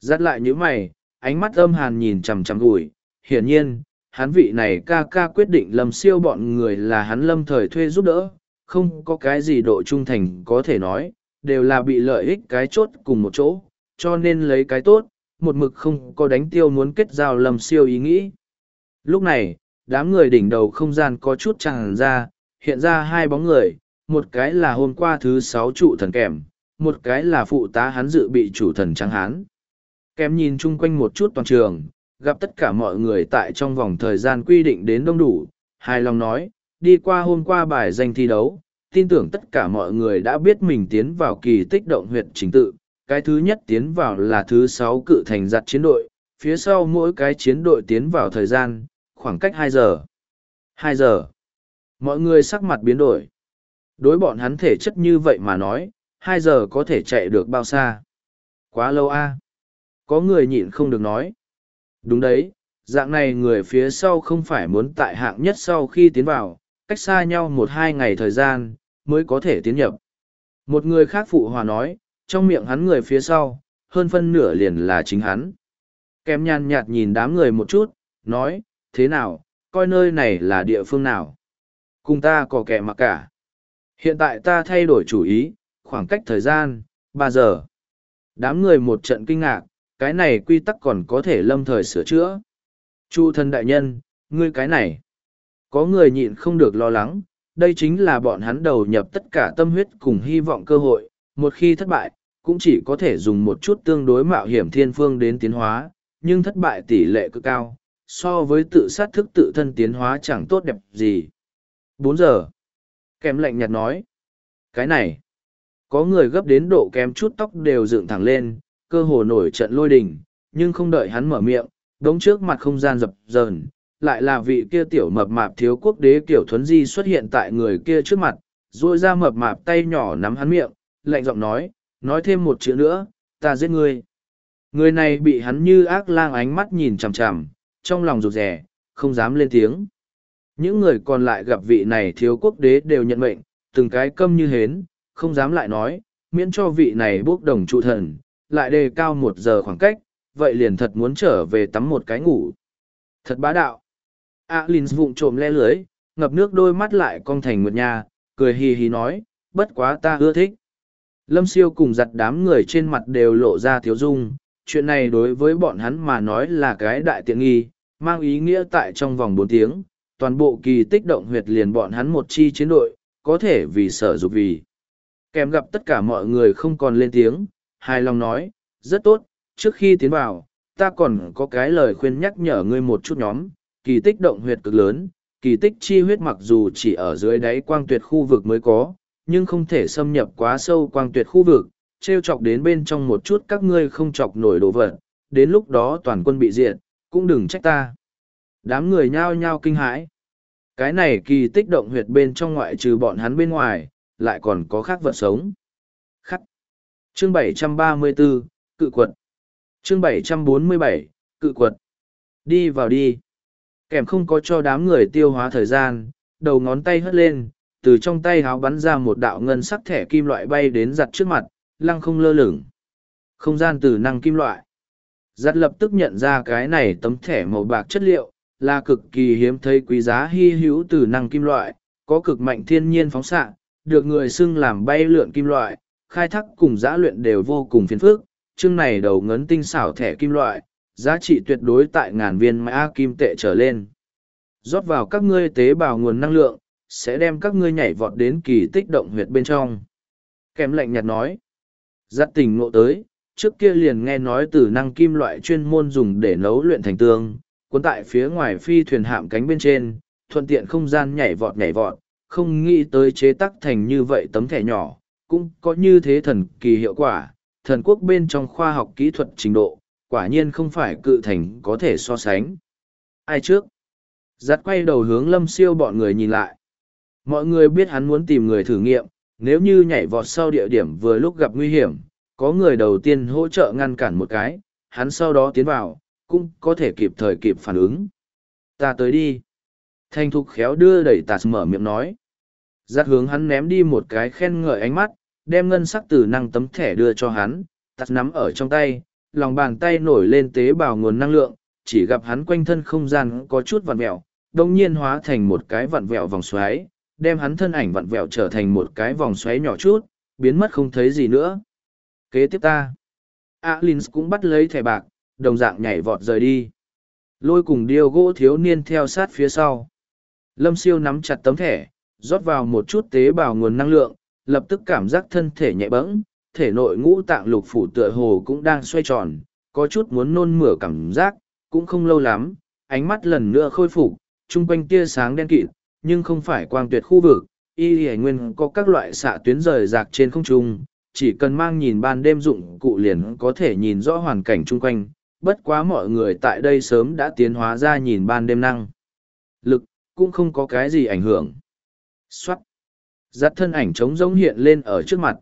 Dắt lại những mày, ánh mắt âm hàn nhìn chằm chằm gùi, hiển nhiên, hắn vị này ca ca quyết định lâm siêu bọn người là hắn lâm thời thuê giúp đỡ, không có cái gì độ trung thành có thể nói, đều là bị lợi ích cái chốt cùng một chỗ, cho nên lấy cái tốt, một mực không có đánh tiêu muốn kết giao lâm siêu ý nghĩ. Lúc này, đám người đỉnh đầu không gian có chút tràn ra, hiện ra hai bóng người, một cái là hôm qua thứ sáu trụ thần kèm, một cái là phụ tá hắn dự bị chủ thần trắng hán. Kèm nhìn chung quanh một chút toàn trường, gặp tất cả mọi người tại trong vòng thời gian quy định đến đông đủ, hài lòng nói, đi qua hôm qua bài danh thi đấu, tin tưởng tất cả mọi người đã biết mình tiến vào kỳ tích động huyện chính tự. Cái thứ nhất tiến vào là thứ sáu cự thành giặt chiến đội, phía sau mỗi cái chiến đội tiến vào thời gian, khoảng cách hai giờ. hai giờ. Mọi người sắc mặt biến đổi. Đối bọn hắn thể chất như vậy mà nói, hai giờ có thể chạy được bao xa? Quá lâu a Có người nhịn không được nói. Đúng đấy, dạng này người phía sau không phải muốn tại hạng nhất sau khi tiến vào, cách xa nhau một hai ngày thời gian, mới có thể tiến nhập. Một người khác phụ hòa nói, trong miệng hắn người phía sau, hơn phân nửa liền là chính hắn. Kèm nhàn nhạt nhìn đám người một chút, nói, thế nào, coi nơi này là địa phương nào. Cùng ta có kẻ mặc cả. Hiện tại ta thay đổi chủ ý, khoảng cách thời gian, ba giờ. Đám người một trận kinh ngạc, cái này quy tắc còn có thể lâm thời sửa chữa. Chu thân đại nhân, ngươi cái này. Có người nhịn không được lo lắng, đây chính là bọn hắn đầu nhập tất cả tâm huyết cùng hy vọng cơ hội, một khi thất bại, cũng chỉ có thể dùng một chút tương đối mạo hiểm thiên phương đến tiến hóa, nhưng thất bại tỷ lệ cực cao, so với tự sát thức tự thân tiến hóa chẳng tốt đẹp gì. bốn giờ. Kém lạnh nhạt nói. Cái này. Có người gấp đến độ kém chút tóc đều dựng thẳng lên, cơ hồ nổi trận lôi đình, nhưng không đợi hắn mở miệng, đống trước mặt không gian dập dờn, lại là vị kia tiểu mập mạp thiếu quốc đế kiểu thuấn di xuất hiện tại người kia trước mặt, rồi ra mập mạp tay nhỏ nắm hắn miệng, lạnh giọng nói, nói thêm một chữ nữa, ta giết ngươi. Người này bị hắn như ác lang ánh mắt nhìn chằm chằm, trong lòng rụt rè, không dám lên tiếng. Những người còn lại gặp vị này thiếu quốc đế đều nhận mệnh, từng cái câm như hến, không dám lại nói, miễn cho vị này bốc đồng trụ thần, lại đề cao một giờ khoảng cách, vậy liền thật muốn trở về tắm một cái ngủ. Thật bá đạo. A Linh vụng trộm le lưới, ngập nước đôi mắt lại cong thành nguyệt nhà, cười hì hì nói, bất quá ta ưa thích. Lâm siêu cùng giặt đám người trên mặt đều lộ ra thiếu dung, chuyện này đối với bọn hắn mà nói là cái đại tiện nghi, mang ý nghĩa tại trong vòng bốn tiếng, toàn bộ kỳ tích động huyệt liền bọn hắn một chi chiến đội, có thể vì sở dục vì. Kèm gặp tất cả mọi người không còn lên tiếng, hài lòng nói, rất tốt, trước khi tiến vào, ta còn có cái lời khuyên nhắc nhở ngươi một chút nhóm, kỳ tích động huyệt cực lớn, kỳ tích chi huyết mặc dù chỉ ở dưới đáy quang tuyệt khu vực mới có, nhưng không thể xâm nhập quá sâu quang tuyệt khu vực, treo chọc đến bên trong một chút các ngươi không chọc nổi đồ vật, đến lúc đó toàn quân bị diệt, cũng đừng trách ta. Đám người nhao nhao kinh hãi. Cái này kỳ tích động huyệt bên trong ngoại trừ bọn hắn bên ngoài, lại còn có khác vật sống. Khắc. Chương 734, cự quật. Chương 747, cự quật. Đi vào đi. Kèm không có cho đám người tiêu hóa thời gian, đầu ngón tay hất lên, từ trong tay háo bắn ra một đạo ngân sắc thẻ kim loại bay đến giặt trước mặt, lăng không lơ lửng. Không gian từ năng kim loại. Giặt lập tức nhận ra cái này tấm thẻ màu bạc chất liệu, là cực kỳ hiếm thấy quý giá hy hữu từ năng kim loại, có cực mạnh thiên nhiên phóng xạ, được người xưng làm bay lượn kim loại, khai thác cùng giã luyện đều vô cùng phiền phức. Chương này đầu ngấn tinh xảo thẻ kim loại, giá trị tuyệt đối tại ngàn viên mã kim tệ trở lên. Rót vào các ngươi tế bào nguồn năng lượng, sẽ đem các ngươi nhảy vọt đến kỳ tích động huyệt bên trong. Kèm lạnh nhạt nói, giặt tình ngộ tới, trước kia liền nghe nói từ năng kim loại chuyên môn dùng để nấu luyện thành tương, cuốn tại phía ngoài phi thuyền hạm cánh bên trên, thuận tiện không gian nhảy vọt nhảy vọt, không nghĩ tới chế tắc thành như vậy tấm thẻ nhỏ, cũng có như thế thần kỳ hiệu quả, thần quốc bên trong khoa học kỹ thuật trình độ, quả nhiên không phải cự thành có thể so sánh. Ai trước? Giặt quay đầu hướng lâm siêu bọn người nhìn lại. Mọi người biết hắn muốn tìm người thử nghiệm, nếu như nhảy vọt sau địa điểm vừa lúc gặp nguy hiểm, có người đầu tiên hỗ trợ ngăn cản một cái, hắn sau đó tiến vào, cũng có thể kịp thời kịp phản ứng. Ta tới đi. Thanh thục khéo đưa đẩy tạt mở miệng nói. Giác hướng hắn ném đi một cái khen ngợi ánh mắt, đem ngân sắc từ năng tấm thẻ đưa cho hắn, tạt nắm ở trong tay, lòng bàn tay nổi lên tế bào nguồn năng lượng, chỉ gặp hắn quanh thân không gian có chút vặn vẹo, đồng nhiên hóa thành một cái vặn vẹo vòng xoáy, đem hắn thân ảnh vặn vẹo trở thành một cái vòng xoáy nhỏ chút, biến mất không thấy gì nữa. Kế tiếp ta, Alins cũng bắt lấy thẻ bạc, đồng dạng nhảy vọt rời đi. Lôi cùng điêu gỗ thiếu niên theo sát phía sau. Lâm siêu nắm chặt tấm thẻ, rót vào một chút tế bào nguồn năng lượng, lập tức cảm giác thân thể nhẹ bẫng, thể nội ngũ tạng lục phủ tựa hồ cũng đang xoay tròn, có chút muốn nôn mửa cảm giác, cũng không lâu lắm, ánh mắt lần nữa khôi phục, chung quanh tia sáng đen kịt, nhưng không phải quang tuyệt khu vực, y hải nguyên có các loại xạ tuyến rời rạc trên không trung, chỉ cần mang nhìn ban đêm dụng cụ liền có thể nhìn rõ hoàn cảnh chung quanh, bất quá mọi người tại đây sớm đã tiến hóa ra nhìn ban đêm năng. Lực, cũng không có cái gì ảnh hưởng. Xoát! Giặt thân ảnh trống rỗng hiện lên ở trước mặt.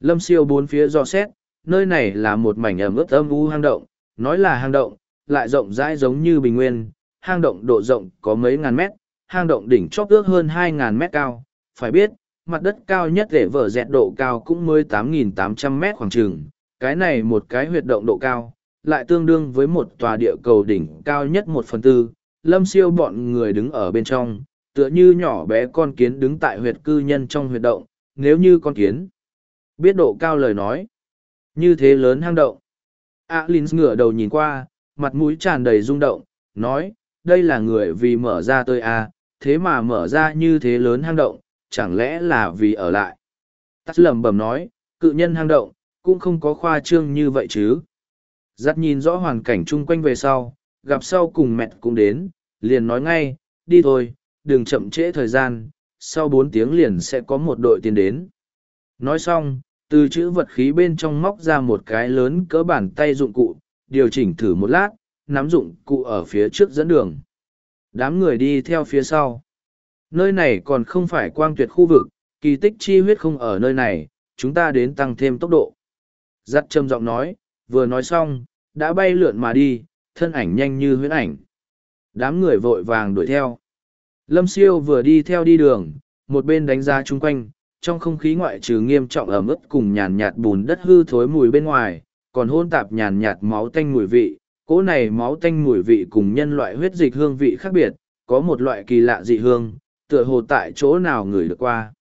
Lâm siêu bốn phía do xét, nơi này là một mảnh ẩm ướt âm u hang động, nói là hang động, lại rộng rãi giống như bình nguyên, hang động độ rộng có mấy ngàn mét, hang động đỉnh chóp ước hơn hai ngàn mét cao, phải biết, mặt đất cao nhất để vở dẹt độ cao cũng mới tám nghìn tám trăm mét khoảng trường, cái này một cái huyệt động độ cao, lại tương đương với một tòa địa cầu đỉnh cao nhất một phần tư, lâm siêu bọn người đứng ở bên trong, tựa như nhỏ bé con kiến đứng tại huyệt cư nhân trong huyệt động, nếu như con kiến. Biết độ cao lời nói. Như thế lớn hang động. a linh ngửa đầu nhìn qua, mặt mũi tràn đầy rung động, nói, đây là người vì mở ra tôi à, thế mà mở ra như thế lớn hang động, chẳng lẽ là vì ở lại. Tắt lầm bầm nói, cự nhân hang động, cũng không có khoa trương như vậy chứ. Giặt nhìn rõ hoàn cảnh chung quanh về sau, gặp sau cùng mẹ cũng đến, liền nói ngay, đi thôi, đừng chậm trễ thời gian, sau bốn tiếng liền sẽ có một đội tiền đến. Nói xong, từ chữ vật khí bên trong móc ra một cái lớn cỡ bàn tay dụng cụ, điều chỉnh thử một lát, nắm dụng cụ ở phía trước dẫn đường. Đám người đi theo phía sau. Nơi này còn không phải quang tuyệt khu vực, kỳ tích chi huyết không ở nơi này, chúng ta đến tăng thêm tốc độ. Giặt trầm giọng nói, vừa nói xong, đã bay lượn mà đi, thân ảnh nhanh như huyễn ảnh. Đám người vội vàng đuổi theo. Lâm siêu vừa đi theo đi đường, một bên đánh giá chung quanh, trong không khí ngoại trừ nghiêm trọng ẩm ướt cùng nhàn nhạt bùn đất hư thối mùi bên ngoài, còn hôn tạp nhàn nhạt máu tanh mùi vị. Cỗ này máu tanh mùi vị cùng nhân loại huyết dịch hương vị khác biệt, có một loại kỳ lạ dị hương, tựa hồ tại chỗ nào người được qua.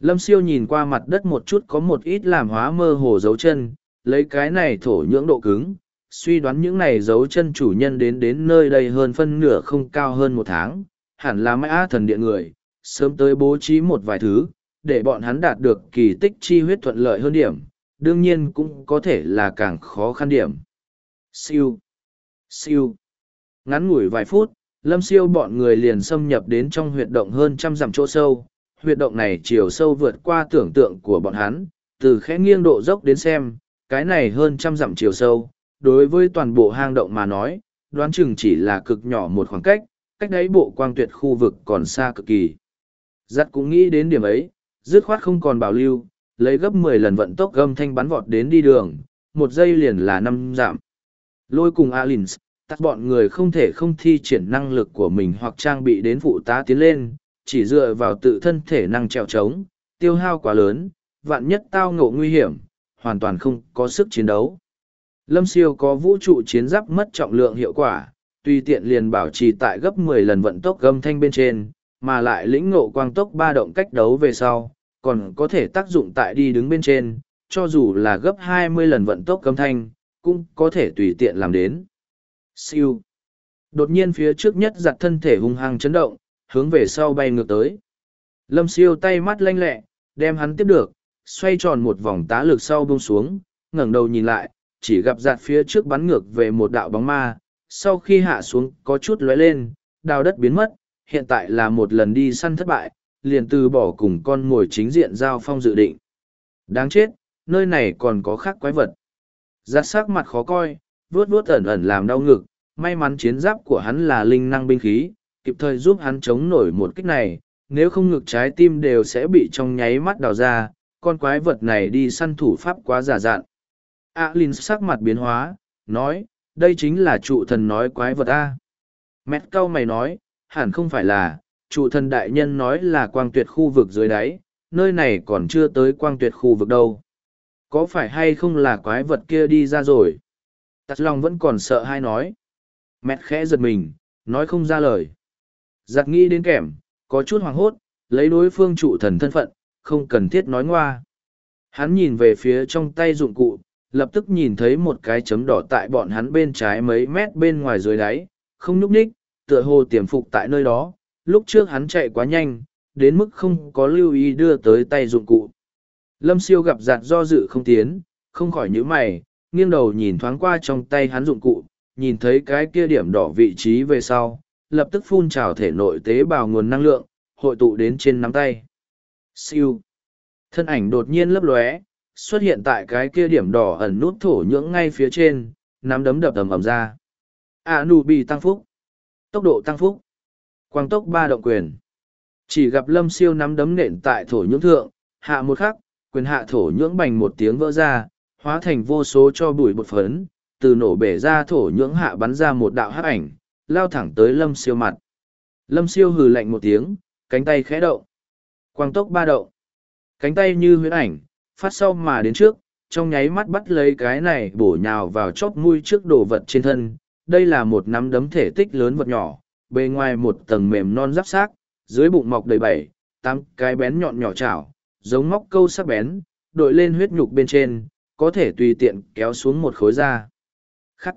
Lâm siêu nhìn qua mặt đất một chút có một ít làm hóa mơ hồ dấu chân, lấy cái này thổ nhưỡng độ cứng, suy đoán những này dấu chân chủ nhân đến đến nơi đây hơn phân nửa không cao hơn một tháng, hẳn là mãi thần điện người, sớm tới bố trí một vài thứ, để bọn hắn đạt được kỳ tích chi huyết thuận lợi hơn điểm, đương nhiên cũng có thể là càng khó khăn điểm. Siêu, siêu, ngắn ngủi vài phút, lâm siêu bọn người liền xâm nhập đến trong huyệt động hơn trăm dặm chỗ sâu, huyệt động này chiều sâu vượt qua tưởng tượng của bọn hắn, từ khẽ nghiêng độ dốc đến xem, cái này hơn trăm dặm chiều sâu, đối với toàn bộ hang động mà nói, đoán chừng chỉ là cực nhỏ một khoảng cách, cách đấy bộ quang tuyệt khu vực còn xa cực kỳ. Giặt cũng nghĩ đến điểm ấy, dứt khoát không còn bảo lưu, lấy gấp mười lần vận tốc gâm thanh bắn vọt đến đi đường, một giây liền là năm giảm. Lôi cùng Alins, tắt bọn người không thể không thi triển năng lực của mình hoặc trang bị đến phụ tá tiến lên, chỉ dựa vào tự thân thể năng trèo trống, tiêu hao quá lớn, vạn nhất tao ngộ nguy hiểm, hoàn toàn không có sức chiến đấu. Lâm siêu có vũ trụ chiến giáp mất trọng lượng hiệu quả, tùy tiện liền bảo trì tại gấp mười lần vận tốc gâm thanh bên trên, mà lại lĩnh ngộ quang tốc ba động cách đấu về sau, còn có thể tác dụng tại đi đứng bên trên, cho dù là gấp hai mươi lần vận tốc gâm thanh, cũng có thể tùy tiện làm đến. Siêu. Đột nhiên phía trước nhất giặt thân thể hung hăng chấn động, hướng về sau bay ngược tới. Lâm siêu tay mắt lanh lẹ, đem hắn tiếp được, xoay tròn một vòng tá lực sau bông xuống, ngẩng đầu nhìn lại, chỉ gặp giạt phía trước bắn ngược về một đạo bóng ma, sau khi hạ xuống có chút lóe lên, đào đất biến mất, hiện tại là một lần đi săn thất bại, liền từ bỏ cùng con mồi chính diện giao phong dự định. Đáng chết, nơi này còn có khác quái vật. Giặt sắc mặt khó coi, vuốt vuốt ẩn ẩn làm đau ngực, may mắn chiến giáp của hắn là linh năng binh khí, kịp thời giúp hắn chống nổi một kích này, nếu không ngực trái tim đều sẽ bị trong nháy mắt đào ra, con quái vật này đi săn thủ pháp quá giả dạn. A linh sắc mặt biến hóa, nói, đây chính là trụ thần nói quái vật A. Mét cao mày nói, hẳn không phải là, trụ thần đại nhân nói là quang tuyệt khu vực dưới đáy, nơi này còn chưa tới quang tuyệt khu vực đâu. Có phải hay không là quái vật kia đi ra rồi? Tạt lòng vẫn còn sợ hay nói. Mẹt khẽ giật mình, nói không ra lời. Giặt nghĩ đến kẻm, có chút hoảng hốt, lấy đối phương trụ thần thân phận, không cần thiết nói ngoa. Hắn nhìn về phía trong tay dụng cụ, lập tức nhìn thấy một cái chấm đỏ tại bọn hắn bên trái mấy mét bên ngoài dưới đáy, không nhúc nhích, tựa hồ tiềm phục tại nơi đó. Lúc trước hắn chạy quá nhanh, đến mức không có lưu ý đưa tới tay dụng cụ. Lâm siêu gặp giặt do dự không tiến, không khỏi nhíu mày, nghiêng đầu nhìn thoáng qua trong tay hắn dụng cụ, nhìn thấy cái kia điểm đỏ vị trí về sau, lập tức phun trào thể nội tế bào nguồn năng lượng, hội tụ đến trên nắm tay. Siêu. Thân ảnh đột nhiên lấp lóe, xuất hiện tại cái kia điểm đỏ ẩn nút thổ nhưỡng ngay phía trên, nắm đấm đập ầm ầm ra. A nụ bị tăng phúc. Tốc độ tăng phúc. Quang tốc ba động quyền. Chỉ gặp lâm siêu nắm đấm nện tại thổ nhưỡng thượng, hạ một khắc, quyền hạ thổ nhưỡng bành một tiếng vỡ ra, hóa thành vô số cho bụi bột phấn, từ nổ bể ra thổ nhưỡng hạ bắn ra một đạo hắc ảnh, lao thẳng tới lâm siêu mặt. Lâm siêu hừ lạnh một tiếng, cánh tay khẽ động. Quang tốc ba động. Cánh tay như huyễn ảnh, phát sau mà đến trước, trong nháy mắt bắt lấy cái này bổ nhào vào chóp mũi trước đồ vật trên thân. Đây là một nắm đấm thể tích lớn vật nhỏ, bề ngoài một tầng mềm non giáp xác, dưới bụng mọc đầy bảy, tám cái bén nhọn nhỏ chảo, giống móc câu sắc bén, đội lên huyết nhục bên trên, có thể tùy tiện kéo xuống một khối da. Khắc.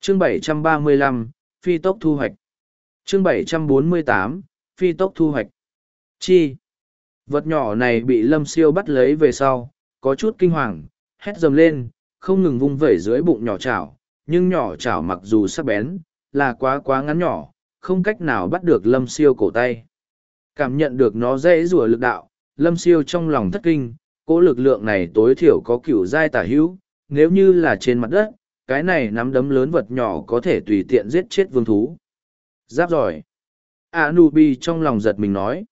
Chương 735, Phi tốc thu hoạch. Chương 748, Phi tốc thu hoạch. Chi. Vật nhỏ này bị lâm siêu bắt lấy về sau, có chút kinh hoàng, hét dầm lên, không ngừng vung vẩy dưới bụng nhỏ chảo, nhưng nhỏ chảo mặc dù sắc bén, là quá quá ngắn nhỏ, không cách nào bắt được lâm siêu cổ tay. Cảm nhận được nó dễ rùa lực đạo, lâm siêu trong lòng thất kinh, cỗ lực lượng này tối thiểu có cựu giai tả hữu, nếu như là trên mặt đất, cái này nắm đấm lớn vật nhỏ có thể tùy tiện giết chết vương thú. Giáp giỏi. Anubi trong lòng giật mình nói.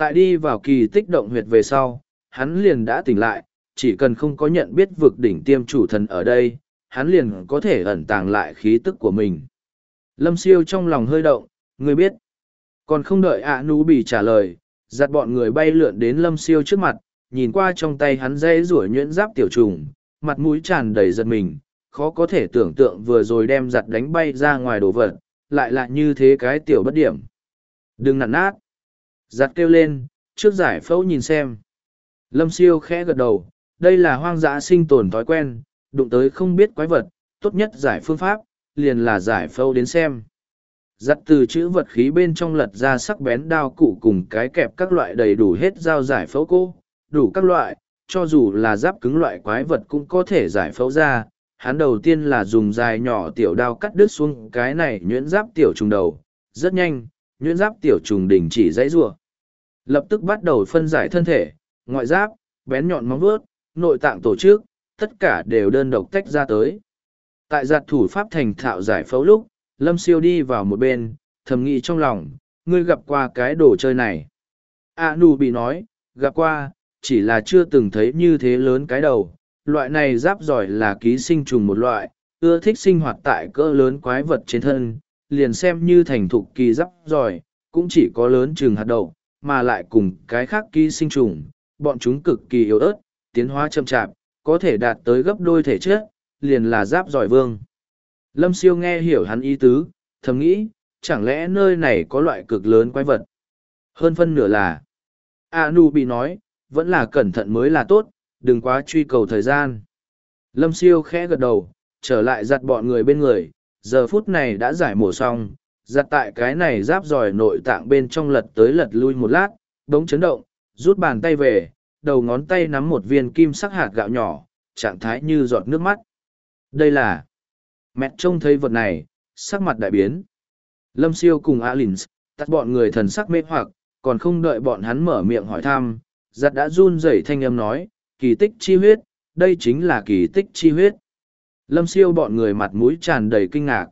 Tại đi vào kỳ tích động huyệt về sau, hắn liền đã tỉnh lại, chỉ cần không có nhận biết vực đỉnh tiêm chủ thần ở đây, hắn liền có thể ẩn tàng lại khí tức của mình. Lâm siêu trong lòng hơi động, người biết. Còn không đợi ạ nú bị trả lời, giặt bọn người bay lượn đến lâm siêu trước mặt, nhìn qua trong tay hắn dây rủi nhuyễn giáp tiểu trùng, mặt mũi tràn đầy giật mình, khó có thể tưởng tượng vừa rồi đem giặt đánh bay ra ngoài đồ vật, lại là như thế cái tiểu bất điểm. Đừng nặn nát. Giặt kêu lên, trước giải phẫu nhìn xem. Lâm siêu khẽ gật đầu, đây là hoang dã sinh tồn thói quen, đụng tới không biết quái vật, tốt nhất giải phương pháp, liền là giải phẫu đến xem. Giặt từ chữ vật khí bên trong lật ra sắc bén đao cụ cùng cái kẹp các loại đầy đủ hết dao giải phẫu cô, đủ các loại, cho dù là giáp cứng loại quái vật cũng có thể giải phẫu ra. Hắn đầu tiên là dùng dài nhỏ tiểu đao cắt đứt xuống cái này nhuyễn giáp tiểu trùng đầu, rất nhanh, nhuyễn giáp tiểu trùng đình chỉ dãy rủa lập tức bắt đầu phân giải thân thể, ngoại giáp, bén nhọn móng vuốt, nội tạng tổ chức, tất cả đều đơn độc tách ra tới. Tại giặt thủ pháp thành thạo giải phẫu lúc, lâm siêu đi vào một bên, thầm nghĩ trong lòng, ngươi gặp qua cái đồ chơi này? A nu bị nói, gặp qua, chỉ là chưa từng thấy như thế lớn cái đầu. Loại này giáp giỏi là ký sinh trùng một loại, ưa thích sinh hoạt tại cỡ lớn quái vật trên thân, liền xem như thành thục kỳ giáp giỏi, cũng chỉ có lớn chừng hạt đậu mà lại cùng cái khác ký sinh trùng, bọn chúng cực kỳ yếu ớt, tiến hóa chậm chạp, có thể đạt tới gấp đôi thể chất, liền là giáp giỏi vương. Lâm siêu nghe hiểu hắn ý tứ, thầm nghĩ, chẳng lẽ nơi này có loại cực lớn quái vật. Hơn phân nửa là, A Nu bị nói, vẫn là cẩn thận mới là tốt, đừng quá truy cầu thời gian. Lâm siêu khẽ gật đầu, trở lại giặt bọn người bên người, giờ phút này đã giải mổ xong, giặt tại cái này giáp giỏi nội tạng bên trong lật tới lật lui một lát, bỗng chấn động, rút bàn tay về, đầu ngón tay nắm một viên kim sắc hạt gạo nhỏ, trạng thái như giọt nước mắt. Đây là... Mẹ trông thấy vật này, sắc mặt đại biến. Lâm siêu cùng Alins, tắt bọn người thần sắc mê hoặc, còn không đợi bọn hắn mở miệng hỏi thăm, giặt đã run rẩy thanh âm nói, kỳ tích chi huyết, đây chính là kỳ tích chi huyết. Lâm siêu bọn người mặt mũi tràn đầy kinh ngạc.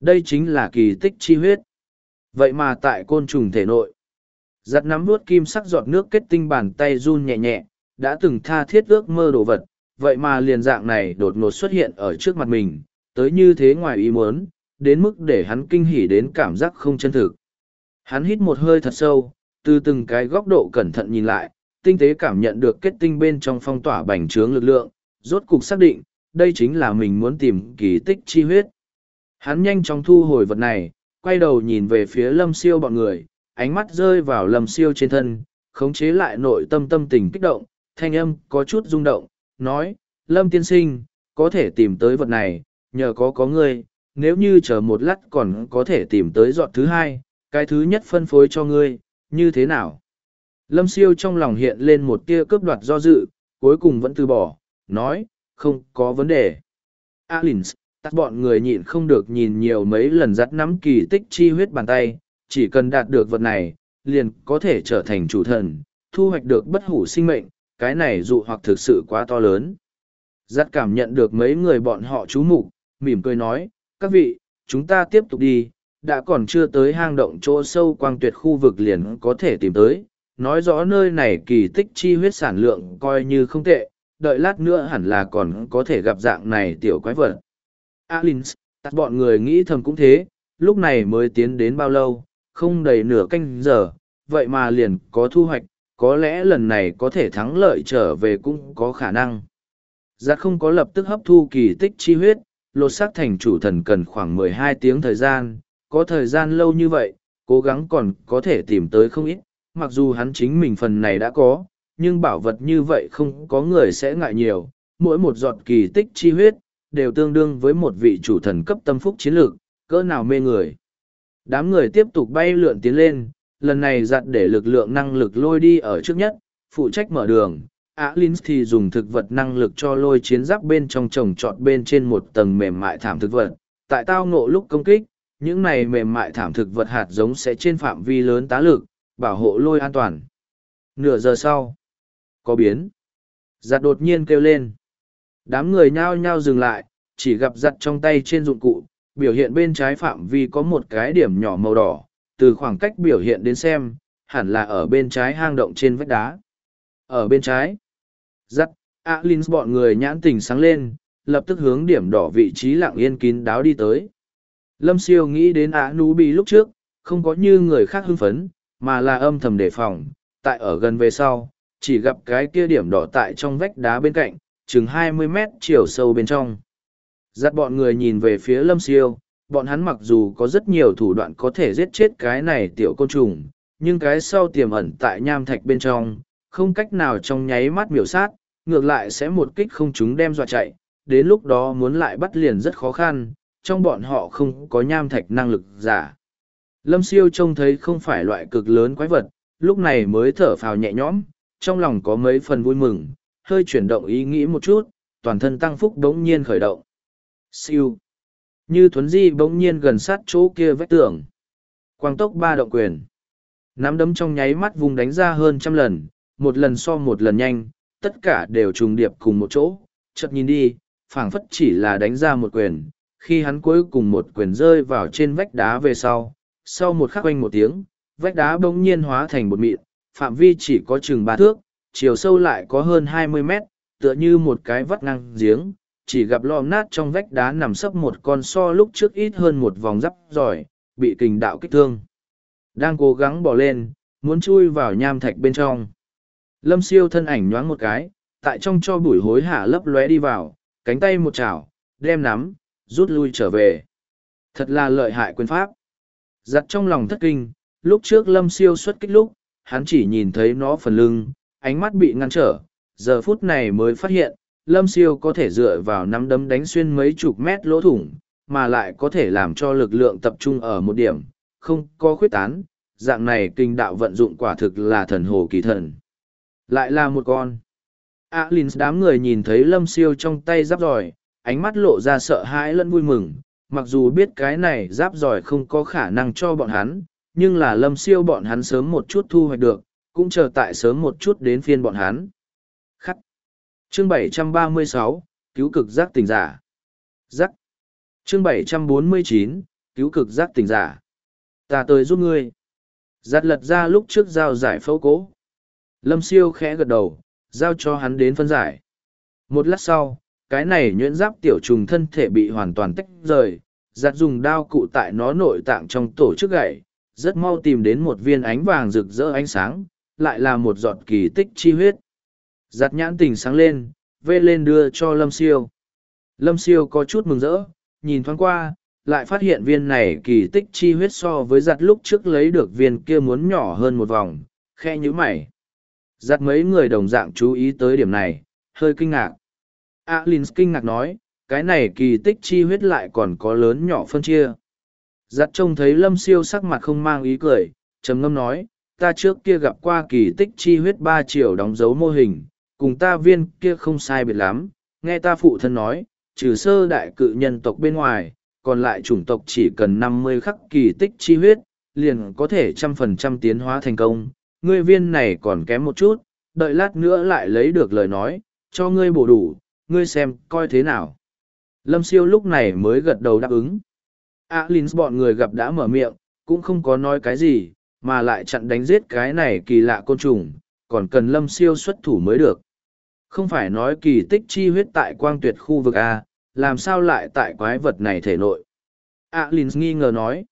Đây chính là kỳ tích chi huyết. Vậy mà tại côn trùng thể nội, giặt nắm vuốt kim sắc giọt nước kết tinh bàn tay run nhẹ nhẹ, đã từng tha thiết ước mơ đồ vật, vậy mà liền dạng này đột ngột xuất hiện ở trước mặt mình, tới như thế ngoài ý muốn, đến mức để hắn kinh hỉ đến cảm giác không chân thực. Hắn hít một hơi thật sâu, từ từng cái góc độ cẩn thận nhìn lại, tinh tế cảm nhận được kết tinh bên trong phong tỏa bành trướng lực lượng, rốt cục xác định, đây chính là mình muốn tìm kỳ tích chi huyết. Hắn nhanh chóng thu hồi vật này, quay đầu nhìn về phía lâm siêu bọn người, ánh mắt rơi vào lâm siêu trên thân, khống chế lại nội tâm tâm tình kích động, thanh âm có chút rung động, nói, lâm tiên sinh, có thể tìm tới vật này, nhờ có có ngươi, nếu như chờ một lát còn có thể tìm tới giọt thứ hai, cái thứ nhất phân phối cho ngươi, như thế nào? Lâm siêu trong lòng hiện lên một tia cướp đoạt do dự, cuối cùng vẫn từ bỏ, nói, không có vấn đề. Alins, tắt bọn người nhịn không được nhìn nhiều mấy lần dắt nắm kỳ tích chi huyết bàn tay, chỉ cần đạt được vật này, liền có thể trở thành chủ thần, thu hoạch được bất hủ sinh mệnh, cái này dụ hoặc thực sự quá to lớn. Dắt cảm nhận được mấy người bọn họ chú mục mỉm cười nói, các vị, chúng ta tiếp tục đi, đã còn chưa tới hang động chỗ sâu quang tuyệt khu vực liền có thể tìm tới, nói rõ nơi này kỳ tích chi huyết sản lượng coi như không tệ, đợi lát nữa hẳn là còn có thể gặp dạng này tiểu quái vật. Alins, tắt bọn người nghĩ thầm cũng thế, lúc này mới tiến đến bao lâu, không đầy nửa canh giờ, vậy mà liền có thu hoạch, có lẽ lần này có thể thắng lợi trở về cũng có khả năng. Giác không có lập tức hấp thu kỳ tích chi huyết, lột xác thành chủ thần cần khoảng mười hai tiếng thời gian, có thời gian lâu như vậy, cố gắng còn có thể tìm tới không ít, mặc dù hắn chính mình phần này đã có, nhưng bảo vật như vậy không có người sẽ ngại nhiều, mỗi một giọt kỳ tích chi huyết, đều tương đương với một vị chủ thần cấp tâm phúc chiến lược, cỡ nào mê người. Đám người tiếp tục bay lượn tiến lên, lần này giặt để lực lượng năng lực lôi đi ở trước nhất, phụ trách mở đường. Alin thì dùng thực vật năng lực cho lôi chiến giáp bên trong trồng trọt bên trên một tầng mềm mại thảm thực vật. Tại tao ngộ lúc công kích, những này mềm mại thảm thực vật hạt giống sẽ trên phạm vi lớn tá lực, bảo hộ lôi an toàn. Nửa giờ sau, có biến. Giặt đột nhiên kêu lên. Đám người nhao nhao dừng lại, chỉ gặp giặt trong tay trên dụng cụ, biểu hiện bên trái phạm vi có một cái điểm nhỏ màu đỏ, từ khoảng cách biểu hiện đến xem, hẳn là ở bên trái hang động trên vách đá. Ở bên trái, giặt, Alins bọn người nhãn tình sáng lên, lập tức hướng điểm đỏ vị trí lặng yên kín đáo đi tới. Lâm siêu nghĩ đến Á Nú bi lúc trước, không có như người khác hưng phấn, mà là âm thầm đề phòng, tại ở gần về sau, chỉ gặp cái kia điểm đỏ tại trong vách đá bên cạnh, chừng hai mươi mét chiều sâu bên trong. Giặt bọn người nhìn về phía lâm siêu, bọn hắn mặc dù có rất nhiều thủ đoạn có thể giết chết cái này tiểu côn trùng, nhưng cái sau tiềm ẩn tại nham thạch bên trong, không cách nào trong nháy mắt miểu sát, ngược lại sẽ một kích không chúng đem dọa chạy, đến lúc đó muốn lại bắt liền rất khó khăn, trong bọn họ không có nham thạch năng lực giả. Lâm siêu trông thấy không phải loại cực lớn quái vật, lúc này mới thở phào nhẹ nhõm, trong lòng có mấy phần vui mừng, hơi chuyển động ý nghĩ một chút, toàn thân tăng phúc bỗng nhiên khởi động. Siêu. Như thuấn di bỗng nhiên gần sát chỗ kia vách tường. Quang tốc ba động quyền. Nắm đấm trong nháy mắt vùng đánh ra hơn trăm lần, một lần so một lần nhanh, tất cả đều trùng điệp cùng một chỗ. Chợt nhìn đi, phảng phất chỉ là đánh ra một quyền. Khi hắn cuối cùng một quyền rơi vào trên vách đá về sau, sau một khắc quanh một tiếng, vách đá bỗng nhiên hóa thành một mịn, phạm vi chỉ có chừng ba thước, chiều sâu lại có hơn hai mươi mét, tựa như một cái vắt ngang giếng, chỉ gặp lom nát trong vách đá nằm sấp một con so lúc trước ít hơn một vòng rắp giỏi, bị kình đạo kích thương. Đang cố gắng bỏ lên, muốn chui vào nham thạch bên trong. Lâm siêu thân ảnh nhoáng một cái, tại trong cho bụi hối hả lấp lóe đi vào, cánh tay một chảo, đem nắm, rút lui trở về. Thật là lợi hại quyền pháp. Giặt trong lòng thất kinh, lúc trước lâm siêu xuất kích lúc, hắn chỉ nhìn thấy nó phần lưng, ánh mắt bị ngăn trở, giờ phút này mới phát hiện, lâm siêu có thể dựa vào nắm đấm đánh xuyên mấy chục mét lỗ thủng, mà lại có thể làm cho lực lượng tập trung ở một điểm, không có khuyết tán, dạng này kinh đạo vận dụng quả thực là thần hồ kỳ thần. Lại là một con. Alins đám người nhìn thấy lâm siêu trong tay giáp giỏi, ánh mắt lộ ra sợ hãi lẫn vui mừng, mặc dù biết cái này giáp giỏi không có khả năng cho bọn hắn, nhưng là lâm siêu bọn hắn sớm một chút thu hoạch được, cũng chờ tại sớm một chút đến phiên bọn hắn. Khắc. Chương 736, cứu cực giác tỉnh giả. Giác. Chương 749, cứu cực giác tỉnh giả. Ta tới giúp ngươi. Giặt lật ra lúc trước giao giải phẫu cố. Lâm siêu khẽ gật đầu, giao cho hắn đến phân giải. Một lát sau, cái này nhuyễn giáp tiểu trùng thân thể bị hoàn toàn tách rời, giặt dùng đao cụ tại nó nội tạng trong tổ chức gậy, rất mau tìm đến một viên ánh vàng rực rỡ ánh sáng, lại là một giọt kỳ tích chi huyết. Giặt nhãn tình sáng lên, vê lên đưa cho Lâm Siêu. Lâm Siêu có chút mừng rỡ, nhìn thoáng qua, lại phát hiện viên này kỳ tích chi huyết so với giặt lúc trước lấy được viên kia muốn nhỏ hơn một vòng, khe nhữ mày. Giặt mấy người đồng dạng chú ý tới điểm này, hơi kinh ngạc. Alin kinh ngạc nói, cái này kỳ tích chi huyết lại còn có lớn nhỏ phân chia. Giặt trông thấy lâm siêu sắc mặt không mang ý cười, trầm ngâm nói, ta trước kia gặp qua kỳ tích chi huyết ba triệu đóng dấu mô hình, cùng ta viên kia không sai biệt lắm, nghe ta phụ thân nói, trừ sơ đại cự nhân tộc bên ngoài, còn lại chủng tộc chỉ cần năm mươi khắc kỳ tích chi huyết, liền có thể trăm phần trăm tiến hóa thành công. Ngươi viên này còn kém một chút, đợi lát nữa lại lấy được lời nói, cho ngươi bổ đủ, ngươi xem coi thế nào. Lâm siêu lúc này mới gật đầu đáp ứng. A à, bọn người gặp đã mở miệng, cũng không có nói cái gì, mà lại chặn đánh giết cái này kỳ lạ côn trùng, còn cần lâm siêu xuất thủ mới được. Không phải nói kỳ tích chi huyết tại quang tuyệt khu vực A, làm sao lại tại quái vật này thể nội. A à, nghi ngờ nói.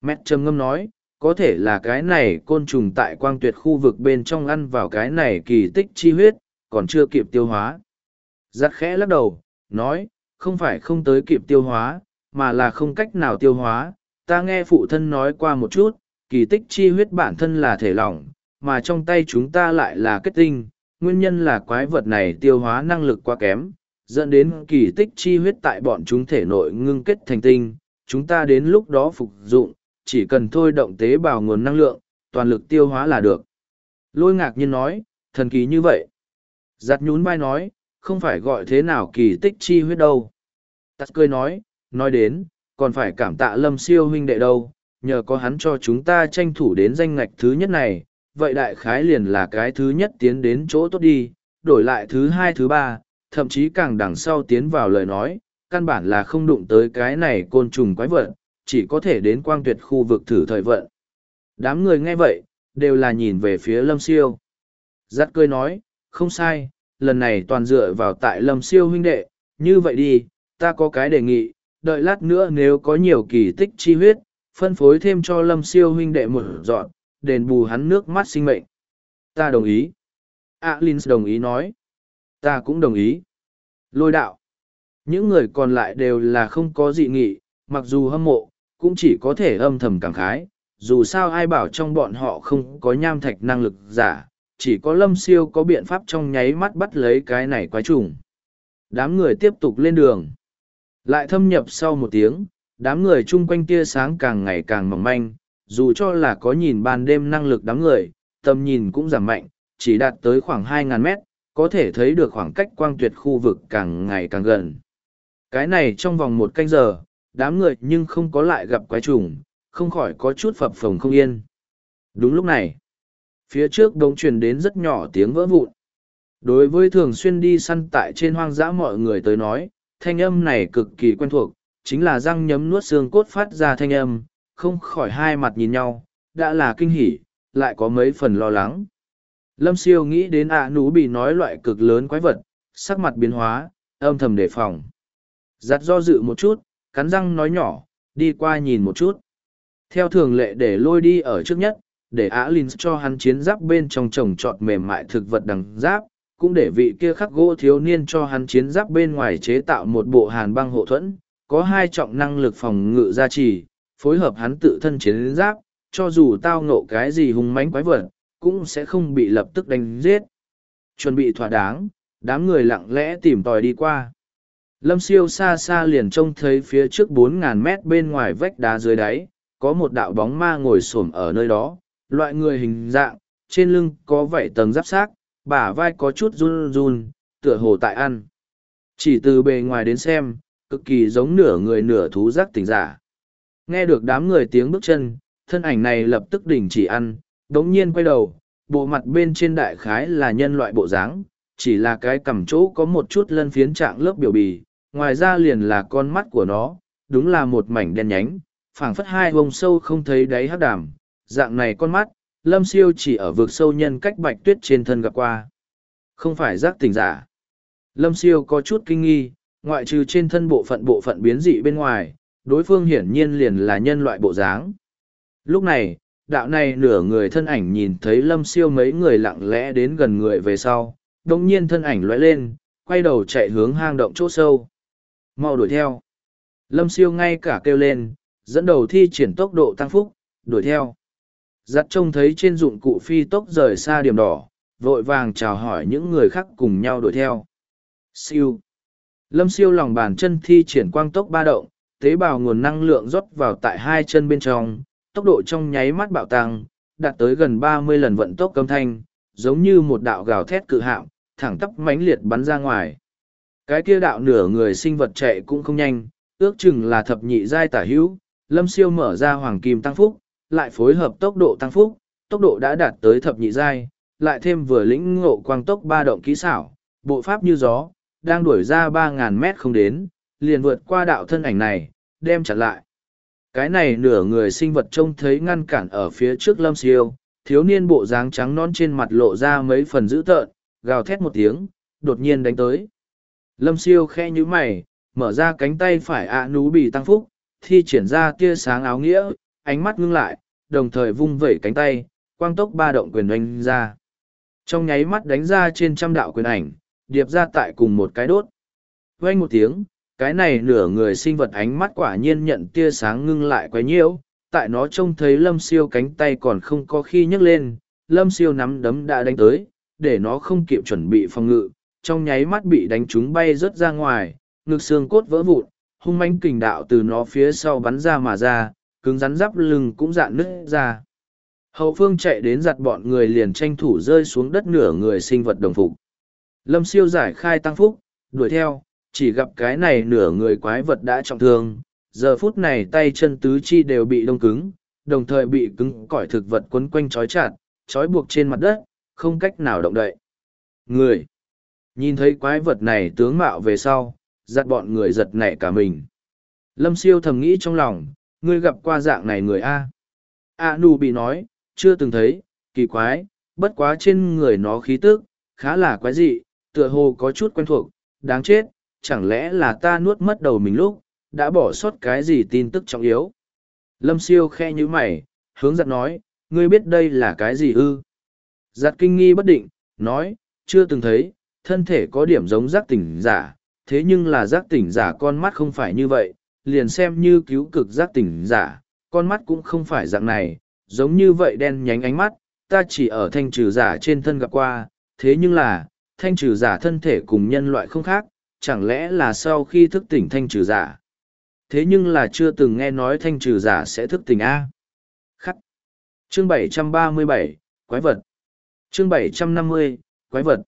Mẹ trầm ngâm nói, có thể là cái này côn trùng tại quang tuyệt khu vực bên trong ăn vào cái này kỳ tích chi huyết, còn chưa kịp tiêu hóa. Giặt khẽ lắc đầu, nói, không phải không tới kịp tiêu hóa, mà là không cách nào tiêu hóa. Ta nghe phụ thân nói qua một chút, kỳ tích chi huyết bản thân là thể lỏng, mà trong tay chúng ta lại là kết tinh. Nguyên nhân là quái vật này tiêu hóa năng lực quá kém, dẫn đến kỳ tích chi huyết tại bọn chúng thể nội ngưng kết thành tinh. Chúng ta đến lúc đó phục dụng, chỉ cần thôi động tế bào nguồn năng lượng, toàn lực tiêu hóa là được. Lôi ngạc nhiên nói, thần kỳ như vậy. Giặt nhún vai nói, không phải gọi thế nào kỳ tích chi huyết đâu. Tắt cười nói, nói đến, còn phải cảm tạ lâm siêu huynh đệ đâu, nhờ có hắn cho chúng ta tranh thủ đến danh ngạch thứ nhất này, vậy đại khái liền là cái thứ nhất tiến đến chỗ tốt đi, đổi lại thứ hai thứ ba, thậm chí càng đằng sau tiến vào lời nói, căn bản là không đụng tới cái này côn trùng quái vật, chỉ có thể đến quang tuyệt khu vực thử thời vận. Đám người nghe vậy, đều là nhìn về phía lâm siêu. Giắt cười nói, không sai, lần này toàn dựa vào tại lâm siêu huynh đệ, như vậy đi, ta có cái đề nghị, đợi lát nữa nếu có nhiều kỳ tích chi huyết, phân phối thêm cho lâm siêu huynh đệ một dọn, đền bù hắn nước mắt sinh mệnh. Ta đồng ý. Alin đồng ý nói. Ta cũng đồng ý. Lôi đạo. Những người còn lại đều là không có dị nghị, mặc dù hâm mộ, cũng chỉ có thể âm thầm cảm khái. Dù sao ai bảo trong bọn họ không có nham thạch năng lực giả, chỉ có lâm siêu có biện pháp trong nháy mắt bắt lấy cái này quái trùng. Đám người tiếp tục lên đường. Lại thâm nhập sau một tiếng, đám người chung quanh tia sáng càng ngày càng mỏng manh, dù cho là có nhìn ban đêm năng lực đám người, tầm nhìn cũng giảm mạnh, chỉ đạt tới khoảng 2.000 mét, có thể thấy được khoảng cách quang tuyệt khu vực càng ngày càng gần. Cái này trong vòng một canh giờ, đám người nhưng không có lại gặp quái trùng, không khỏi có chút phập phồng không yên. Đúng lúc này, phía trước đống truyền đến rất nhỏ tiếng vỡ vụn. Đối với thường xuyên đi săn tại trên hoang dã mọi người tới nói, thanh âm này cực kỳ quen thuộc, chính là răng nhấm nuốt xương cốt phát ra thanh âm, không khỏi hai mặt nhìn nhau, đã là kinh hỉ, lại có mấy phần lo lắng. Lâm siêu nghĩ đến ạ nú bị nói loại cực lớn quái vật, sắc mặt biến hóa, âm thầm đề phòng. Giặt do dự một chút, cắn răng nói nhỏ, đi qua nhìn một chút. Theo thường lệ để lôi đi ở trước nhất, để á Linh cho hắn chiến giáp bên trong trồng trọt mềm mại thực vật đằng giáp, cũng để vị kia khắc gỗ thiếu niên cho hắn chiến giáp bên ngoài chế tạo một bộ hàn băng hộ thuẫn, có hai trọng năng lực phòng ngự gia trì, phối hợp hắn tự thân chiến giáp, cho dù tao ngộ cái gì hung mãnh quái vật, cũng sẽ không bị lập tức đánh giết. Chuẩn bị thỏa đáng, đám người lặng lẽ tìm tòi đi qua. Lâm siêu xa xa liền trông thấy phía trước 4.000 mét bên ngoài vách đá dưới đáy, có một đạo bóng ma ngồi xổm ở nơi đó, loại người hình dạng, trên lưng có vảy tầng giáp xác, bả vai có chút run run, tựa hồ tại ăn. Chỉ từ bề ngoài đến xem, cực kỳ giống nửa người nửa thú giác tỉnh giả. Nghe được đám người tiếng bước chân, thân ảnh này lập tức đình chỉ ăn, đống nhiên quay đầu, bộ mặt bên trên đại khái là nhân loại bộ dáng, chỉ là cái cằm chỗ có một chút lân phiến trạng lớp biểu bì, ngoài ra liền là con mắt của nó, đúng là một mảnh đen nhánh, phảng phất hai vùng sâu không thấy đáy hắc đàm, dạng này con mắt, lâm siêu chỉ ở vực sâu nhân cách bạch tuyết trên thân gặp qua. Không phải giác tỉnh giả. Lâm siêu có chút kinh nghi, ngoại trừ trên thân bộ phận bộ phận biến dị bên ngoài, đối phương hiển nhiên liền là nhân loại bộ dáng. Lúc này, đạo này nửa người thân ảnh nhìn thấy lâm siêu mấy người lặng lẽ đến gần người về sau, đồng nhiên thân ảnh lóe lên, quay đầu chạy hướng hang động chỗ sâu. Mau đuổi theo. Lâm siêu ngay cả kêu lên, dẫn đầu thi triển tốc độ tăng phúc, đuổi theo. Giặt trông thấy trên dụng cụ phi tốc rời xa điểm đỏ, vội vàng chào hỏi những người khác cùng nhau đuổi theo. Siêu. Lâm siêu lòng bàn chân thi triển quang tốc ba động, tế bào nguồn năng lượng rót vào tại hai chân bên trong, tốc độ trong nháy mắt bạo tăng, đạt tới gần ba mươi lần vận tốc âm thanh, giống như một đạo gào thét cự hạm, thẳng tắp mãnh liệt bắn ra ngoài. Cái kia đạo nửa người sinh vật chạy cũng không nhanh, ước chừng là thập nhị giai tả hữu, lâm siêu mở ra hoàng kim tăng phúc, lại phối hợp tốc độ tăng phúc, tốc độ đã đạt tới thập nhị giai, lại thêm vừa lĩnh ngộ quang tốc ba động kỹ xảo, bộ pháp như gió, đang đuổi ra ba ngàn mét không đến, liền vượt qua đạo thân ảnh này, đem chặn lại. Cái này nửa người sinh vật trông thấy ngăn cản ở phía trước lâm siêu, thiếu niên bộ dáng trắng non trên mặt lộ ra mấy phần dữ tợn, gào thét một tiếng, đột nhiên đánh tới. Lâm siêu khe như mày, mở ra cánh tay phải ạ nú bị tăng phúc, thi triển ra tia sáng áo nghĩa, ánh mắt ngưng lại, đồng thời vung vẩy cánh tay, quang tốc ba động quyền oanh ra. Trong nháy mắt đánh ra trên trăm đạo quyền ảnh, điệp ra tại cùng một cái đốt. Quanh một tiếng, cái này nửa người sinh vật ánh mắt quả nhiên nhận tia sáng ngưng lại quá nhiễu, tại nó trông thấy lâm siêu cánh tay còn không có khi nhấc lên, lâm siêu nắm đấm đã đánh tới, để nó không kịp chuẩn bị phòng ngự, trong nháy mắt bị đánh trúng bay rớt ra ngoài, ngực xương cốt vỡ vụn, hung manh kình đạo từ nó phía sau bắn ra mà ra, cứng rắn giáp lưng cũng dạn nứt ra. Hậu phương chạy đến giặt bọn người liền tranh thủ rơi xuống đất nửa người sinh vật đồng phục. Lâm siêu giải khai tăng phúc, đuổi theo, chỉ gặp cái này nửa người quái vật đã trọng thương. Giờ phút này tay chân tứ chi đều bị đông cứng, đồng thời bị cứng cỏi thực vật quấn quanh trói chặt, trói buộc trên mặt đất, không cách nào động đậy. Người! Nhìn thấy quái vật này tướng mạo về sau, giặt bọn người giật nảy cả mình. Lâm siêu thầm nghĩ trong lòng, ngươi gặp qua dạng này người A. A nu bị nói, chưa từng thấy, kỳ quái, bất quá trên người nó khí tức, khá là quái dị, tựa hồ có chút quen thuộc, đáng chết, chẳng lẽ là ta nuốt mất đầu mình lúc, đã bỏ sót cái gì tin tức trọng yếu. Lâm siêu khe như mày, hướng giặt nói, ngươi biết đây là cái gì ư? Giặt kinh nghi bất định, nói, chưa từng thấy, thân thể có điểm giống giác tỉnh giả, thế nhưng là giác tỉnh giả con mắt không phải như vậy, liền xem như cứu cực giác tỉnh giả, con mắt cũng không phải dạng này, giống như vậy đen nhánh ánh mắt, ta chỉ ở thanh trừ giả trên thân gặp qua, thế nhưng là, thanh trừ giả thân thể cùng nhân loại không khác, chẳng lẽ là sau khi thức tỉnh thanh trừ giả. Thế nhưng là chưa từng nghe nói thanh trừ giả sẽ thức tỉnh A. Khắc. Chương 737, Quái vật. Chương 750, Quái vật.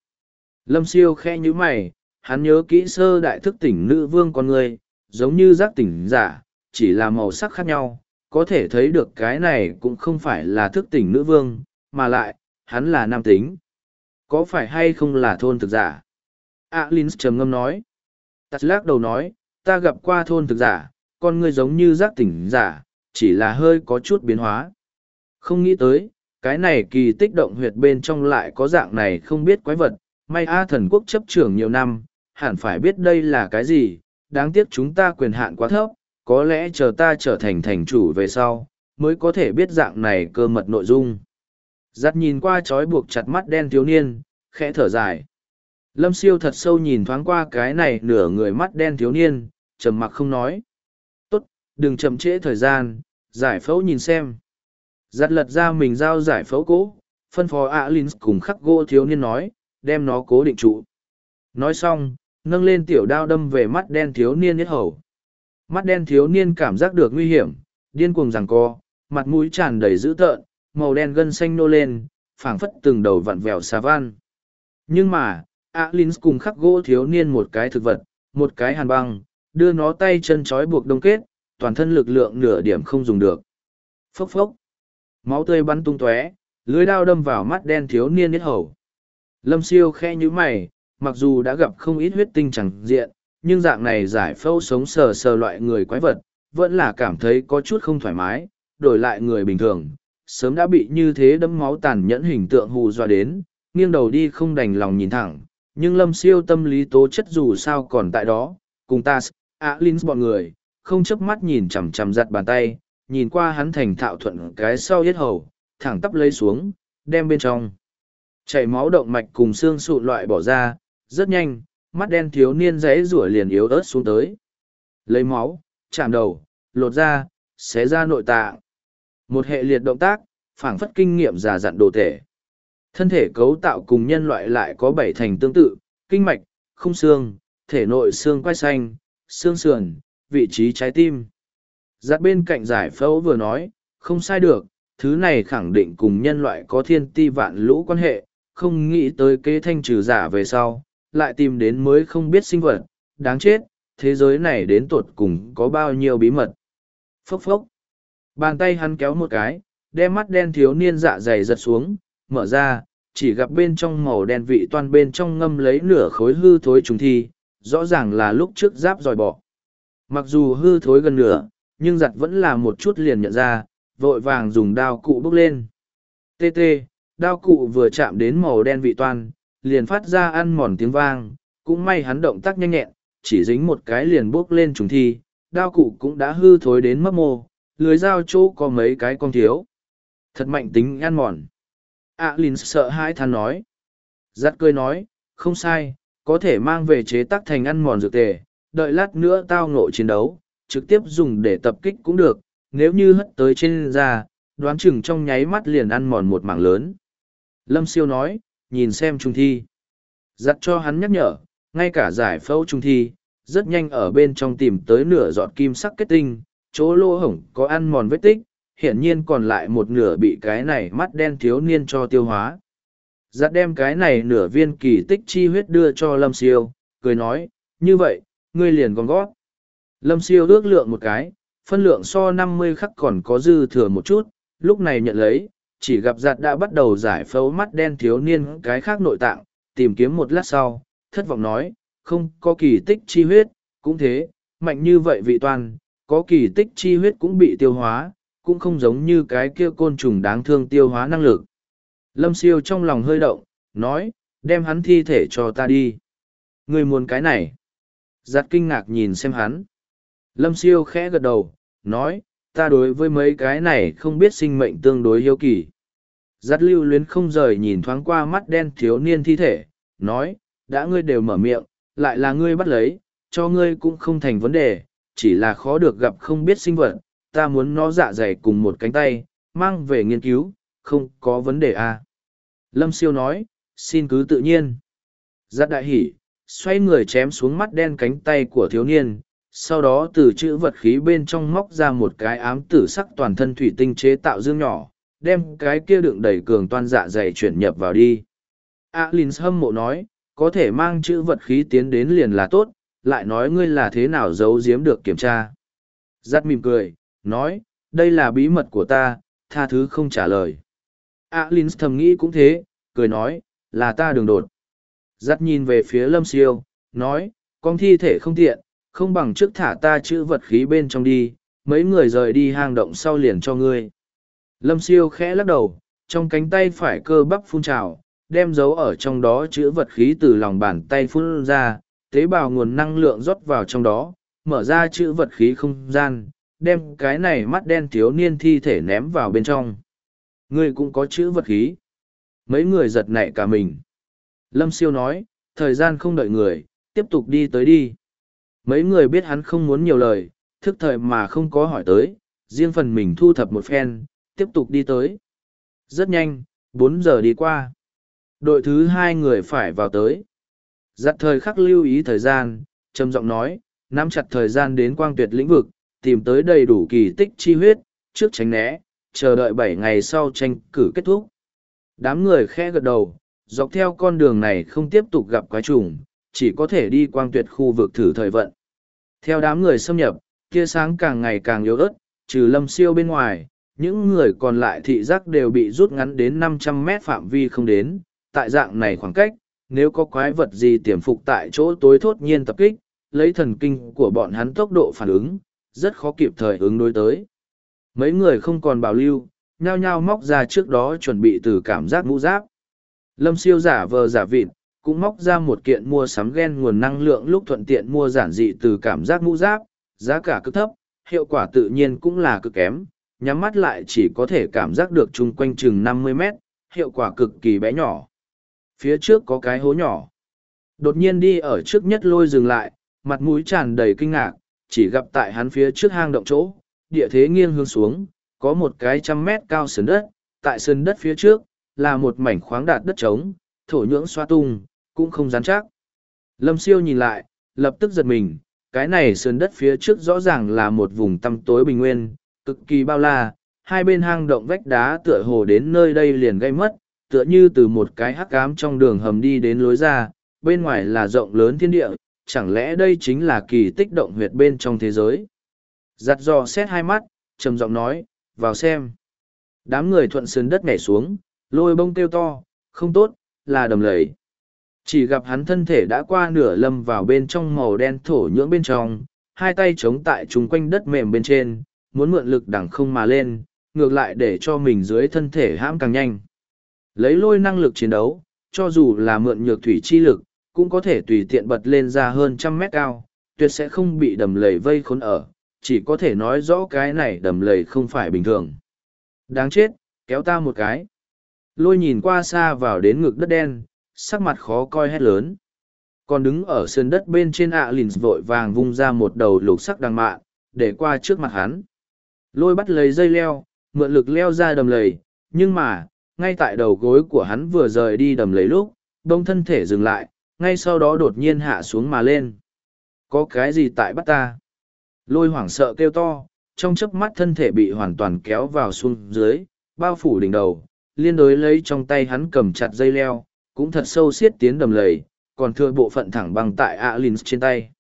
Lâm siêu khe như mày, hắn nhớ kỹ sơ đại thức tỉnh nữ vương con người, giống như giác tỉnh giả, chỉ là màu sắc khác nhau, có thể thấy được cái này cũng không phải là thức tỉnh nữ vương, mà lại, hắn là nam tính. Có phải hay không là thôn thực giả? Alins trầm ngâm nói. Tạt lắc đầu nói, ta gặp qua thôn thực giả, con ngươi giống như giác tỉnh giả, chỉ là hơi có chút biến hóa. Không nghĩ tới, cái này kỳ tích động huyệt bên trong lại có dạng này không biết quái vật, may A thần quốc chấp trưởng nhiều năm, hẳn phải biết đây là cái gì, đáng tiếc chúng ta quyền hạn quá thấp, có lẽ chờ ta trở thành thành chủ về sau, mới có thể biết dạng này cơ mật nội dung. Giặt nhìn qua trói buộc chặt mắt đen thiếu niên, khẽ thở dài. Lâm siêu thật sâu nhìn thoáng qua cái này nửa người mắt đen thiếu niên, trầm mặc không nói. Tốt, đừng chậm trễ thời gian, giải phẫu nhìn xem. Giặt lật ra mình giao giải phẫu cỗ phân phó Alin cùng khắc gỗ thiếu niên nói, đem nó cố định trụ. Nói xong, nâng lên tiểu đao đâm về mắt đen thiếu niên nhất hầu. Mắt đen thiếu niên cảm giác được nguy hiểm, điên cuồng rằng co, mặt mũi tràn đầy dữ tợn, màu đen gân xanh nô lên, phảng phất từng đầu vặn vẹo xà van. Nhưng mà, Alins cùng khắc gỗ thiếu niên một cái thực vật, một cái hàn băng, đưa nó tay chân trói buộc đông kết, toàn thân lực lượng nửa điểm không dùng được. Phốc phốc. Máu tươi bắn tung tóe, lưới đao đâm vào mắt đen thiếu niên nhất hầu. Lâm siêu khe như mày, mặc dù đã gặp không ít huyết tinh chẳng diện, nhưng dạng này giải phẫu sống sờ sờ loại người quái vật, vẫn là cảm thấy có chút không thoải mái, đổi lại người bình thường, sớm đã bị như thế đấm máu tàn nhẫn hình tượng hù dọa đến, nghiêng đầu đi không đành lòng nhìn thẳng, nhưng lâm siêu tâm lý tố chất dù sao còn tại đó, cùng ta, à linh bọn người, không chớp mắt nhìn chằm chằm giặt bàn tay, nhìn qua hắn thành thạo thuận cái sau yết hầu, thẳng tắp lấy xuống, đem bên trong. Chảy máu động mạch cùng xương sụn loại bỏ ra, rất nhanh, mắt đen thiếu niên rẽ rủa liền yếu ớt xuống tới. Lấy máu, chạm đầu, lột ra, xé ra nội tạng. Một hệ liệt động tác, phảng phất kinh nghiệm già dặn đồ thể. Thân thể cấu tạo cùng nhân loại lại có bảy thành tương tự, kinh mạch, khung xương, thể nội xương quai xanh, xương sườn, vị trí trái tim. Giặt bên cạnh giải phẫu vừa nói, không sai được, thứ này khẳng định cùng nhân loại có thiên ti vạn lũ quan hệ, không nghĩ tới kế thanh trừ giả về sau, lại tìm đến mới không biết sinh vật, đáng chết, thế giới này đến tuột cùng có bao nhiêu bí mật. Phốc phốc. Bàn tay hắn kéo một cái, đem mắt đen thiếu niên dạ dày giật xuống, mở ra, chỉ gặp bên trong màu đen vị toan bên trong ngâm lấy nửa khối hư thối trùng thi, rõ ràng là lúc trước giáp dòi bỏ. Mặc dù hư thối gần nửa, nhưng giặt vẫn là một chút liền nhận ra, vội vàng dùng đao cụ bốc lên. Tê tê, đao cụ vừa chạm đến màu đen vị toan, liền phát ra ăn mòn tiếng vang, cũng may hắn động tác nhanh nhẹn, chỉ dính một cái liền bốc lên trùng thi, đao cụ cũng đã hư thối đến mất mô, lưới dao chỗ có mấy cái con thiếu. Thật mạnh tính ăn mòn. À Linh sợ hãi than nói. Giắt cười nói, không sai, có thể mang về chế tác thành ăn mòn dược tề, đợi lát nữa tao ngộ chiến đấu, trực tiếp dùng để tập kích cũng được, nếu như hất tới trên da, đoán chừng trong nháy mắt liền ăn mòn một mảng lớn. Lâm siêu nói, nhìn xem trung thi. Giặt cho hắn nhắc nhở, ngay cả giải phẫu trung thi, rất nhanh ở bên trong tìm tới nửa giọt kim sắc kết tinh, chỗ lỗ hổng có ăn mòn vết tích, hiển nhiên còn lại một nửa bị cái này mắt đen thiếu niên cho tiêu hóa. Giặt đem cái này nửa viên kỳ tích chi huyết đưa cho Lâm Siêu, cười nói, như vậy, ngươi liền gom gót. Lâm Siêu ước lượng một cái, phân lượng so năm mươi khắc còn có dư thừa một chút, lúc này nhận lấy, chỉ gặp giặt đã bắt đầu giải phẫu mắt đen thiếu niên cái khác nội tạng, tìm kiếm một lát sau, thất vọng nói, không có kỳ tích chi huyết, cũng thế, mạnh như vậy vị toàn, có kỳ tích chi huyết cũng bị tiêu hóa, cũng không giống như cái kia côn trùng đáng thương tiêu hóa năng lực. Lâm siêu trong lòng hơi động, nói, đem hắn thi thể cho ta đi. Người muốn cái này. Giặt kinh ngạc nhìn xem hắn. Lâm siêu khẽ gật đầu, nói, ta đối với mấy cái này không biết sinh mệnh tương đối hiếu kỳ. Giặt lưu luyến không rời nhìn thoáng qua mắt đen thiếu niên thi thể, nói, đã ngươi đều mở miệng, lại là ngươi bắt lấy, cho ngươi cũng không thành vấn đề, chỉ là khó được gặp không biết sinh vật, ta muốn nó dạ dày cùng một cánh tay, mang về nghiên cứu, không có vấn đề à. Lâm siêu nói, xin cứ tự nhiên. Giác đại hỉ, xoay người chém xuống mắt đen cánh tay của thiếu niên, sau đó từ chữ vật khí bên trong móc ra một cái ám tử sắc toàn thân thủy tinh chế tạo dương nhỏ, đem cái kia đựng đầy cường toan dạ dày chuyển nhập vào đi. Alins hâm mộ nói, có thể mang chữ vật khí tiến đến liền là tốt, lại nói ngươi là thế nào giấu giếm được kiểm tra. Giắt mỉm cười, nói, đây là bí mật của ta, tha thứ không trả lời. Alins thầm nghĩ cũng thế, cười nói, là ta đường đột. Giắt nhìn về phía lâm siêu, nói, con thi thể không tiện, không bằng trước thả ta chữ vật khí bên trong đi, mấy người rời đi hang động sau liền cho ngươi. Lâm siêu khẽ lắc đầu, trong cánh tay phải cơ bắp phun trào, đem dấu ở trong đó chữ vật khí từ lòng bàn tay phun ra, tế bào nguồn năng lượng rót vào trong đó, mở ra chữ vật khí không gian, đem cái này mắt đen thiếu niên thi thể ném vào bên trong. Ngươi cũng có chữ vật khí. Mấy người giật nảy cả mình. Lâm siêu nói, thời gian không đợi người, tiếp tục đi tới đi. Mấy người biết hắn không muốn nhiều lời, thức thời mà không có hỏi tới, riêng phần mình thu thập một phen, tiếp tục đi tới. Rất nhanh, bốn giờ đi qua. Đội thứ hai người phải vào tới. Giặt thời khắc lưu ý thời gian, trầm giọng nói, nắm chặt thời gian đến quang tuyệt lĩnh vực, tìm tới đầy đủ kỳ tích chi huyết, trước tránh né, chờ đợi bảy ngày sau tranh cử kết thúc. Đám người khe gật đầu, dọc theo con đường này không tiếp tục gặp quái trùng, chỉ có thể đi quang tuyệt khu vực thử thời vận. Theo đám người xâm nhập, tia sáng càng ngày càng yếu ớt, trừ lâm siêu bên ngoài, những người còn lại thị giác đều bị rút ngắn đến 500 mét phạm vi không đến. Tại dạng này khoảng cách, nếu có quái vật gì tiềm phục tại chỗ tối thốt nhiên tập kích, lấy thần kinh của bọn hắn tốc độ phản ứng, rất khó kịp thời ứng đối tới. Mấy người không còn bảo lưu, nhao nhao móc ra trước đó chuẩn bị từ cảm giác mũ giáp. Lâm siêu giả vờ giả vịt, cũng móc ra một kiện mua sắm ghen nguồn năng lượng lúc thuận tiện mua giản dị từ cảm giác mũ giáp, giá cả cực thấp, hiệu quả tự nhiên cũng là cực kém, nhắm mắt lại chỉ có thể cảm giác được chung quanh chừng 50 mét, hiệu quả cực kỳ bé nhỏ. Phía trước có cái hố nhỏ. Đột nhiên đi ở trước nhất lôi dừng lại, mặt mũi tràn đầy kinh ngạc, chỉ gặp tại hắn phía trước hang động chỗ, địa thế nghiêng hướng xuống, có một cái trăm mét cao sườn đất, tại sườn đất phía trước, là một mảnh khoáng đạt đất trống, thổ nhưỡng xoa tung, cũng không rắn chắc. Lâm siêu nhìn lại, lập tức giật mình, cái này sườn đất phía trước rõ ràng là một vùng tăm tối bình nguyên, cực kỳ bao la, hai bên hang động vách đá tựa hồ đến nơi đây liền gây mất, tựa như từ một cái hắc cám trong đường hầm đi đến lối ra, bên ngoài là rộng lớn thiên địa, chẳng lẽ đây chính là kỳ tích động huyệt bên trong thế giới. Giặt dò xét hai mắt, trầm giọng nói, vào xem. Đám người thuận sườn đất nhảy xuống, lôi bông kêu to, không tốt, là đầm lầy. Chỉ gặp hắn thân thể đã qua nửa lâm vào bên trong màu đen thổ nhưỡng bên trong, hai tay chống tại chung quanh đất mềm bên trên, muốn mượn lực đẳng không mà lên, ngược lại để cho mình dưới thân thể hãm càng nhanh. Lấy lôi năng lực chiến đấu, cho dù là mượn nhược thủy chi lực, cũng có thể tùy tiện bật lên ra hơn trăm mét cao, tuyệt sẽ không bị đầm lầy vây khốn ở, chỉ có thể nói rõ cái này đầm lầy không phải bình thường. Đáng chết, kéo ta một cái. Lôi nhìn qua xa vào đến ngực đất đen, sắc mặt khó coi hét lớn. Còn đứng ở sườn đất bên trên ạ lìn vội vàng vung ra một đầu lục sắc đằng mạ, để qua trước mặt hắn. Lôi bắt lấy dây leo, mượn lực leo ra đầm lầy, nhưng mà, ngay tại đầu gối của hắn vừa rời đi đầm lầy lúc, đông thân thể dừng lại, ngay sau đó đột nhiên hạ xuống mà lên. Có cái gì tại bắt ta? Lôi hoảng sợ kêu to, trong chớp mắt thân thể bị hoàn toàn kéo vào xuống dưới, bao phủ đỉnh đầu, liên đối lấy trong tay hắn cầm chặt dây leo, cũng thật sâu xiết tiến đầm lầy, còn thừa bộ phận thẳng bằng tại Alins trên tay.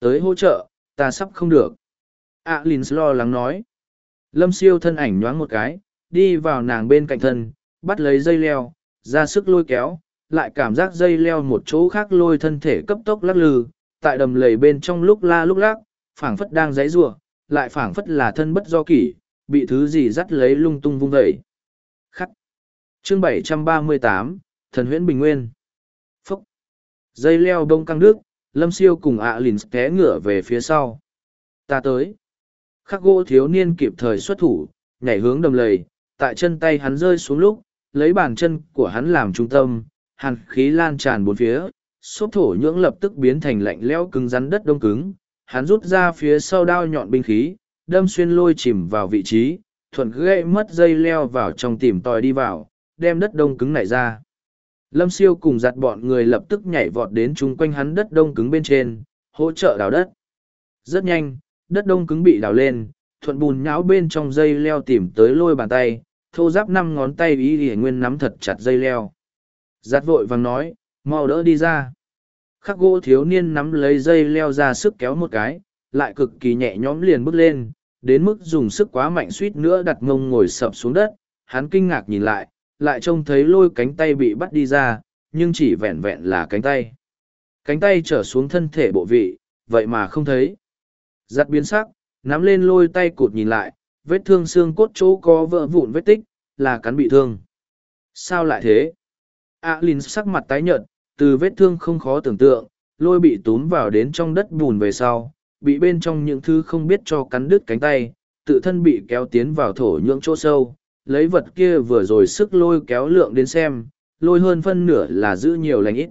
Tới hỗ trợ, ta sắp không được. Alins lo lắng nói. Lâm siêu thân ảnh nhoáng một cái, đi vào nàng bên cạnh thân, bắt lấy dây leo, ra sức lôi kéo, lại cảm giác dây leo một chỗ khác lôi thân thể cấp tốc lắc lư, tại đầm lầy bên trong lúc la lúc lắc, phảng phất đang giãy giụa, lại phảng phất là thân bất do kỷ, bị thứ gì dắt lấy lung tung vung vẩy. Khắc. Chương 738, Thần huyễn bình nguyên. Phúc. Dây leo đông căng nước, Lâm Siêu cùng ạ lìn té ngửa về phía sau. Ta tới. Khắc gỗ thiếu niên kịp thời xuất thủ, nhảy hướng đầm lầy, tại chân tay hắn rơi xuống lúc, lấy bàn chân của hắn làm trung tâm, hàn khí lan tràn bốn phía, xốp thổ nhưỡng lập tức biến thành lạnh lẽo cứng rắn đất đông cứng, hắn rút ra phía sau đao nhọn binh khí, đâm xuyên lôi chìm vào vị trí, thuận gậy mất dây leo vào trong tìm tòi đi vào, đem đất đông cứng nảy ra. Lâm siêu cùng giặt bọn người lập tức nhảy vọt đến chung quanh hắn đất đông cứng bên trên, hỗ trợ đào đất. Rất nhanh, đất đông cứng bị đào lên, thuận bùn nhão bên trong dây leo tìm tới lôi bàn tay, thô giáp năm ngón tay ý ỉa nguyên nắm thật chặt dây leo. Giặt vội vàng nói, mau đỡ đi ra. Khắc gỗ thiếu niên nắm lấy dây leo ra sức kéo một cái, lại cực kỳ nhẹ nhõm liền bước lên, đến mức dùng sức quá mạnh suýt nữa đặt mông ngồi sập xuống đất, hắn kinh ngạc nhìn lại, lại trông thấy lôi cánh tay bị bắt đi ra, nhưng chỉ vẹn vẹn là cánh tay. Cánh tay trở xuống thân thể bộ vị, vậy mà không thấy. Giặt biến sắc, nắm lên lôi tay cụt nhìn lại, vết thương xương cốt chỗ có vỡ vụn vết tích, là cắn bị thương. Sao lại thế? A Linh sắc mặt tái nhợt, từ vết thương không khó tưởng tượng, lôi bị túm vào đến trong đất bùn về sau, bị bên trong những thứ không biết cho cắn đứt cánh tay, tự thân bị kéo tiến vào thổ nhưỡng chỗ sâu, lấy vật kia vừa rồi sức lôi kéo lượng đến xem, lôi hơn phân nửa là giữ nhiều lành ít.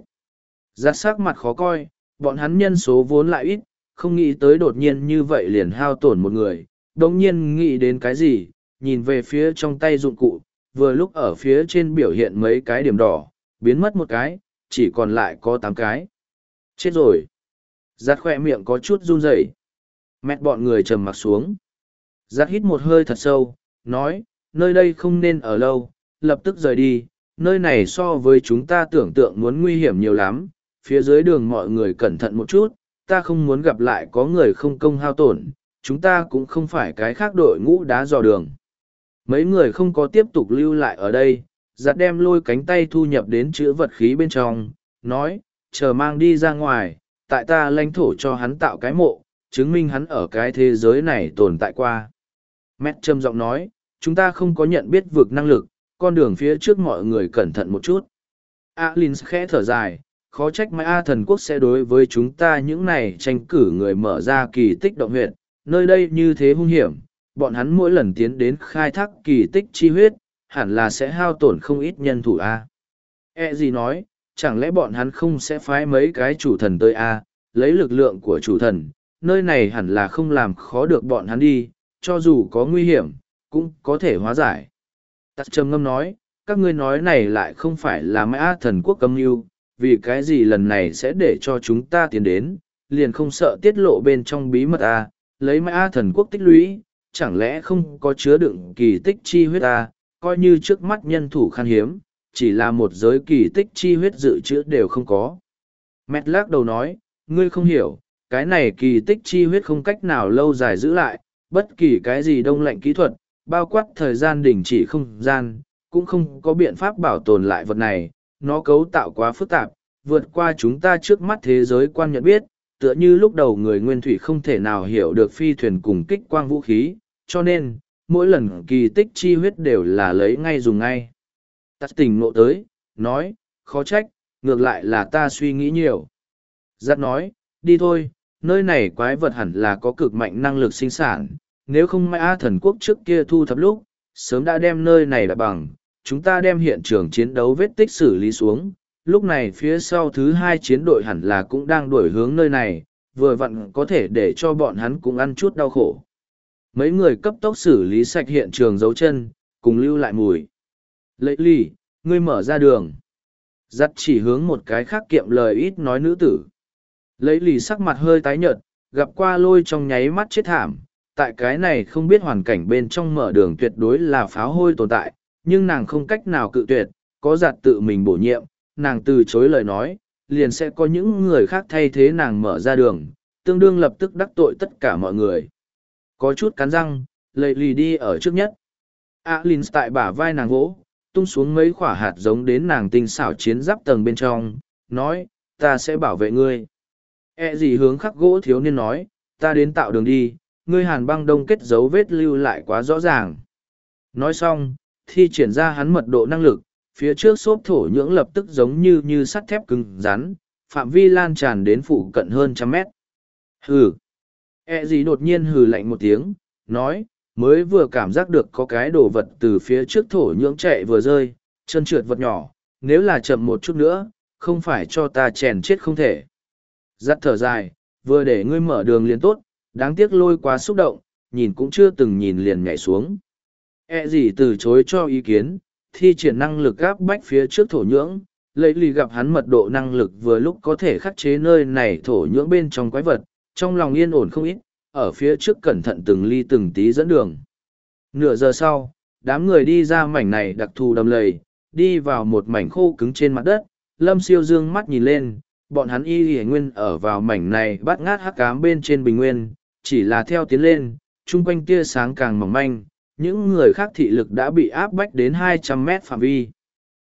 Giặt sắc mặt khó coi, bọn hắn nhân số vốn lại ít, không nghĩ tới đột nhiên như vậy liền hao tổn một người, đồng nhiên nghĩ đến cái gì, nhìn về phía trong tay dụng cụ, vừa lúc ở phía trên biểu hiện mấy cái điểm đỏ, biến mất một cái, chỉ còn lại có tám cái. Chết rồi. Giặt khỏe miệng có chút run rẩy. Mẹt bọn người trầm mặc xuống. Giặt hít một hơi thật sâu, nói, nơi đây không nên ở lâu, lập tức rời đi, nơi này so với chúng ta tưởng tượng muốn nguy hiểm nhiều lắm, phía dưới đường mọi người cẩn thận một chút, ta không muốn gặp lại có người không công hao tổn, chúng ta cũng không phải cái khác đội ngũ đá dò đường. Mấy người không có tiếp tục lưu lại ở đây, giặt đem lôi cánh tay thu nhập đến chữ vật khí bên trong, nói, chờ mang đi ra ngoài, tại ta lãnh thổ cho hắn tạo cái mộ, chứng minh hắn ở cái thế giới này tồn tại qua. Mét trầm giọng nói, chúng ta không có nhận biết vực năng lực, con đường phía trước mọi người cẩn thận một chút. alins khẽ thở dài, khó trách mai A thần quốc sẽ đối với chúng ta những này tranh cử người mở ra kỳ tích động huyện, nơi đây như thế hung hiểm, bọn hắn mỗi lần tiến đến khai thác kỳ tích chi huyết, hẳn là sẽ hao tổn không ít nhân thủ A. E gì nói, chẳng lẽ bọn hắn không sẽ phái mấy cái chủ thần tới A, lấy lực lượng của chủ thần, nơi này hẳn là không làm khó được bọn hắn đi, cho dù có nguy hiểm, cũng có thể hóa giải. Tạc trầm ngâm nói, các ngươi nói này lại không phải là mã thần quốc cấm mưu vì cái gì lần này sẽ để cho chúng ta tiến đến, liền không sợ tiết lộ bên trong bí mật à, lấy mã thần quốc tích lũy, chẳng lẽ không có chứa đựng kỳ tích chi huyết ta? coi như trước mắt nhân thủ khan hiếm, chỉ là một giới kỳ tích chi huyết dự trữ đều không có. Mẹt lắc đầu nói, ngươi không hiểu, cái này kỳ tích chi huyết không cách nào lâu dài giữ lại, bất kỳ cái gì đông lạnh kỹ thuật, bao quát thời gian đình chỉ không gian, cũng không có biện pháp bảo tồn lại vật này, nó cấu tạo quá phức tạp, vượt qua chúng ta trước mắt thế giới quan nhận biết, tựa như lúc đầu người nguyên thủy không thể nào hiểu được phi thuyền cùng kích quang vũ khí, cho nên, mỗi lần kỳ tích chi huyết đều là lấy ngay dùng ngay. Tắt tỉnh ngộ tới, nói, khó trách, ngược lại là ta suy nghĩ nhiều. Giắt nói, đi thôi, nơi này quái vật hẳn là có cực mạnh năng lực sinh sản, nếu không mai A thần quốc trước kia thu thập lúc, sớm đã đem nơi này là bằng, chúng ta đem hiện trường chiến đấu vết tích xử lý xuống, lúc này phía sau thứ hai chiến đội hẳn là cũng đang đuổi hướng nơi này, vừa vặn có thể để cho bọn hắn cũng ăn chút đau khổ. Mấy người cấp tốc xử lý sạch hiện trường dấu chân, cùng lưu lại mùi. Lệ ly, ngươi mở ra đường. Giặt chỉ hướng một cái khác kiệm lời ít nói nữ tử. Lấy lì sắc mặt hơi tái nhợt, gặp qua lôi trong nháy mắt chết thảm. Tại cái này không biết hoàn cảnh bên trong mở đường tuyệt đối là pháo hôi tồn tại, nhưng nàng không cách nào cự tuyệt, có giặt tự mình bổ nhiệm, nàng từ chối lời nói, liền sẽ có những người khác thay thế nàng mở ra đường, tương đương lập tức đắc tội tất cả mọi người. Có chút cắn răng, lầy lì đi ở trước nhất. Alin tại bả vai nàng vỗ, tung xuống mấy quả hạt giống đến nàng tinh xảo chiến giáp tầng bên trong, nói, ta sẽ bảo vệ ngươi. E gì hướng khắc gỗ thiếu niên nói, ta đến tạo đường đi, ngươi hàn băng đông kết dấu vết lưu lại quá rõ ràng. Nói xong, thi triển ra hắn mật độ năng lực, phía trước xốp thổ nhưỡng lập tức giống như như sắt thép cứng rắn, phạm vi lan tràn đến phủ cận hơn trăm mét. Hừ. E gì đột nhiên hừ lạnh một tiếng, nói, mới vừa cảm giác được có cái đồ vật từ phía trước thổ nhưỡng chạy vừa rơi, chân trượt vật nhỏ, nếu là chậm một chút nữa, không phải cho ta chèn chết không thể. Giặt thở dài, vừa để ngươi mở đường liền tốt, đáng tiếc lôi quá xúc động, nhìn cũng chưa từng nhìn liền nhảy xuống. E gì từ chối cho ý kiến, thi triển năng lực gáp bách phía trước thổ nhưỡng, lấy lì gặp hắn mật độ năng lực vừa lúc có thể khắc chế nơi này thổ nhưỡng bên trong quái vật, trong lòng yên ổn không ít, ở phía trước cẩn thận từng ly từng tí dẫn đường. Nửa giờ sau, đám người đi ra mảnh này đặc thù đầm lầy, đi vào một mảnh khô cứng trên mặt đất, lâm siêu dương mắt nhìn lên, bọn hắn y hề nguyên ở vào mảnh này bắt ngát hắc cám bên trên bình nguyên, chỉ là theo tiến lên, chung quanh tia sáng càng mỏng manh, những người khác thị lực đã bị áp bách đến 200 mét phạm vi.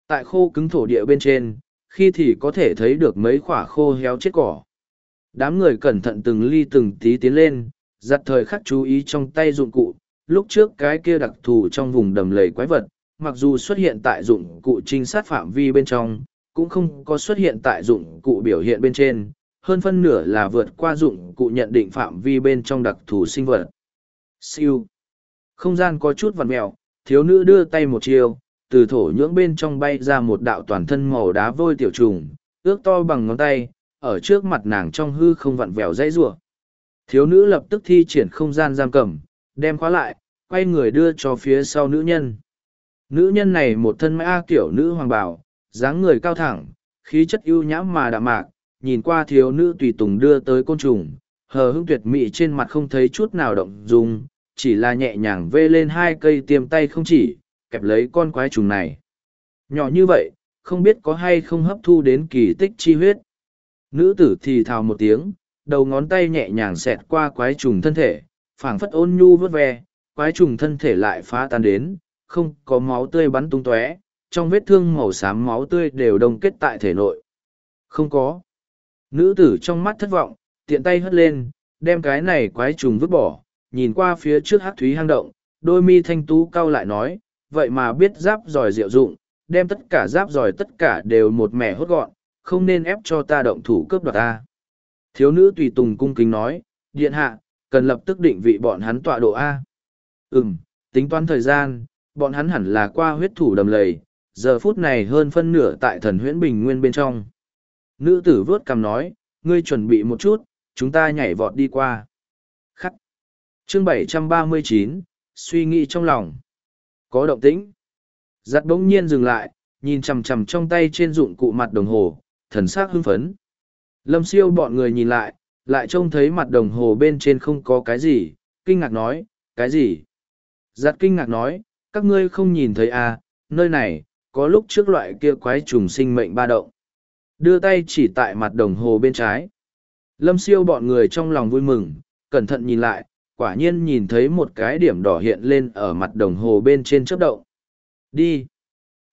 Tại khô cứng thổ địa bên trên, khi thì có thể thấy được mấy quả khô héo chết cỏ. Đám người cẩn thận từng ly từng tí tiến lên, giặt thời khắc chú ý trong tay dụng cụ, lúc trước cái kia đặc thù trong vùng đầm lầy quái vật, mặc dù xuất hiện tại dụng cụ trinh sát phạm vi bên trong, cũng không có xuất hiện tại dụng cụ biểu hiện bên trên, hơn phân nửa là vượt qua dụng cụ nhận định phạm vi bên trong đặc thù sinh vật. Siêu. Không gian có chút vằn mẹo, thiếu nữ đưa tay một chiều, từ thổ nhưỡng bên trong bay ra một đạo toàn thân màu đá vôi tiểu trùng, ước to bằng ngón tay, ở trước mặt nàng trong hư không vặn vẹo dãy rủa. Thiếu nữ lập tức thi triển không gian giam cầm, đem khóa lại, quay người đưa cho phía sau nữ nhân. Nữ nhân này một thân mã kiểu nữ hoàng bảo, dáng người cao thẳng, khí chất ưu nhãm mà đạm mạc, nhìn qua thiếu nữ tùy tùng đưa tới côn trùng, hờ hững tuyệt mị trên mặt không thấy chút nào động dung, chỉ là nhẹ nhàng vê lên hai cây tiêm tay không chỉ, kẹp lấy con quái trùng này. Nhỏ như vậy, không biết có hay không hấp thu đến kỳ tích chi huyết. Nữ tử thì thào một tiếng, đầu ngón tay nhẹ nhàng xẹt qua quái trùng thân thể, phảng phất ôn nhu vớt ve, quái trùng thân thể lại phá tan đến, không có máu tươi bắn tung tóe, trong vết thương màu xám máu tươi đều đông kết tại thể nội. Không có. Nữ tử trong mắt thất vọng, tiện tay hất lên, đem cái này quái trùng vứt bỏ, nhìn qua phía trước hát thúy hang động, đôi mi thanh tú cau lại nói, vậy mà biết giáp giỏi diệu dụng, đem tất cả giáp giỏi tất cả đều một mẻ hốt gọn, không nên ép cho ta động thủ cướp đoạt ta. Thiếu nữ tùy tùng cung kính nói, điện hạ, cần lập tức định vị bọn hắn tọa độ A. Ừm, tính toán thời gian, bọn hắn hẳn là qua huyết thủ đầm lầy, giờ phút này hơn phân nửa tại thần huyễn bình nguyên bên trong. Nữ tử vớt cằm nói, ngươi chuẩn bị một chút, chúng ta nhảy vọt đi qua chương 739, suy nghĩ trong lòng. Có động tĩnh. Giặt bỗng nhiên dừng lại nhìn chằm chằm trong tay trên dụng cụ mặt đồng hồ thần sắc hưng phấn. Lâm siêu bọn người nhìn lại lại trông thấy mặt đồng hồ bên trên không có cái gì kinh ngạc nói cái gì? Giặt kinh ngạc nói các ngươi không nhìn thấy à nơi này có lúc trước loại kia quái trùng sinh mệnh ba động. Đưa tay chỉ tại mặt đồng hồ bên trái. Lâm siêu bọn người trong lòng vui mừng cẩn thận nhìn lại quả nhiên nhìn thấy một cái điểm đỏ hiện lên ở mặt đồng hồ bên trên chớp động. Đi.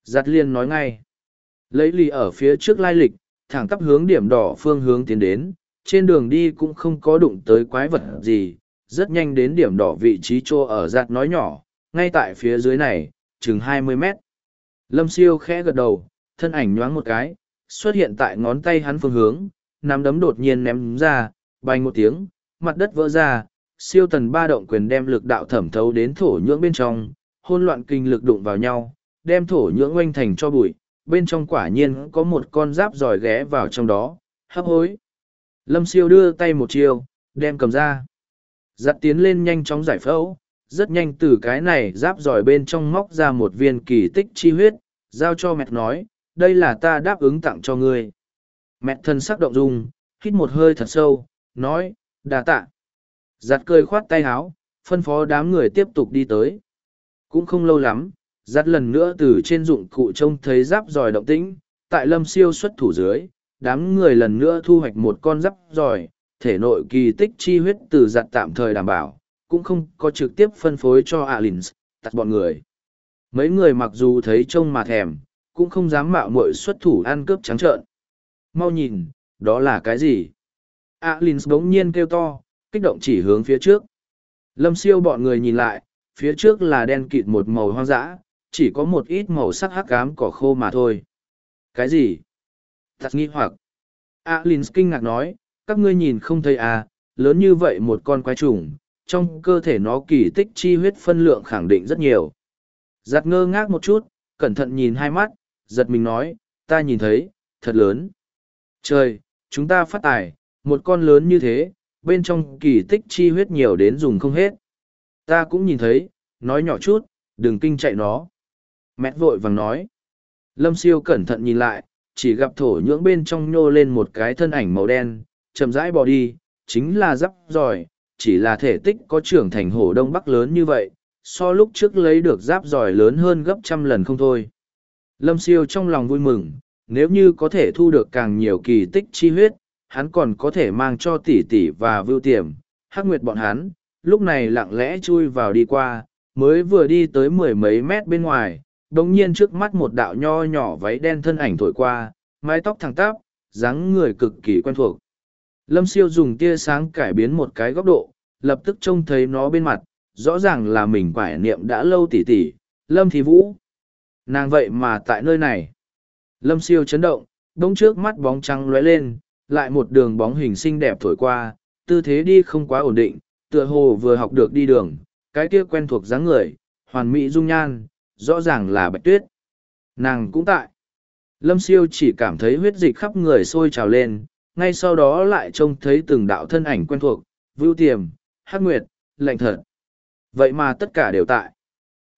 Giặt liên nói ngay. Lấy lì ở phía trước lai lịch, thẳng tắp hướng điểm đỏ phương hướng tiến đến, trên đường đi cũng không có đụng tới quái vật gì, rất nhanh đến điểm đỏ vị trí chỗ ở giặt nói nhỏ, ngay tại phía dưới này, chừng hai mươi mét. Lâm siêu khẽ gật đầu, thân ảnh nhoáng một cái, xuất hiện tại ngón tay hắn phương hướng, nắm đấm đột nhiên ném ra, bay một tiếng, mặt đất vỡ ra siêu tần ba động quyền đem lực đạo thẩm thấu đến thổ nhưỡng bên trong hôn loạn kinh lực đụng vào nhau, đem thổ nhưỡng oanh thành cho bụi, bên trong quả nhiên có một con giáp giỏi ghé vào trong đó, hấp hối. Lâm siêu đưa tay một chiêu, đem cầm ra. Giặt tiến lên nhanh chóng giải phẫu, rất nhanh từ cái này giáp giỏi bên trong móc ra một viên kỳ tích chi huyết, giao cho mẹ nói, đây là ta đáp ứng tặng cho ngươi. Mẹ thân sắc động dung, hít một hơi thật sâu, nói, đà tạ giặt cơi khoát tay háo phân phó đám người tiếp tục đi tới. Cũng không lâu lắm, giặt lần nữa từ trên dụng cụ trông thấy giáp giỏi động tĩnh, tại lâm siêu xuất thủ dưới, đám người lần nữa thu hoạch một con giáp giỏi, thể nội kỳ tích chi huyết từ giặt tạm thời đảm bảo, cũng không có trực tiếp phân phối cho alins tặt bọn người. Mấy người mặc dù thấy trông mà thèm, cũng không dám mạo muội xuất thủ ăn cướp trắng trợn. Mau nhìn, đó là cái gì? Alins bỗng nhiên kêu to kích động chỉ hướng phía trước. Lâm siêu bọn người nhìn lại, phía trước là đen kịt một màu hoang dã, chỉ có một ít màu sắc hắc cám cỏ khô mà thôi. Cái gì? Thật nghi hoặc. Alins kinh ngạc nói, các ngươi nhìn không thấy à lớn như vậy một con quái trùng, trong cơ thể nó kỳ tích chi huyết phân lượng khẳng định rất nhiều. Giặt ngơ ngác một chút, cẩn thận nhìn hai mắt, giật mình nói, ta nhìn thấy, thật lớn. Trời, chúng ta phát tài, một con lớn như thế bên trong kỳ tích chi huyết nhiều đến dùng không hết. Ta cũng nhìn thấy, nói nhỏ chút, đừng kinh chạy nó. Mẹ vội vàng nói. Lâm siêu cẩn thận nhìn lại, chỉ gặp thổ nhưỡng bên trong nhô lên một cái thân ảnh màu đen, chậm rãi bỏ đi, chính là giáp giỏi, chỉ là thể tích có trưởng thành hổ đông bắc lớn như vậy, so lúc trước lấy được giáp giỏi lớn hơn gấp trăm lần không thôi. Lâm siêu trong lòng vui mừng, nếu như có thể thu được càng nhiều kỳ tích chi huyết hắn còn có thể mang cho tỷ tỷ và vưu tiềm, hắc nguyệt bọn hắn, lúc này lặng lẽ chui vào đi qua, mới vừa đi tới mười mấy mét bên ngoài đồng nhiên trước mắt một đạo nho nhỏ váy đen thân ảnh thổi qua, mái tóc thẳng tắp, dáng người cực kỳ quen thuộc. Lâm siêu dùng tia sáng cải biến một cái góc độ, lập tức trông thấy nó bên mặt, rõ ràng là mình quải niệm đã lâu tỉ tỉ, lâm thì vũ. Nàng vậy mà tại nơi này. Lâm siêu chấn động đ trước mắt bóng trăng lóe lên lại một đường bóng hình xinh đẹp thổi qua, tư thế đi không quá ổn định, tựa hồ vừa học được đi đường, cái kia quen thuộc dáng người, hoàn mỹ dung nhan, rõ ràng là bạch tuyết. Nàng cũng tại. Lâm siêu chỉ cảm thấy huyết dịch khắp người sôi trào lên, ngay sau đó lại trông thấy từng đạo thân ảnh quen thuộc, vưu tiềm, hát nguyệt, lạnh thật. Vậy mà tất cả đều tại.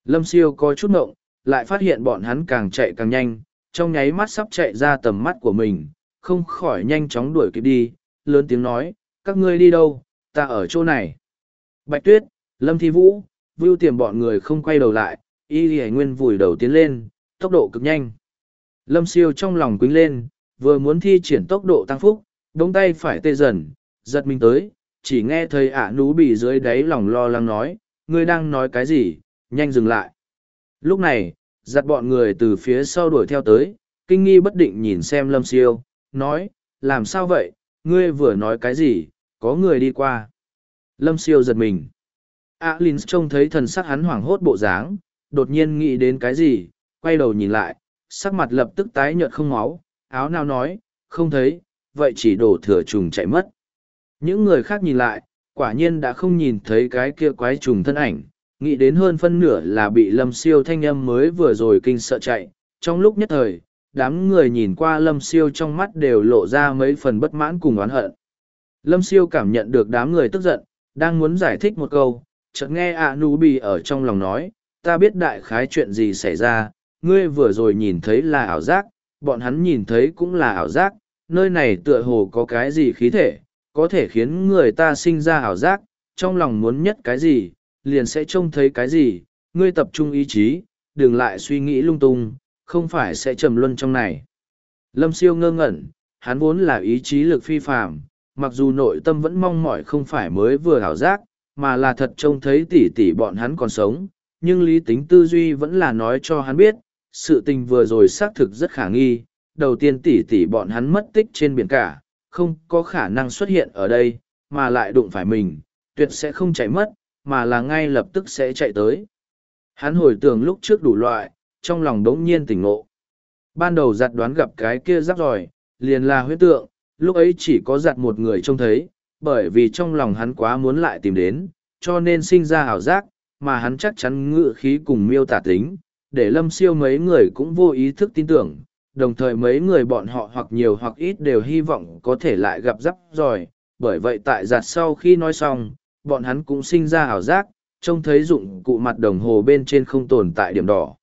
Lâm siêu có chút mộng, lại phát hiện bọn hắn càng chạy càng nhanh, trong nháy mắt sắp chạy ra tầm mắt của mình, không khỏi nhanh chóng đuổi kịp đi, lớn tiếng nói, các ngươi đi đâu, ta ở chỗ này. Bạch Tuyết, Lâm Thi Vũ, vưu tiềm bọn người không quay đầu lại, y hề nguyên vùi đầu tiến lên, tốc độ cực nhanh. Lâm siêu trong lòng quính lên, vừa muốn thi triển tốc độ tăng phúc, đống tay phải tê dần, giật mình tới, chỉ nghe thầy ả nú bị dưới đáy lòng lo lắng nói, ngươi đang nói cái gì, nhanh dừng lại. Lúc này, giặt bọn người từ phía sau đuổi theo tới, kinh nghi bất định nhìn xem lâm siêu, nói, làm sao vậy, ngươi vừa nói cái gì, có người đi qua. Lâm siêu giật mình. Alin trông thấy thần sắc hắn hoảng hốt bộ dáng, đột nhiên nghĩ đến cái gì, quay đầu nhìn lại, sắc mặt lập tức tái nhợt không máu, áo nào nói, không thấy, vậy chỉ đổ thừa trùng chạy mất. Những người khác nhìn lại, quả nhiên đã không nhìn thấy cái kia quái trùng thân ảnh, nghĩ đến hơn phân nửa là bị lâm siêu thanh âm mới vừa rồi kinh sợ chạy, trong lúc nhất thời, đám người nhìn qua lâm siêu trong mắt đều lộ ra mấy phần bất mãn cùng oán hận. Lâm siêu cảm nhận được đám người tức giận, đang muốn giải thích một câu, chợt nghe ạ nụ Bì ở trong lòng nói, ta biết đại khái chuyện gì xảy ra, ngươi vừa rồi nhìn thấy là ảo giác, bọn hắn nhìn thấy cũng là ảo giác, nơi này tựa hồ có cái gì khí thể, có thể khiến người ta sinh ra ảo giác, trong lòng muốn nhất cái gì, liền sẽ trông thấy cái gì, ngươi tập trung ý chí, đừng lại suy nghĩ lung tung, không phải sẽ trầm luân trong này. Lâm siêu ngơ ngẩn, hắn vốn là ý chí lực phi phàm, mặc dù nội tâm vẫn mong mỏi không phải mới vừa hảo giác, mà là thật trông thấy tỉ tỉ bọn hắn còn sống, nhưng lý tính tư duy vẫn là nói cho hắn biết, sự tình vừa rồi xác thực rất khả nghi. Đầu tiên tỉ tỉ bọn hắn mất tích trên biển cả, không có khả năng xuất hiện ở đây, mà lại đụng phải mình, tuyệt sẽ không chạy mất, mà là ngay lập tức sẽ chạy tới. Hắn hồi tưởng lúc trước đủ loại, trong lòng đống nhiên tỉnh ngộ. Ban đầu giặt đoán gặp cái kia rắc ròi, liền là huyết tượng, lúc ấy chỉ có giặt một người trông thấy, bởi vì trong lòng hắn quá muốn lại tìm đến, cho nên sinh ra ảo giác, mà hắn chắc chắn ngự khí cùng miêu tả tính, để lâm siêu mấy người cũng vô ý thức tin tưởng, đồng thời mấy người bọn họ hoặc nhiều hoặc ít đều hy vọng có thể lại gặp rắc ròi, bởi vậy tại giặt sau khi nói xong, bọn hắn cũng sinh ra ảo giác, trông thấy dụng cụ mặt đồng hồ bên trên không tồn tại điểm đỏ.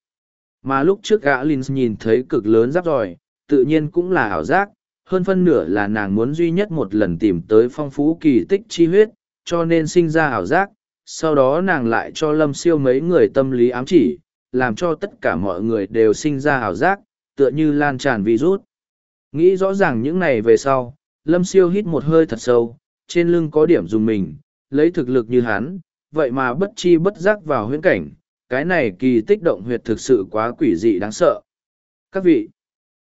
Mà lúc trước gã Linh nhìn thấy cực lớn rắc giỏi, tự nhiên cũng là ảo giác, hơn phân nửa là nàng muốn duy nhất một lần tìm tới phong phú kỳ tích chi huyết, cho nên sinh ra ảo giác, sau đó nàng lại cho lâm siêu mấy người tâm lý ám chỉ, làm cho tất cả mọi người đều sinh ra ảo giác, tựa như lan tràn virus. Nghĩ rõ ràng những này về sau, lâm siêu hít một hơi thật sâu, trên lưng có điểm dùng mình, lấy thực lực như hắn, vậy mà bất chi bất giác vào huyễn cảnh, cái này kỳ tích động huyệt thực sự quá quỷ dị đáng sợ. Các vị,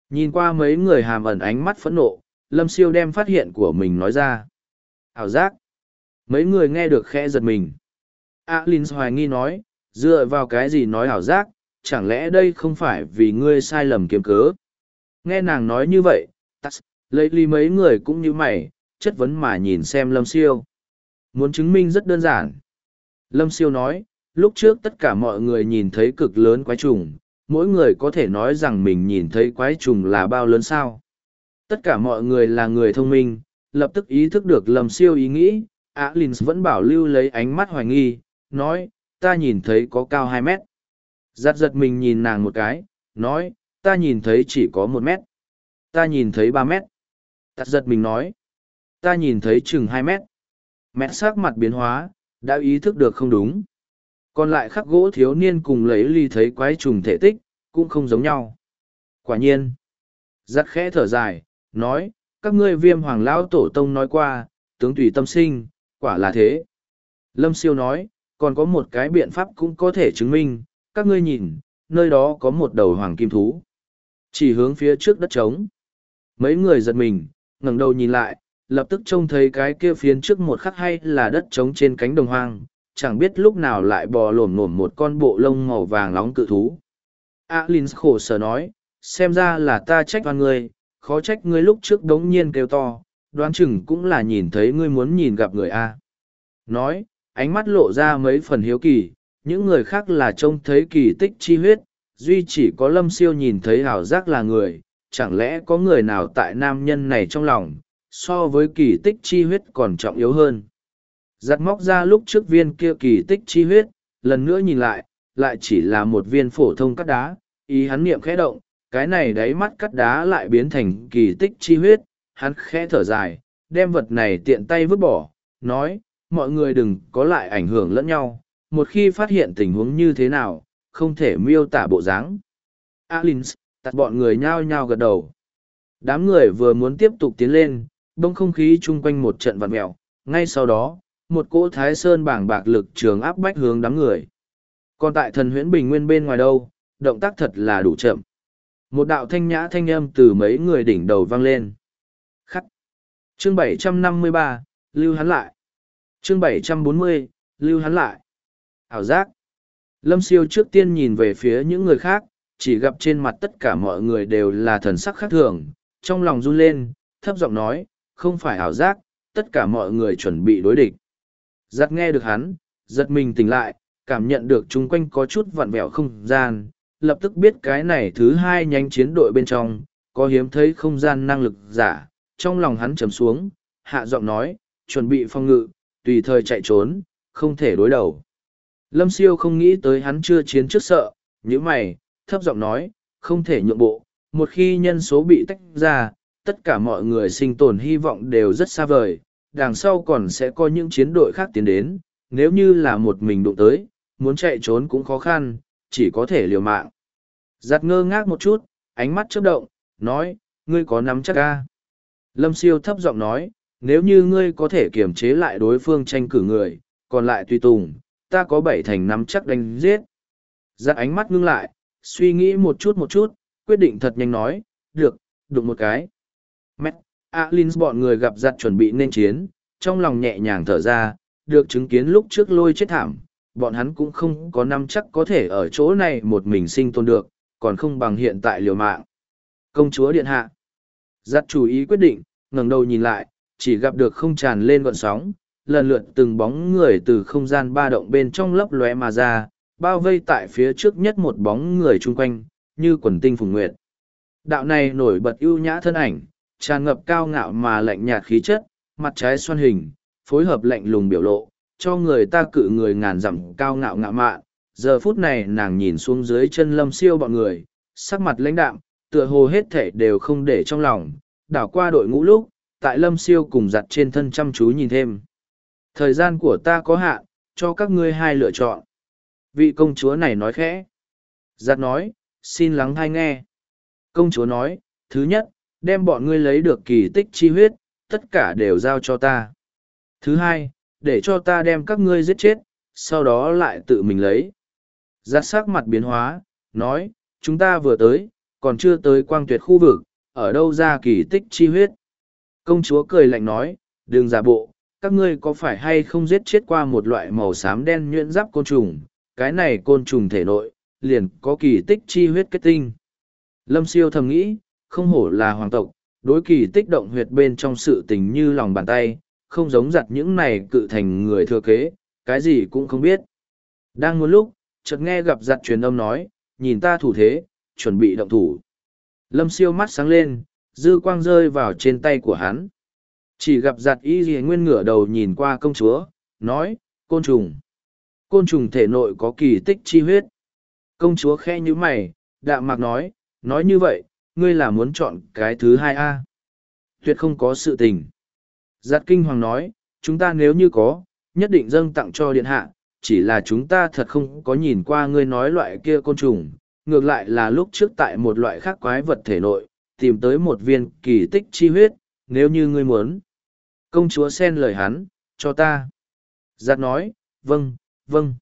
nhìn qua mấy người hàm ẩn ánh mắt phẫn nộ, lâm siêu đem phát hiện của mình nói ra. hảo giác. Mấy người nghe được khẽ giật mình. Alin hoài nghi nói, dựa vào cái gì nói hảo giác, chẳng lẽ đây không phải vì ngươi sai lầm kiếm cớ. Nghe nàng nói như vậy, tắt, lấy ly mấy người cũng như mày, chất vấn mà nhìn xem lâm siêu. Muốn chứng minh rất đơn giản. Lâm siêu nói, lúc trước tất cả mọi người nhìn thấy cực lớn quái trùng, mỗi người có thể nói rằng mình nhìn thấy quái trùng là bao lớn sao. Tất cả mọi người là người thông minh, lập tức ý thức được lầm siêu ý nghĩ, Alin vẫn bảo lưu lấy ánh mắt hoài nghi, nói, ta nhìn thấy có cao hai mét. Giặt giật mình nhìn nàng một cái, nói, ta nhìn thấy chỉ có một mét. Ta nhìn thấy ba mét. Tắt giật mình nói, ta nhìn thấy chừng hai mét. Mét sắc mặt biến hóa, đã ý thức được không đúng. Còn lại khắc gỗ thiếu niên cùng lấy ly thấy quái trùng thể tích, cũng không giống nhau. Quả nhiên, giặt khẽ thở dài, nói, các ngươi viêm hoàng lão tổ tông nói qua, tướng tùy tâm sinh, quả là thế. Lâm siêu nói, còn có một cái biện pháp cũng có thể chứng minh, các ngươi nhìn, nơi đó có một đầu hoàng kim thú. Chỉ hướng phía trước đất trống. Mấy người giật mình, ngẩng đầu nhìn lại, lập tức trông thấy cái kia phiến trước một khắc hay là đất trống trên cánh đồng hoang, chẳng biết lúc nào lại bò lổm lổm một con bộ lông màu vàng nóng cự thú. Alin khổ sở nói, xem ra là ta trách oan ngươi, khó trách ngươi lúc trước đống nhiên kêu to, đoán chừng cũng là nhìn thấy ngươi muốn nhìn gặp người A. Nói, ánh mắt lộ ra mấy phần hiếu kỳ, những người khác là trông thấy kỳ tích chi huyết, duy chỉ có lâm siêu nhìn thấy hảo giác là người, chẳng lẽ có người nào tại nam nhân này trong lòng, so với kỳ tích chi huyết còn trọng yếu hơn. Giặt móc ra lúc trước viên kia kỳ tích chi huyết, lần nữa nhìn lại, lại chỉ là một viên phổ thông cắt đá, ý hắn niệm khẽ động, cái này đáy mắt cắt đá lại biến thành kỳ tích chi huyết, hắn khẽ thở dài, đem vật này tiện tay vứt bỏ, nói, mọi người đừng có lại ảnh hưởng lẫn nhau, một khi phát hiện tình huống như thế nào, không thể miêu tả bộ dáng. Alins, tặt bọn người nhao nhao gật đầu. Đám người vừa muốn tiếp tục tiến lên, đông không khí chung quanh một trận vặn mẹo, ngay sau đó, một cỗ thái sơn bảng bạc lực trường áp bách hướng đám người. Còn tại thần huyễn bình nguyên bên ngoài đâu, động tác thật là đủ chậm. Một đạo thanh nhã thanh âm từ mấy người đỉnh đầu vang lên. Khắc. Chương 753, lưu hắn lại. Chương 740, lưu hắn lại. Ảo giác. Lâm siêu trước tiên nhìn về phía những người khác, chỉ gặp trên mặt tất cả mọi người đều là thần sắc khác thường, trong lòng run lên, thấp giọng nói, không phải ảo giác, tất cả mọi người chuẩn bị đối địch. Giặt nghe được hắn, giật mình tỉnh lại, cảm nhận được chung quanh có chút vặn vẹo không gian, lập tức biết cái này thứ hai nhánh chiến đội bên trong, có hiếm thấy không gian năng lực giả, trong lòng hắn trầm xuống, hạ giọng nói, chuẩn bị phong ngự, tùy thời chạy trốn, không thể đối đầu. Lâm siêu không nghĩ tới hắn chưa chiến trước sợ, như mày, thấp giọng nói, không thể nhượng bộ, một khi nhân số bị tách ra, tất cả mọi người sinh tồn hy vọng đều rất xa vời, đằng sau còn sẽ có những chiến đội khác tiến đến, nếu như là một mình đụng tới, muốn chạy trốn cũng khó khăn, chỉ có thể liều mạng. Giặt ngơ ngác một chút, ánh mắt chớp động, nói, ngươi có nắm chắc ca. Lâm siêu thấp giọng nói, nếu như ngươi có thể kiềm chế lại đối phương tranh cử người, còn lại tùy tùng, ta có bảy thành nắm chắc đánh giết. Giặt ánh mắt ngưng lại, suy nghĩ một chút một chút, quyết định thật nhanh nói, được, đụng một cái. Mẹ, Alins bọn người gặp giặt chuẩn bị nên chiến, trong lòng nhẹ nhàng thở ra, được chứng kiến lúc trước lôi chết thảm, bọn hắn cũng không có năm chắc có thể ở chỗ này một mình sinh tồn được, còn không bằng hiện tại liều mạng. Công chúa điện hạ. Giặt chủ ý quyết định, ngẩng đầu nhìn lại, chỉ gặp được không tràn lên gọn sóng, lần lượt từng bóng người từ không gian ba động bên trong lấp lóe mà ra, bao vây tại phía trước nhất một bóng người chung quanh, như quần tinh phùng nguyệt. Đạo này nổi bật ưu nhã thân ảnh, tràn ngập cao ngạo mà lạnh nhạt khí chất, mặt trái xoan hình, phối hợp lạnh lùng biểu lộ, cho người ta cự người ngàn dặm cao ngạo ngạo mạn. Giờ phút này nàng nhìn xuống dưới chân lâm siêu bọn người, sắc mặt lãnh đạm, tựa hồ hết thể đều không để trong lòng, đảo qua đội ngũ lúc, tại lâm siêu cùng giặt trên thân chăm chú nhìn thêm. Thời gian của ta có hạn, cho các ngươi hai lựa chọn. Vị công chúa này nói khẽ. Giặt nói, xin lắng hay nghe. Công chúa nói, thứ nhất, đem bọn ngươi lấy được kỳ tích chi huyết, tất cả đều giao cho ta. Thứ hai, để cho ta đem các ngươi giết chết, sau đó lại tự mình lấy. Giác sắc mặt biến hóa, nói, chúng ta vừa tới, còn chưa tới quang tuyệt khu vực, ở đâu ra kỳ tích chi huyết. Công chúa cười lạnh nói, đừng giả bộ, các ngươi có phải hay không giết chết qua một loại màu xám đen nhuyễn giáp côn trùng, cái này côn trùng thể nội, liền có kỳ tích chi huyết kết tinh. Lâm siêu thầm nghĩ, không hổ là hoàng tộc, đối kỳ tích động huyệt bên trong sự tình như lòng bàn tay, không giống giặt những này cự thành người thừa kế, cái gì cũng không biết. Đang muốn lúc, chợt nghe gặp giặt truyền âm nói, nhìn ta thủ thế, chuẩn bị động thủ. Lâm siêu mắt sáng lên, dư quang rơi vào trên tay của hắn. Chỉ gặp giặt y gì nguyên ngửa đầu nhìn qua công chúa, nói, côn trùng. Côn trùng thể nội có kỳ tích chi huyết. Công chúa khe như mày, đạm mạc nói, nói như vậy, ngươi là muốn chọn cái thứ hai a Tuyệt không có sự tình. Giặt kinh hoàng nói, chúng ta nếu như có, nhất định dâng tặng cho điện hạ, chỉ là chúng ta thật không có nhìn qua ngươi nói loại kia côn trùng, ngược lại là lúc trước tại một loại khác quái vật thể nội, tìm tới một viên kỳ tích chi huyết, nếu như ngươi muốn. Công chúa xen lời hắn, cho ta. Giặt nói, vâng, vâng.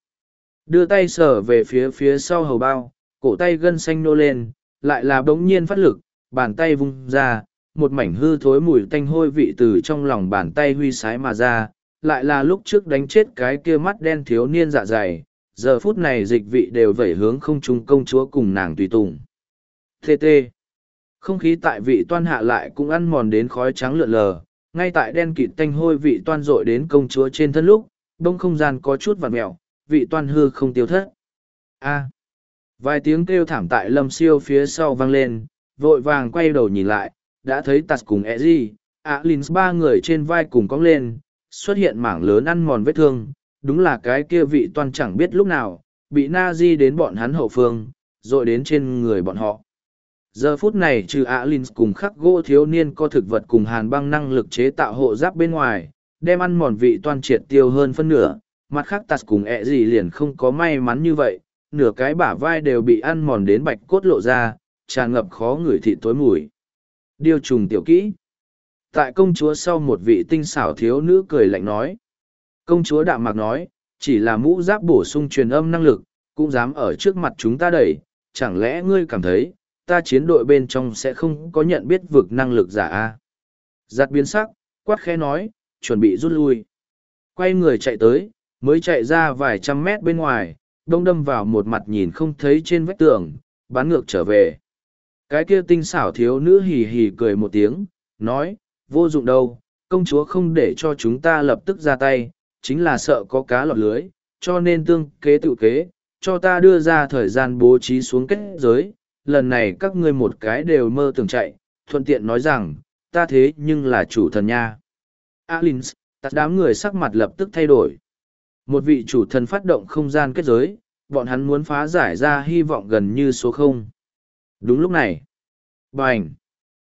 Đưa tay sờ về phía phía sau hầu bao, cổ tay gân xanh nô lên, lại là bỗng nhiên phát lực, bàn tay vung ra, một mảnh hư thối mùi tanh hôi vị từ trong lòng bàn tay huy sái mà ra, lại là lúc trước đánh chết cái kia mắt đen thiếu niên dạ dày, giờ phút này dịch vị đều vẩy hướng không trung công chúa cùng nàng tùy tùng. thê tê. Không khí tại vị toan hạ lại cũng ăn mòn đến khói trắng lượn lờ, ngay tại đen kịt tanh hôi vị toan rội đến công chúa trên thân lúc, đông không gian có chút vặt mẹo, vị toan hư không tiêu thất. A. Vài tiếng kêu thảm tại lâm siêu phía sau vang lên, vội vàng quay đầu nhìn lại, đã thấy tạt cùng Ezi, Alins ba người trên vai cùng cong lên, xuất hiện mảng lớn ăn mòn vết thương, đúng là cái kia vị toan chẳng biết lúc nào, bị na di đến bọn hắn hậu phương, rồi đến trên người bọn họ. Giờ phút này trừ Alins cùng khắc gỗ thiếu niên có thực vật cùng hàn băng năng lực chế tạo hộ giáp bên ngoài, đem ăn mòn vị toan triệt tiêu hơn phân nửa, mặt khác tạt cùng ẹ gì liền không có may mắn như vậy, nửa cái bả vai đều bị ăn mòn đến bạch cốt lộ ra, tràn ngập khó ngửi thịt tối mùi. Điều trùng tiểu kỹ. Tại công chúa sau một vị tinh xảo thiếu nữ cười lạnh nói. Công chúa đạm mạc nói, chỉ là mũ giáp bổ sung truyền âm năng lực, cũng dám ở trước mặt chúng ta đẩy, chẳng lẽ ngươi cảm thấy, ta chiến đội bên trong sẽ không có nhận biết vực năng lực giả a Giặt biến sắc, quát khẽ nói, chuẩn bị rút lui. Quay người chạy tới, mới chạy ra vài trăm mét bên ngoài, đông đâm vào một mặt nhìn không thấy trên vách tường, bán ngược trở về. Cái kia tinh xảo thiếu nữ hì hì cười một tiếng, nói, vô dụng đâu, công chúa không để cho chúng ta lập tức ra tay, chính là sợ có cá lọt lưới, cho nên tương kế tự kế, cho ta đưa ra thời gian bố trí xuống kết giới, lần này các ngươi một cái đều mơ tưởng chạy, thuận tiện nói rằng, ta thế nhưng là chủ thần nha. Alins, tắt đám người sắc mặt lập tức thay đổi. Một vị chủ thần phát động không gian kết giới, bọn hắn muốn phá giải ra hy vọng gần như số không. Đúng lúc này. Bành!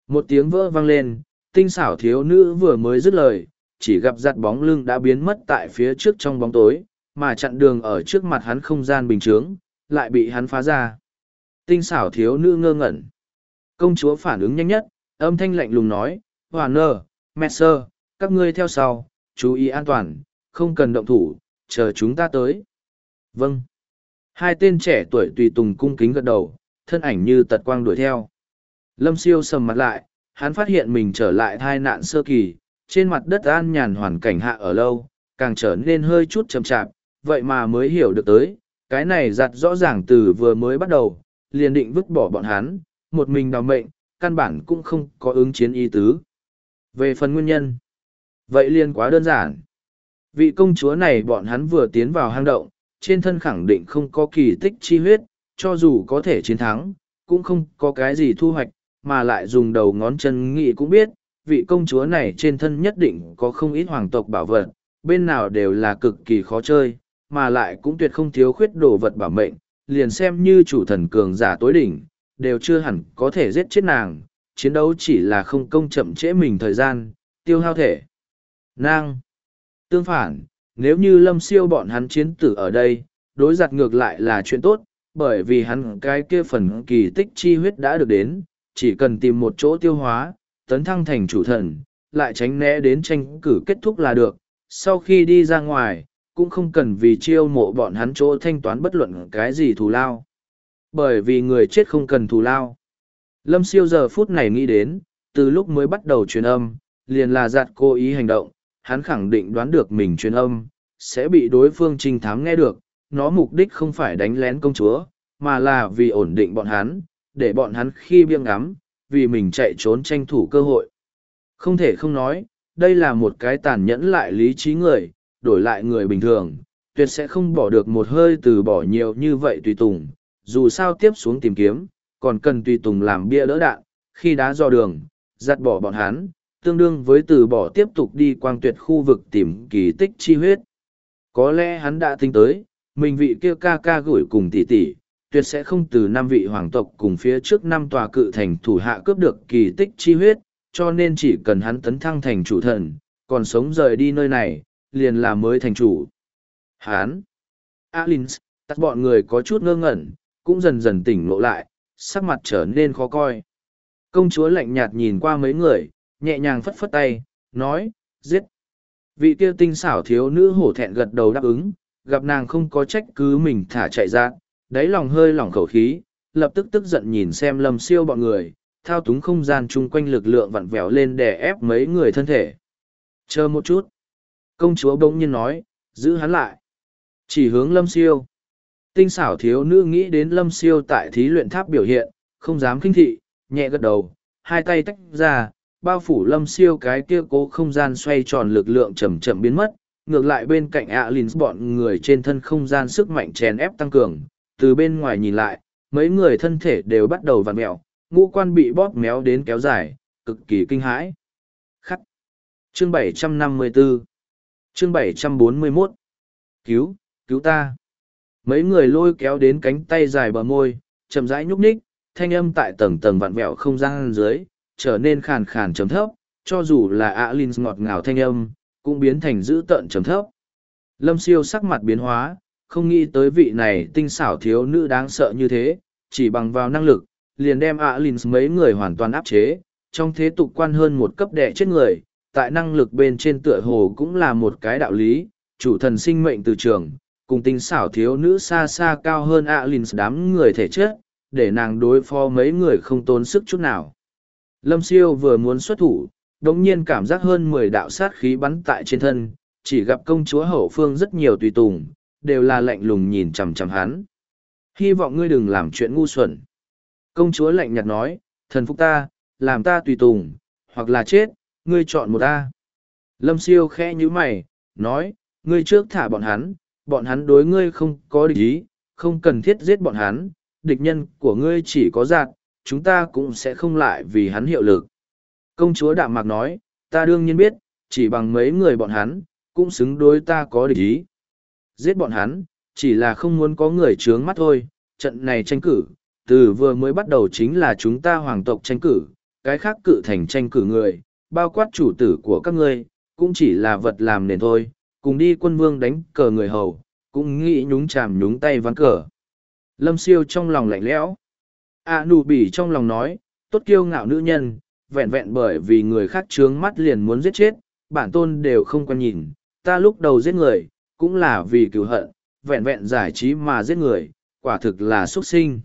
Một tiếng vỡ vang lên, tinh xảo thiếu nữ vừa mới dứt lời, chỉ gặp giặt bóng lưng đã biến mất tại phía trước trong bóng tối, mà chặn đường ở trước mặt hắn không gian bình chướng, lại bị hắn phá ra. Tinh xảo thiếu nữ ngơ ngẩn. Công chúa phản ứng nhanh nhất, âm thanh lạnh lùng nói, Hoàn nơ, mẹ sơ, các ngươi theo sau, chú ý an toàn, không cần động thủ, chờ chúng ta tới. Vâng. Hai tên trẻ tuổi tùy tùng cung kính gật đầu, thân ảnh như tật quang đuổi theo. Lâm siêu sầm mặt lại, hắn phát hiện mình trở lại thai nạn sơ kỳ, trên mặt đất an nhàn hoàn cảnh hạ ở lâu, càng trở nên hơi chút chậm chạp, vậy mà mới hiểu được tới, cái này giặt rõ ràng từ vừa mới bắt đầu, liền định vứt bỏ bọn hắn, một mình đào mệnh, căn bản cũng không có ứng chiến ý tứ. Về phần nguyên nhân, vậy liền quá đơn giản. Vị công chúa này bọn hắn vừa tiến vào hang động, trên thân khẳng định không có kỳ tích chi huyết, cho dù có thể chiến thắng, cũng không có cái gì thu hoạch, mà lại dùng đầu ngón chân nghĩ cũng biết, vị công chúa này trên thân nhất định có không ít hoàng tộc bảo vật, bên nào đều là cực kỳ khó chơi, mà lại cũng tuyệt không thiếu khuyết đồ vật bảo mệnh, liền xem như chủ thần cường giả tối đỉnh, đều chưa hẳn có thể giết chết nàng, chiến đấu chỉ là không công chậm trễ mình thời gian, tiêu hao thể. Nàng! Tương phản, nếu như lâm siêu bọn hắn chiến tử ở đây, đối giặt ngược lại là chuyện tốt, bởi vì hắn cái kia phần kỳ tích chi huyết đã được đến, chỉ cần tìm một chỗ tiêu hóa, tấn thăng thành chủ thần, lại tránh né đến tranh cử kết thúc là được. Sau khi đi ra ngoài, cũng không cần vì chiêu mộ bọn hắn chỗ thanh toán bất luận cái gì thù lao. Bởi vì người chết không cần thù lao. Lâm siêu giờ phút này nghĩ đến, từ lúc mới bắt đầu truyền âm, liền là giặt cố ý hành động, hắn khẳng định đoán được mình truyền âm, sẽ bị đối phương trinh thám nghe được, nó mục đích không phải đánh lén công chúa, mà là vì ổn định bọn hắn, để bọn hắn khi biêng ngắm, vì mình chạy trốn tranh thủ cơ hội. Không thể không nói, đây là một cái tàn nhẫn lại lý trí người, đổi lại người bình thường, tuyệt sẽ không bỏ được một hơi từ bỏ nhiều như vậy tùy tùng, dù sao tiếp xuống tìm kiếm, còn cần tùy tùng làm bia đỡ đạn, khi đá dò đường, giặt bỏ bọn hắn, tương đương với từ bỏ tiếp tục đi quang tuyệt khu vực tìm kỳ tích chi huyết. Có lẽ hắn đã tính tới, mình vị kia ca ca gửi cùng tỷ tỷ, tuyệt sẽ không từ năm vị hoàng tộc cùng phía trước năm tòa cự thành thủ hạ cướp được kỳ tích chi huyết, cho nên chỉ cần hắn tấn thăng thành chủ thần, còn sống rời đi nơi này, liền là mới thành chủ. Hán, Alins, tắt bọn người có chút ngơ ngẩn, cũng dần dần tỉnh lộ lại, sắc mặt trở nên khó coi. Công chúa lạnh nhạt nhìn qua mấy người, nhẹ nhàng phất phất tay, nói, giết. Vị tiêu tinh xảo thiếu nữ hổ thẹn gật đầu đáp ứng, gặp nàng không có trách cứ mình thả chạy ra, đáy lòng hơi lỏng khẩu khí, lập tức tức giận nhìn xem lâm siêu bọn người, thao túng không gian chung quanh lực lượng vặn vẹo lên để ép mấy người thân thể. Chờ một chút. Công chúa bỗng nhiên nói, giữ hắn lại. Chỉ hướng lâm siêu. Tinh xảo thiếu nữ nghĩ đến lâm siêu tại thí luyện tháp biểu hiện, không dám kinh thị, nhẹ gật đầu, hai tay tách ra, bao phủ lâm siêu cái kia cố không gian xoay tròn lực lượng chậm chậm biến mất, ngược lại bên cạnh ạ lìn bọn người trên thân không gian sức mạnh chèn ép tăng cường, từ bên ngoài nhìn lại, mấy người thân thể đều bắt đầu vặn mẹo, ngũ quan bị bóp méo đến kéo dài, cực kỳ kinh hãi. Khắc. Chương 754 Chương 741 Cứu, cứu ta. Mấy người lôi kéo đến cánh tay dài bờ môi, chậm rãi nhúc nhích, thanh âm tại tầng tầng vặn vẹo không gian dưới, trở nên khàn khàn chấm thấp, cho dù là ạ ngọt ngào thanh âm, cũng biến thành dữ tợn chấm thấp. Lâm siêu sắc mặt biến hóa, không nghĩ tới vị này tinh xảo thiếu nữ đáng sợ như thế, chỉ bằng vào năng lực, liền đem ạ mấy người hoàn toàn áp chế, trong thế tục quan hơn một cấp đệ chết người, tại năng lực bên trên tựa hồ cũng là một cái đạo lý, chủ thần sinh mệnh từ trường, cùng tinh xảo thiếu nữ xa xa cao hơn ạ đám người thể chất, để nàng đối phó mấy người không tốn sức chút nào. Lâm siêu vừa muốn xuất thủ, đống nhiên cảm giác hơn mười đạo sát khí bắn tại trên thân, chỉ gặp công chúa hậu phương rất nhiều tùy tùng, đều là lạnh lùng nhìn chằm chằm hắn. Hy vọng ngươi đừng làm chuyện ngu xuẩn. Công chúa lạnh nhạt nói, thần phúc ta, làm ta tùy tùng, hoặc là chết, ngươi chọn một ta. Lâm siêu khẽ như mày, nói, ngươi trước thả bọn hắn, bọn hắn đối ngươi không có địch ý, không cần thiết giết bọn hắn, địch nhân của ngươi chỉ có giạt, chúng ta cũng sẽ không lại vì hắn hiệu lực. Công chúa đạm mạc nói, ta đương nhiên biết, chỉ bằng mấy người bọn hắn, cũng xứng đối ta có địch ý. Giết bọn hắn, chỉ là không muốn có người trướng mắt thôi, trận này tranh cử, từ vừa mới bắt đầu chính là chúng ta hoàng tộc tranh cử, cái khác cự thành tranh cử người, bao quát chủ tử của các ngươi, cũng chỉ là vật làm nền thôi, cùng đi quân vương đánh cờ người hầu, cũng nghĩ nhúng chàm nhúng tay ván cờ. Lâm siêu trong lòng lạnh lẽo. À nụ bỉ trong lòng nói, tốt kiêu ngạo nữ nhân, vẹn vẹn bởi vì người khác trướng mắt liền muốn giết chết, bản tôn đều không quan nhìn, ta lúc đầu giết người, cũng là vì cứu hận, vẹn vẹn giải trí mà giết người, quả thực là xuất sinh.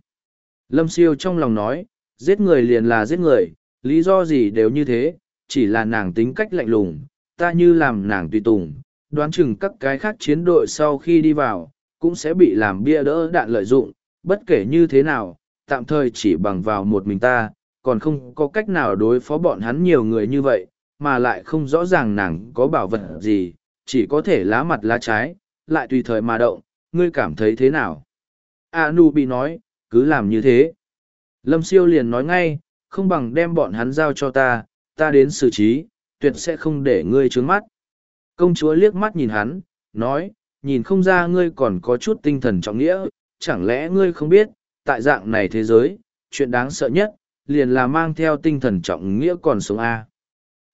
Lâm siêu trong lòng nói, giết người liền là giết người, lý do gì đều như thế, chỉ là nàng tính cách lạnh lùng, ta như làm nàng tùy tùng, đoán chừng các cái khác chiến đội sau khi đi vào, cũng sẽ bị làm bia đỡ đạn lợi dụng, bất kể như thế nào, tạm thời chỉ bằng vào một mình ta, còn không có cách nào đối phó bọn hắn nhiều người như vậy, mà lại không rõ ràng nàng có bảo vật gì, chỉ có thể lá mặt lá trái, lại tùy thời mà động, ngươi cảm thấy thế nào? A Nu bị nói, cứ làm như thế. Lâm siêu liền nói ngay, không bằng đem bọn hắn giao cho ta, ta đến xử trí, tuyệt sẽ không để ngươi trướng mắt. Công chúa liếc mắt nhìn hắn, nói, nhìn không ra ngươi còn có chút tinh thần trọng nghĩa, chẳng lẽ ngươi không biết, tại dạng này thế giới, chuyện đáng sợ nhất, liền là mang theo tinh thần trọng nghĩa còn sống A.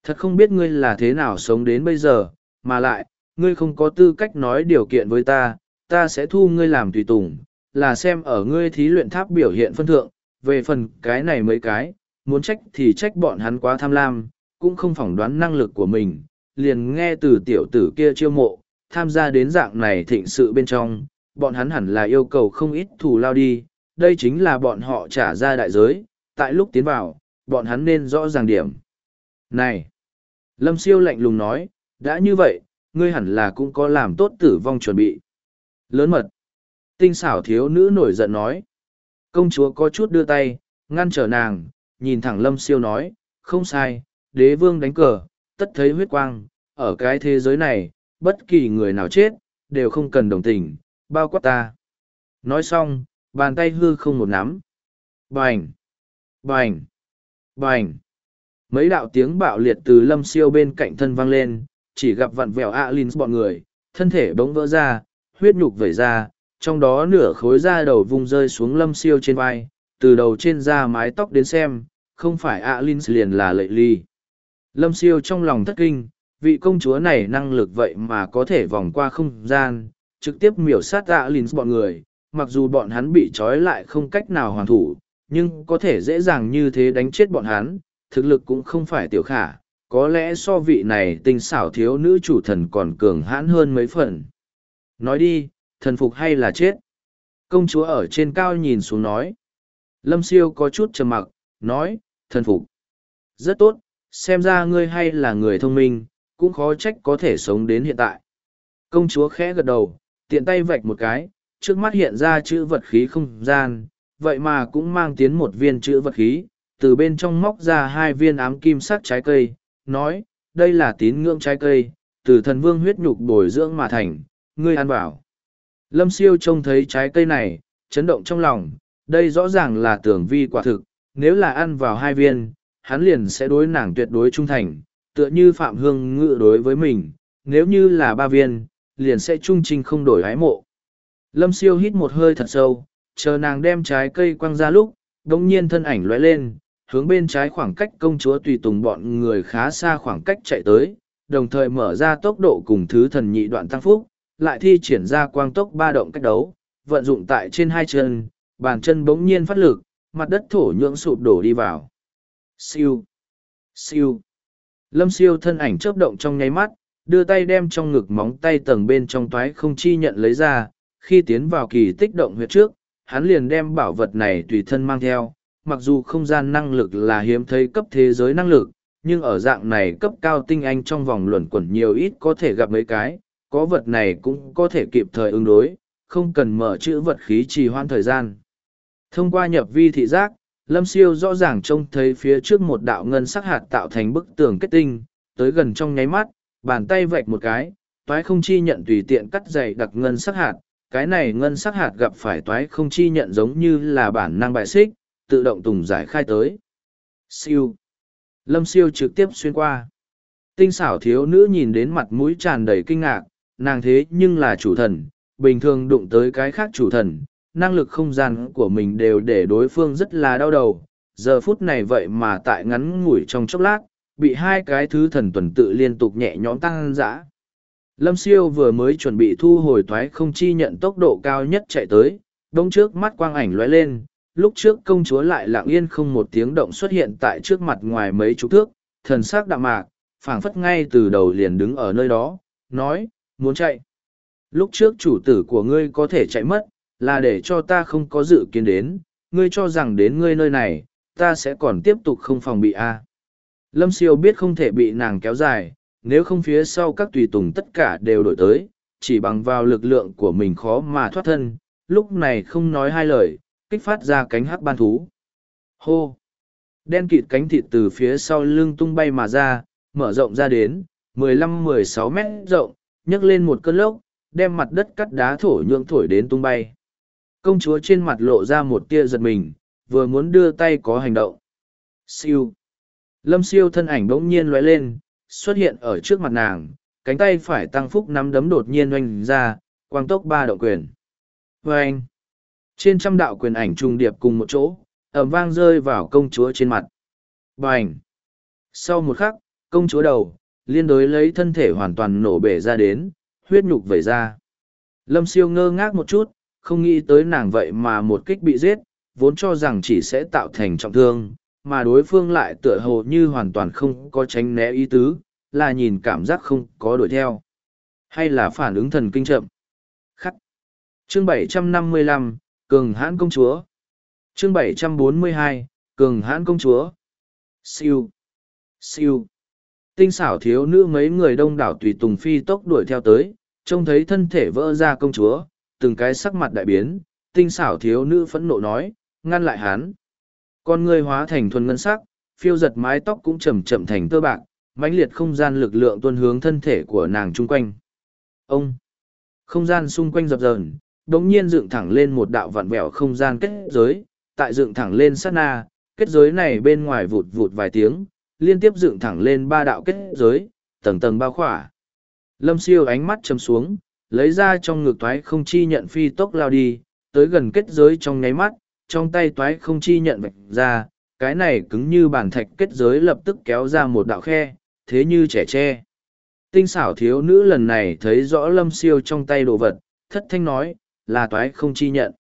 Thật không biết ngươi là thế nào sống đến bây giờ, mà lại, ngươi không có tư cách nói điều kiện với ta, ta sẽ thu ngươi làm tùy tùng, là xem ở ngươi thí luyện tháp biểu hiện phân thượng, về phần cái này mấy cái, muốn trách thì trách bọn hắn quá tham lam, cũng không phỏng đoán năng lực của mình, liền nghe từ tiểu tử kia chiêu mộ, tham gia đến dạng này thịnh sự bên trong, bọn hắn hẳn là yêu cầu không ít thù lao đi, đây chính là bọn họ trả ra đại giới, tại lúc tiến vào, bọn hắn nên rõ ràng điểm. Này! Lâm siêu lạnh lùng nói, đã như vậy, ngươi hẳn là cũng có làm tốt tử vong chuẩn bị. Lớn mật! Tinh xảo thiếu nữ nổi giận nói. Công chúa có chút đưa tay, ngăn trở nàng, nhìn thẳng lâm siêu nói, không sai, đế vương đánh cờ, tất thấy huyết quang, ở cái thế giới này, bất kỳ người nào chết, đều không cần đồng tình, bao quát ta. Nói xong, bàn tay hư không một nắm. Bành! Bành! Bành! Mấy đạo tiếng bạo liệt từ lâm siêu bên cạnh thân vang lên, chỉ gặp vặn vẹo Alin bọn người, thân thể bỗng vỡ ra, huyết nhục vẩy ra, trong đó nửa khối da đầu vùng rơi xuống lâm siêu trên vai, từ đầu trên da mái tóc đến xem, không phải Alin liền là lệ ly. Lâm siêu trong lòng thất kinh, vị công chúa này năng lực vậy mà có thể vòng qua không gian, trực tiếp miểu sát Alin bọn người, mặc dù bọn hắn bị trói lại không cách nào hoàn thủ, nhưng có thể dễ dàng như thế đánh chết bọn hắn, thực lực cũng không phải tiểu khả, có lẽ so vị này tinh xảo thiếu nữ chủ thần còn cường hãn hơn mấy phần. Nói đi, thần phục hay là chết? Công chúa ở trên cao nhìn xuống nói. Lâm siêu có chút trầm mặc, nói, thần phục. Rất tốt, xem ra ngươi hay là người thông minh, cũng khó trách có thể sống đến hiện tại. Công chúa khẽ gật đầu, tiện tay vạch một cái, trước mắt hiện ra chữ vật khí không gian, vậy mà cũng mang tiến một viên chữ vật khí, từ bên trong móc ra hai viên ám kim sắc trái cây, nói, đây là tín ngưỡng trái cây, từ thần vương huyết nhục bồi dưỡng mà thành, ngươi ăn bảo. Lâm siêu trông thấy trái cây này, chấn động trong lòng, đây rõ ràng là tưởng vi quả thực, nếu là ăn vào hai viên, hắn liền sẽ đối nàng tuyệt đối trung thành, tựa như Phạm Hương ngự đối với mình, nếu như là ba viên, liền sẽ trung trinh không đổi hái mộ. Lâm siêu hít một hơi thật sâu, chờ nàng đem trái cây quăng ra lúc, đồng nhiên thân ảnh lóe lên, hướng bên trái khoảng cách công chúa tùy tùng bọn người khá xa khoảng cách chạy tới, đồng thời mở ra tốc độ cùng thứ thần nhị đoạn tăng phúc, lại thi triển ra quang tốc ba động cách đấu, vận dụng tại trên hai chân, bàn chân bỗng nhiên phát lực, mặt đất thổ nhưỡng sụp đổ đi vào. Siêu! Siêu! Lâm siêu thân ảnh chớp động trong nháy mắt, đưa tay đem trong ngực móng tay tầng bên trong toái không chi nhận lấy ra, khi tiến vào kỳ tích động huyệt trước, hắn liền đem bảo vật này tùy thân mang theo, mặc dù không gian năng lực là hiếm thấy cấp thế giới năng lực, nhưng ở dạng này cấp cao tinh anh trong vòng luẩn quẩn nhiều ít có thể gặp mấy cái, có vật này cũng có thể kịp thời ứng đối, không cần mở chữ vật khí trì hoãn thời gian. Thông qua nhập vi thị giác, Lâm Siêu rõ ràng trông thấy phía trước một đạo ngân sắc hạt tạo thành bức tường kết tinh, tới gần trong nháy mắt, bàn tay vạch một cái, toái không chi nhận tùy tiện cắt dày đặc ngân sắc hạt, cái này ngân sắc hạt gặp phải toái không chi nhận giống như là bản năng bại xích, tự động tùng giải khai tới. Siêu. Lâm siêu trực tiếp xuyên qua. Tinh xảo thiếu nữ nhìn đến mặt mũi tràn đầy kinh ngạc, nàng thế nhưng là chủ thần, bình thường đụng tới cái khác chủ thần, năng lực không gian của mình đều để đối phương rất là đau đầu. Giờ phút này vậy mà tại ngắn ngủi trong chốc lát, bị hai cái thứ thần tuần tự liên tục nhẹ nhõm tăng dã. Lâm siêu vừa mới chuẩn bị thu hồi thoái không chi nhận tốc độ cao nhất chạy tới, đông trước mắt quang ảnh lóe lên, lúc trước công chúa lại lặng yên không một tiếng động xuất hiện tại trước mặt ngoài mấy chục thước, thần sắc đạm mạc, phảng phất ngay từ đầu liền đứng ở nơi đó, nói, muốn chạy. Lúc trước chủ tử của ngươi có thể chạy mất, là để cho ta không có dự kiến đến, ngươi cho rằng đến ngươi nơi này, ta sẽ còn tiếp tục không phòng bị a. Lâm siêu biết không thể bị nàng kéo dài, nếu không phía sau các tùy tùng tất cả đều đổi tới, chỉ bằng vào lực lượng của mình khó mà thoát thân, lúc này không nói hai lời, kích phát ra cánh hắc ban thú. Hô! Đen kịt cánh thịt từ phía sau lưng tung bay mà ra, mở rộng ra đến, 15-16 mét rộng, nhấc lên một cơn lốc, đem mặt đất cắt đá thổ nhượng thổi đến tung bay. Công chúa trên mặt lộ ra một tia giật mình, vừa muốn đưa tay có hành động. Siêu! Lâm siêu thân ảnh bỗng nhiên lóe lên, xuất hiện ở trước mặt nàng, cánh tay phải tăng phúc nắm đấm đột nhiên oanh ra, quang tốc ba động quyền. Vâng! Trên trăm đạo quyền ảnh trùng điệp cùng một chỗ, ẩm vang rơi vào công chúa trên mặt. Bành! Sau một khắc, công chúa đầu, liên đối lấy thân thể hoàn toàn nổ bể ra đến, huyết nhục vẩy ra. Lâm siêu ngơ ngác một chút, không nghĩ tới nàng vậy mà một kích bị giết, vốn cho rằng chỉ sẽ tạo thành trọng thương, mà đối phương lại tựa hồ như hoàn toàn không có tránh né ý tứ, là nhìn cảm giác không có đuổi theo. Hay là phản ứng thần kinh chậm. Khắc. Chương 755, Cường hãn công chúa. Chương 742, Cường hãn công chúa. Siêu. Siêu. Tinh xảo thiếu nữ mấy người đông đảo tùy tùng phi tốc đuổi theo tới, trông thấy thân thể vỡ ra công chúa, từng cái sắc mặt đại biến, tinh xảo thiếu nữ phẫn nộ nói, ngăn lại hắn. Con người hóa thành thuần ngân sắc, phiêu giật mái tóc cũng chậm chậm thành tơ bạc, mãnh liệt không gian lực lượng tuôn hướng thân thể của nàng chung quanh. Ông! Không gian xung quanh dập dờn, đống nhiên dựng thẳng lên một đạo vặn vẹo không gian kết giới, tại dựng thẳng lên sát na, kết giới này bên ngoài vụt vụt vài tiếng, liên tiếp dựng thẳng lên ba đạo kết giới, tầng tầng bao khỏa. Lâm siêu ánh mắt chầm xuống, lấy ra trong ngực toái không chi nhận phi tốc lao đi, tới gần kết giới trong nháy mắt, trong tay toái không chi nhận vạch ra, cái này cứng như bàn thạch kết giới lập tức kéo ra một đạo khe, thế như trẻ tre. Tinh xảo thiếu nữ lần này thấy rõ lâm siêu trong tay đồ vật, thất thanh nói, là toái không chi nhận.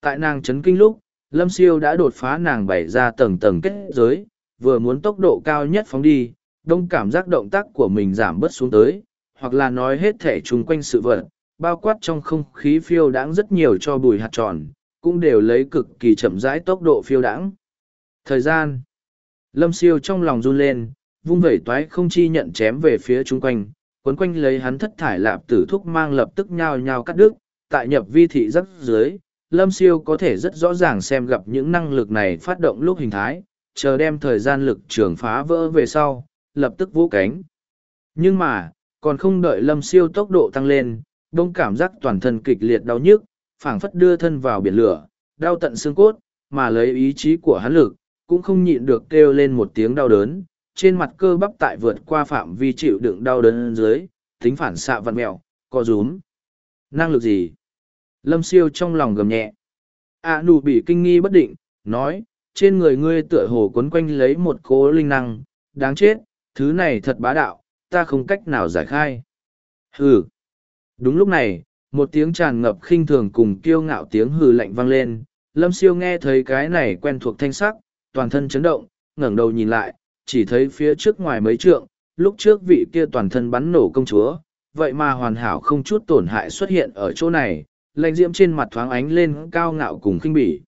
Tại nàng chấn kinh lúc, lâm siêu đã đột phá nàng bày ra tầng tầng kết giới, vừa muốn tốc độ cao nhất phóng đi, đông cảm giác động tác của mình giảm bớt xuống tới, hoặc là nói hết thể chung quanh sự vật, bao quát trong không khí phiêu đãng rất nhiều cho bùi hạt tròn, cũng đều lấy cực kỳ chậm rãi tốc độ phiêu đãng. Thời gian Lâm siêu trong lòng run lên, vung vẩy toái không chi nhận chém về phía chung quanh, quấn quanh lấy hắn thất thải lạp tử thúc mang lập tức nhao nhao cắt đứt, tại nhập vi thị rất dưới, Lâm siêu có thể rất rõ ràng xem gặp những năng lực này phát động lúc hình thái, chờ đem thời gian lực trường phá vỡ về sau, lập tức vũ cánh. Nhưng mà, còn không đợi lâm siêu tốc độ tăng lên, đông cảm giác toàn thân kịch liệt đau nhức, phảng phất đưa thân vào biển lửa, đau tận xương cốt, mà lấy ý chí của hắn lực, cũng không nhịn được kêu lên một tiếng đau đớn, trên mặt cơ bắp tại vượt qua phạm vi chịu đựng đau đớn dưới, tính phản xạ vặn mẹo, co rúm. Năng lực gì? Lâm siêu trong lòng gầm nhẹ. A nụ bị kinh nghi bất định, nói, trên người ngươi tựa hồ quấn quanh lấy một cố linh năng, đáng chết, thứ này thật bá đạo, ta không cách nào giải khai. Hừ. Đúng lúc này, một tiếng tràn ngập khinh thường cùng kiêu ngạo tiếng hừ lạnh vang lên, lâm siêu nghe thấy cái này quen thuộc thanh sắc, toàn thân chấn động, ngẩng đầu nhìn lại, chỉ thấy phía trước ngoài mấy trượng, lúc trước vị kia toàn thân bắn nổ công chúa, vậy mà hoàn hảo không chút tổn hại xuất hiện ở chỗ này, lạnh diễm trên mặt thoáng ánh lên cao ngạo cùng khinh bỉ.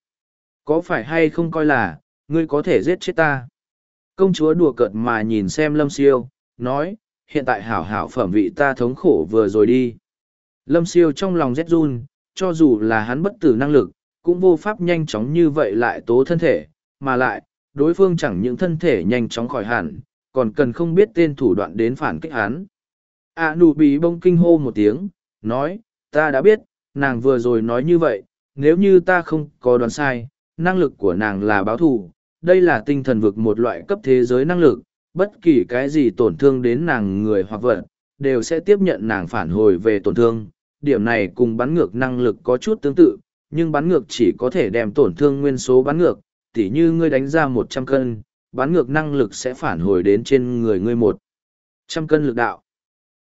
Có phải hay không coi là ngươi có thể giết chết ta? Công chúa đùa cợt mà nhìn xem lâm siêu nói hiện tại hảo hảo phẩm vị ta thống khổ vừa rồi đi lâm siêu trong lòng rét run cho dù là hắn bất tử năng lực cũng vô pháp nhanh chóng như vậy lại tố thân thể mà lại đối phương chẳng những thân thể nhanh chóng khỏi hẳn còn cần không biết tên thủ đoạn đến phản kích hắn a nụ bị bông kinh hô một tiếng nói ta đã biết nàng vừa rồi nói như vậy nếu như ta không có đoán sai năng lực của nàng là báo thù, đây là tinh thần vực một loại cấp thế giới năng lực, bất kỳ cái gì tổn thương đến nàng người hoặc vật, đều sẽ tiếp nhận nàng phản hồi về tổn thương. Điểm này cùng bắn ngược năng lực có chút tương tự, nhưng bắn ngược chỉ có thể đem tổn thương nguyên số bắn ngược, tỉ như ngươi đánh ra một trăm cân, bắn ngược năng lực sẽ phản hồi đến trên người ngươi một trăm cân lực đạo.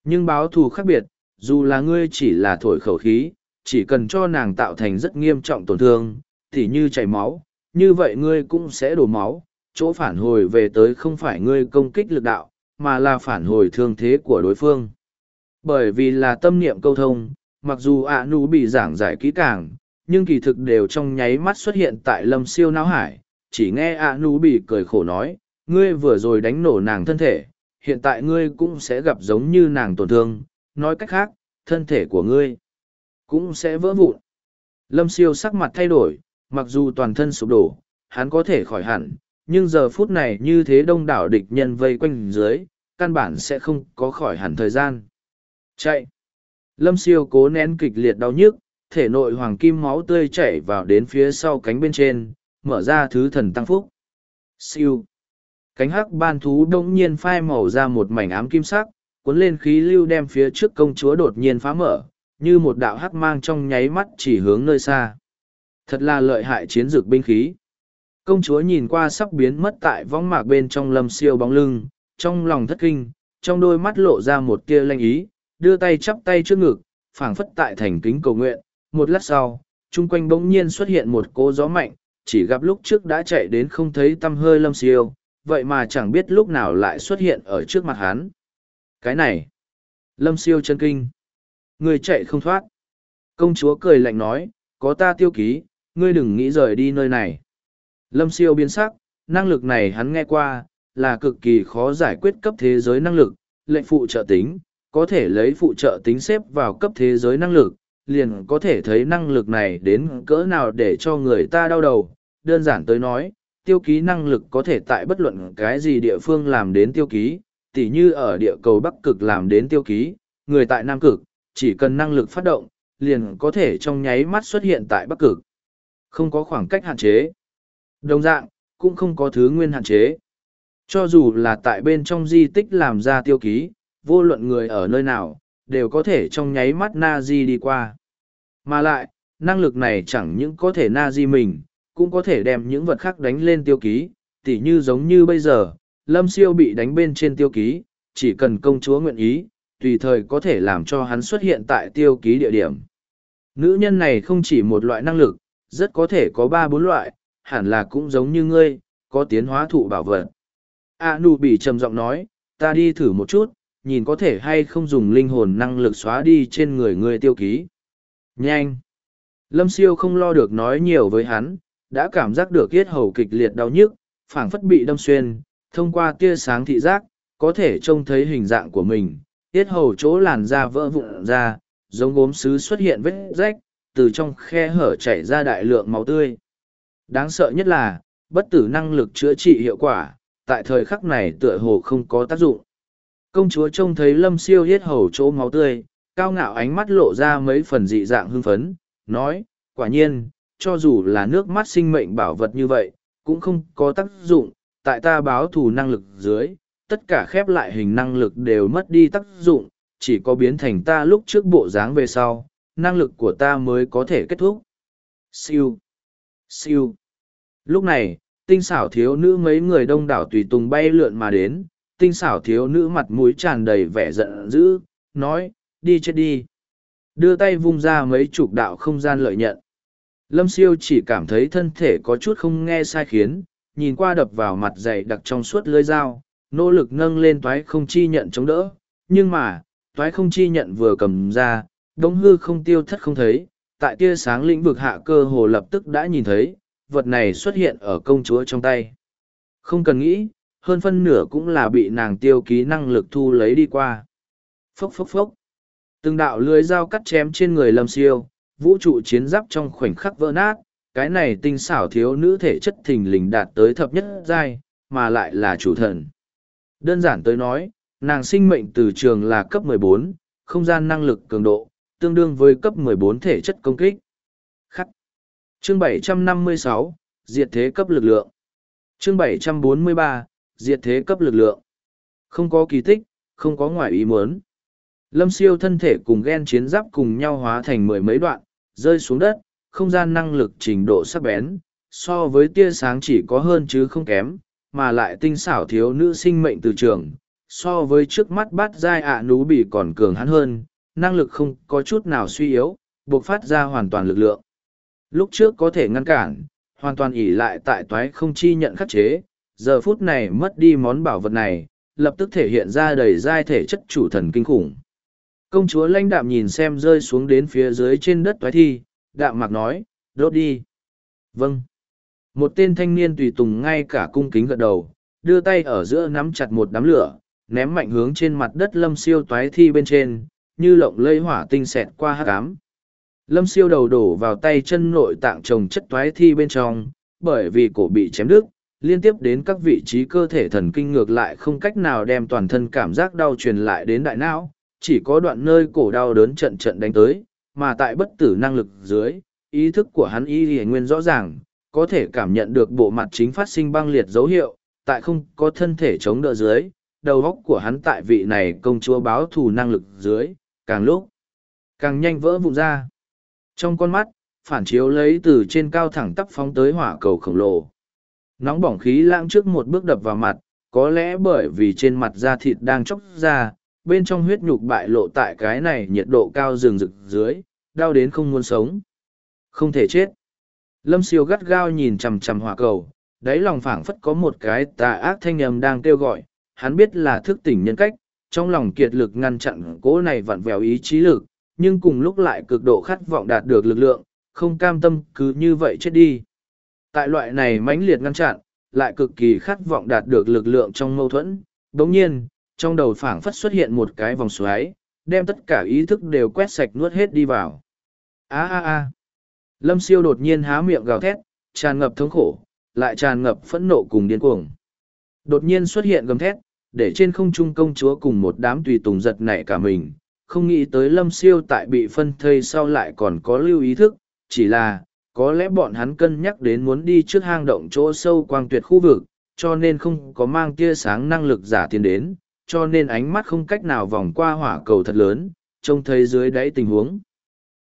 Nhưng báo thù khác biệt, dù là ngươi chỉ là thổi khẩu khí, chỉ cần cho nàng tạo thành rất nghiêm trọng tổn thương, tỉ như chảy máu, như vậy ngươi cũng sẽ đổ máu, chỗ phản hồi về tới không phải ngươi công kích lực đạo, mà là phản hồi thương thế của đối phương. Bởi vì là tâm niệm câu thông, mặc dù ạ nụ bị giảng giải kỹ càng, nhưng kỳ thực đều trong nháy mắt xuất hiện tại lâm siêu não hải, chỉ nghe ạ nụ bị cười khổ nói, ngươi vừa rồi đánh nổ nàng thân thể, hiện tại ngươi cũng sẽ gặp giống như nàng tổn thương, nói cách khác, thân thể của ngươi cũng sẽ vỡ vụn. Lâm siêu sắc mặt thay đổi, mặc dù toàn thân sụp đổ, hắn có thể khỏi hẳn, nhưng giờ phút này như thế đông đảo địch nhân vây quanh dưới, căn bản sẽ không có khỏi hẳn thời gian. Chạy! Lâm siêu cố nén kịch liệt đau nhức, thể nội hoàng kim máu tươi chảy vào đến phía sau cánh bên trên, mở ra thứ thần tăng phúc. Siêu! Cánh hắc ban thú đông nhiên phai màu ra một mảnh ám kim sắc, cuốn lên khí lưu đem phía trước công chúa đột nhiên phá mở, như một đạo hắc mang trong nháy mắt chỉ hướng nơi xa. Thật là lợi hại chiến dược binh khí. Công chúa nhìn qua sắp biến mất tại võng mạc bên trong lâm siêu bóng lưng, trong lòng thất kinh, trong đôi mắt lộ ra một tia lanh ý, đưa tay chắp tay trước ngực, phảng phất tại thành kính cầu nguyện. Một lát sau, chung quanh bỗng nhiên xuất hiện một cỗ gió mạnh, chỉ gặp lúc trước đã chạy đến không thấy tăm hơi lâm siêu, vậy mà chẳng biết lúc nào lại xuất hiện ở trước mặt hắn. Cái này, lâm siêu chân kinh, người chạy không thoát. Công chúa cười lạnh nói, có ta tiêu ký, ngươi đừng nghĩ rời đi nơi này. Lâm siêu biến sắc, năng lực này hắn nghe qua, là cực kỳ khó giải quyết cấp thế giới năng lực, lệnh phụ trợ tính, có thể lấy phụ trợ tính xếp vào cấp thế giới năng lực, liền có thể thấy năng lực này đến cỡ nào để cho người ta đau đầu. Đơn giản tới nói, tiêu ký năng lực có thể tại bất luận cái gì địa phương làm đến tiêu ký, tỉ như ở địa cầu Bắc Cực làm đến tiêu ký, người tại Nam Cực, chỉ cần năng lực phát động, liền có thể trong nháy mắt xuất hiện tại Bắc Cực. Không có khoảng cách hạn chế. Đồng dạng, cũng không có thứ nguyên hạn chế. Cho dù là tại bên trong di tích làm ra tiêu ký, vô luận người ở nơi nào, đều có thể trong nháy mắt na di đi qua. Mà lại, năng lực này chẳng những có thể na di mình, cũng có thể đem những vật khác đánh lên tiêu ký, tỉ như giống như bây giờ, Lâm Siêu bị đánh bên trên tiêu ký, chỉ cần công chúa nguyện ý, tùy thời có thể làm cho hắn xuất hiện tại tiêu ký địa điểm. Nữ nhân này không chỉ một loại năng lực, rất có thể có ba bốn loại, hẳn là cũng giống như ngươi, có tiến hóa thụ bảo vật. A nụ bị trầm giọng nói, ta đi thử một chút, nhìn có thể hay không dùng linh hồn năng lực xóa đi trên người ngươi tiêu ký. Nhanh! Lâm siêu không lo được nói nhiều với hắn, đã cảm giác được yết hầu kịch liệt đau nhức, phảng phất bị đâm xuyên, thông qua tia sáng thị giác, có thể trông thấy hình dạng của mình, yết hầu chỗ làn da vỡ vụn ra, giống gốm sứ xuất hiện vết rách, từ trong khe hở chảy ra đại lượng máu tươi. Đáng sợ nhất là, bất tử năng lực chữa trị hiệu quả, tại thời khắc này tựa hồ không có tác dụng. Công chúa trông thấy lâm siêu hết hầu chỗ máu tươi, cao ngạo ánh mắt lộ ra mấy phần dị dạng hưng phấn, nói, quả nhiên, cho dù là nước mắt sinh mệnh bảo vật như vậy, cũng không có tác dụng, tại ta báo thù năng lực dưới, tất cả khép lại hình năng lực đều mất đi tác dụng, chỉ có biến thành ta lúc trước bộ dáng về sau, năng lực của ta mới có thể kết thúc. Siêu, siêu. Lúc này, tinh xảo thiếu nữ mấy người đông đảo tùy tùng bay lượn mà đến, tinh xảo thiếu nữ mặt mũi tràn đầy vẻ giận dữ, nói, đi chết đi. Đưa tay vung ra mấy chục đạo không gian lợi nhận. Lâm siêu chỉ cảm thấy thân thể có chút không nghe sai khiến, nhìn qua đập vào mặt dày đặc trong suốt lưới dao, nỗ lực nâng lên toái không chi nhận chống đỡ. Nhưng mà, toái không chi nhận vừa cầm ra, đống hư không tiêu thất không thấy, tại tia sáng lĩnh vực hạ cơ hồ lập tức đã nhìn thấy, vật này xuất hiện ở công chúa trong tay. Không cần nghĩ, hơn phân nửa cũng là bị nàng tiêu ký năng lực thu lấy đi qua. Phốc phốc phốc. Từng đạo lưới dao cắt chém trên người lâm siêu, vũ trụ chiến giáp trong khoảnh khắc vỡ nát, cái này tinh xảo thiếu nữ thể chất thình lình đạt tới thập nhất giai, mà lại là chủ thần. Đơn giản tới nói, nàng sinh mệnh từ trường là cấp 14, không gian năng lực cường độ, tương đương với cấp 14 thể chất công kích. Khắc. Chương 756, Diệt thế cấp lực lượng. Chương 743, Diệt thế cấp lực lượng. Không có kỳ tích, không có ngoại ý muốn. Lâm siêu thân thể cùng ghen chiến giáp cùng nhau hóa thành mười mấy đoạn, rơi xuống đất, không gian năng lực trình độ sắc bén, so với tia sáng chỉ có hơn chứ không kém, mà lại tinh xảo thiếu nữ sinh mệnh từ trường, so với trước mắt bát giai ạ nú bị còn cường hắn hơn, năng lực không có chút nào suy yếu, buộc phát ra hoàn toàn lực lượng. Lúc trước có thể ngăn cản, hoàn toàn ỉ lại tại toái không chi nhận khắc chế, giờ phút này mất đi món bảo vật này, lập tức thể hiện ra đầy giai thể chất chủ thần kinh khủng. Công chúa lãnh đạm nhìn xem rơi xuống đến phía dưới trên đất toái thi, đạm mạc nói, đốt đi. Vâng. Một tên thanh niên tùy tùng ngay cả cung kính gật đầu, đưa tay ở giữa nắm chặt một đám lửa, ném mạnh hướng trên mặt đất lâm siêu toái thi bên trên, như lộng lây hỏa tinh xẹt qua hát cám. Lâm siêu đầu đổ vào tay chân nội tạng trồng chất toái thi bên trong, bởi vì cổ bị chém đứt, liên tiếp đến các vị trí cơ thể thần kinh ngược lại không cách nào đem toàn thân cảm giác đau truyền lại đến đại não, chỉ có đoạn nơi cổ đau đớn trận trận đánh tới, mà tại bất tử năng lực dưới, ý thức của hắn y hiển nguyên rõ ràng, có thể cảm nhận được bộ mặt chính phát sinh băng liệt dấu hiệu, tại không có thân thể chống đỡ dưới, đầu óc của hắn tại vị này công chúa báo thù năng lực dưới, càng lúc càng nhanh vỡ vụn ra. Trong con mắt, phản chiếu lấy từ trên cao thẳng tắp phóng tới hỏa cầu khổng lồ. Nóng bỏng khí lãng trước một bước đập vào mặt, có lẽ bởi vì trên mặt da thịt đang chóc ra, bên trong huyết nhục bại lộ tại cái này nhiệt độ cao rừng rực dưới, đau đến không muốn sống. Không thể chết. Lâm siêu gắt gao nhìn chằm chằm hỏa cầu, đáy lòng phảng phất có một cái tà ác thanh âm đang kêu gọi, hắn biết là thức tỉnh nhân cách, trong lòng kiệt lực ngăn chặn cố này vặn vẹo ý chí lực, nhưng cùng lúc lại cực độ khát vọng đạt được lực lượng, không cam tâm cứ như vậy chết đi. Tại loại này mãnh liệt ngăn chặn, lại cực kỳ khát vọng đạt được lực lượng trong mâu thuẫn, đồng nhiên, trong đầu phảng phất xuất hiện một cái vòng xoáy, đem tất cả ý thức đều quét sạch nuốt hết đi vào. a a a Lâm siêu đột nhiên há miệng gào thét, tràn ngập thống khổ, lại tràn ngập phẫn nộ cùng điên cuồng. Đột nhiên xuất hiện gầm thét, để trên không trung công chúa cùng một đám tùy tùng giật nảy cả mình, không nghĩ tới lâm siêu tại bị phân thây sau lại còn có lưu ý thức, chỉ là, có lẽ bọn hắn cân nhắc đến muốn đi trước hang động chỗ sâu quang tuyệt khu vực, cho nên không có mang tia sáng năng lực giả tiền đến, cho nên ánh mắt không cách nào vòng qua hỏa cầu thật lớn, trông thấy dưới đáy tình huống.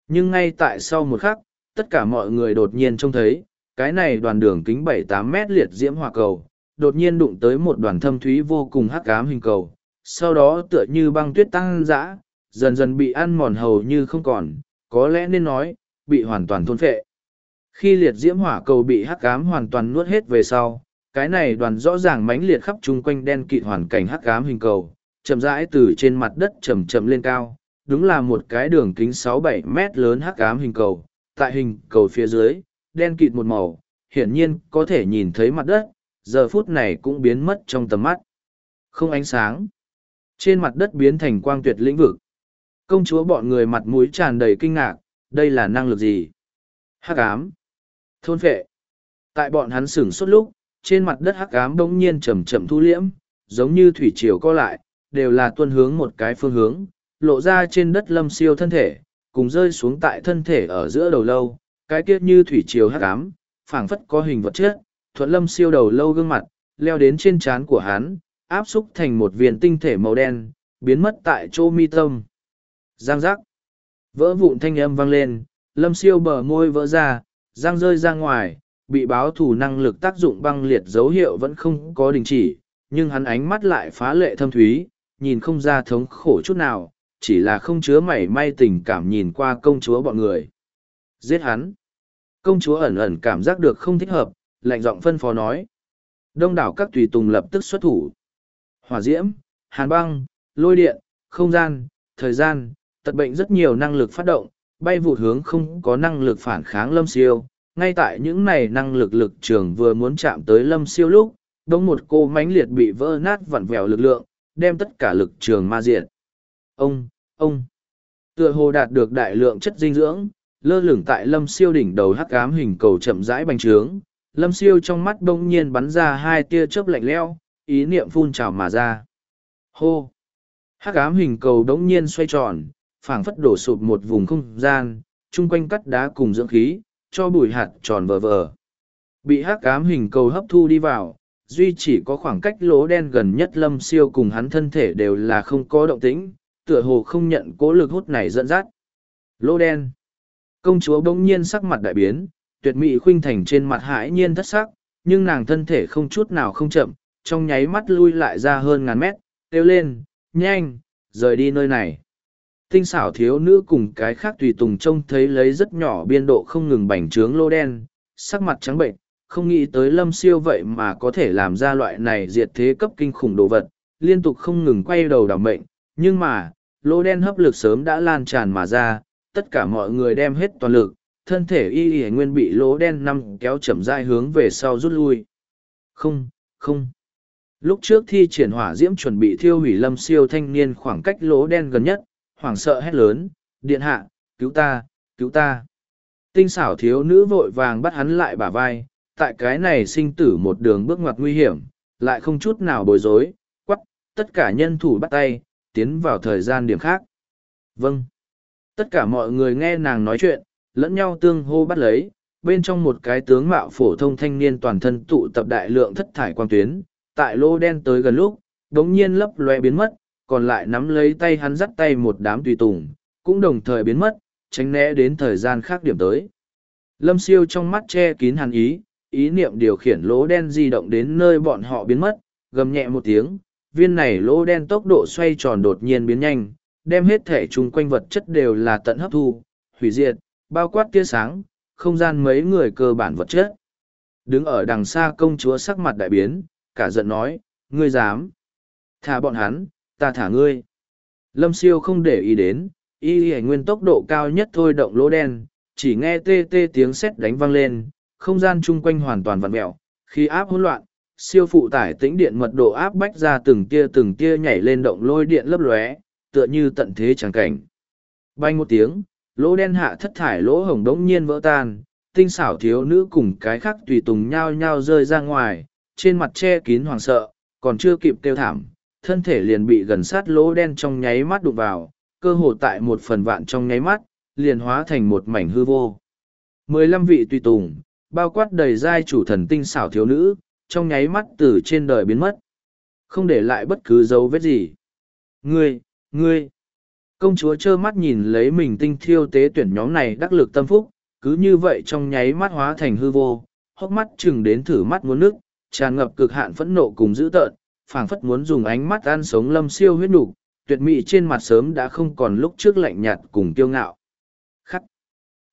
Nhưng ngay tại sau một khắc, tất cả mọi người đột nhiên trông thấy, cái này đoàn đường kính bảy tám mét liệt diễm hỏa cầu, đột nhiên đụng tới một đoàn thâm thúy vô cùng hắc ám hình cầu, sau đó tựa như băng tuyết tăng dã, dần dần bị ăn mòn hầu như không còn, có lẽ nên nói, bị hoàn toàn thôn phệ. Khi liệt diễm hỏa cầu bị hắc ám hoàn toàn nuốt hết về sau, cái này đoàn rõ ràng mãnh liệt khắp chung quanh đen kịt hoàn cảnh hắc ám hình cầu, chậm rãi từ trên mặt đất chậm chậm lên cao, đúng là một cái đường kính sáu bảy mét lớn hắc ám hình cầu, tại hình cầu phía dưới, đen kịt một màu, hiển nhiên có thể nhìn thấy mặt đất, giờ phút này cũng biến mất trong tầm mắt. Không ánh sáng. Trên mặt đất biến thành quang tuyệt lĩnh vực. Công chúa bọn người mặt mũi tràn đầy kinh ngạc, đây là năng lực gì? Hắc ám. Thôn phệ. Tại bọn hắn sửng suốt lúc, trên mặt đất hắc ám bỗng nhiên chậm chậm thu liễm, giống như thủy triều co lại, đều là tuân hướng một cái phương hướng, lộ ra trên đất lâm siêu thân thể, cùng rơi xuống tại thân thể ở giữa đầu lâu, cái kiết như thủy triều hắc ám, phảng phất có hình vật chất, thuận lâm siêu đầu lâu gương mặt, leo đến trên trán của hắn, áp xúc thành một viên tinh thể màu đen, biến mất tại chỗ mi tâm. Giang giác. Vỡ vụn thanh âm vang lên, lâm siêu bờ môi vỡ ra, giang rơi ra ngoài, bị báo thủ năng lực tác dụng băng liệt dấu hiệu vẫn không có đình chỉ, nhưng hắn ánh mắt lại phá lệ thâm thúy, nhìn không ra thống khổ chút nào, chỉ là không chứa mảy may tình cảm nhìn qua công chúa bọn người. Giết hắn. Công chúa ẩn ẩn cảm giác được không thích hợp, lạnh giọng phân phó nói. Đông đảo các tùy tùng lập tức xuất thủ. Hỏa diễm, hàn băng, lôi điện, không gian, thời gian, tật bệnh rất nhiều năng lực phát động, bay vụt hướng không có năng lực phản kháng lâm siêu. Ngay tại những này năng lực lực trường vừa muốn chạm tới lâm siêu lúc, đông một cô mánh liệt bị vỡ nát vặn vẹo lực lượng, đem tất cả lực trường ma diện. Ông, ông, tựa hồ đạt được đại lượng chất dinh dưỡng, lơ lửng tại lâm siêu đỉnh đầu hắc ám hình cầu chậm rãi bành trướng, lâm siêu trong mắt đông nhiên bắn ra hai tia chớp lạnh leo, ý niệm phun trào mà ra. Hô! hắc ám hình cầu đống nhiên xoay tròn, phảng phất đổ sụp một vùng không gian, chung quanh cắt đá cùng dưỡng khí, cho bụi hạt tròn vờ vờ. Bị hắc ám hình cầu hấp thu đi vào, duy chỉ có khoảng cách lỗ đen gần nhất lâm siêu cùng hắn thân thể đều là không có động tĩnh tựa hồ không nhận cố lực hút này dẫn dắt. Lỗ đen. Công chúa bỗng nhiên sắc mặt đại biến tuyệt mỹ khuynh thành trên mặt hãi nhiên thất sắc nhưng nàng thân thể không chút nào không chậm trong nháy mắt lui lại ra hơn ngàn mét kêu lên nhanh rời đi nơi này tinh xảo thiếu nữ cùng cái khác tùy tùng trông thấy lấy rất nhỏ biên độ không ngừng bành trướng lô đen, sắc mặt trắng bệnh, không nghĩ tới lâm siêu vậy mà có thể làm ra loại này diệt thế cấp kinh khủng đồ vật, liên tục không ngừng quay đầu đảm mệnh, nhưng mà, lô đen hấp lực sớm đã lan tràn mà ra, tất cả mọi người đem hết toàn lực, thân thể y y nguyên bị lỗ đen năm kéo chậm rãi hướng về sau rút lui. Không không. Lúc trước thi triển hỏa diễm chuẩn bị thiêu hủy lâm siêu thanh niên khoảng cách lỗ đen gần nhất hoảng sợ hét lớn điện hạ cứu ta cứu ta. Tinh xảo thiếu nữ vội vàng bắt hắn lại bả vai tại cái này sinh tử một đường bước ngoặt nguy hiểm lại không chút nào bối rối quắc, tất cả nhân thủ bắt tay tiến vào thời gian điểm khác. Vâng. Tất cả mọi người nghe nàng nói chuyện lẫn nhau tương hô bắt lấy bên trong một cái tướng mạo phổ thông thanh niên toàn thân tụ tập đại lượng thất thải quang tuyến tại lô đen tới gần lúc đống nhiên lấp loe biến mất còn lại nắm lấy tay hắn dắt tay một đám tùy tùng cũng đồng thời biến mất tránh né đến thời gian khác điểm tới lâm siêu trong mắt che kín hàn ý ý niệm điều khiển lỗ đen di động đến nơi bọn họ biến mất gầm nhẹ một tiếng viên này lỗ đen tốc độ xoay tròn đột nhiên biến nhanh đem hết thể chung quanh vật chất đều là tận hấp thu hủy diệt bao quát tia sáng, không gian mấy người cơ bản vật chất. Đứng ở đằng xa công chúa sắc mặt đại biến, cả giận nói, ngươi dám. Thả bọn hắn, ta thả ngươi. Lâm siêu không để ý đến, y y nguyên tốc độ cao nhất thôi động lỗ đen, chỉ nghe tê tê tiếng sét đánh vang lên, không gian chung quanh hoàn toàn vặn mẹo, khi áp hỗn loạn, siêu phụ tải tĩnh điện mật độ áp bách ra từng tia từng tia nhảy lên động lôi điện lấp lóe, tựa như tận thế chẳng cảnh. Bay một tiếng, lỗ đen hạ thất thải lỗ hồng đống nhiên vỡ tan tinh xảo thiếu nữ cùng cái khác tùy tùng nhao nhao rơi ra ngoài trên mặt che kín hoảng sợ còn chưa kịp kêu thảm thân thể liền bị gần sát lỗ đen trong nháy mắt đụng vào cơ hồ tại một phần vạn trong nháy mắt liền hóa thành một mảnh hư vô. Mười lăm vị tùy tùng bao quát đầy giai chủ thần tinh xảo thiếu nữ trong nháy mắt từ trên đời biến mất. Không để lại bất cứ dấu vết gì. Ngươi ngươi. Công chúa trơ mắt nhìn lấy mình tinh thiêu tế tuyển nhóm này đắc lực tâm phúc, cứ như vậy trong nháy mắt hóa thành hư vô, hốc mắt chừng đến thử mắt muốn nước, tràn ngập cực hạn phẫn nộ cùng dữ tợn, phảng phất muốn dùng ánh mắt ăn sống lâm siêu huyết nhục tuyệt mỹ trên mặt sớm đã không còn lúc trước lạnh nhạt cùng kiêu ngạo. Khắc.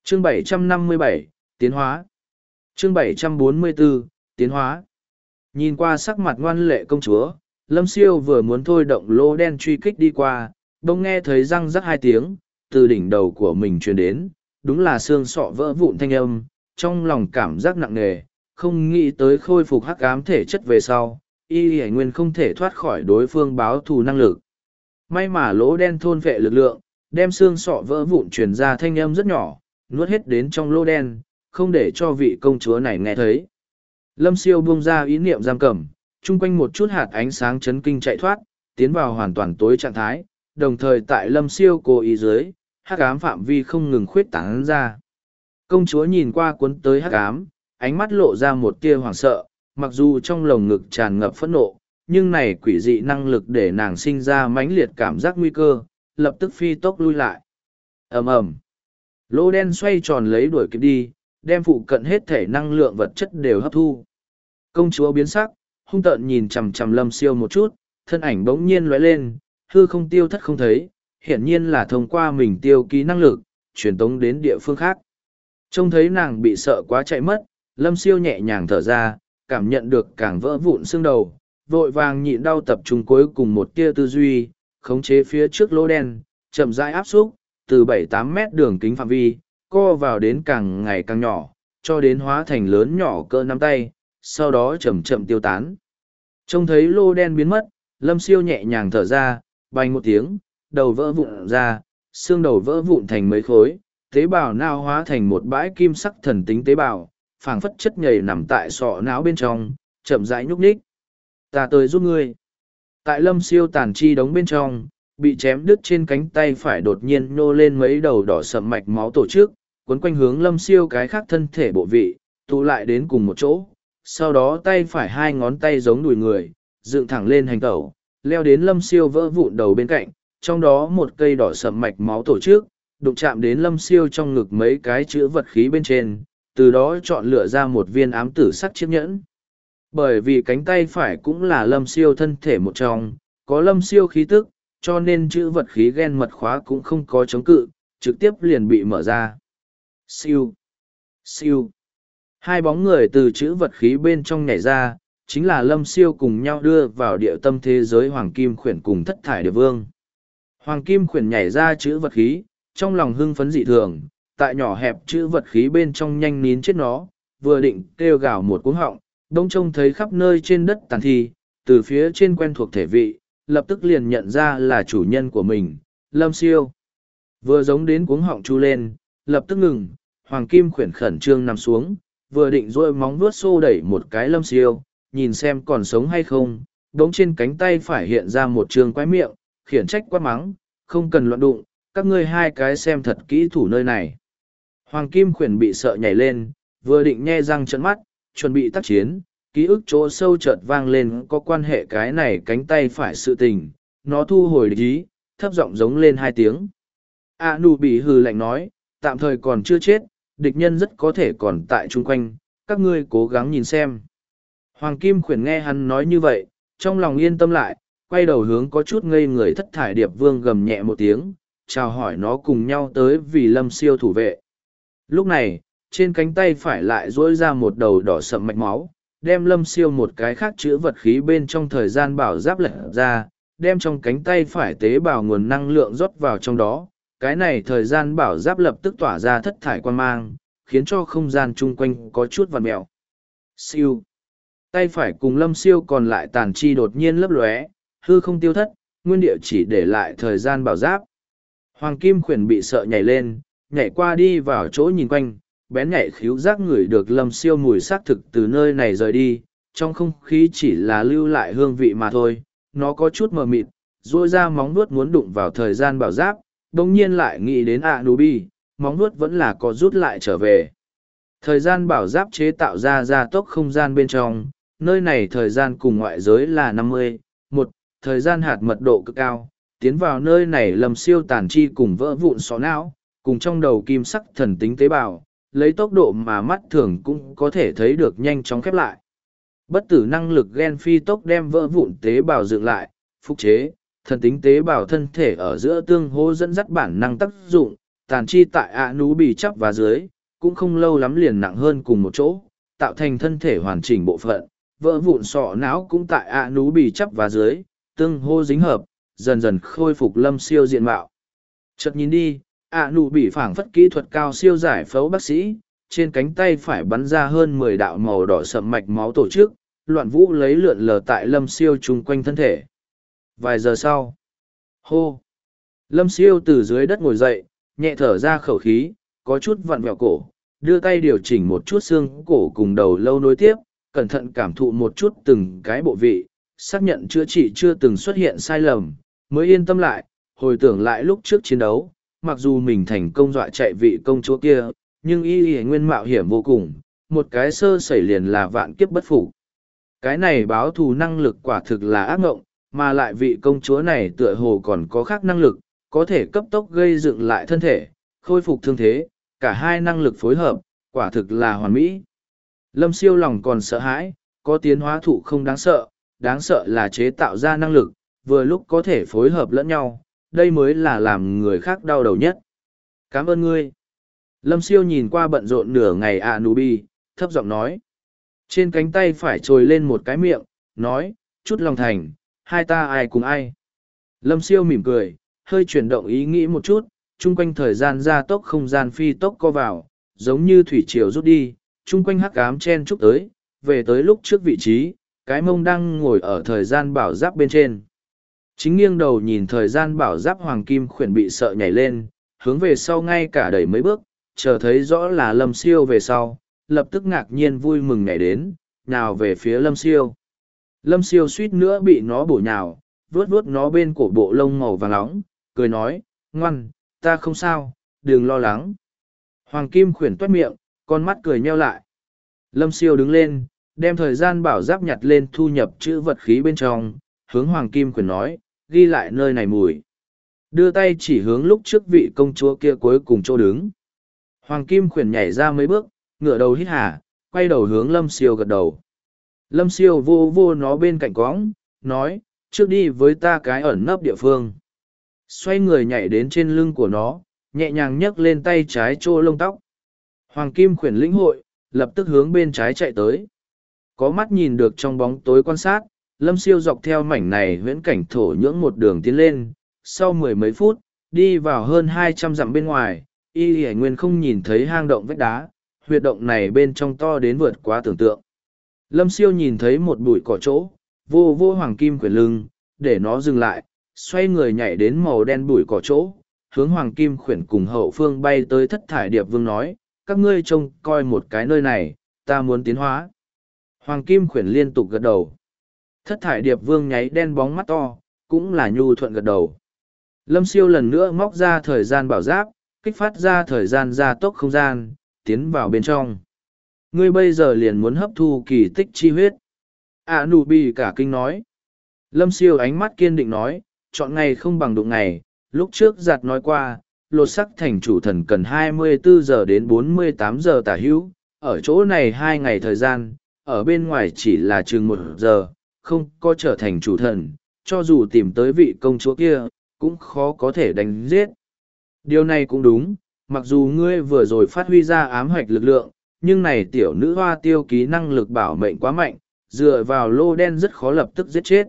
Chương 757, Tiến hóa. Chương 744, Tiến hóa. Nhìn qua sắc mặt ngoan lệ công chúa, lâm siêu vừa muốn thôi động lô đen truy kích đi qua, bỗng nghe thấy răng rắc hai tiếng từ đỉnh đầu của mình truyền đến đúng là xương sọ vỡ vụn thanh âm trong lòng cảm giác nặng nề không nghĩ tới khôi phục hắc ám thể chất về sau y hải nguyên không thể thoát khỏi đối phương báo thù năng lực. May mà lỗ đen thôn vệ lực lượng, đem xương sọ vỡ vụn truyền ra thanh âm rất nhỏ, nuốt hết đến trong lỗ đen, không để cho vị công chúa này nghe thấy. Lâm siêu buông ra ý niệm giam cầm, chung quanh một chút hạt ánh sáng chấn kinh chạy thoát, tiến vào hoàn toàn tối trạng thái, đồng thời tại lâm siêu cố ý dưới, hắc ám phạm vi không ngừng khuyết tán ra. Công chúa nhìn qua cuốn tới hắc ám, ánh mắt lộ ra một tia hoảng sợ mặc dù trong lồng ngực tràn ngập phẫn nộ nhưng này quỷ dị năng lực để nàng sinh ra mãnh liệt cảm giác nguy cơ lập tức phi tốc lui lại. Ầm ầm. Lỗ đen xoay tròn lấy đuổi kịp đi đem phụ cận hết thể năng lượng vật chất đều hấp thu. Công chúa biến sắc hung tợn nhìn chằm chằm lâm siêu một chút thân ảnh bỗng nhiên lóe lên hư không tiêu thất không thấy, hiển nhiên là thông qua mình tiêu ký năng lực, truyền tống đến địa phương khác. Trông thấy nàng bị sợ quá chạy mất, lâm siêu nhẹ nhàng thở ra, cảm nhận được càng vỡ vụn xương đầu, vội vàng nhịn đau tập trung cuối cùng một tia tư duy, khống chế phía trước lỗ đen, chậm rãi áp xúc, từ bảy tám mét đường kính phạm vi, co vào đến càng ngày càng nhỏ, cho đến hóa thành lớn nhỏ cỡ nắm tay, sau đó chậm chậm tiêu tán. Trông thấy lô đen biến mất, lâm siêu nhẹ nhàng thở ra, bành một tiếng, đầu vỡ vụn ra, xương đầu vỡ vụn thành mấy khối, tế bào nao hóa thành một bãi kim sắc thần tính tế bào, phảng phất chất nhầy nằm tại sọ não bên trong, chậm rãi nhúc nhích. Ta tới giúp ngươi. Tại lâm siêu tàn chi đống bên trong, bị chém đứt trên cánh tay phải đột nhiên nô lên mấy đầu đỏ sậm mạch máu tổ chức, cuốn quanh hướng lâm siêu cái khác thân thể bộ vị, tụ lại đến cùng một chỗ, sau đó tay phải hai ngón tay giống đùi người, dựng thẳng lên hành tẩu, leo đến lâm siêu vỡ vụn đầu bên cạnh, trong đó một cây đỏ sậm mạch máu tổ chức, đụng chạm đến lâm siêu trong ngực mấy cái chữ vật khí bên trên, từ đó chọn lựa ra một viên ám tử sắc chiếc nhẫn. Bởi vì cánh tay phải cũng là lâm siêu thân thể một trong, có lâm siêu khí tức, cho nên chữ vật khí ghen mật khóa cũng không có chống cự, trực tiếp liền bị mở ra. Siêu! Siêu! Hai bóng người từ chữ vật khí bên trong nhảy ra, chính là lâm siêu cùng nhau đưa vào địa tâm thế giới hoàng kim khuyển cùng thất thải địa vương. Hoàng kim khuyển nhảy ra chữ vật khí, trong lòng hưng phấn dị thường, tại nhỏ hẹp chữ vật khí bên trong nhanh nín chết nó, vừa định kêu gào một cuống họng, đông trông thấy khắp nơi trên đất tàn thi, từ phía trên quen thuộc thể vị, lập tức liền nhận ra là chủ nhân của mình, lâm siêu. Vừa giống đến cuống họng chu lên, lập tức ngừng, hoàng kim khuyển khẩn trương nằm xuống, vừa định rôi móng vuốt xô đẩy một cái lâm siêu, nhìn xem còn sống hay không, đống trên cánh tay phải hiện ra một trường quái miệng, khiển trách quát mắng, không cần loạn đụng, các ngươi hai cái xem thật kỹ thủ nơi này. Hoàng Kim khuyển bị sợ nhảy lên, vừa định nhe răng trận mắt, chuẩn bị tác chiến, ký ức chỗ sâu chợt vang lên có quan hệ cái này cánh tay phải sự tình, nó thu hồi ý, thấp giọng giống lên hai tiếng. A nụ bị hừ lạnh nói, tạm thời còn chưa chết, địch nhân rất có thể còn tại chung quanh, các ngươi cố gắng nhìn xem. Hoàng Kim khuyển nghe hắn nói như vậy, trong lòng yên tâm lại, quay đầu hướng có chút ngây người thất thải điệp vương gầm nhẹ một tiếng, chào hỏi nó cùng nhau tới vì lâm siêu thủ vệ. Lúc này, trên cánh tay phải lại dỗi ra một đầu đỏ sậm mạch máu, đem lâm siêu một cái khác chữ vật khí bên trong thời gian bảo giáp lật ra, đem trong cánh tay phải tế bào nguồn năng lượng rót vào trong đó. Cái này thời gian bảo giáp lập tức tỏa ra thất thải quan mang, khiến cho không gian chung quanh có chút vằn mẹo. Siêu. Tay phải cùng lâm siêu còn lại tàn chi đột nhiên lấp lóe, hư không tiêu thất, nguyên địa chỉ để lại thời gian bảo giáp. Hoàng Kim khuyển bị sợ nhảy lên, nhảy qua đi vào chỗ nhìn quanh, bén nhảy khíu giác ngửi được lâm siêu mùi xác thực từ nơi này rời đi, trong không khí chỉ là lưu lại hương vị mà thôi, nó có chút mờ mịt, ruôi ra móng nuốt muốn đụng vào thời gian bảo giáp, đồng nhiên lại nghĩ đến ạ nú bi, móng nuốt vẫn là có rút lại trở về. Thời gian bảo giáp chế tạo ra gia tốc không gian bên trong, nơi này thời gian cùng ngoại giới là năm mươi một thời gian hạt mật độ cực cao, tiến vào nơi này lầm siêu tàn chi cùng vỡ vụn xó não, cùng trong đầu kim sắc thần tính tế bào, lấy tốc độ mà mắt thường cũng có thể thấy được nhanh chóng khép lại. Bất tử năng lực gen phi tốc đem vỡ vụn tế bào dựng lại, phục chế, thần tính tế bào thân thể ở giữa tương hô dẫn dắt bản năng tác dụng, tàn chi tại ạ nú bị chắp và dưới, cũng không lâu lắm liền nặng hơn cùng một chỗ, tạo thành thân thể hoàn chỉnh bộ phận, vỡ vụn sọ não cũng tại ạ nú bị chắp và dưới, tương hô dính hợp, dần dần khôi phục lâm siêu diện mạo. Chợt nhìn đi, ạ nụ bị phảng phất kỹ thuật cao siêu giải phẫu bác sĩ, trên cánh tay phải bắn ra hơn mười đạo màu đỏ sậm mạch máu tổ chức, loạn vũ lấy lượn lờ tại lâm siêu chung quanh thân thể. Vài giờ sau, hô, lâm siêu từ dưới đất ngồi dậy, nhẹ thở ra khẩu khí, có chút vặn vẹo cổ, đưa tay điều chỉnh một chút xương cổ cùng đầu lâu nối tiếp, cẩn thận cảm thụ một chút từng cái bộ vị, xác nhận chữa trị chưa từng xuất hiện sai lầm, mới yên tâm lại, hồi tưởng lại lúc trước chiến đấu, mặc dù mình thành công dọa chạy vị công chúa kia, nhưng y y nguyên mạo hiểm vô cùng, một cái sơ sẩy liền là vạn kiếp bất phục. Cái này báo thù năng lực quả thực là ác ngộng, mà lại vị công chúa này tựa hồ còn có khác năng lực, có thể cấp tốc gây dựng lại thân thể, khôi phục thương thế, cả hai năng lực phối hợp, quả thực là hoàn mỹ. Lâm siêu lòng còn sợ hãi, có tiến hóa thụ không đáng sợ, đáng sợ là chế tạo ra năng lực, vừa lúc có thể phối hợp lẫn nhau, đây mới là làm người khác đau đầu nhất. Cảm ơn ngươi. Lâm siêu nhìn qua bận rộn nửa ngày ạ nụ bi, thấp giọng nói. Trên cánh tay phải trồi lên một cái miệng, nói, chút lòng thành, hai ta ai cùng ai. Lâm siêu mỉm cười, hơi chuyển động ý nghĩ một chút, chung quanh thời gian gia tốc không gian phi tốc co vào, giống như thủy triều rút đi, chung quanh hắc ám chen chúc tới, về tới lúc trước vị trí, cái mông đang ngồi ở thời gian bảo giáp bên trên. Chính nghiêng đầu nhìn thời gian bảo giáp hoàng kim khuyển bị sợ nhảy lên, hướng về sau ngay cả đẩy mấy bước, chờ thấy rõ là lâm siêu về sau, lập tức ngạc nhiên vui mừng nhảy đến, nào về phía lâm siêu. Lâm siêu suýt nữa bị nó bổ nhào, vuốt vuốt nó bên cổ bộ lông màu vàng nóng, cười nói, ngoan, ta không sao, đừng lo lắng. Hoàng kim khuyển toét miệng, con mắt cười nheo lại. Lâm siêu đứng lên, đem thời gian bảo giáp nhặt lên thu nhập chữ vật khí bên trong, hướng Hoàng Kim khuyển nói, ghi lại nơi này mùi. Đưa tay chỉ hướng lúc trước vị công chúa kia cuối cùng chỗ đứng. Hoàng Kim khuyển nhảy ra mấy bước, ngựa đầu hít hà, quay đầu hướng Lâm Siêu gật đầu. Lâm Siêu vô vô nó bên cạnh cóng nói, trước đi với ta cái ẩn nấp địa phương. Xoay người nhảy đến trên lưng của nó, nhẹ nhàng nhấc lên tay trái trô lông tóc. Hoàng Kim khuyển lĩnh hội, lập tức hướng bên trái chạy tới. Có mắt nhìn được trong bóng tối quan sát, Lâm Siêu dọc theo mảnh này huyễn cảnh thổ nhưỡng một đường tiến lên, sau mười mấy phút, đi vào hơn hai trăm dặm bên ngoài, y hải nguyên không nhìn thấy hang động vách đá, huyệt động này bên trong to đến vượt quá tưởng tượng. Lâm Siêu nhìn thấy một bụi cỏ chỗ, vô vô hoàng kim quyển lưng, để nó dừng lại, xoay người nhảy đến màu đen bụi cỏ chỗ, hướng hoàng kim khuyển cùng hậu phương bay tới thất thải điệp vương nói, các ngươi trông coi một cái nơi này, ta muốn tiến hóa. Hoàng kim khuyển liên tục gật đầu. Thất thải điệp vương nháy đen bóng mắt to, cũng là nhu thuận gật đầu. Lâm siêu lần nữa móc ra thời gian bảo giáp, kích phát ra thời gian gia tốc không gian, tiến vào bên trong. Ngươi bây giờ liền muốn hấp thu kỳ tích chi huyết. À nụ bì cả kinh nói. Lâm siêu ánh mắt kiên định nói, chọn ngày không bằng đụng ngày, lúc trước giặt nói qua, lột sắc thành chủ thần cần 24 giờ đến 48 giờ tả hữu, ở chỗ này hai ngày thời gian, ở bên ngoài chỉ là chừng một giờ, không có trở thành chủ thần, cho dù tìm tới vị công chúa kia, cũng khó có thể đánh giết. Điều này cũng đúng, mặc dù ngươi vừa rồi phát huy ra ám hoạch lực lượng, nhưng này tiểu nữ hoa tiêu ký năng lực bảo mệnh quá mạnh, dựa vào lô đen rất khó lập tức giết chết.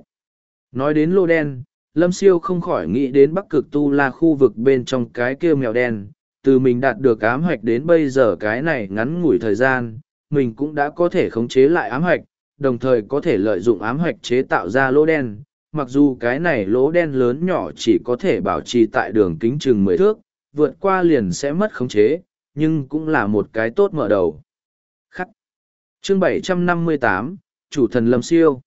Nói đến lô đen, Lâm Siêu không khỏi nghĩ đến bắc cực tu la khu vực bên trong cái kia mèo đen, từ mình đạt được ám hoạch đến bây giờ cái này ngắn ngủi thời gian, mình cũng đã có thể khống chế lại ám hoạch, đồng thời có thể lợi dụng ám hoạch chế tạo ra lỗ đen. Mặc dù cái này lỗ đen lớn nhỏ chỉ có thể bảo trì tại đường kính chừng mười thước, vượt qua liền sẽ mất khống chế, nhưng cũng là một cái tốt mở đầu. Khắc. Chương 758, Chủ thần Lâm Siêu.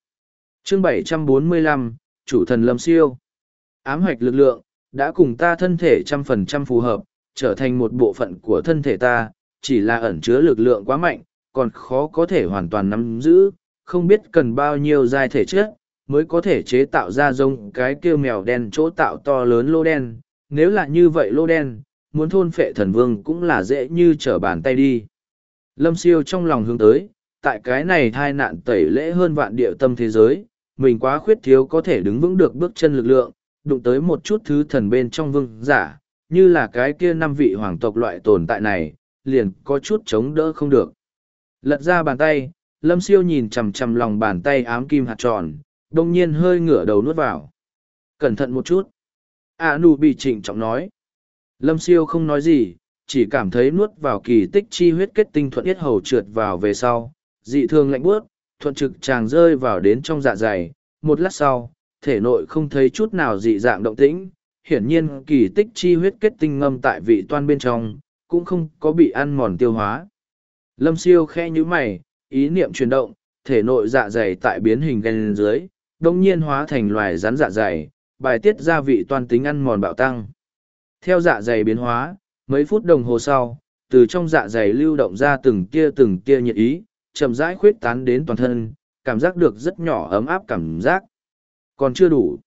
Chương 745, Chủ thần Lâm Siêu. Ám hoạch lực lượng, đã cùng ta thân thể trăm phần trăm phù hợp, trở thành một bộ phận của thân thể ta, chỉ là ẩn chứa lực lượng quá mạnh, còn khó có thể hoàn toàn nắm giữ, không biết cần bao nhiêu giai thể chất mới có thể chế tạo ra giống cái kia mèo đen chỗ tạo to lớn lô đen. Nếu là như vậy lô đen, muốn thôn phệ thần vương cũng là dễ như trở bàn tay đi. Lâm siêu trong lòng hướng tới, tại cái này thai nạn tẩy lễ hơn vạn địa tâm thế giới, mình quá khuyết thiếu có thể đứng vững được bước chân lực lượng, đụng tới một chút thứ thần bên trong vương giả, như là cái kia năm vị hoàng tộc loại tồn tại này, liền có chút chống đỡ không được. Lật ra bàn tay, lâm siêu nhìn chằm chằm lòng bàn tay ám kim hạt tròn, đông nhiên hơi ngửa đầu nuốt vào. Cẩn thận một chút. A nu bị trịnh trọng nói. Lâm siêu không nói gì, chỉ cảm thấy nuốt vào kỳ tích chi huyết kết tinh thuận yết hầu trượt vào về sau, dị thường lạnh bước, thuận trực tràng rơi vào đến trong dạ dày. Một lát sau, thể nội không thấy chút nào dị dạng động tĩnh, hiển nhiên kỳ tích chi huyết kết tinh ngâm tại vị toan bên trong, cũng không có bị ăn mòn tiêu hóa. Lâm siêu khe nhữ mày, ý niệm chuyển động, thể nội dạ dày tại biến hình gần dưới, đồng nhiên hóa thành loài rắn dạ dày, bài tiết ra vị toàn tính ăn mòn bạo tăng. Theo dạ dày biến hóa, mấy phút đồng hồ sau, từ trong dạ dày lưu động ra từng tia từng tia nhiệt ý, chậm rãi khuyết tán đến toàn thân, cảm giác được rất nhỏ ấm áp cảm giác. Còn chưa đủ.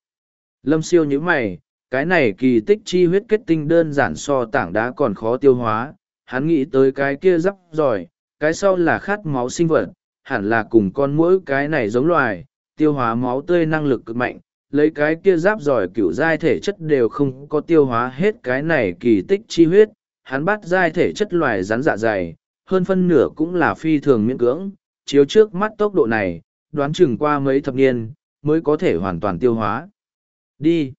Lâm siêu như mày, cái này kỳ tích chi huyết kết tinh đơn giản so tảng đá còn khó tiêu hóa, hắn nghĩ tới cái kia rắc giỏi, cái sau là khát máu sinh vật, hẳn là cùng con mũi cái này giống loài, tiêu hóa máu tươi năng lực cực mạnh, lấy cái kia giáp giỏi cựu giai thể chất đều không có tiêu hóa hết cái này kỳ tích chi huyết, hắn bắt giai thể chất loài rắn dạ dày, hơn phân nửa cũng là phi thường miễn cưỡng, chiếu trước mắt tốc độ này, đoán chừng qua mấy thập niên, mới có thể hoàn toàn tiêu hóa. Đi!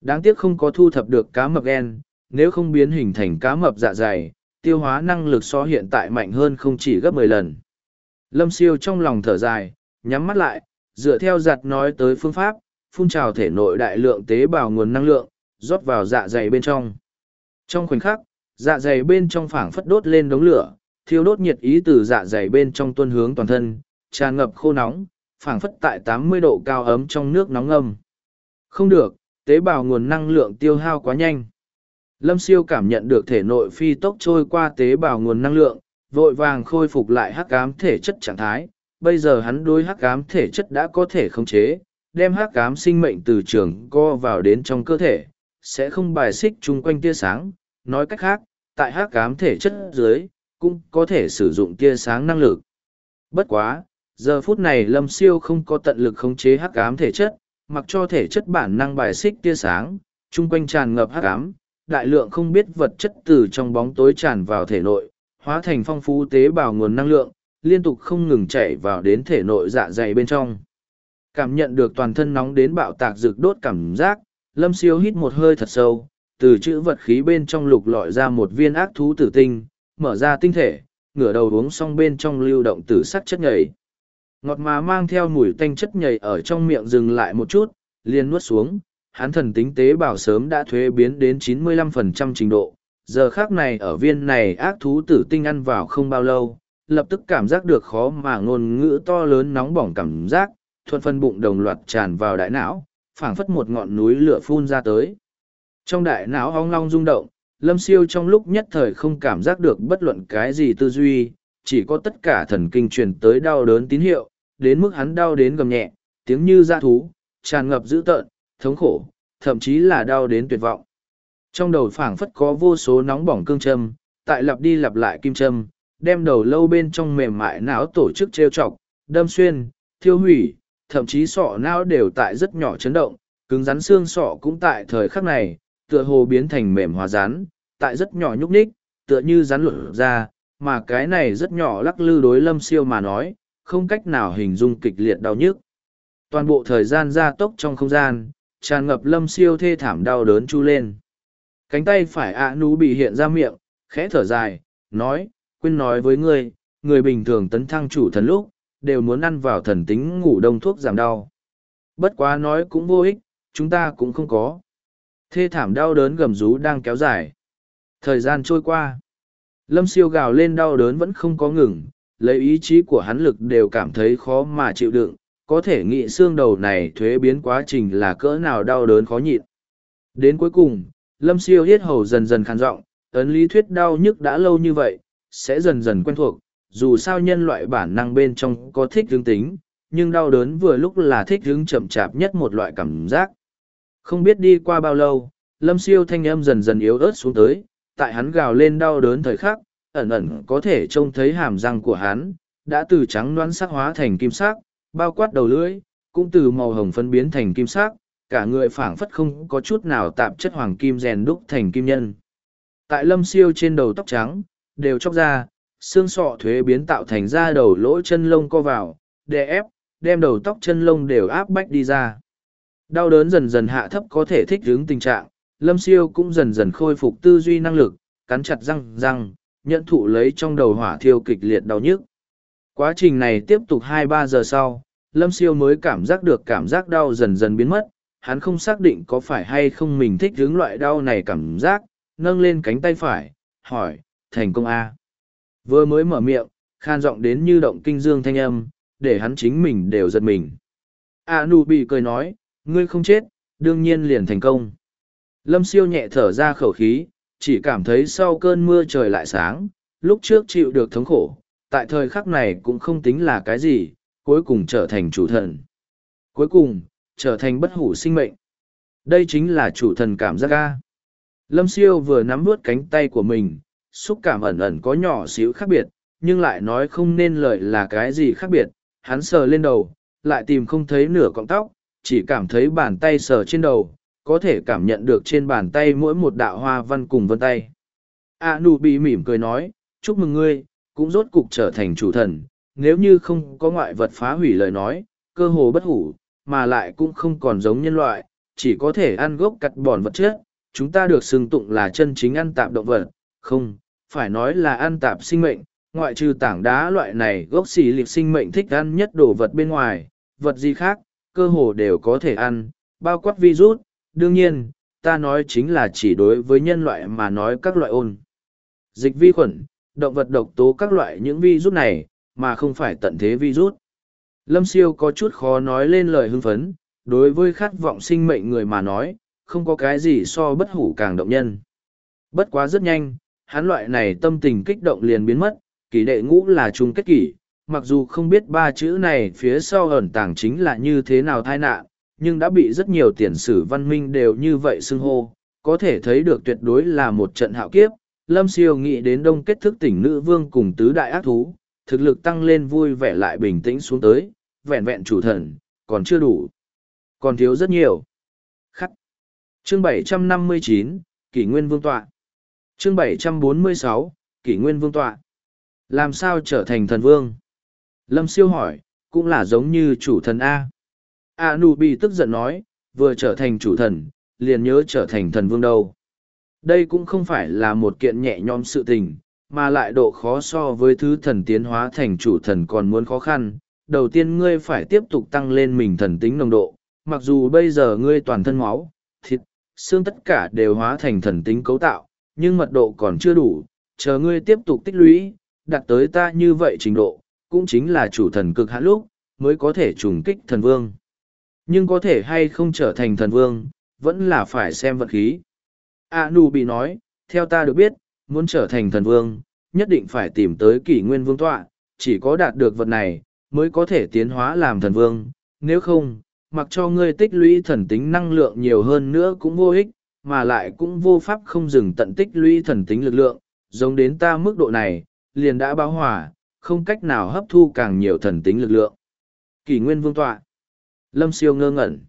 Đáng tiếc không có thu thập được cá mập gen, nếu không biến hình thành cá mập dạ dày, tiêu hóa năng lực so hiện tại mạnh hơn không chỉ gấp mười lần. Lâm siêu trong lòng thở dài, nhắm mắt lại, dựa theo giặt nói tới phương pháp, phun trào thể nội đại lượng tế bào nguồn năng lượng, rót vào dạ dày bên trong. Trong khoảnh khắc, dạ dày bên trong phảng phất đốt lên đống lửa, thiêu đốt nhiệt ý từ dạ dày bên trong tuôn hướng toàn thân, tràn ngập khô nóng, phảng phất tại 80 độ cao ấm trong nước nóng âm. Không được, tế bào nguồn năng lượng tiêu hao quá nhanh. Lâm siêu cảm nhận được thể nội phi tốc trôi qua tế bào nguồn năng lượng, vội vàng khôi phục lại hắc ám thể chất trạng thái, bây giờ hắn đối hắc ám thể chất đã có thể khống chế, đem hắc ám sinh mệnh từ trường co vào đến trong cơ thể, sẽ không bài xích chung quanh tia sáng. Nói cách khác, tại hắc ám thể chất dưới, cũng có thể sử dụng tia sáng năng lực. Bất quá, giờ phút này lâm siêu không có tận lực khống chế hắc ám thể chất, mặc cho thể chất bản năng bài xích tia sáng, chung quanh tràn ngập hắc ám, đại lượng không biết vật chất từ trong bóng tối tràn vào thể nội, hóa thành phong phú tế bào nguồn năng lượng, liên tục không ngừng chảy vào đến thể nội dạ dày bên trong. Cảm nhận được toàn thân nóng đến bạo tạc rực đốt cảm giác, lâm siêu hít một hơi thật sâu, từ chữ vật khí bên trong lục lọi ra một viên ác thú tử tinh, mở ra tinh thể, ngửa đầu uống xong bên trong lưu động tử sắc chất nhầy. Ngọt mà mang theo mùi tanh chất nhầy ở trong miệng dừng lại một chút, liền nuốt xuống, hắn thần tính tế bào sớm đã thuế biến đến 95% trình độ. Giờ khác này ở viên này ác thú tử tinh ăn vào không bao lâu, lập tức cảm giác được khó mà ngôn ngữ to lớn nóng bỏng cảm giác, thuận phân bụng đồng loạt tràn vào đại não, phảng phất một ngọn núi lửa phun ra tới. Trong đại não hong long rung động, lâm siêu trong lúc nhất thời không cảm giác được bất luận cái gì tư duy, chỉ có tất cả thần kinh truyền tới đau đớn tín hiệu, đến mức hắn đau đến gầm nhẹ, tiếng như da thú, tràn ngập dữ tợn, thống khổ, thậm chí là đau đến tuyệt vọng. Trong đầu phảng phất có vô số nóng bỏng cương châm, tại lặp đi lặp lại kim châm, đem đầu lâu bên trong mềm mại não tổ chức treo chọc, đâm xuyên, thiêu hủy, thậm chí sọ não đều tại rất nhỏ chấn động, cứng rắn xương sọ cũng tại thời khắc này, tựa hồ biến thành mềm hòa rán, tại rất nhỏ nhúc nhích, tựa như rắn lửa ra, mà cái này rất nhỏ lắc lư đối lâm siêu mà nói, không cách nào hình dung kịch liệt đau nhức. Toàn bộ thời gian gia tốc trong không gian, tràn ngập lâm siêu thê thảm đau đớn chu lên. Cánh tay phải ạ nú bị hiện ra miệng, khẽ thở dài, nói, quên nói với ngươi, người bình thường tấn thăng chủ thần lúc, đều muốn ăn vào thần tính ngủ đông thuốc giảm đau. Bất quá nói cũng vô ích, chúng ta cũng không có. Thê thảm đau đớn gầm rú đang kéo dài. Thời gian trôi qua. Lâm siêu gào lên đau đớn vẫn không có ngừng, lấy ý chí của hắn lực đều cảm thấy khó mà chịu đựng, có thể nghĩ xương đầu này thuế biến quá trình là cỡ nào đau đớn khó nhịn. Đến cuối cùng, lâm siêu hiết hầu dần dần khàn giọng ấn lý thuyết đau nhức đã lâu như vậy, sẽ dần dần quen thuộc, dù sao nhân loại bản năng bên trong có thích hướng tính, nhưng đau đớn vừa lúc là thích hướng chậm chạp nhất một loại cảm giác. Không biết đi qua bao lâu, lâm siêu thanh âm dần dần yếu ớt xuống tới, tại hắn gào lên đau đớn thời khắc, ẩn ẩn có thể trông thấy hàm răng của hắn, đã từ trắng đoán sắc hóa thành kim sắc, bao quát đầu lưỡi, cũng từ màu hồng phân biến thành kim sắc, cả người phảng phất không có chút nào tạp chất hoàng kim rèn đúc thành kim nhân. Tại lâm siêu trên đầu tóc trắng, đều chóc ra, xương sọ thuế biến tạo thành ra đầu lỗ chân lông co vào, đè ép, đem đầu tóc chân lông đều áp bách đi ra. Đau đớn dần dần hạ thấp có thể thích ứng tình trạng, lâm siêu cũng dần dần khôi phục tư duy năng lực, cắn chặt răng răng, nhận thụ lấy trong đầu hỏa thiêu kịch liệt đau nhức. Quá trình này tiếp tục hai ba giờ sau, lâm siêu mới cảm giác được cảm giác đau dần dần biến mất, hắn không xác định có phải hay không mình thích hướng loại đau này cảm giác, nâng lên cánh tay phải, hỏi, thành công A. Vừa mới mở miệng, khan giọng đến như động kinh dương thanh âm, để hắn chính mình đều giật mình. A nụ bị cười nói, ngươi không chết, đương nhiên liền thành công. Lâm siêu nhẹ thở ra khẩu khí, chỉ cảm thấy sau cơn mưa trời lại sáng, lúc trước chịu được thống khổ, tại thời khắc này cũng không tính là cái gì, cuối cùng trở thành chủ thần. Cuối cùng, trở thành bất hủ sinh mệnh. Đây chính là chủ thần cảm giác ga. Lâm siêu vừa nắm vướt cánh tay của mình, xúc cảm ẩn ẩn có nhỏ xíu khác biệt, nhưng lại nói không nên lời là cái gì khác biệt. Hắn sờ lên đầu, lại tìm không thấy nửa cọng tóc, chỉ cảm thấy bàn tay sờ trên đầu, có thể cảm nhận được trên bàn tay mỗi một đạo hoa văn cùng vân tay. A nụ bị mỉm cười nói, chúc mừng ngươi, cũng rốt cục trở thành chủ thần, nếu như không có ngoại vật phá hủy lời nói, cơ hồ bất hủ, mà lại cũng không còn giống nhân loại, chỉ có thể ăn gốc cắt bòn vật chất, chúng ta được xưng tụng là chân chính ăn tạp động vật, không, phải nói là ăn tạp sinh mệnh, ngoại trừ tảng đá loại này gốc xì liệt sinh mệnh thích ăn nhất đồ vật bên ngoài, vật gì khác, cơ hồ đều có thể ăn, bao quát virus, đương nhiên, ta nói chính là chỉ đối với nhân loại mà nói các loại ôn. Dịch vi khuẩn, động vật độc tố các loại những virus này, mà không phải tận thế virus. Lâm siêu có chút khó nói lên lời hưng phấn, đối với khát vọng sinh mệnh người mà nói, không có cái gì so bất hủ càng động nhân. Bất quá rất nhanh, hắn loại này tâm tình kích động liền biến mất, Kỳ đệ ngũ là chung kết kỷ, mặc dù không biết ba chữ này phía sau ẩn tàng chính là như thế nào tai nạn, nhưng đã bị rất nhiều tiền sử văn minh đều như vậy xưng hô, có thể thấy được tuyệt đối là một trận hạo kiếp. Lâm siêu nghĩ đến đông kết thức tỉnh nữ vương cùng tứ đại ác thú, thực lực tăng lên vui vẻ lại bình tĩnh xuống tới, vẹn vẹn chủ thần, còn chưa đủ. Còn thiếu rất nhiều. Khắc. Chương 759, Kỷ Nguyên Vương Tọa. Chương 746, Kỷ Nguyên Vương Tọa. Làm sao trở thành thần vương? Lâm siêu hỏi, cũng là giống như chủ thần A. A nụ bị tức giận nói, vừa trở thành chủ thần, liền nhớ trở thành thần vương đâu. Đây cũng không phải là một kiện nhẹ nhõm sự tình, mà lại độ khó so với thứ thần tiến hóa thành chủ thần còn muốn khó khăn. Đầu tiên ngươi phải tiếp tục tăng lên mình thần tính nồng độ, mặc dù bây giờ ngươi toàn thân máu, thịt, xương tất cả đều hóa thành thần tính cấu tạo, nhưng mật độ còn chưa đủ, chờ ngươi tiếp tục tích lũy, đạt tới ta như vậy trình độ, cũng chính là chủ thần cực hạn lúc, mới có thể trùng kích thần vương. Nhưng có thể hay không trở thành thần vương, vẫn là phải xem vật khí. A Nu bị nói, theo ta được biết, muốn trở thành thần vương, nhất định phải tìm tới kỷ nguyên vương tọa, chỉ có đạt được vật này, mới có thể tiến hóa làm thần vương, nếu không, mặc cho ngươi tích lũy thần tính năng lượng nhiều hơn nữa cũng vô ích, mà lại cũng vô pháp không dừng tận tích lũy thần tính lực lượng, giống đến ta mức độ này, liền đã báo hòa, không cách nào hấp thu càng nhiều thần tính lực lượng. Kỷ nguyên vương tọa. Lâm siêu ngơ ngẩn.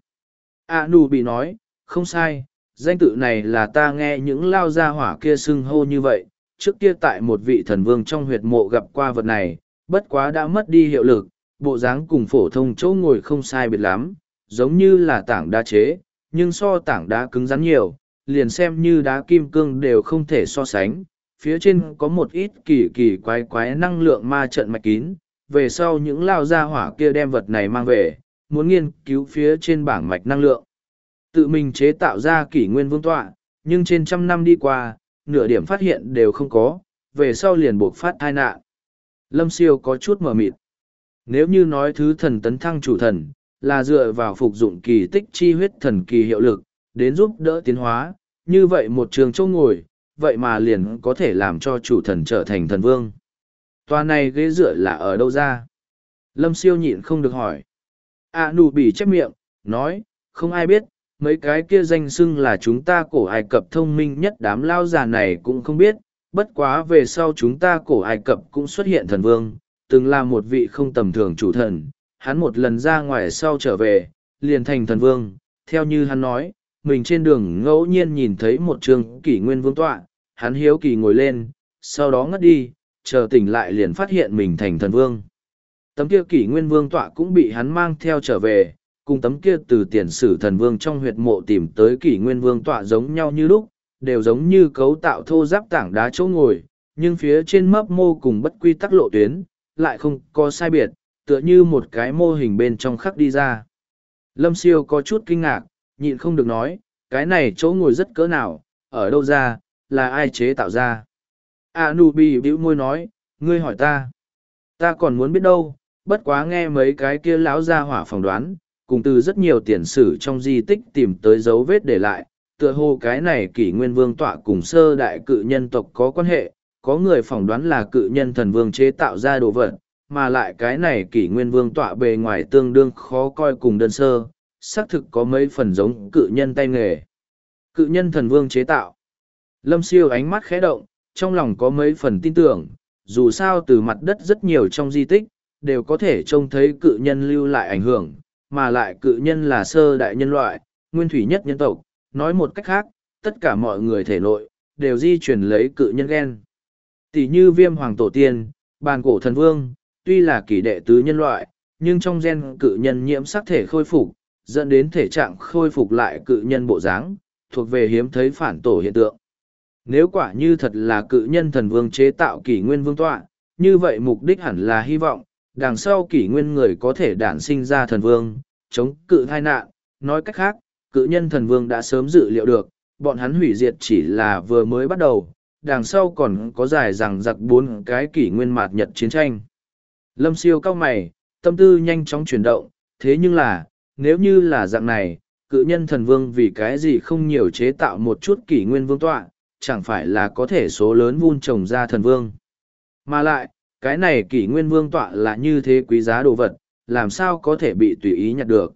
A Nu bị nói, không sai, danh tự này là ta nghe những lao gia hỏa kia xưng hô như vậy, trước kia tại một vị thần vương trong huyệt mộ gặp qua vật này, bất quá đã mất đi hiệu lực, bộ dáng cùng phổ thông chỗ ngồi không sai biệt lắm, giống như là tảng đá chế, nhưng so tảng đá cứng rắn nhiều, liền xem như đá kim cương đều không thể so sánh. Phía trên có một ít kỳ kỳ quái quái năng lượng ma trận mạch kín, về sau những lao gia hỏa kia đem vật này mang về, muốn nghiên cứu phía trên bảng mạch năng lượng. Tự mình chế tạo ra kỷ nguyên vương tọa, nhưng trên trăm năm đi qua, nửa điểm phát hiện đều không có, về sau liền buộc phát tai nạn. Lâm siêu có chút mờ mịt. Nếu như nói thứ thần tấn thăng chủ thần, là dựa vào phục dụng kỳ tích chi huyết thần kỳ hiệu lực, đến giúp đỡ tiến hóa, như vậy một trường châu ngồi, vậy mà liền có thể làm cho chủ thần trở thành thần vương. Toa này ghế dựa là ở đâu ra? Lâm siêu nhịn không được hỏi. A nụ bị chép miệng, nói, không ai biết, mấy cái kia danh xưng là chúng ta cổ Ai Cập thông minh nhất đám lao già này cũng không biết, bất quá về sau chúng ta cổ Ai Cập cũng xuất hiện thần vương, từng là một vị không tầm thường chủ thần, hắn một lần ra ngoài sau trở về, liền thành thần vương, theo như hắn nói, mình trên đường ngẫu nhiên nhìn thấy một trường kỷ nguyên vương tọa, hắn hiếu kỳ ngồi lên, sau đó ngất đi, chờ tỉnh lại liền phát hiện mình thành thần vương. Tấm kia kỷ nguyên vương tọa cũng bị hắn mang theo trở về, cùng tấm kia từ tiền sử thần vương trong huyệt mộ tìm tới kỷ nguyên vương tọa giống nhau như lúc, đều giống như cấu tạo thô giáp tảng đá chỗ ngồi, nhưng phía trên mấp mô cùng bất quy tắc lộ tuyến, lại không có sai biệt, tựa như một cái mô hình bên trong khắc đi ra. Lâm siêu có chút kinh ngạc, nhịn không được nói, cái này chỗ ngồi rất cỡ nào, ở đâu ra, là ai chế tạo ra. Anubi bi bĩu môi nói, ngươi hỏi ta. Ta còn muốn biết đâu, bất quá nghe mấy cái kia lão ra hỏa phỏng đoán, cùng từ rất nhiều tiền sử trong di tích tìm tới dấu vết để lại, tựa hồ cái này kỷ nguyên vương tọa cùng sơ đại cự nhân tộc có quan hệ, có người phỏng đoán là cự nhân thần vương chế tạo ra đồ vật, mà lại cái này kỷ nguyên vương tọa bề ngoài tương đương khó coi cùng đơn sơ, xác thực có mấy phần giống cự nhân tay nghề. Cự nhân thần vương chế tạo. Lâm siêu ánh mắt khẽ động, trong lòng có mấy phần tin tưởng, dù sao từ mặt đất rất nhiều trong di tích, đều có thể trông thấy cự nhân lưu lại ảnh hưởng, mà lại cự nhân là sơ đại nhân loại, nguyên thủy nhất nhân tộc, nói một cách khác, tất cả mọi người thể nội, đều di chuyển lấy cự nhân gen. Tỷ như viêm hoàng tổ tiên, bàn cổ thần vương, tuy là kỷ đệ tứ nhân loại, nhưng trong gen cự nhân nhiễm sắc thể khôi phục, dẫn đến thể trạng khôi phục lại cự nhân bộ dáng, thuộc về hiếm thấy phản tổ hiện tượng. Nếu quả như thật là cự nhân thần vương chế tạo kỷ nguyên vương tọa, như vậy mục đích hẳn là hy vọng, đằng sau kỷ nguyên người có thể đản sinh ra thần vương, chống cự tai nạn, nói cách khác, cự nhân thần vương đã sớm dự liệu được, bọn hắn hủy diệt chỉ là vừa mới bắt đầu, đằng sau còn có dài rằng giặc bốn cái kỷ nguyên mạt nhật chiến tranh. Lâm siêu cao mày, tâm tư nhanh chóng chuyển động, thế nhưng là, nếu như là dạng này, cự nhân thần vương vì cái gì không nhiều chế tạo một chút kỷ nguyên vương tọa, chẳng phải là có thể số lớn vun trồng ra thần vương. Mà lại, cái này kỷ nguyên vương tọa là như thế quý giá đồ vật, làm sao có thể bị tùy ý nhặt được.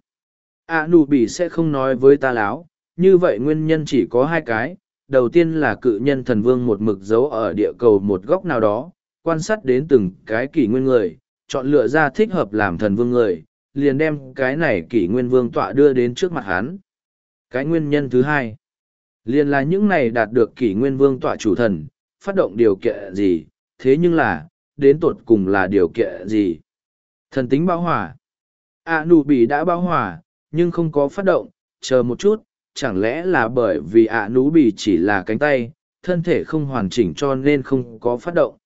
A nụ bị sẽ không nói với ta láo, như vậy nguyên nhân chỉ có hai cái. Đầu tiên là cự nhân thần vương một mực giấu ở địa cầu một góc nào đó, quan sát đến từng cái kỷ nguyên người, chọn lựa ra thích hợp làm thần vương người, liền đem cái này kỷ nguyên vương tọa đưa đến trước mặt hắn. Cái nguyên nhân thứ hai, liền là những này đạt được kỷ nguyên vương tọa chủ thần, phát động điều kiện gì, thế nhưng là, đến tột cùng là điều kiện gì. Thần tính bao hỏa. A nụ bị đã bao hỏa, nhưng không có phát động, chờ một chút, chẳng lẽ là bởi vì ạ nú bị chỉ là cánh tay, thân thể không hoàn chỉnh cho nên không có phát động.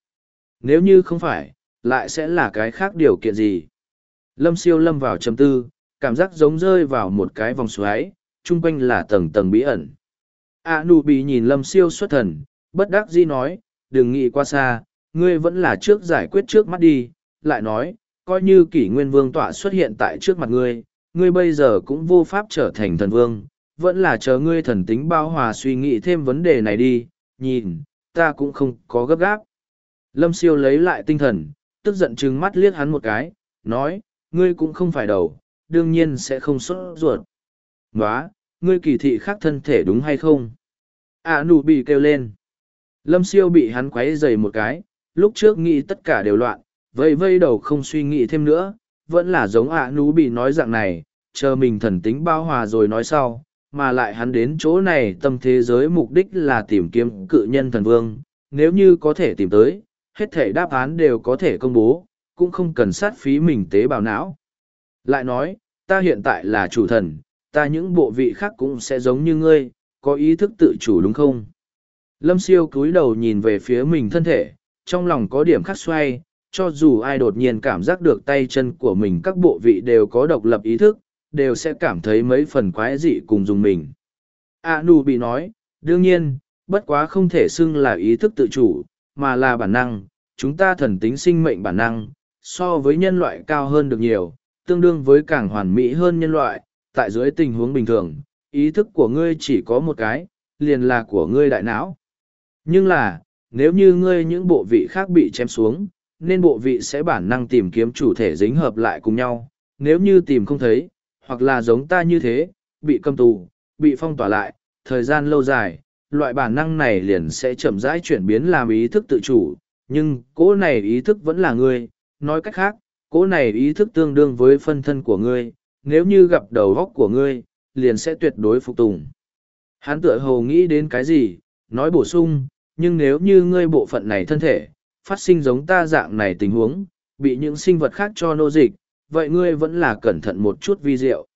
Nếu như không phải, lại sẽ là cái khác điều kiện gì? Lâm siêu lâm vào chấm tư, cảm giác giống rơi vào một cái vòng xoáy, chung quanh là tầng tầng bí ẩn. A nụ bị nhìn lâm siêu xuất thần, bất đắc dĩ nói, đừng nghĩ qua xa, ngươi vẫn là trước giải quyết trước mắt đi, lại nói, coi như kỷ nguyên vương tọa xuất hiện tại trước mặt ngươi, ngươi bây giờ cũng vô pháp trở thành thần vương, vẫn là chờ ngươi thần tính bao hòa suy nghĩ thêm vấn đề này đi, nhìn, ta cũng không có gấp gáp. Lâm siêu lấy lại tinh thần, tức giận trừng mắt liếc hắn một cái, nói, ngươi cũng không phải đầu, đương nhiên sẽ không xuất ruột. Nóa, ngươi kỳ thị khác thân thể đúng hay không? À nụ bị kêu lên. Lâm siêu bị hắn quấy dày một cái, lúc trước nghĩ tất cả đều loạn, vây vây đầu không suy nghĩ thêm nữa, vẫn là giống ạ à nú bị nói dạng này, chờ mình thần tính bao hòa rồi nói sau, mà lại hắn đến chỗ này tâm thế giới mục đích là tìm kiếm cự nhân thần vương, nếu như có thể tìm tới, hết thể đáp án đều có thể công bố, cũng không cần sát phí mình tế bào não. Lại nói, ta hiện tại là chủ thần, ta những bộ vị khác cũng sẽ giống như ngươi, có ý thức tự chủ đúng không? Lâm siêu cúi đầu nhìn về phía mình thân thể, trong lòng có điểm khắc xoay, cho dù ai đột nhiên cảm giác được tay chân của mình các bộ vị đều có độc lập ý thức, đều sẽ cảm thấy mấy phần quái dị cùng dùng mình. A Nu bị nói, đương nhiên, bất quá không thể xưng là ý thức tự chủ, mà là bản năng, chúng ta thần tính sinh mệnh bản năng, so với nhân loại cao hơn được nhiều, tương đương với càng hoàn mỹ hơn nhân loại, tại dưới tình huống bình thường, ý thức của ngươi chỉ có một cái, liền là của ngươi đại não. Nhưng là, nếu như ngươi những bộ vị khác bị chém xuống, nên bộ vị sẽ bản năng tìm kiếm chủ thể dính hợp lại cùng nhau, nếu như tìm không thấy, hoặc là giống ta như thế, bị cầm tù, bị phong tỏa lại, thời gian lâu dài, loại bản năng này liền sẽ chậm rãi chuyển biến làm ý thức tự chủ, nhưng cỗ này ý thức vẫn là ngươi, nói cách khác, cỗ này ý thức tương đương với phân thân của ngươi, nếu như gặp đầu góc của ngươi, liền sẽ tuyệt đối phục tùng. Hắn tựa hồ nghĩ đến cái gì, nói bổ sung, nhưng nếu như ngươi bộ phận này thân thể, phát sinh giống ta dạng này tình huống, bị những sinh vật khác cho nô dịch, vậy ngươi vẫn là cẩn thận một chút vi diệu.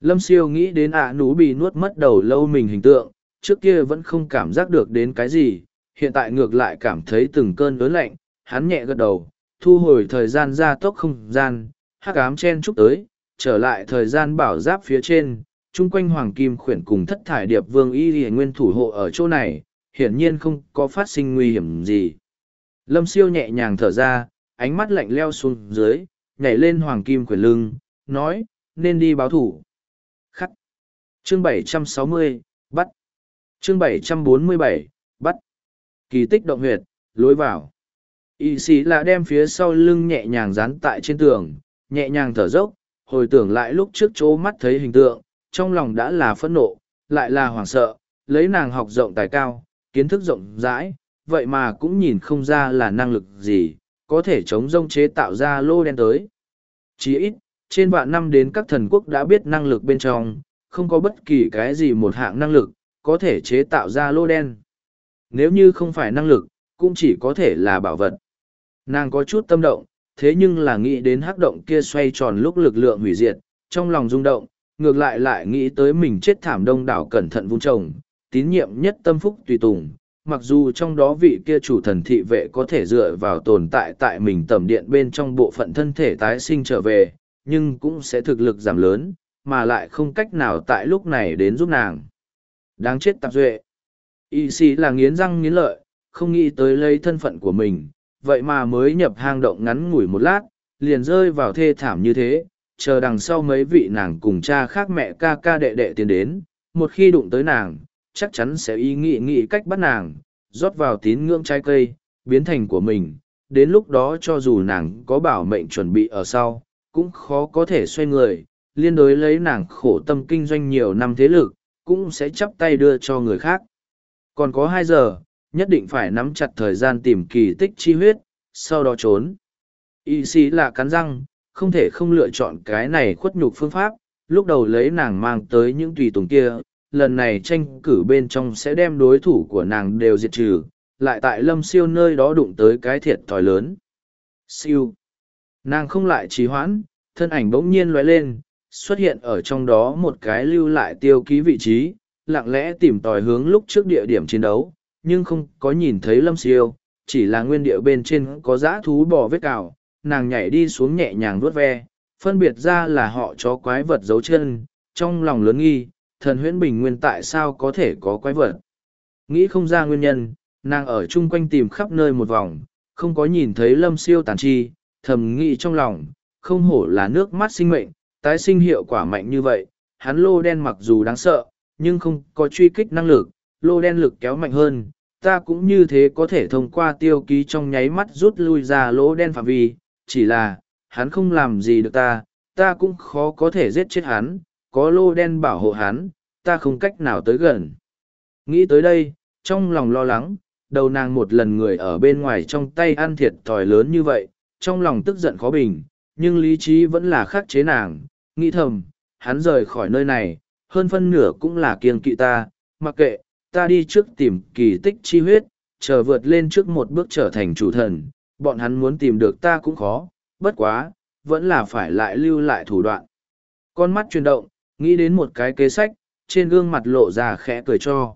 Lâm siêu nghĩ đến ạ à nú bị nuốt mất đầu lâu mình hình tượng, trước kia vẫn không cảm giác được đến cái gì, hiện tại ngược lại cảm thấy từng cơn lớn lạnh, hắn nhẹ gật đầu, thu hồi thời gian ra tốc không gian, hắc ám chen chúc tới, trở lại thời gian bảo giáp phía trên, chung quanh hoàng kim khuyển cùng thất thải điệp vương y y nguyên thủ hộ ở chỗ này, hiển nhiên không có phát sinh nguy hiểm gì. Lâm siêu nhẹ nhàng thở ra, ánh mắt lạnh leo xuống dưới, nhảy lên hoàng kim quyền lưng, nói, nên đi báo thủ. Khắc. Chương 760, bắt. Chương 747, bắt. Kỳ tích động huyệt, lối vào. Y sĩ là đem phía sau lưng nhẹ nhàng dán tại trên tường, nhẹ nhàng thở dốc, hồi tưởng lại lúc trước chỗ mắt thấy hình tượng, trong lòng đã là phẫn nộ, lại là hoảng sợ, lấy nàng học rộng tài cao, kiến thức rộng rãi, vậy mà cũng nhìn không ra là năng lực gì, có thể chống rông chế tạo ra lô đen tới. Chỉ ít, trên vạn năm đến các thần quốc đã biết năng lực bên trong, không có bất kỳ cái gì một hạng năng lực, có thể chế tạo ra lô đen. Nếu như không phải năng lực, cũng chỉ có thể là bảo vật. Nàng có chút tâm động, thế nhưng là nghĩ đến hắc động kia xoay tròn lúc lực lượng hủy diệt, trong lòng rung động, ngược lại lại nghĩ tới mình chết thảm đông đảo cẩn thận vung trồng, tín nhiệm nhất tâm phúc tùy tùng, mặc dù trong đó vị kia chủ thần thị vệ có thể dựa vào tồn tại tại mình tầm điện bên trong bộ phận thân thể tái sinh trở về, nhưng cũng sẽ thực lực giảm lớn, mà lại không cách nào tại lúc này đến giúp nàng. Đáng chết tạp duệ. Y sĩ là nghiến răng nghiến lợi, không nghĩ tới lấy thân phận của mình, vậy mà mới nhập hang động ngắn ngủi một lát, liền rơi vào thê thảm như thế, chờ đằng sau mấy vị nàng cùng cha khác mẹ ca ca đệ đệ tiến đến, một khi đụng tới nàng, chắc chắn sẽ ý nghĩ nghĩ cách bắt nàng, rót vào tín ngưỡng trái cây, biến thành của mình, đến lúc đó cho dù nàng có bảo mệnh chuẩn bị ở sau, cũng khó có thể xoay người, liên đối lấy nàng khổ tâm kinh doanh nhiều năm thế lực, cũng sẽ chắp tay đưa cho người khác. Còn có hai giờ, nhất định phải nắm chặt thời gian tìm kỳ tích chi huyết, sau đó trốn. Y sĩ là cắn răng, không thể không lựa chọn cái này khuất nhục phương pháp, lúc đầu lấy nàng mang tới những tùy tùng kia, lần này tranh cử bên trong sẽ đem đối thủ của nàng đều diệt trừ, lại tại lâm siêu nơi đó đụng tới cái thiệt thòi lớn. Siêu. Nàng không lại trì hoãn, thân ảnh bỗng nhiên lóe lên, xuất hiện ở trong đó một cái lưu lại tiêu ký vị trí, lặng lẽ tìm tòi hướng lúc trước địa điểm chiến đấu, nhưng không có nhìn thấy lâm siêu, chỉ là nguyên địa bên trên có dã thú bò vết cào, nàng nhảy đi xuống nhẹ nhàng vuốt ve, phân biệt ra là họ chó quái vật giấu chân, trong lòng lớn nghi, thần huyễn bình nguyên tại sao có thể có quái vật. Nghĩ không ra nguyên nhân, nàng ở chung quanh tìm khắp nơi một vòng, không có nhìn thấy lâm siêu tàn chi, thầm nghĩ trong lòng, không hổ là nước mắt sinh mệnh, tái sinh hiệu quả mạnh như vậy, hắn lô đen mặc dù đáng sợ, nhưng không có truy kích năng lực, lô đen lực kéo mạnh hơn, ta cũng như thế có thể thông qua tiêu ký trong nháy mắt rút lui ra lỗ đen phạm vi, chỉ là, hắn không làm gì được ta, ta cũng khó có thể giết chết hắn, có lô đen bảo hộ hắn, ta không cách nào tới gần. Nghĩ tới đây, trong lòng lo lắng, đầu nàng một lần người ở bên ngoài trong tay ăn thiệt thòi lớn như vậy, trong lòng tức giận khó bình, nhưng lý trí vẫn là khắc chế nàng, nghĩ thầm, hắn rời khỏi nơi này, hơn phân nửa cũng là kiêng kỵ ta, mặc kệ, ta đi trước tìm kỳ tích chi huyết, chờ vượt lên trước một bước trở thành chủ thần, bọn hắn muốn tìm được ta cũng khó, bất quá, vẫn là phải lại lưu lại thủ đoạn. Con mắt chuyển động, nghĩ đến một cái kế sách, trên gương mặt lộ ra khẽ cười cho.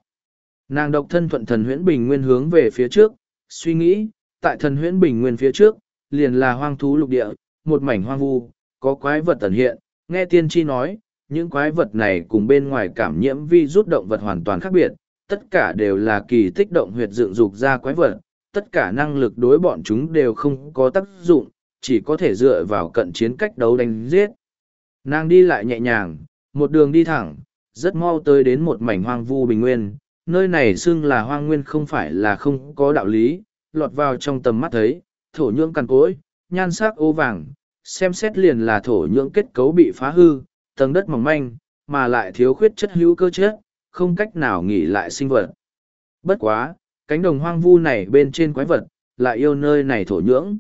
Nàng độc thân thuận thần huyễn bình nguyên hướng về phía trước, suy nghĩ, tại thần huyễn bình nguyên phía trước, liền là hoang thú lục địa, một mảnh hoang vu, có quái vật tẩn hiện, nghe tiên tri nói, những quái vật này cùng bên ngoài cảm nhiễm vi rút động vật hoàn toàn khác biệt, tất cả đều là kỳ tích động huyệt dựng dục ra quái vật, tất cả năng lực đối bọn chúng đều không có tác dụng, chỉ có thể dựa vào cận chiến cách đấu đánh giết. Nàng đi lại nhẹ nhàng, một đường đi thẳng, rất mau tới đến một mảnh hoang vu bình nguyên, nơi này xưng là hoang nguyên không phải là không có đạo lý, lọt vào trong tầm mắt thấy, thổ nhưỡng cằn cỗi, nhan sắc ô vàng, xem xét liền là thổ nhưỡng kết cấu bị phá hư, tầng đất mỏng manh, mà lại thiếu khuyết chất hữu cơ chất, không cách nào nghỉ lại sinh vật. Bất quá, cánh đồng hoang vu này bên trên quái vật, lại yêu nơi này thổ nhưỡng.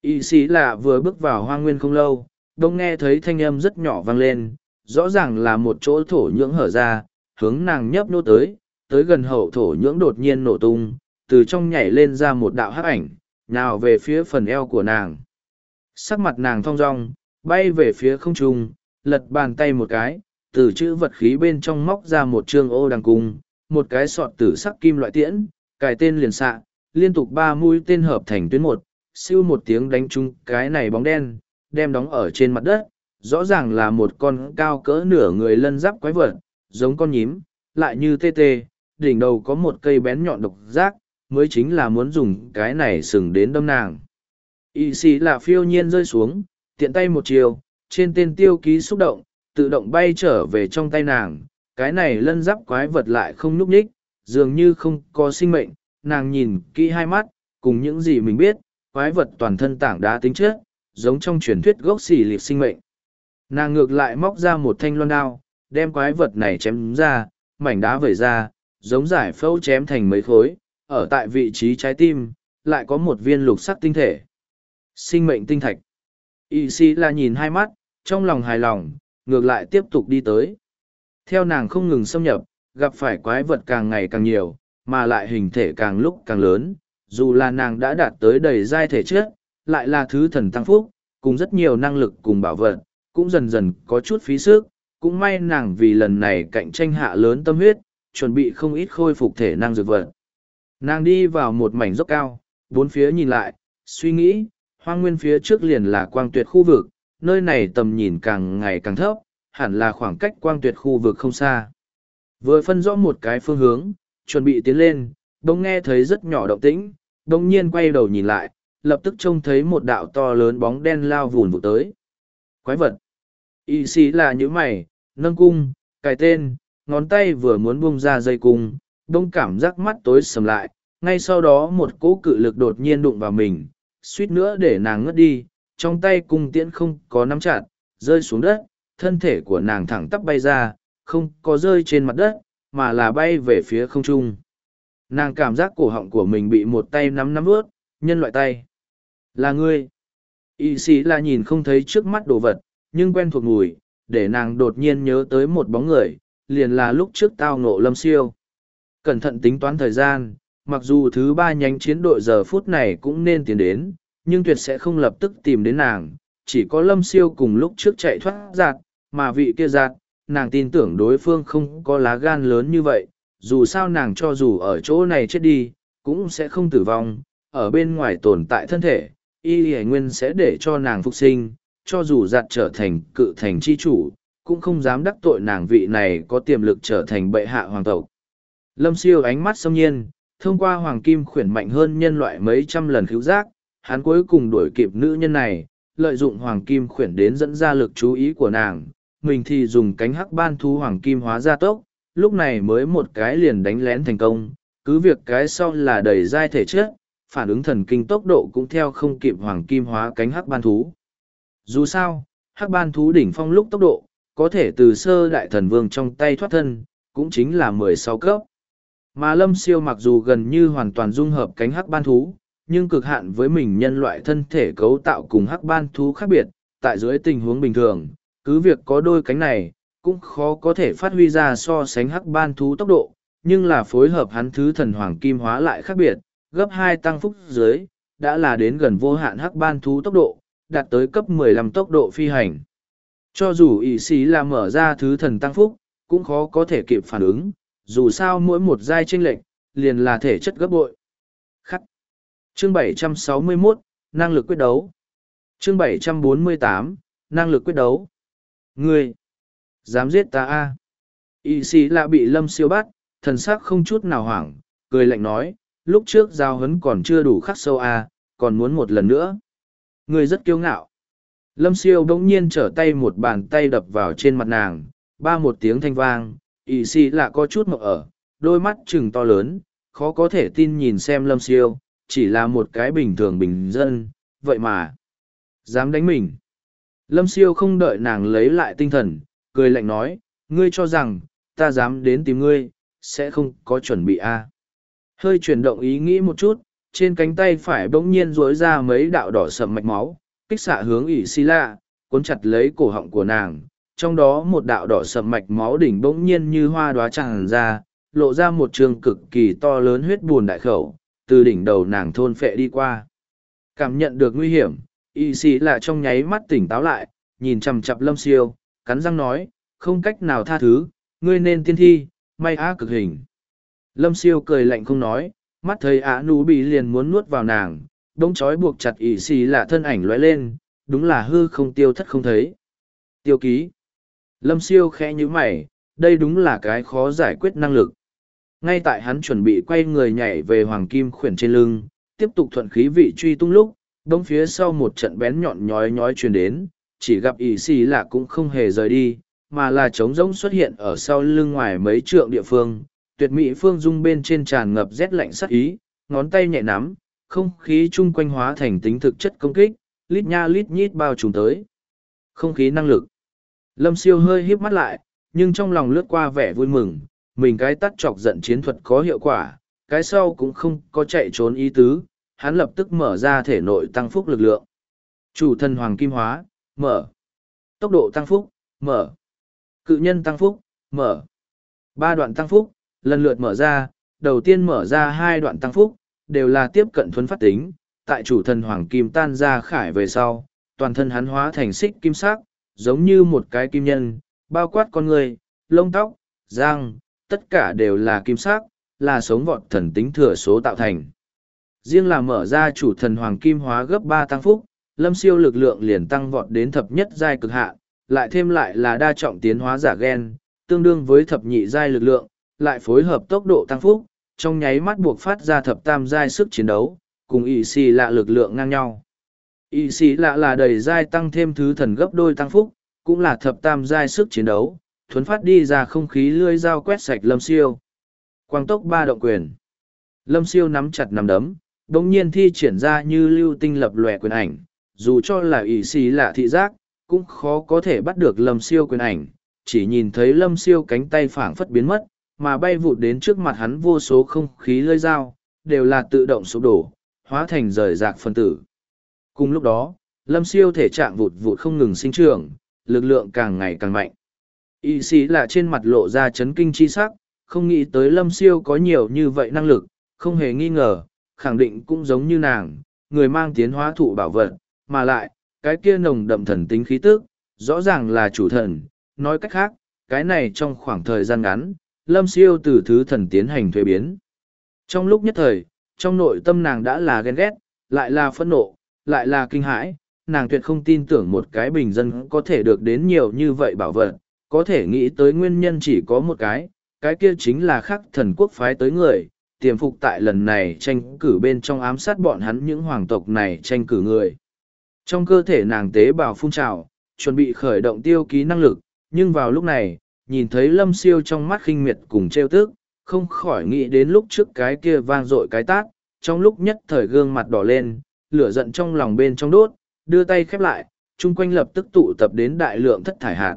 Y sĩ là vừa bước vào hoang nguyên không lâu, đông nghe thấy thanh âm rất nhỏ vang lên, rõ ràng là một chỗ thổ nhưỡng hở ra, hướng nàng nhấp nô tới, tới gần hậu thổ nhưỡng đột nhiên nổ tung, từ trong nhảy lên ra một đạo hắc ảnh, nào về phía phần eo của nàng. Sắc mặt nàng thong dong, bay về phía không trung, lật bàn tay một cái, từ chữ vật khí bên trong móc ra một trương ô đằng cung, một cái sọt tử sắc kim loại tiễn, cài tên liền xạ, liên tục ba mũi tên hợp thành tuyến một, siêu một tiếng đánh trúng cái này bóng đen, đem đóng ở trên mặt đất, rõ ràng là một con cao cỡ nửa người lân giáp quái vật, giống con nhím, lại như tê tê, đỉnh đầu có một cây bén nhọn độc giác, mới chính là muốn dùng cái này sừng đến đâm nàng. Y xì là phiêu nhiên rơi xuống, tiện tay một chiều, trên tên tiêu ký xúc động, tự động bay trở về trong tay nàng, cái này lân giáp quái vật lại không núp nhích, dường như không có sinh mệnh, nàng nhìn kỹ hai mắt, cùng những gì mình biết, quái vật toàn thân tảng đá tính chất, giống trong truyền thuyết gốc xỉ liệt sinh mệnh. Nàng ngược lại móc ra một thanh loan đao, đem quái vật này chém ra, mảnh đá vẩy ra, giống giải phẫu chém thành mấy khối, ở tại vị trí trái tim, lại có một viên lục sắc tinh thể. Sinh mệnh tinh thạch. Y sĩ là nhìn hai mắt, trong lòng hài lòng, ngược lại tiếp tục đi tới. Theo nàng không ngừng xâm nhập, gặp phải quái vật càng ngày càng nhiều, mà lại hình thể càng lúc càng lớn, dù là nàng đã đạt tới đầy giai thể trước, lại là thứ thần tăng phúc, cùng rất nhiều năng lực cùng bảo vật, cũng dần dần có chút phí sức, cũng may nàng vì lần này cạnh tranh hạ lớn tâm huyết, chuẩn bị không ít khôi phục thể năng dược vật. Nàng đi vào một mảnh dốc cao, bốn phía nhìn lại, suy nghĩ, hoang nguyên phía trước liền là quang tuyệt khu vực, nơi này tầm nhìn càng ngày càng thấp, hẳn là khoảng cách quang tuyệt khu vực không xa. Vừa phân rõ một cái phương hướng, chuẩn bị tiến lên, đông nghe thấy rất nhỏ động tĩnh, đông nhiên quay đầu nhìn lại, lập tức trông thấy một đạo to lớn bóng đen lao vùn vụ tới. Quái vật! Y sĩ là những mày, nâng cung, cài tên, ngón tay vừa muốn buông ra dây cung, đông cảm giác mắt tối sầm lại, ngay sau đó một cỗ cự lực đột nhiên đụng vào mình, suýt nữa để nàng ngất đi, trong tay cung tiễn không có nắm chặt, rơi xuống đất, thân thể của nàng thẳng tắp bay ra, không có rơi trên mặt đất, mà là bay về phía không trung. Nàng cảm giác cổ họng của mình bị một tay nắm nắm ướt, nhân loại tay. Là ngươi. Y sĩ là nhìn không thấy trước mắt đồ vật, nhưng quen thuộc mùi, để nàng đột nhiên nhớ tới một bóng người, liền là lúc trước tao ngộ lâm siêu. Cẩn thận tính toán thời gian, mặc dù thứ ba nhánh chiến đội giờ phút này cũng nên tiến đến, nhưng tuyệt sẽ không lập tức tìm đến nàng, chỉ có lâm siêu cùng lúc trước chạy thoát giạt, mà vị kia giạt, nàng tin tưởng đối phương không có lá gan lớn như vậy, dù sao nàng cho dù ở chỗ này chết đi, cũng sẽ không tử vong, ở bên ngoài tồn tại thân thể, y hải nguyên sẽ để cho nàng phục sinh, cho dù giặt trở thành cự thành chi chủ, cũng không dám đắc tội nàng vị này có tiềm lực trở thành bệ hạ hoàng tộc. Lâm siêu ánh mắt xâm nhiên, thông qua hoàng kim khuyển mạnh hơn nhân loại mấy trăm lần cứu giác, hắn cuối cùng đuổi kịp nữ nhân này, lợi dụng hoàng kim khuyển đến dẫn ra lực chú ý của nàng, mình thì dùng cánh hắc ban thú hoàng kim hóa ra tốc, lúc này mới một cái liền đánh lén thành công, cứ việc cái sau là đầy dai thể chất, phản ứng thần kinh tốc độ cũng theo không kịp hoàng kim hóa cánh hắc ban thú. Dù sao, hắc ban thú đỉnh phong lúc tốc độ, có thể từ sơ đại thần vương trong tay thoát thân, cũng chính là mười sáu cấp. Mà lâm siêu mặc dù gần như hoàn toàn dung hợp cánh hắc ban thú, nhưng cực hạn với mình nhân loại thân thể cấu tạo cùng hắc ban thú khác biệt, tại dưới tình huống bình thường, cứ việc có đôi cánh này, cũng khó có thể phát huy ra so sánh hắc ban thú tốc độ, nhưng là phối hợp hắn thứ thần hoàng kim hóa lại khác biệt, gấp hai tăng phúc dưới, đã là đến gần vô hạn hắc ban thú tốc độ, đạt tới cấp 15 tốc độ phi hành. Cho dù ý sĩ là mở ra thứ thần tăng phúc, cũng khó có thể kịp phản ứng, dù sao mỗi một giai tranh lệch, liền là thể chất gấp bội. Khắc. Chương 761, năng lực quyết đấu. Chương 748, năng lực quyết đấu. Ngươi, dám giết ta a? Y sĩ là bị lâm siêu bắt, thần sắc không chút nào hoảng, cười lạnh nói, lúc trước giao hấn còn chưa đủ khắc sâu a, à, còn muốn một lần nữa. Ngươi rất kiêu ngạo. Lâm siêu bỗng nhiên trở tay một bàn tay đập vào trên mặt nàng, ba một tiếng thanh vang, y xì lạ có chút mộng ở, đôi mắt chừng to lớn, khó có thể tin nhìn xem lâm siêu, chỉ là một cái bình thường bình dân, vậy mà, dám đánh mình. Lâm siêu không đợi nàng lấy lại tinh thần, cười lạnh nói, ngươi cho rằng, ta dám đến tìm ngươi, sẽ không có chuẩn bị a à. Hơi chuyển động ý nghĩ một chút, trên cánh tay phải bỗng nhiên rối ra mấy đạo đỏ sầm mạch máu, kích xạ hướng ỷ xì lạ, cuốn chặt lấy cổ họng của nàng. Trong đó một đạo đỏ sầm mạch máu đỉnh bỗng nhiên như hoa đóa tràn ra, lộ ra một trường cực kỳ to lớn huyết buồn đại khẩu, từ đỉnh đầu nàng thôn phệ đi qua. Cảm nhận được nguy hiểm, y sĩ lạ trong nháy mắt tỉnh táo lại, nhìn chằm chặp lâm siêu, cắn răng nói, không cách nào tha thứ, ngươi nên tiên thi, may á cực hình. Lâm siêu cười lạnh không nói, mắt thấy ạ nú bị liền muốn nuốt vào nàng, đống chói buộc chặt ỵ xì là thân ảnh lóe lên, đúng là hư không tiêu thất không thấy. Tiêu ký. Lâm siêu khẽ nhữ mày, đây đúng là cái khó giải quyết năng lực. Ngay tại hắn chuẩn bị quay người nhảy về hoàng kim khuyển trên lưng, tiếp tục thuận khí vị truy tung lúc, đông phía sau một trận bén nhọn nhói nhói truyền đến, chỉ gặp ỷ xì là cũng không hề rời đi, mà là trống rỗng xuất hiện ở sau lưng ngoài mấy trượng địa phương. Tuyệt mỹ phương dung bên trên tràn ngập rét lạnh sắc ý, ngón tay nhẹ nắm, không khí chung quanh hóa thành tính thực chất công kích, lít nha lít nhít bao trùm tới. Không khí năng lực. Lâm siêu hơi híp mắt lại, nhưng trong lòng lướt qua vẻ vui mừng, mình cái tắt chọc giận chiến thuật có hiệu quả, cái sau cũng không có chạy trốn ý tứ, hắn lập tức mở ra thể nội tăng phúc lực lượng. Chủ thân hoàng kim hóa, mở. Tốc độ tăng phúc, mở. Cự nhân tăng phúc, mở. Ba đoạn tăng phúc, lần lượt mở ra, đầu tiên mở ra hai đoạn tăng phúc, đều là tiếp cận thuấn phát tính, tại chủ thần hoàng kim tan ra khải về sau, toàn thân hắn hóa thành xích kim sắc, giống như một cái kim nhân, bao quát con người, lông tóc, răng, tất cả đều là kim sắc, là sống vọt thần tính thừa số tạo thành. Riêng là mở ra chủ thần hoàng kim hóa gấp ba tăng phúc, lâm siêu lực lượng liền tăng vọt đến thập nhất giai cực hạ, lại thêm lại là đa trọng tiến hóa giả gen, tương đương với thập nhị giai lực lượng, lại phối hợp tốc độ tăng phúc, trong nháy mắt buộc phát ra thập tam giai sức chiến đấu, cùng ỵ xì lạ lực lượng ngang nhau. ỵ xì lạ là đầy giai tăng thêm thứ thần gấp đôi tăng phúc, cũng là thập tam giai sức chiến đấu, thuấn phát đi ra không khí lươi dao quét sạch lâm siêu. Quang tốc ba động quyền. Lâm siêu nắm chặt nắm đấm, đống nhiên thi triển ra như lưu tinh lập lòe quyền ảnh, dù cho là ỷ xì lạ thị giác, cũng khó có thể bắt được lâm siêu quyền ảnh, chỉ nhìn thấy lâm siêu cánh tay phảng phất biến mất, mà bay vụt đến trước mặt hắn vô số không khí lơi dao, đều là tự động sụp đổ, hóa thành rời rạc phân tử. Cùng lúc đó, lâm siêu thể trạng vụt vụt không ngừng sinh trưởng, lực lượng càng ngày càng mạnh. Y sĩ là trên mặt lộ ra chấn kinh chi sắc, không nghĩ tới lâm siêu có nhiều như vậy năng lực, không hề nghi ngờ, khẳng định cũng giống như nàng, người mang tiến hóa thụ bảo vật, mà lại, cái kia nồng đậm thần tính khí tức, rõ ràng là chủ thần, nói cách khác, cái này trong khoảng thời gian ngắn, lâm siêu từ thứ thần tiến hành thuế biến. Trong lúc nhất thời, trong nội tâm nàng đã là ghen ghét, lại là phẫn nộ, lại là kinh hãi, nàng tuyệt không tin tưởng một cái bình dân có thể được đến nhiều như vậy bảo vật, có thể nghĩ tới nguyên nhân chỉ có một cái, cái kia chính là khắc thần quốc phái tới người, tiềm phục tại lần này tranh cử bên trong ám sát bọn hắn những hoàng tộc này tranh cử người. Trong cơ thể nàng tế bào phun trào, chuẩn bị khởi động tiêu ký năng lực, nhưng vào lúc này, nhìn thấy lâm siêu trong mắt khinh miệt cùng trêu tức, không khỏi nghĩ đến lúc trước cái kia vang dội cái tát, trong lúc nhất thời gương mặt đỏ lên, lửa giận trong lòng bên trong đốt, đưa tay khép lại, chung quanh lập tức tụ tập đến đại lượng thất thải hạt.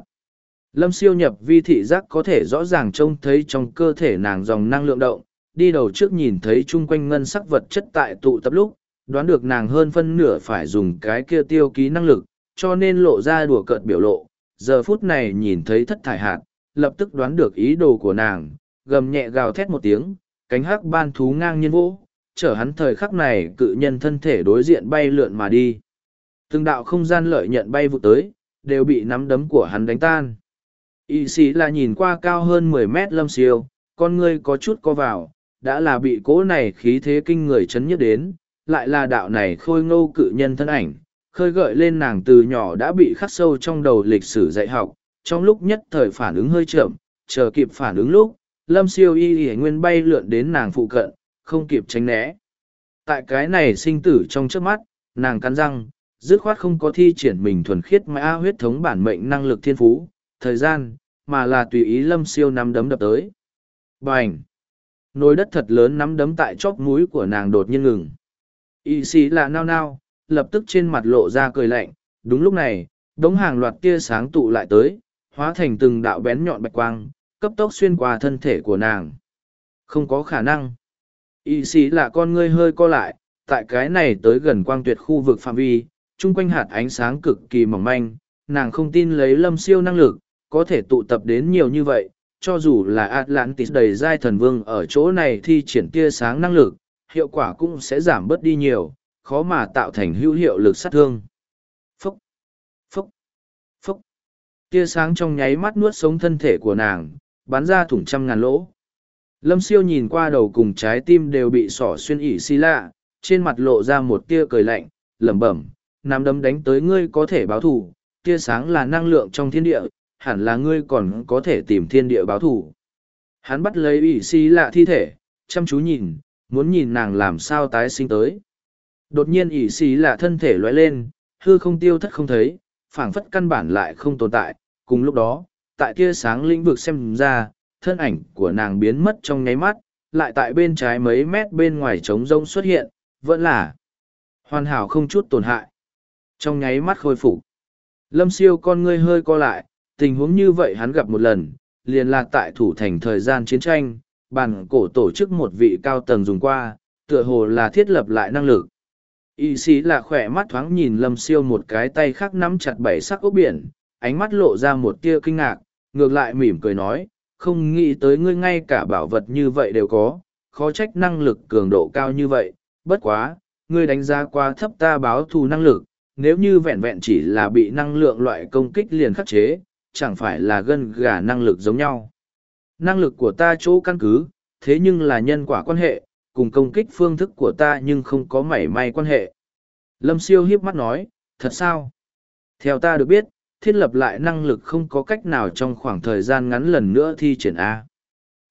Lâm siêu nhập vi thị giác có thể rõ ràng trông thấy trong cơ thể nàng dòng năng lượng động, đi đầu trước nhìn thấy chung quanh ngân sắc vật chất tại tụ tập lúc, đoán được nàng hơn phân nửa phải dùng cái kia tiêu ký năng lực, cho nên lộ ra đùa cợt biểu lộ. Giờ phút này nhìn thấy thất thải hạt, lập tức đoán được ý đồ của nàng, gầm nhẹ gào thét một tiếng, cánh hắc ban thú ngang nhiên vỗ, chở hắn thời khắc này cự nhân thân thể đối diện bay lượn mà đi. Từng đạo không gian lợi nhận bay vụ tới, đều bị nắm đấm của hắn đánh tan. Y sĩ là nhìn qua cao hơn mười mét lâm siêu, con ngươi có chút co vào, đã là bị cố này khí thế kinh người chấn nhất đến, lại là đạo này khôi ngô cự nhân thân ảnh, khơi gợi lên nàng từ nhỏ đã bị khắc sâu trong đầu lịch sử dạy học, trong lúc nhất thời phản ứng hơi chậm, chờ kịp phản ứng lúc, lâm siêu y y nguyên bay lượn đến nàng phụ cận, không kịp tránh né. Tại cái này sinh tử trong trước mắt, nàng cắn răng, dứt khoát không có thi triển mình thuần khiết mã huyết thống bản mệnh năng lực thiên phú, thời gian, mà là tùy ý lâm siêu nắm đấm đập tới. Bành! Nồi đất thật lớn nắm đấm tại chóp mũi của nàng đột nhiên ngừng. Y sĩ là nao nao, lập tức trên mặt lộ ra cười lạnh. Đúng lúc này, đống hàng loạt tia sáng tụ lại tới, hóa thành từng đạo bén nhọn bạch quang, cấp tốc xuyên qua thân thể của nàng. Không có khả năng. Y sĩ là con ngươi hơi co lại, tại cái này tới gần quang tuyệt khu vực phạm vi, chung quanh hạt ánh sáng cực kỳ mỏng manh, nàng không tin lấy lâm siêu năng lực, có thể tụ tập đến nhiều như vậy, cho dù là Atlantis đầy giai thần vương ở chỗ này thi triển tia sáng năng lực, hiệu quả cũng sẽ giảm bớt đi nhiều, khó mà tạo thành hữu hiệu lực sát thương. Phúc! Phúc! Phúc! Tia sáng trong nháy mắt nuốt sống thân thể của nàng, bắn ra thủng trăm ngàn lỗ. Lâm siêu nhìn qua đầu cùng trái tim đều bị sỏ xuyên ỉ xì lạ, trên mặt lộ ra một tia cười lạnh, lẩm bẩm, nắm đấm đánh tới ngươi có thể báo thù, tia sáng là năng lượng trong thiên địa, hẳn là ngươi còn có thể tìm thiên địa báo thù. Hắn bắt lấy ỉ xì lạ thi thể, chăm chú nhìn, muốn nhìn nàng làm sao tái sinh tới. Đột nhiên ỉ xì lạ thân thể lóe lên, hư không tiêu thất không thấy, phảng phất căn bản lại không tồn tại, cùng lúc đó, tại tia sáng lĩnh vực xem ra, thân ảnh của nàng biến mất trong nháy mắt, lại tại bên trái mấy mét bên ngoài trống rông xuất hiện, vẫn là hoàn hảo không chút tổn hại. Trong nháy mắt khôi phục, lâm siêu con ngươi hơi co lại, tình huống như vậy hắn gặp một lần, liền là tại thủ thành thời gian chiến tranh, bàn cổ tổ chức một vị cao tầng dùng qua, tựa hồ là thiết lập lại năng lực. Y sĩ là khỏe mắt thoáng nhìn lâm siêu một cái tay khác nắm chặt bảy sắc ốc biển, ánh mắt lộ ra một tia kinh ngạc, ngược lại mỉm cười nói, không nghĩ tới ngươi ngay cả bảo vật như vậy đều có, khó trách năng lực cường độ cao như vậy, bất quá, ngươi đánh giá quá thấp ta báo thù năng lực, nếu như vẹn vẹn chỉ là bị năng lượng loại công kích liền khắc chế, chẳng phải là gân gà năng lực giống nhau. Năng lực của ta chỗ căn cứ, thế nhưng là nhân quả quan hệ, cùng công kích phương thức của ta nhưng không có mảy may quan hệ. Lâm siêu hiếp mắt nói, thật sao? Theo ta được biết, thiết lập lại năng lực không có cách nào trong khoảng thời gian ngắn lần nữa thi triển A.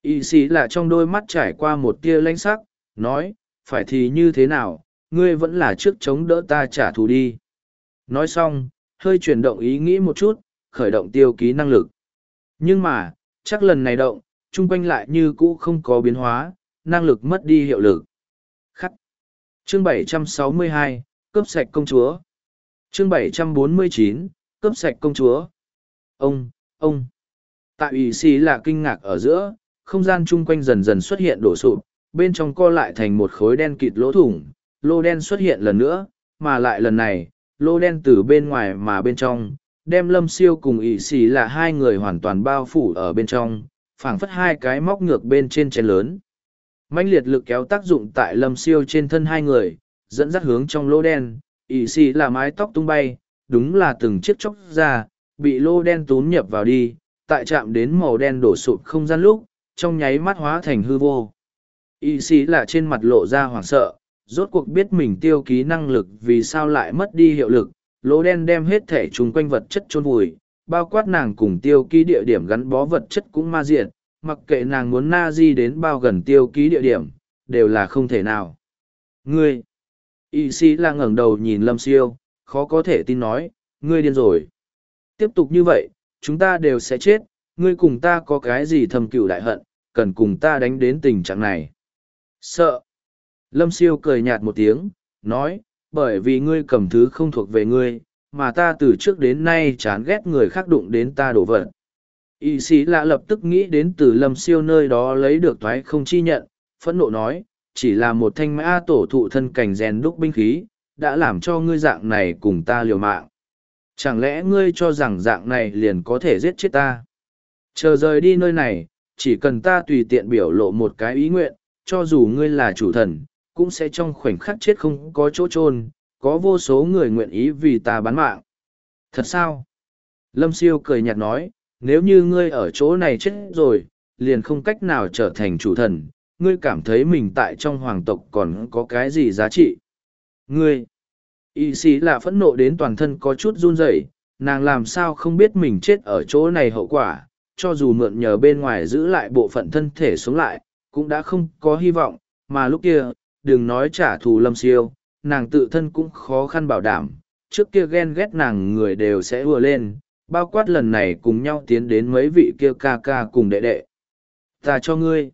Y sĩ là trong đôi mắt trải qua một tia lãnh sắc, nói, phải thì như thế nào, ngươi vẫn là trước chống đỡ ta trả thù đi. Nói xong, hơi chuyển động ý nghĩ một chút, khởi động tiêu ký năng lực. Nhưng mà, chắc lần này động, chung quanh lại như cũ không có biến hóa, năng lực mất đi hiệu lực. Khắc. Chương 762, cướp sạch công chúa. Chương 749, cướp sạch công chúa. Ông, ông. Tại ủy xì là kinh ngạc ở giữa, không gian chung quanh dần dần xuất hiện đổ sụp, bên trong co lại thành một khối đen kịt lỗ thủng, lô đen xuất hiện lần nữa, mà lại lần này, lô đen từ bên ngoài mà bên trong, đem lâm siêu cùng ỵ xì là hai người hoàn toàn bao phủ ở bên trong, phảng phất hai cái móc ngược bên trên chén lớn. mãnh liệt lực kéo tác dụng tại lâm siêu trên thân hai người, dẫn dắt hướng trong lô đen, ỵ xì là mái tóc tung bay, đúng là từng chiếc chóc ra, bị lô đen tún nhập vào đi, tại chạm đến màu đen đổ sụp không gian lúc, trong nháy mắt hóa thành hư vô. Y sĩ là trên mặt lộ ra hoảng sợ, rốt cuộc biết mình tiêu ký năng lực vì sao lại mất đi hiệu lực, lỗ đen đem hết thể chung quanh vật chất chôn vùi, bao quát nàng cùng tiêu ký địa điểm gắn bó vật chất cũng ma diện, mặc kệ nàng muốn na di đến bao gần tiêu ký địa điểm, đều là không thể nào. Ngươi! Y sĩ là ngẩng đầu nhìn lâm siêu, khó có thể tin nói, ngươi điên rồi. Tiếp tục như vậy, chúng ta đều sẽ chết, ngươi cùng ta có cái gì thầm cựu đại hận, cần cùng ta đánh đến tình trạng này. Sợ. Lâm siêu cười nhạt một tiếng, nói, bởi vì ngươi cầm thứ không thuộc về ngươi, mà ta từ trước đến nay chán ghét người khác đụng đến ta đổ vật. Y sĩ lạ lập tức nghĩ đến từ lâm siêu nơi đó lấy được thoái không chi nhận, phẫn nộ nói, chỉ là một thanh mã tổ thụ thân cảnh rèn đúc binh khí, đã làm cho ngươi dạng này cùng ta liều mạng. Chẳng lẽ ngươi cho rằng dạng này liền có thể giết chết ta? Chờ rời đi nơi này, chỉ cần ta tùy tiện biểu lộ một cái ý nguyện, cho dù ngươi là chủ thần, cũng sẽ trong khoảnh khắc chết không có chỗ chôn có vô số người nguyện ý vì ta bán mạng. Thật sao? Lâm siêu cười nhạt nói, nếu như ngươi ở chỗ này chết rồi, liền không cách nào trở thành chủ thần, ngươi cảm thấy mình tại trong hoàng tộc còn có cái gì giá trị? Ngươi! Y sĩ là phẫn nộ đến toàn thân có chút run rẩy, nàng làm sao không biết mình chết ở chỗ này hậu quả, cho dù mượn nhờ bên ngoài giữ lại bộ phận thân thể sống lại, cũng đã không có hy vọng, mà lúc kia, đừng nói trả thù lâm siêu, nàng tự thân cũng khó khăn bảo đảm, trước kia ghen ghét nàng người đều sẽ vừa lên, bao quát lần này cùng nhau tiến đến mấy vị kia ca ca cùng đệ đệ. Ta cho ngươi.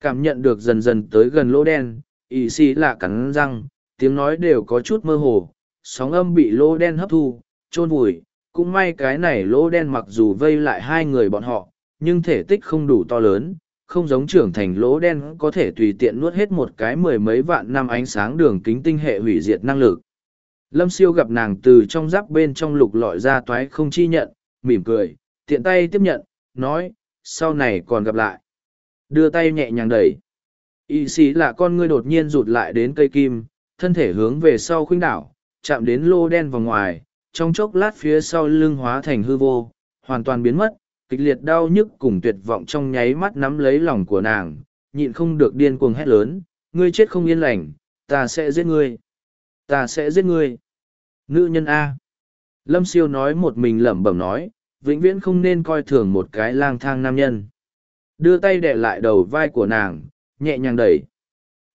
Cảm nhận được dần dần tới gần lỗ đen, Y sĩ là cắn răng, tiếng nói đều có chút mơ hồ, sóng âm bị lỗ đen hấp thu, chôn vùi. Cũng may cái này lỗ đen mặc dù vây lại hai người bọn họ, nhưng thể tích không đủ to lớn, không giống trưởng thành lỗ đen có thể tùy tiện nuốt hết một cái mười mấy vạn năm ánh sáng đường kính tinh hệ hủy diệt năng lực. Lâm siêu gặp nàng từ trong giáp bên trong lục lọi ra toái không chi nhận, mỉm cười, tiện tay tiếp nhận, nói, sau này còn gặp lại. Đưa tay nhẹ nhàng đẩy. Y sĩ là con ngươi đột nhiên rụt lại đến cây kim, thân thể hướng về sau khuynh đảo, chạm đến lô đen vào ngoài, trong chốc lát phía sau lưng hóa thành hư vô, hoàn toàn biến mất, kịch liệt đau nhức cùng tuyệt vọng trong nháy mắt nắm lấy lòng của nàng, nhịn không được điên cuồng hét lớn, ngươi chết không yên lành, ta sẽ giết ngươi, ta sẽ giết ngươi. Nữ nhân A. Lâm siêu nói một mình lẩm bẩm nói, vĩnh viễn không nên coi thường một cái lang thang nam nhân. Đưa tay đè lại đầu vai của nàng, nhẹ nhàng đẩy.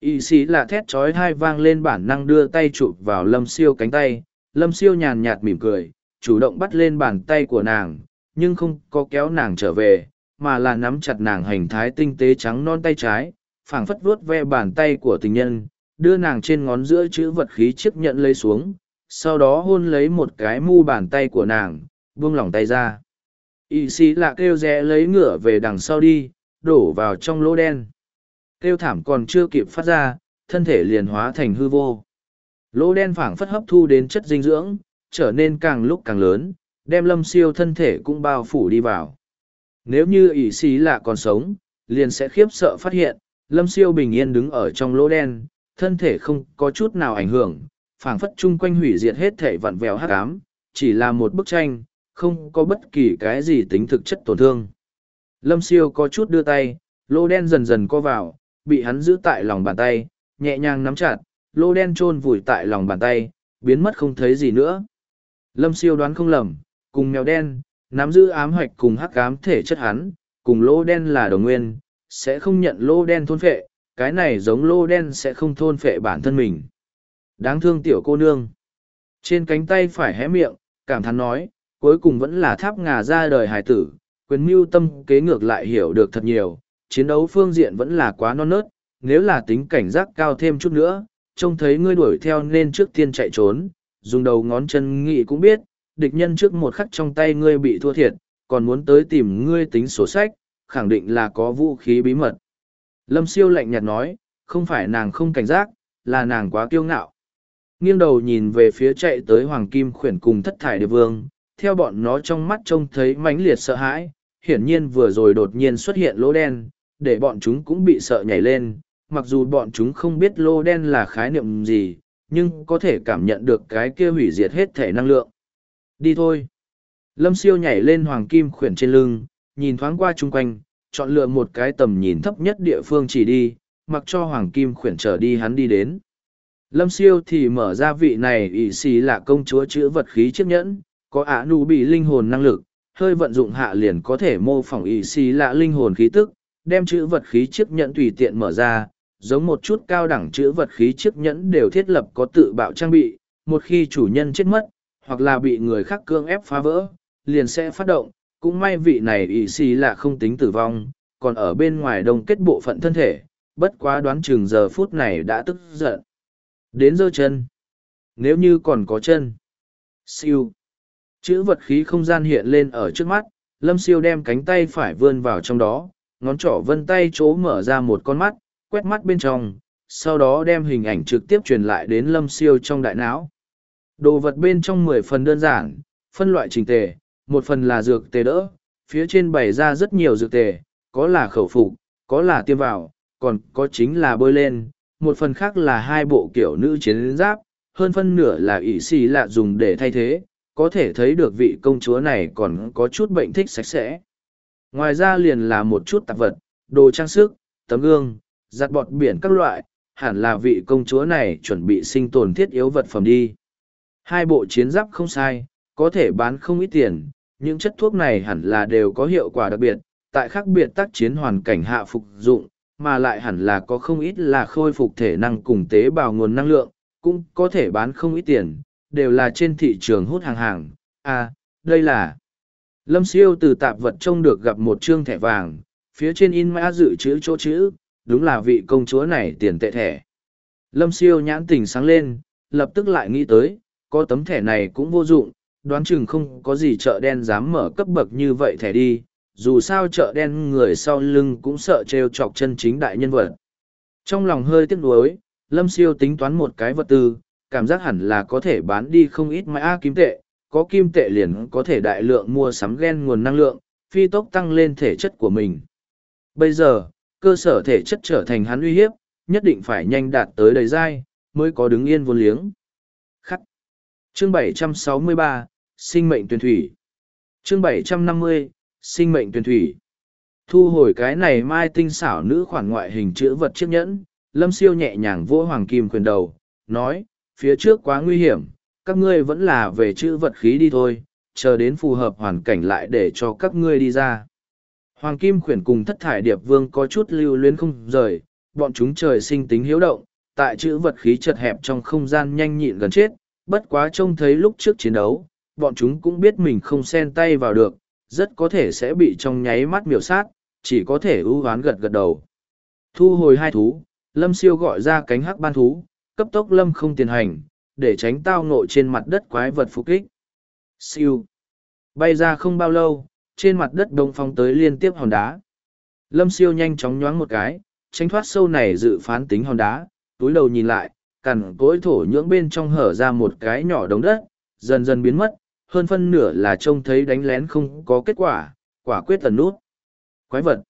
Y sĩ là thét trói hai vang lên bản năng đưa tay chụp vào lâm siêu cánh tay, lâm siêu nhàn nhạt mỉm cười, chủ động bắt lên bàn tay của nàng, nhưng không có kéo nàng trở về, mà là nắm chặt nàng hành thái tinh tế trắng non tay trái, phảng phất vuốt ve bàn tay của tình nhân, đưa nàng trên ngón giữa chữ vật khí chiếc nhận lấy xuống, sau đó hôn lấy một cái mu bàn tay của nàng, buông lỏng tay ra. Y sĩ lạ kêu rẽ lấy ngựa về đằng sau đi, đổ vào trong lỗ đen. Kêu thảm còn chưa kịp phát ra, thân thể liền hóa thành hư vô. Lỗ đen phảng phất hấp thu đến chất dinh dưỡng, trở nên càng lúc càng lớn, đem lâm siêu thân thể cũng bao phủ đi vào. Nếu như ỷ xí lạ còn sống, liền sẽ khiếp sợ phát hiện, lâm siêu bình yên đứng ở trong lỗ đen, thân thể không có chút nào ảnh hưởng, phảng phất chung quanh hủy diệt hết thể vặn vẹo hắc ám, chỉ là một bức tranh, không có bất kỳ cái gì tính thực chất tổn thương. Lâm siêu có chút đưa tay, lỗ đen dần dần co vào, bị hắn giữ tại lòng bàn tay, nhẹ nhàng nắm chặt, lô đen chôn vùi tại lòng bàn tay, biến mất không thấy gì nữa. Lâm siêu đoán không lầm, cùng mèo đen, nắm giữ ám hoạch cùng hắc ám thể chất hắn, cùng lô đen là đồng nguyên, sẽ không nhận lô đen thôn phệ, cái này giống lô đen sẽ không thôn phệ bản thân mình. Đáng thương tiểu cô nương. Trên cánh tay phải hé miệng, cảm thán nói, cuối cùng vẫn là tháp ngà ra đời hải tử, quyền mưu tâm kế ngược lại hiểu được thật nhiều, chiến đấu phương diện vẫn là quá non nớt, nếu là tính cảnh giác cao thêm chút nữa, trông thấy ngươi đuổi theo nên trước tiên chạy trốn, dùng đầu ngón chân nghị cũng biết, địch nhân trước một khắc trong tay ngươi bị thua thiệt, còn muốn tới tìm ngươi tính sổ sách, khẳng định là có vũ khí bí mật. Lâm siêu lạnh nhạt nói, không phải nàng không cảnh giác, là nàng quá kiêu ngạo. Nghiêng đầu nhìn về phía chạy tới Hoàng Kim khuyển cùng thất thải địa vương, theo bọn nó trong mắt trông thấy mãnh liệt sợ hãi, hiển nhiên vừa rồi đột nhiên xuất hiện lỗ đen, để bọn chúng cũng bị sợ nhảy lên, mặc dù bọn chúng không biết lô đen là khái niệm gì, nhưng có thể cảm nhận được cái kia hủy diệt hết thể năng lượng. Đi thôi. Lâm siêu nhảy lên hoàng kim khuyển trên lưng, nhìn thoáng qua chung quanh, chọn lựa một cái tầm nhìn thấp nhất địa phương chỉ đi, mặc cho hoàng kim khuyển trở đi hắn đi đến. Lâm siêu thì mở ra vị này ỷ xì là công chúa chữ vật khí chiếc nhẫn, có ả nụ bị linh hồn năng lực, hơi vận dụng hạ liền có thể mô phỏng ý xì lạ linh hồn khí tức, đem chữ vật khí chiếc nhẫn tùy tiện mở ra, giống một chút cao đẳng chữ vật khí chiếc nhẫn đều thiết lập có tự bạo trang bị, một khi chủ nhân chết mất, hoặc là bị người khác cương ép phá vỡ, liền sẽ phát động, cũng may vị này ý xì là không tính tử vong, còn ở bên ngoài đông kết bộ phận thân thể, bất quá đoán chừng giờ phút này đã tức giận. Đến giơ chân. Nếu như còn có chân. Siêu. Chữ vật khí không gian hiện lên ở trước mắt, lâm siêu đem cánh tay phải vươn vào trong đó, ngón trỏ vân tay chỗ mở ra một con mắt, quét mắt bên trong, sau đó đem hình ảnh trực tiếp truyền lại đến lâm siêu trong đại não. Đồ vật bên trong mười phần đơn giản, phân loại trình tề, một phần là dược tề đỡ, phía trên bày ra rất nhiều dược tề, có là khẩu phục, có là tiêm vào, còn có chính là bơi lên, một phần khác là hai bộ kiểu nữ chiến giáp, hơn phân nửa là ỷ xì lạ dùng để thay thế, có thể thấy được vị công chúa này còn có chút bệnh thích sạch sẽ. Ngoài ra liền là một chút tạp vật, đồ trang sức, tấm gương, giặt bọt biển các loại, hẳn là vị công chúa này chuẩn bị sinh tồn thiết yếu vật phẩm đi. Hai bộ chiến giáp không sai, có thể bán không ít tiền, những chất thuốc này hẳn là đều có hiệu quả đặc biệt, tại khác biệt tác chiến hoàn cảnh hạ phục dụng, mà lại hẳn là có không ít là khôi phục thể năng cùng tế bào nguồn năng lượng, cũng có thể bán không ít tiền, đều là trên thị trường hút hàng hàng. À, đây là... Lâm siêu từ tạp vật trông được gặp một chương thẻ vàng, phía trên in mã dự chữ chỗ chữ, đúng là vị công chúa này tiền tệ thẻ. Lâm siêu nhãn tình sáng lên, lập tức lại nghĩ tới, có tấm thẻ này cũng vô dụng, đoán chừng không có gì chợ đen dám mở cấp bậc như vậy thẻ đi, dù sao chợ đen người sau lưng cũng sợ trêu chọc chân chính đại nhân vật. Trong lòng hơi tiếc nuối, Lâm siêu tính toán một cái vật tư, cảm giác hẳn là có thể bán đi không ít mã kim tệ, có kim tệ liền có thể đại lượng mua sắm gen nguồn năng lượng, phi tốc tăng lên thể chất của mình. Bây giờ, cơ sở thể chất trở thành hắn uy hiếp, nhất định phải nhanh đạt tới đầy dai, mới có đứng yên vô liếng. Khắc. Chương 763, Sinh mệnh tuyển thủy. Chương 750, Sinh mệnh tuyển thủy. Thu hồi cái này mai tinh xảo nữ khoản ngoại hình chữ vật chiếc nhẫn, lâm siêu nhẹ nhàng vỗ hoàng kim quyền đầu, nói, phía trước quá nguy hiểm, các ngươi vẫn là về chữ vật khí đi thôi, chờ đến phù hợp hoàn cảnh lại để cho các ngươi đi ra. Hoàng Kim khuyển cùng thất thải điệp vương có chút lưu luyến không rời, bọn chúng trời sinh tính hiếu động, tại chữ vật khí chật hẹp trong không gian nhanh nhịn gần chết, bất quá trông thấy lúc trước chiến đấu, bọn chúng cũng biết mình không xen tay vào được, rất có thể sẽ bị trong nháy mắt miểu sát, chỉ có thể ưu hoán gật gật đầu. Thu hồi hai thú, Lâm Siêu gọi ra cánh hắc ban thú, cấp tốc Lâm không tiền hành, để tránh tao ngộ trên mặt đất quái vật phục kích. Siêu. Bay ra không bao lâu, trên mặt đất đông phong tới liên tiếp hòn đá. Lâm siêu nhanh chóng nhoáng một cái, tránh thoát sâu này dự phán tính hòn đá, túi đầu nhìn lại, cằn cối thổ nhưỡng bên trong hở ra một cái nhỏ đống đất, dần dần biến mất, hơn phân nửa là trông thấy đánh lén không có kết quả, quả quyết tần nút. Quái vật.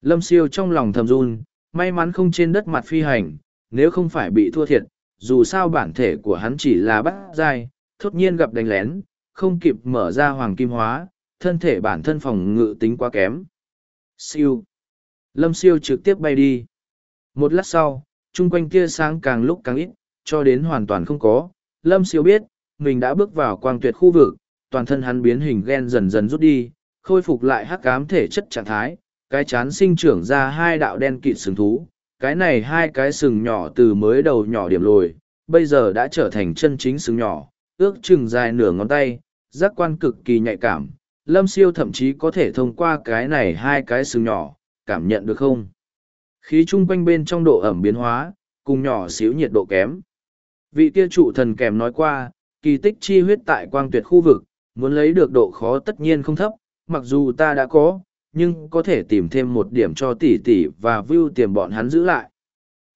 Lâm siêu trong lòng thầm run, may mắn không trên đất mặt phi hành, nếu không phải bị thua thiệt, dù sao bản thể của hắn chỉ là bắt dai, thốt nhiên gặp đánh lén, không kịp mở ra hoàng kim hóa, thân thể bản thân phòng ngự tính quá kém. Siêu. Lâm siêu trực tiếp bay đi. Một lát sau, chung quanh tia sáng càng lúc càng ít, cho đến hoàn toàn không có. Lâm siêu biết, mình đã bước vào quang tuyệt khu vực, toàn thân hắn biến hình gen dần dần rút đi, khôi phục lại hắc ám thể chất trạng thái, cái chán sinh trưởng ra hai đạo đen kịt sừng thú. Cái này hai cái sừng nhỏ từ mới đầu nhỏ điểm lồi, bây giờ đã trở thành chân chính sừng nhỏ, ước chừng dài nửa ngón tay, giác quan cực kỳ nhạy cảm, lâm siêu thậm chí có thể thông qua cái này hai cái sừng nhỏ cảm nhận được không khí chung quanh bên trong độ ẩm biến hóa cùng nhỏ xíu nhiệt độ kém. Vị kia trụ thần kèm nói qua, kỳ tích chi huyết tại quang tuyệt khu vực, muốn lấy được độ khó tất nhiên không thấp, mặc dù ta đã có, nhưng có thể tìm thêm một điểm cho tỷ tỷ và view tiềm bọn hắn giữ lại.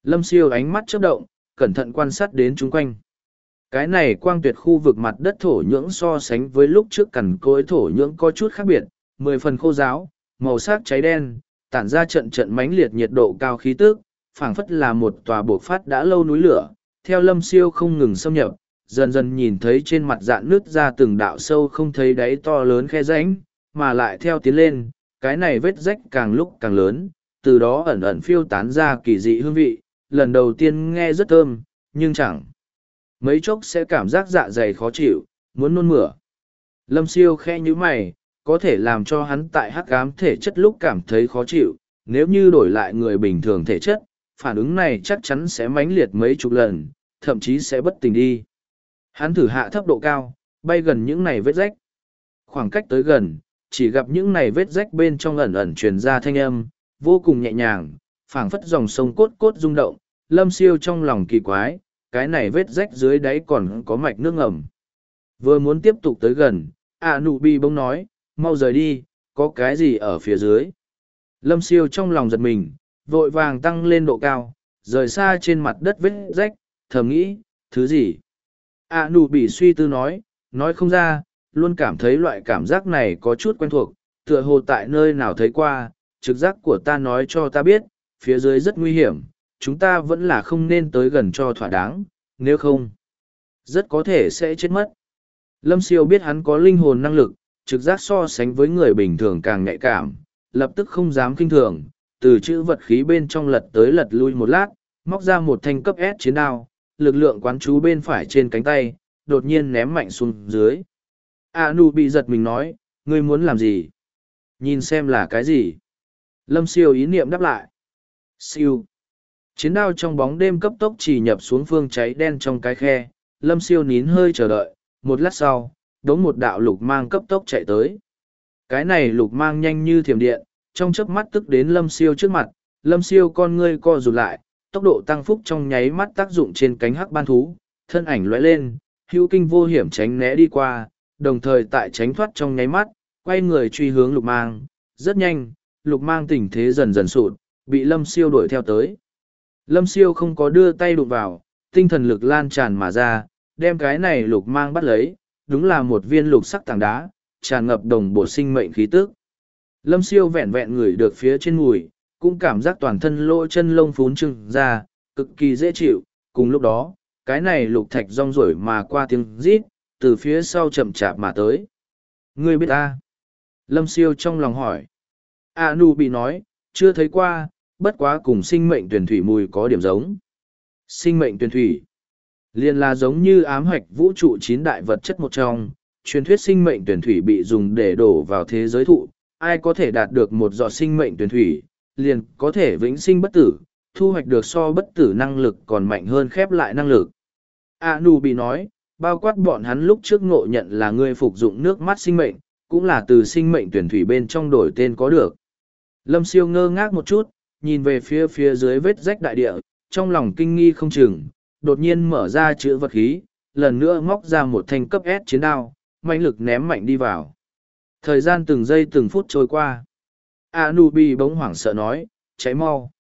Lâm siêu ánh mắt chớp động, cẩn thận quan sát đến chung quanh. Cái này quang tuyệt khu vực mặt đất thổ nhưỡng so sánh với lúc trước cằn cối thổ nhưỡng có chút khác biệt, mười phần khô giáo, màu sắc cháy đen, tản ra trận trận mãnh liệt nhiệt độ cao khí tức, phảng phất là một tòa buộc phát đã lâu núi lửa, theo lâm siêu không ngừng xâm nhập, dần dần nhìn thấy trên mặt dạn nước ra từng đạo sâu không thấy đáy to lớn khe rãnh, mà lại theo tiến lên, cái này vết rách càng lúc càng lớn, từ đó ẩn ẩn phiêu tán ra kỳ dị hương vị, lần đầu tiên nghe rất thơm, nhưng chẳng mấy chốc sẽ cảm giác dạ dày khó chịu, muốn nôn mửa. Lâm siêu khe như mày, có thể làm cho hắn tại hắc ám thể chất lúc cảm thấy khó chịu, nếu như đổi lại người bình thường thể chất, phản ứng này chắc chắn sẽ mãnh liệt mấy chục lần, thậm chí sẽ bất tỉnh đi. Hắn thử hạ thấp độ cao, bay gần những này vết rách. Khoảng cách tới gần, chỉ gặp những này vết rách bên trong ẩn ẩn truyền ra thanh âm, vô cùng nhẹ nhàng, phảng phất dòng sông cốt cốt rung động, lâm siêu trong lòng kỳ quái, cái này vết rách dưới đáy còn có mạch nước ngầm. Vừa muốn tiếp tục tới gần, à nụ bi bông nói, mau rời đi, có cái gì ở phía dưới. Lâm siêu trong lòng giật mình, vội vàng tăng lên độ cao, rời xa trên mặt đất vết rách, thầm nghĩ, thứ gì? À nụ bị suy tư nói, nói không ra, luôn cảm thấy loại cảm giác này có chút quen thuộc, tựa hồ tại nơi nào thấy qua, trực giác của ta nói cho ta biết, phía dưới rất nguy hiểm, chúng ta vẫn là không nên tới gần cho thỏa đáng, nếu không, rất có thể sẽ chết mất. Lâm siêu biết hắn có linh hồn năng lực, trực giác so sánh với người bình thường càng nhạy cảm, lập tức không dám kinh thường, từ chữ vật khí bên trong lật tới lật lui một lát, móc ra một thanh cấp S chiến đao, lực lượng quán chú bên phải trên cánh tay, đột nhiên ném mạnh xuống dưới. A nu bị giật mình nói, ngươi muốn làm gì? Nhìn xem là cái gì? Lâm siêu ý niệm đáp lại. Siêu. Chiến đao trong bóng đêm cấp tốc chỉ nhập xuống phương cháy đen trong cái khe, lâm siêu nín hơi chờ đợi, một lát sau, đống một đạo lục mang cấp tốc chạy tới. Cái này lục mang nhanh như thiểm điện, trong chớp mắt tức đến lâm siêu trước mặt, lâm siêu con ngươi co rụt lại, tốc độ tăng phúc trong nháy mắt tác dụng trên cánh hắc ban thú, thân ảnh lóe lên, hữu kinh vô hiểm tránh né đi qua, đồng thời tại tránh thoát trong nháy mắt, quay người truy hướng lục mang, rất nhanh, lục mang tình thế dần dần sụt, bị lâm siêu đuổi theo tới. Lâm siêu không có đưa tay đụng vào, tinh thần lực lan tràn mà ra, đem cái này lục mang bắt lấy, đúng là một viên lục sắc tảng đá, tràn ngập đồng bộ sinh mệnh khí tức. Lâm siêu vẹn vẹn ngửi được phía trên mùi, cũng cảm giác toàn thân lỗ chân lông phún trừng ra, cực kỳ dễ chịu. Cùng lúc đó, cái này lục thạch rong rổi mà qua tiếng rít, từ phía sau chậm chạp mà tới. Ngươi biết ta? Lâm siêu trong lòng hỏi. A nu bị nói, chưa thấy qua, bất quá cùng sinh mệnh tuyển thủy mùi có điểm giống. Sinh mệnh tuyển thủy. liền là giống như ám hoạch vũ trụ chín đại vật chất một trong, truyền thuyết sinh mệnh tuyển thủy bị dùng để đổ vào thế giới thụ, ai có thể đạt được một giọt sinh mệnh tuyển thủy, liền có thể vĩnh sinh bất tử, thu hoạch được so bất tử năng lực còn mạnh hơn khép lại năng lực. A Nu bị nói, bao quát bọn hắn lúc trước ngộ nhận là người phục dụng nước mắt sinh mệnh, cũng là từ sinh mệnh tuyển thủy bên trong đổi tên có được. Lâm siêu ngơ ngác một chút, nhìn về phía phía dưới vết rách đại địa, trong lòng kinh nghi không chừng, đột nhiên mở ra chữ vật khí, lần nữa móc ra một thanh cấp S chiến đao, mạnh lực ném mạnh đi vào. Thời gian từng giây từng phút trôi qua. Anubi bỗng hoảng sợ nói, cháy mau.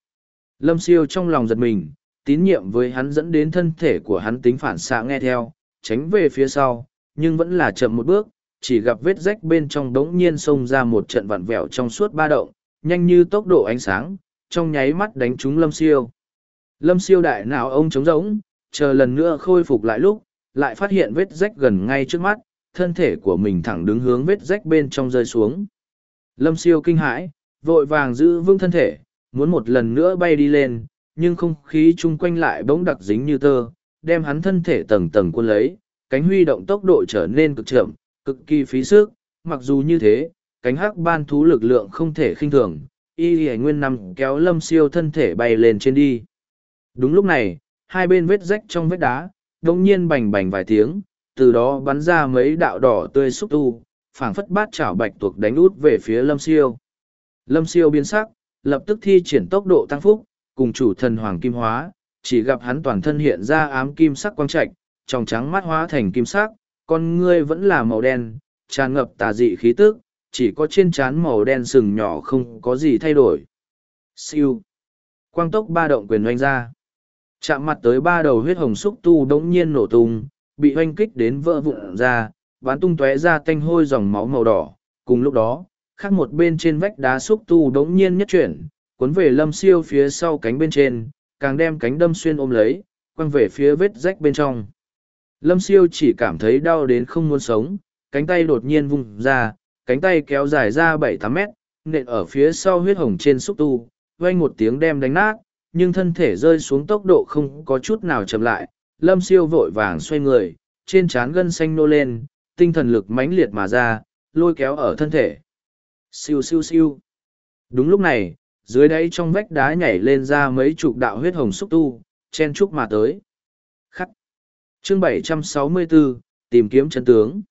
Lâm siêu trong lòng giật mình, tín nhiệm với hắn dẫn đến thân thể của hắn tính phản xạ nghe theo, tránh về phía sau, nhưng vẫn là chậm một bước, chỉ gặp vết rách bên trong đống nhiên xông ra một trận vặn vẹo trong suốt ba động, nhanh như tốc độ ánh sáng, trong nháy mắt đánh trúng lâm siêu. Lâm siêu đại nào ông trống rỗng, chờ lần nữa khôi phục lại lúc, lại phát hiện vết rách gần ngay trước mắt, thân thể của mình thẳng đứng hướng vết rách bên trong rơi xuống. Lâm siêu kinh hãi, vội vàng giữ vững thân thể, muốn một lần nữa bay đi lên, nhưng không khí chung quanh lại bỗng đặc dính như tơ, đem hắn thân thể tầng tầng quân lấy, cánh huy động tốc độ trở nên cực chậm, cực kỳ phí sức, mặc dù như thế, cánh hắc ban thú lực lượng không thể khinh thường, y hề nguyên nằm kéo lâm siêu thân thể bay lên trên đi. Đúng lúc này, hai bên vết rách trong vết đá, đông nhiên bành bành vài tiếng, từ đó bắn ra mấy đạo đỏ tươi xúc tu, phảng phất bát chảo bạch tuộc đánh út về phía lâm siêu. Lâm siêu biến sắc, lập tức thi triển tốc độ tăng phúc, cùng chủ thần hoàng kim hóa, chỉ gặp hắn toàn thân hiện ra ám kim sắc quang trạch, trong trắng mắt hóa thành kim sắc, con ngươi vẫn là màu đen, tràn ngập tà dị khí tức, chỉ có trên trán màu đen sừng nhỏ không có gì thay đổi. Siêu. Quang tốc ba động quyền oanh ra. Chạm mặt tới ba đầu huyết hồng xúc tu đống nhiên nổ tung, bị oanh kích đến vỡ vụn ra, bắn tung tóe ra tanh hôi dòng máu màu đỏ. Cùng lúc đó, khác một bên trên vách đá xúc tu đống nhiên nhất chuyển, cuốn về lâm siêu phía sau cánh bên trên, càng đem cánh đâm xuyên ôm lấy, quăng về phía vết rách bên trong. Lâm siêu chỉ cảm thấy đau đến không muốn sống, cánh tay đột nhiên vung ra, cánh tay kéo dài ra bảy tám mét, nện ở phía sau huyết hồng trên xúc tu, vang một tiếng đem đánh nát, nhưng thân thể rơi xuống tốc độ không có chút nào chậm lại. Lâm siêu vội vàng xoay người, trên trán gân xanh nô lên, tinh thần lực mãnh liệt mà ra, lôi kéo ở thân thể. Siêu siêu siêu. Đúng lúc này, dưới đáy trong vách đá nhảy lên ra mấy chục đạo huyết hồng xúc tu, chen chúc mà tới. Khắc. Chương 764, tìm kiếm chân tướng.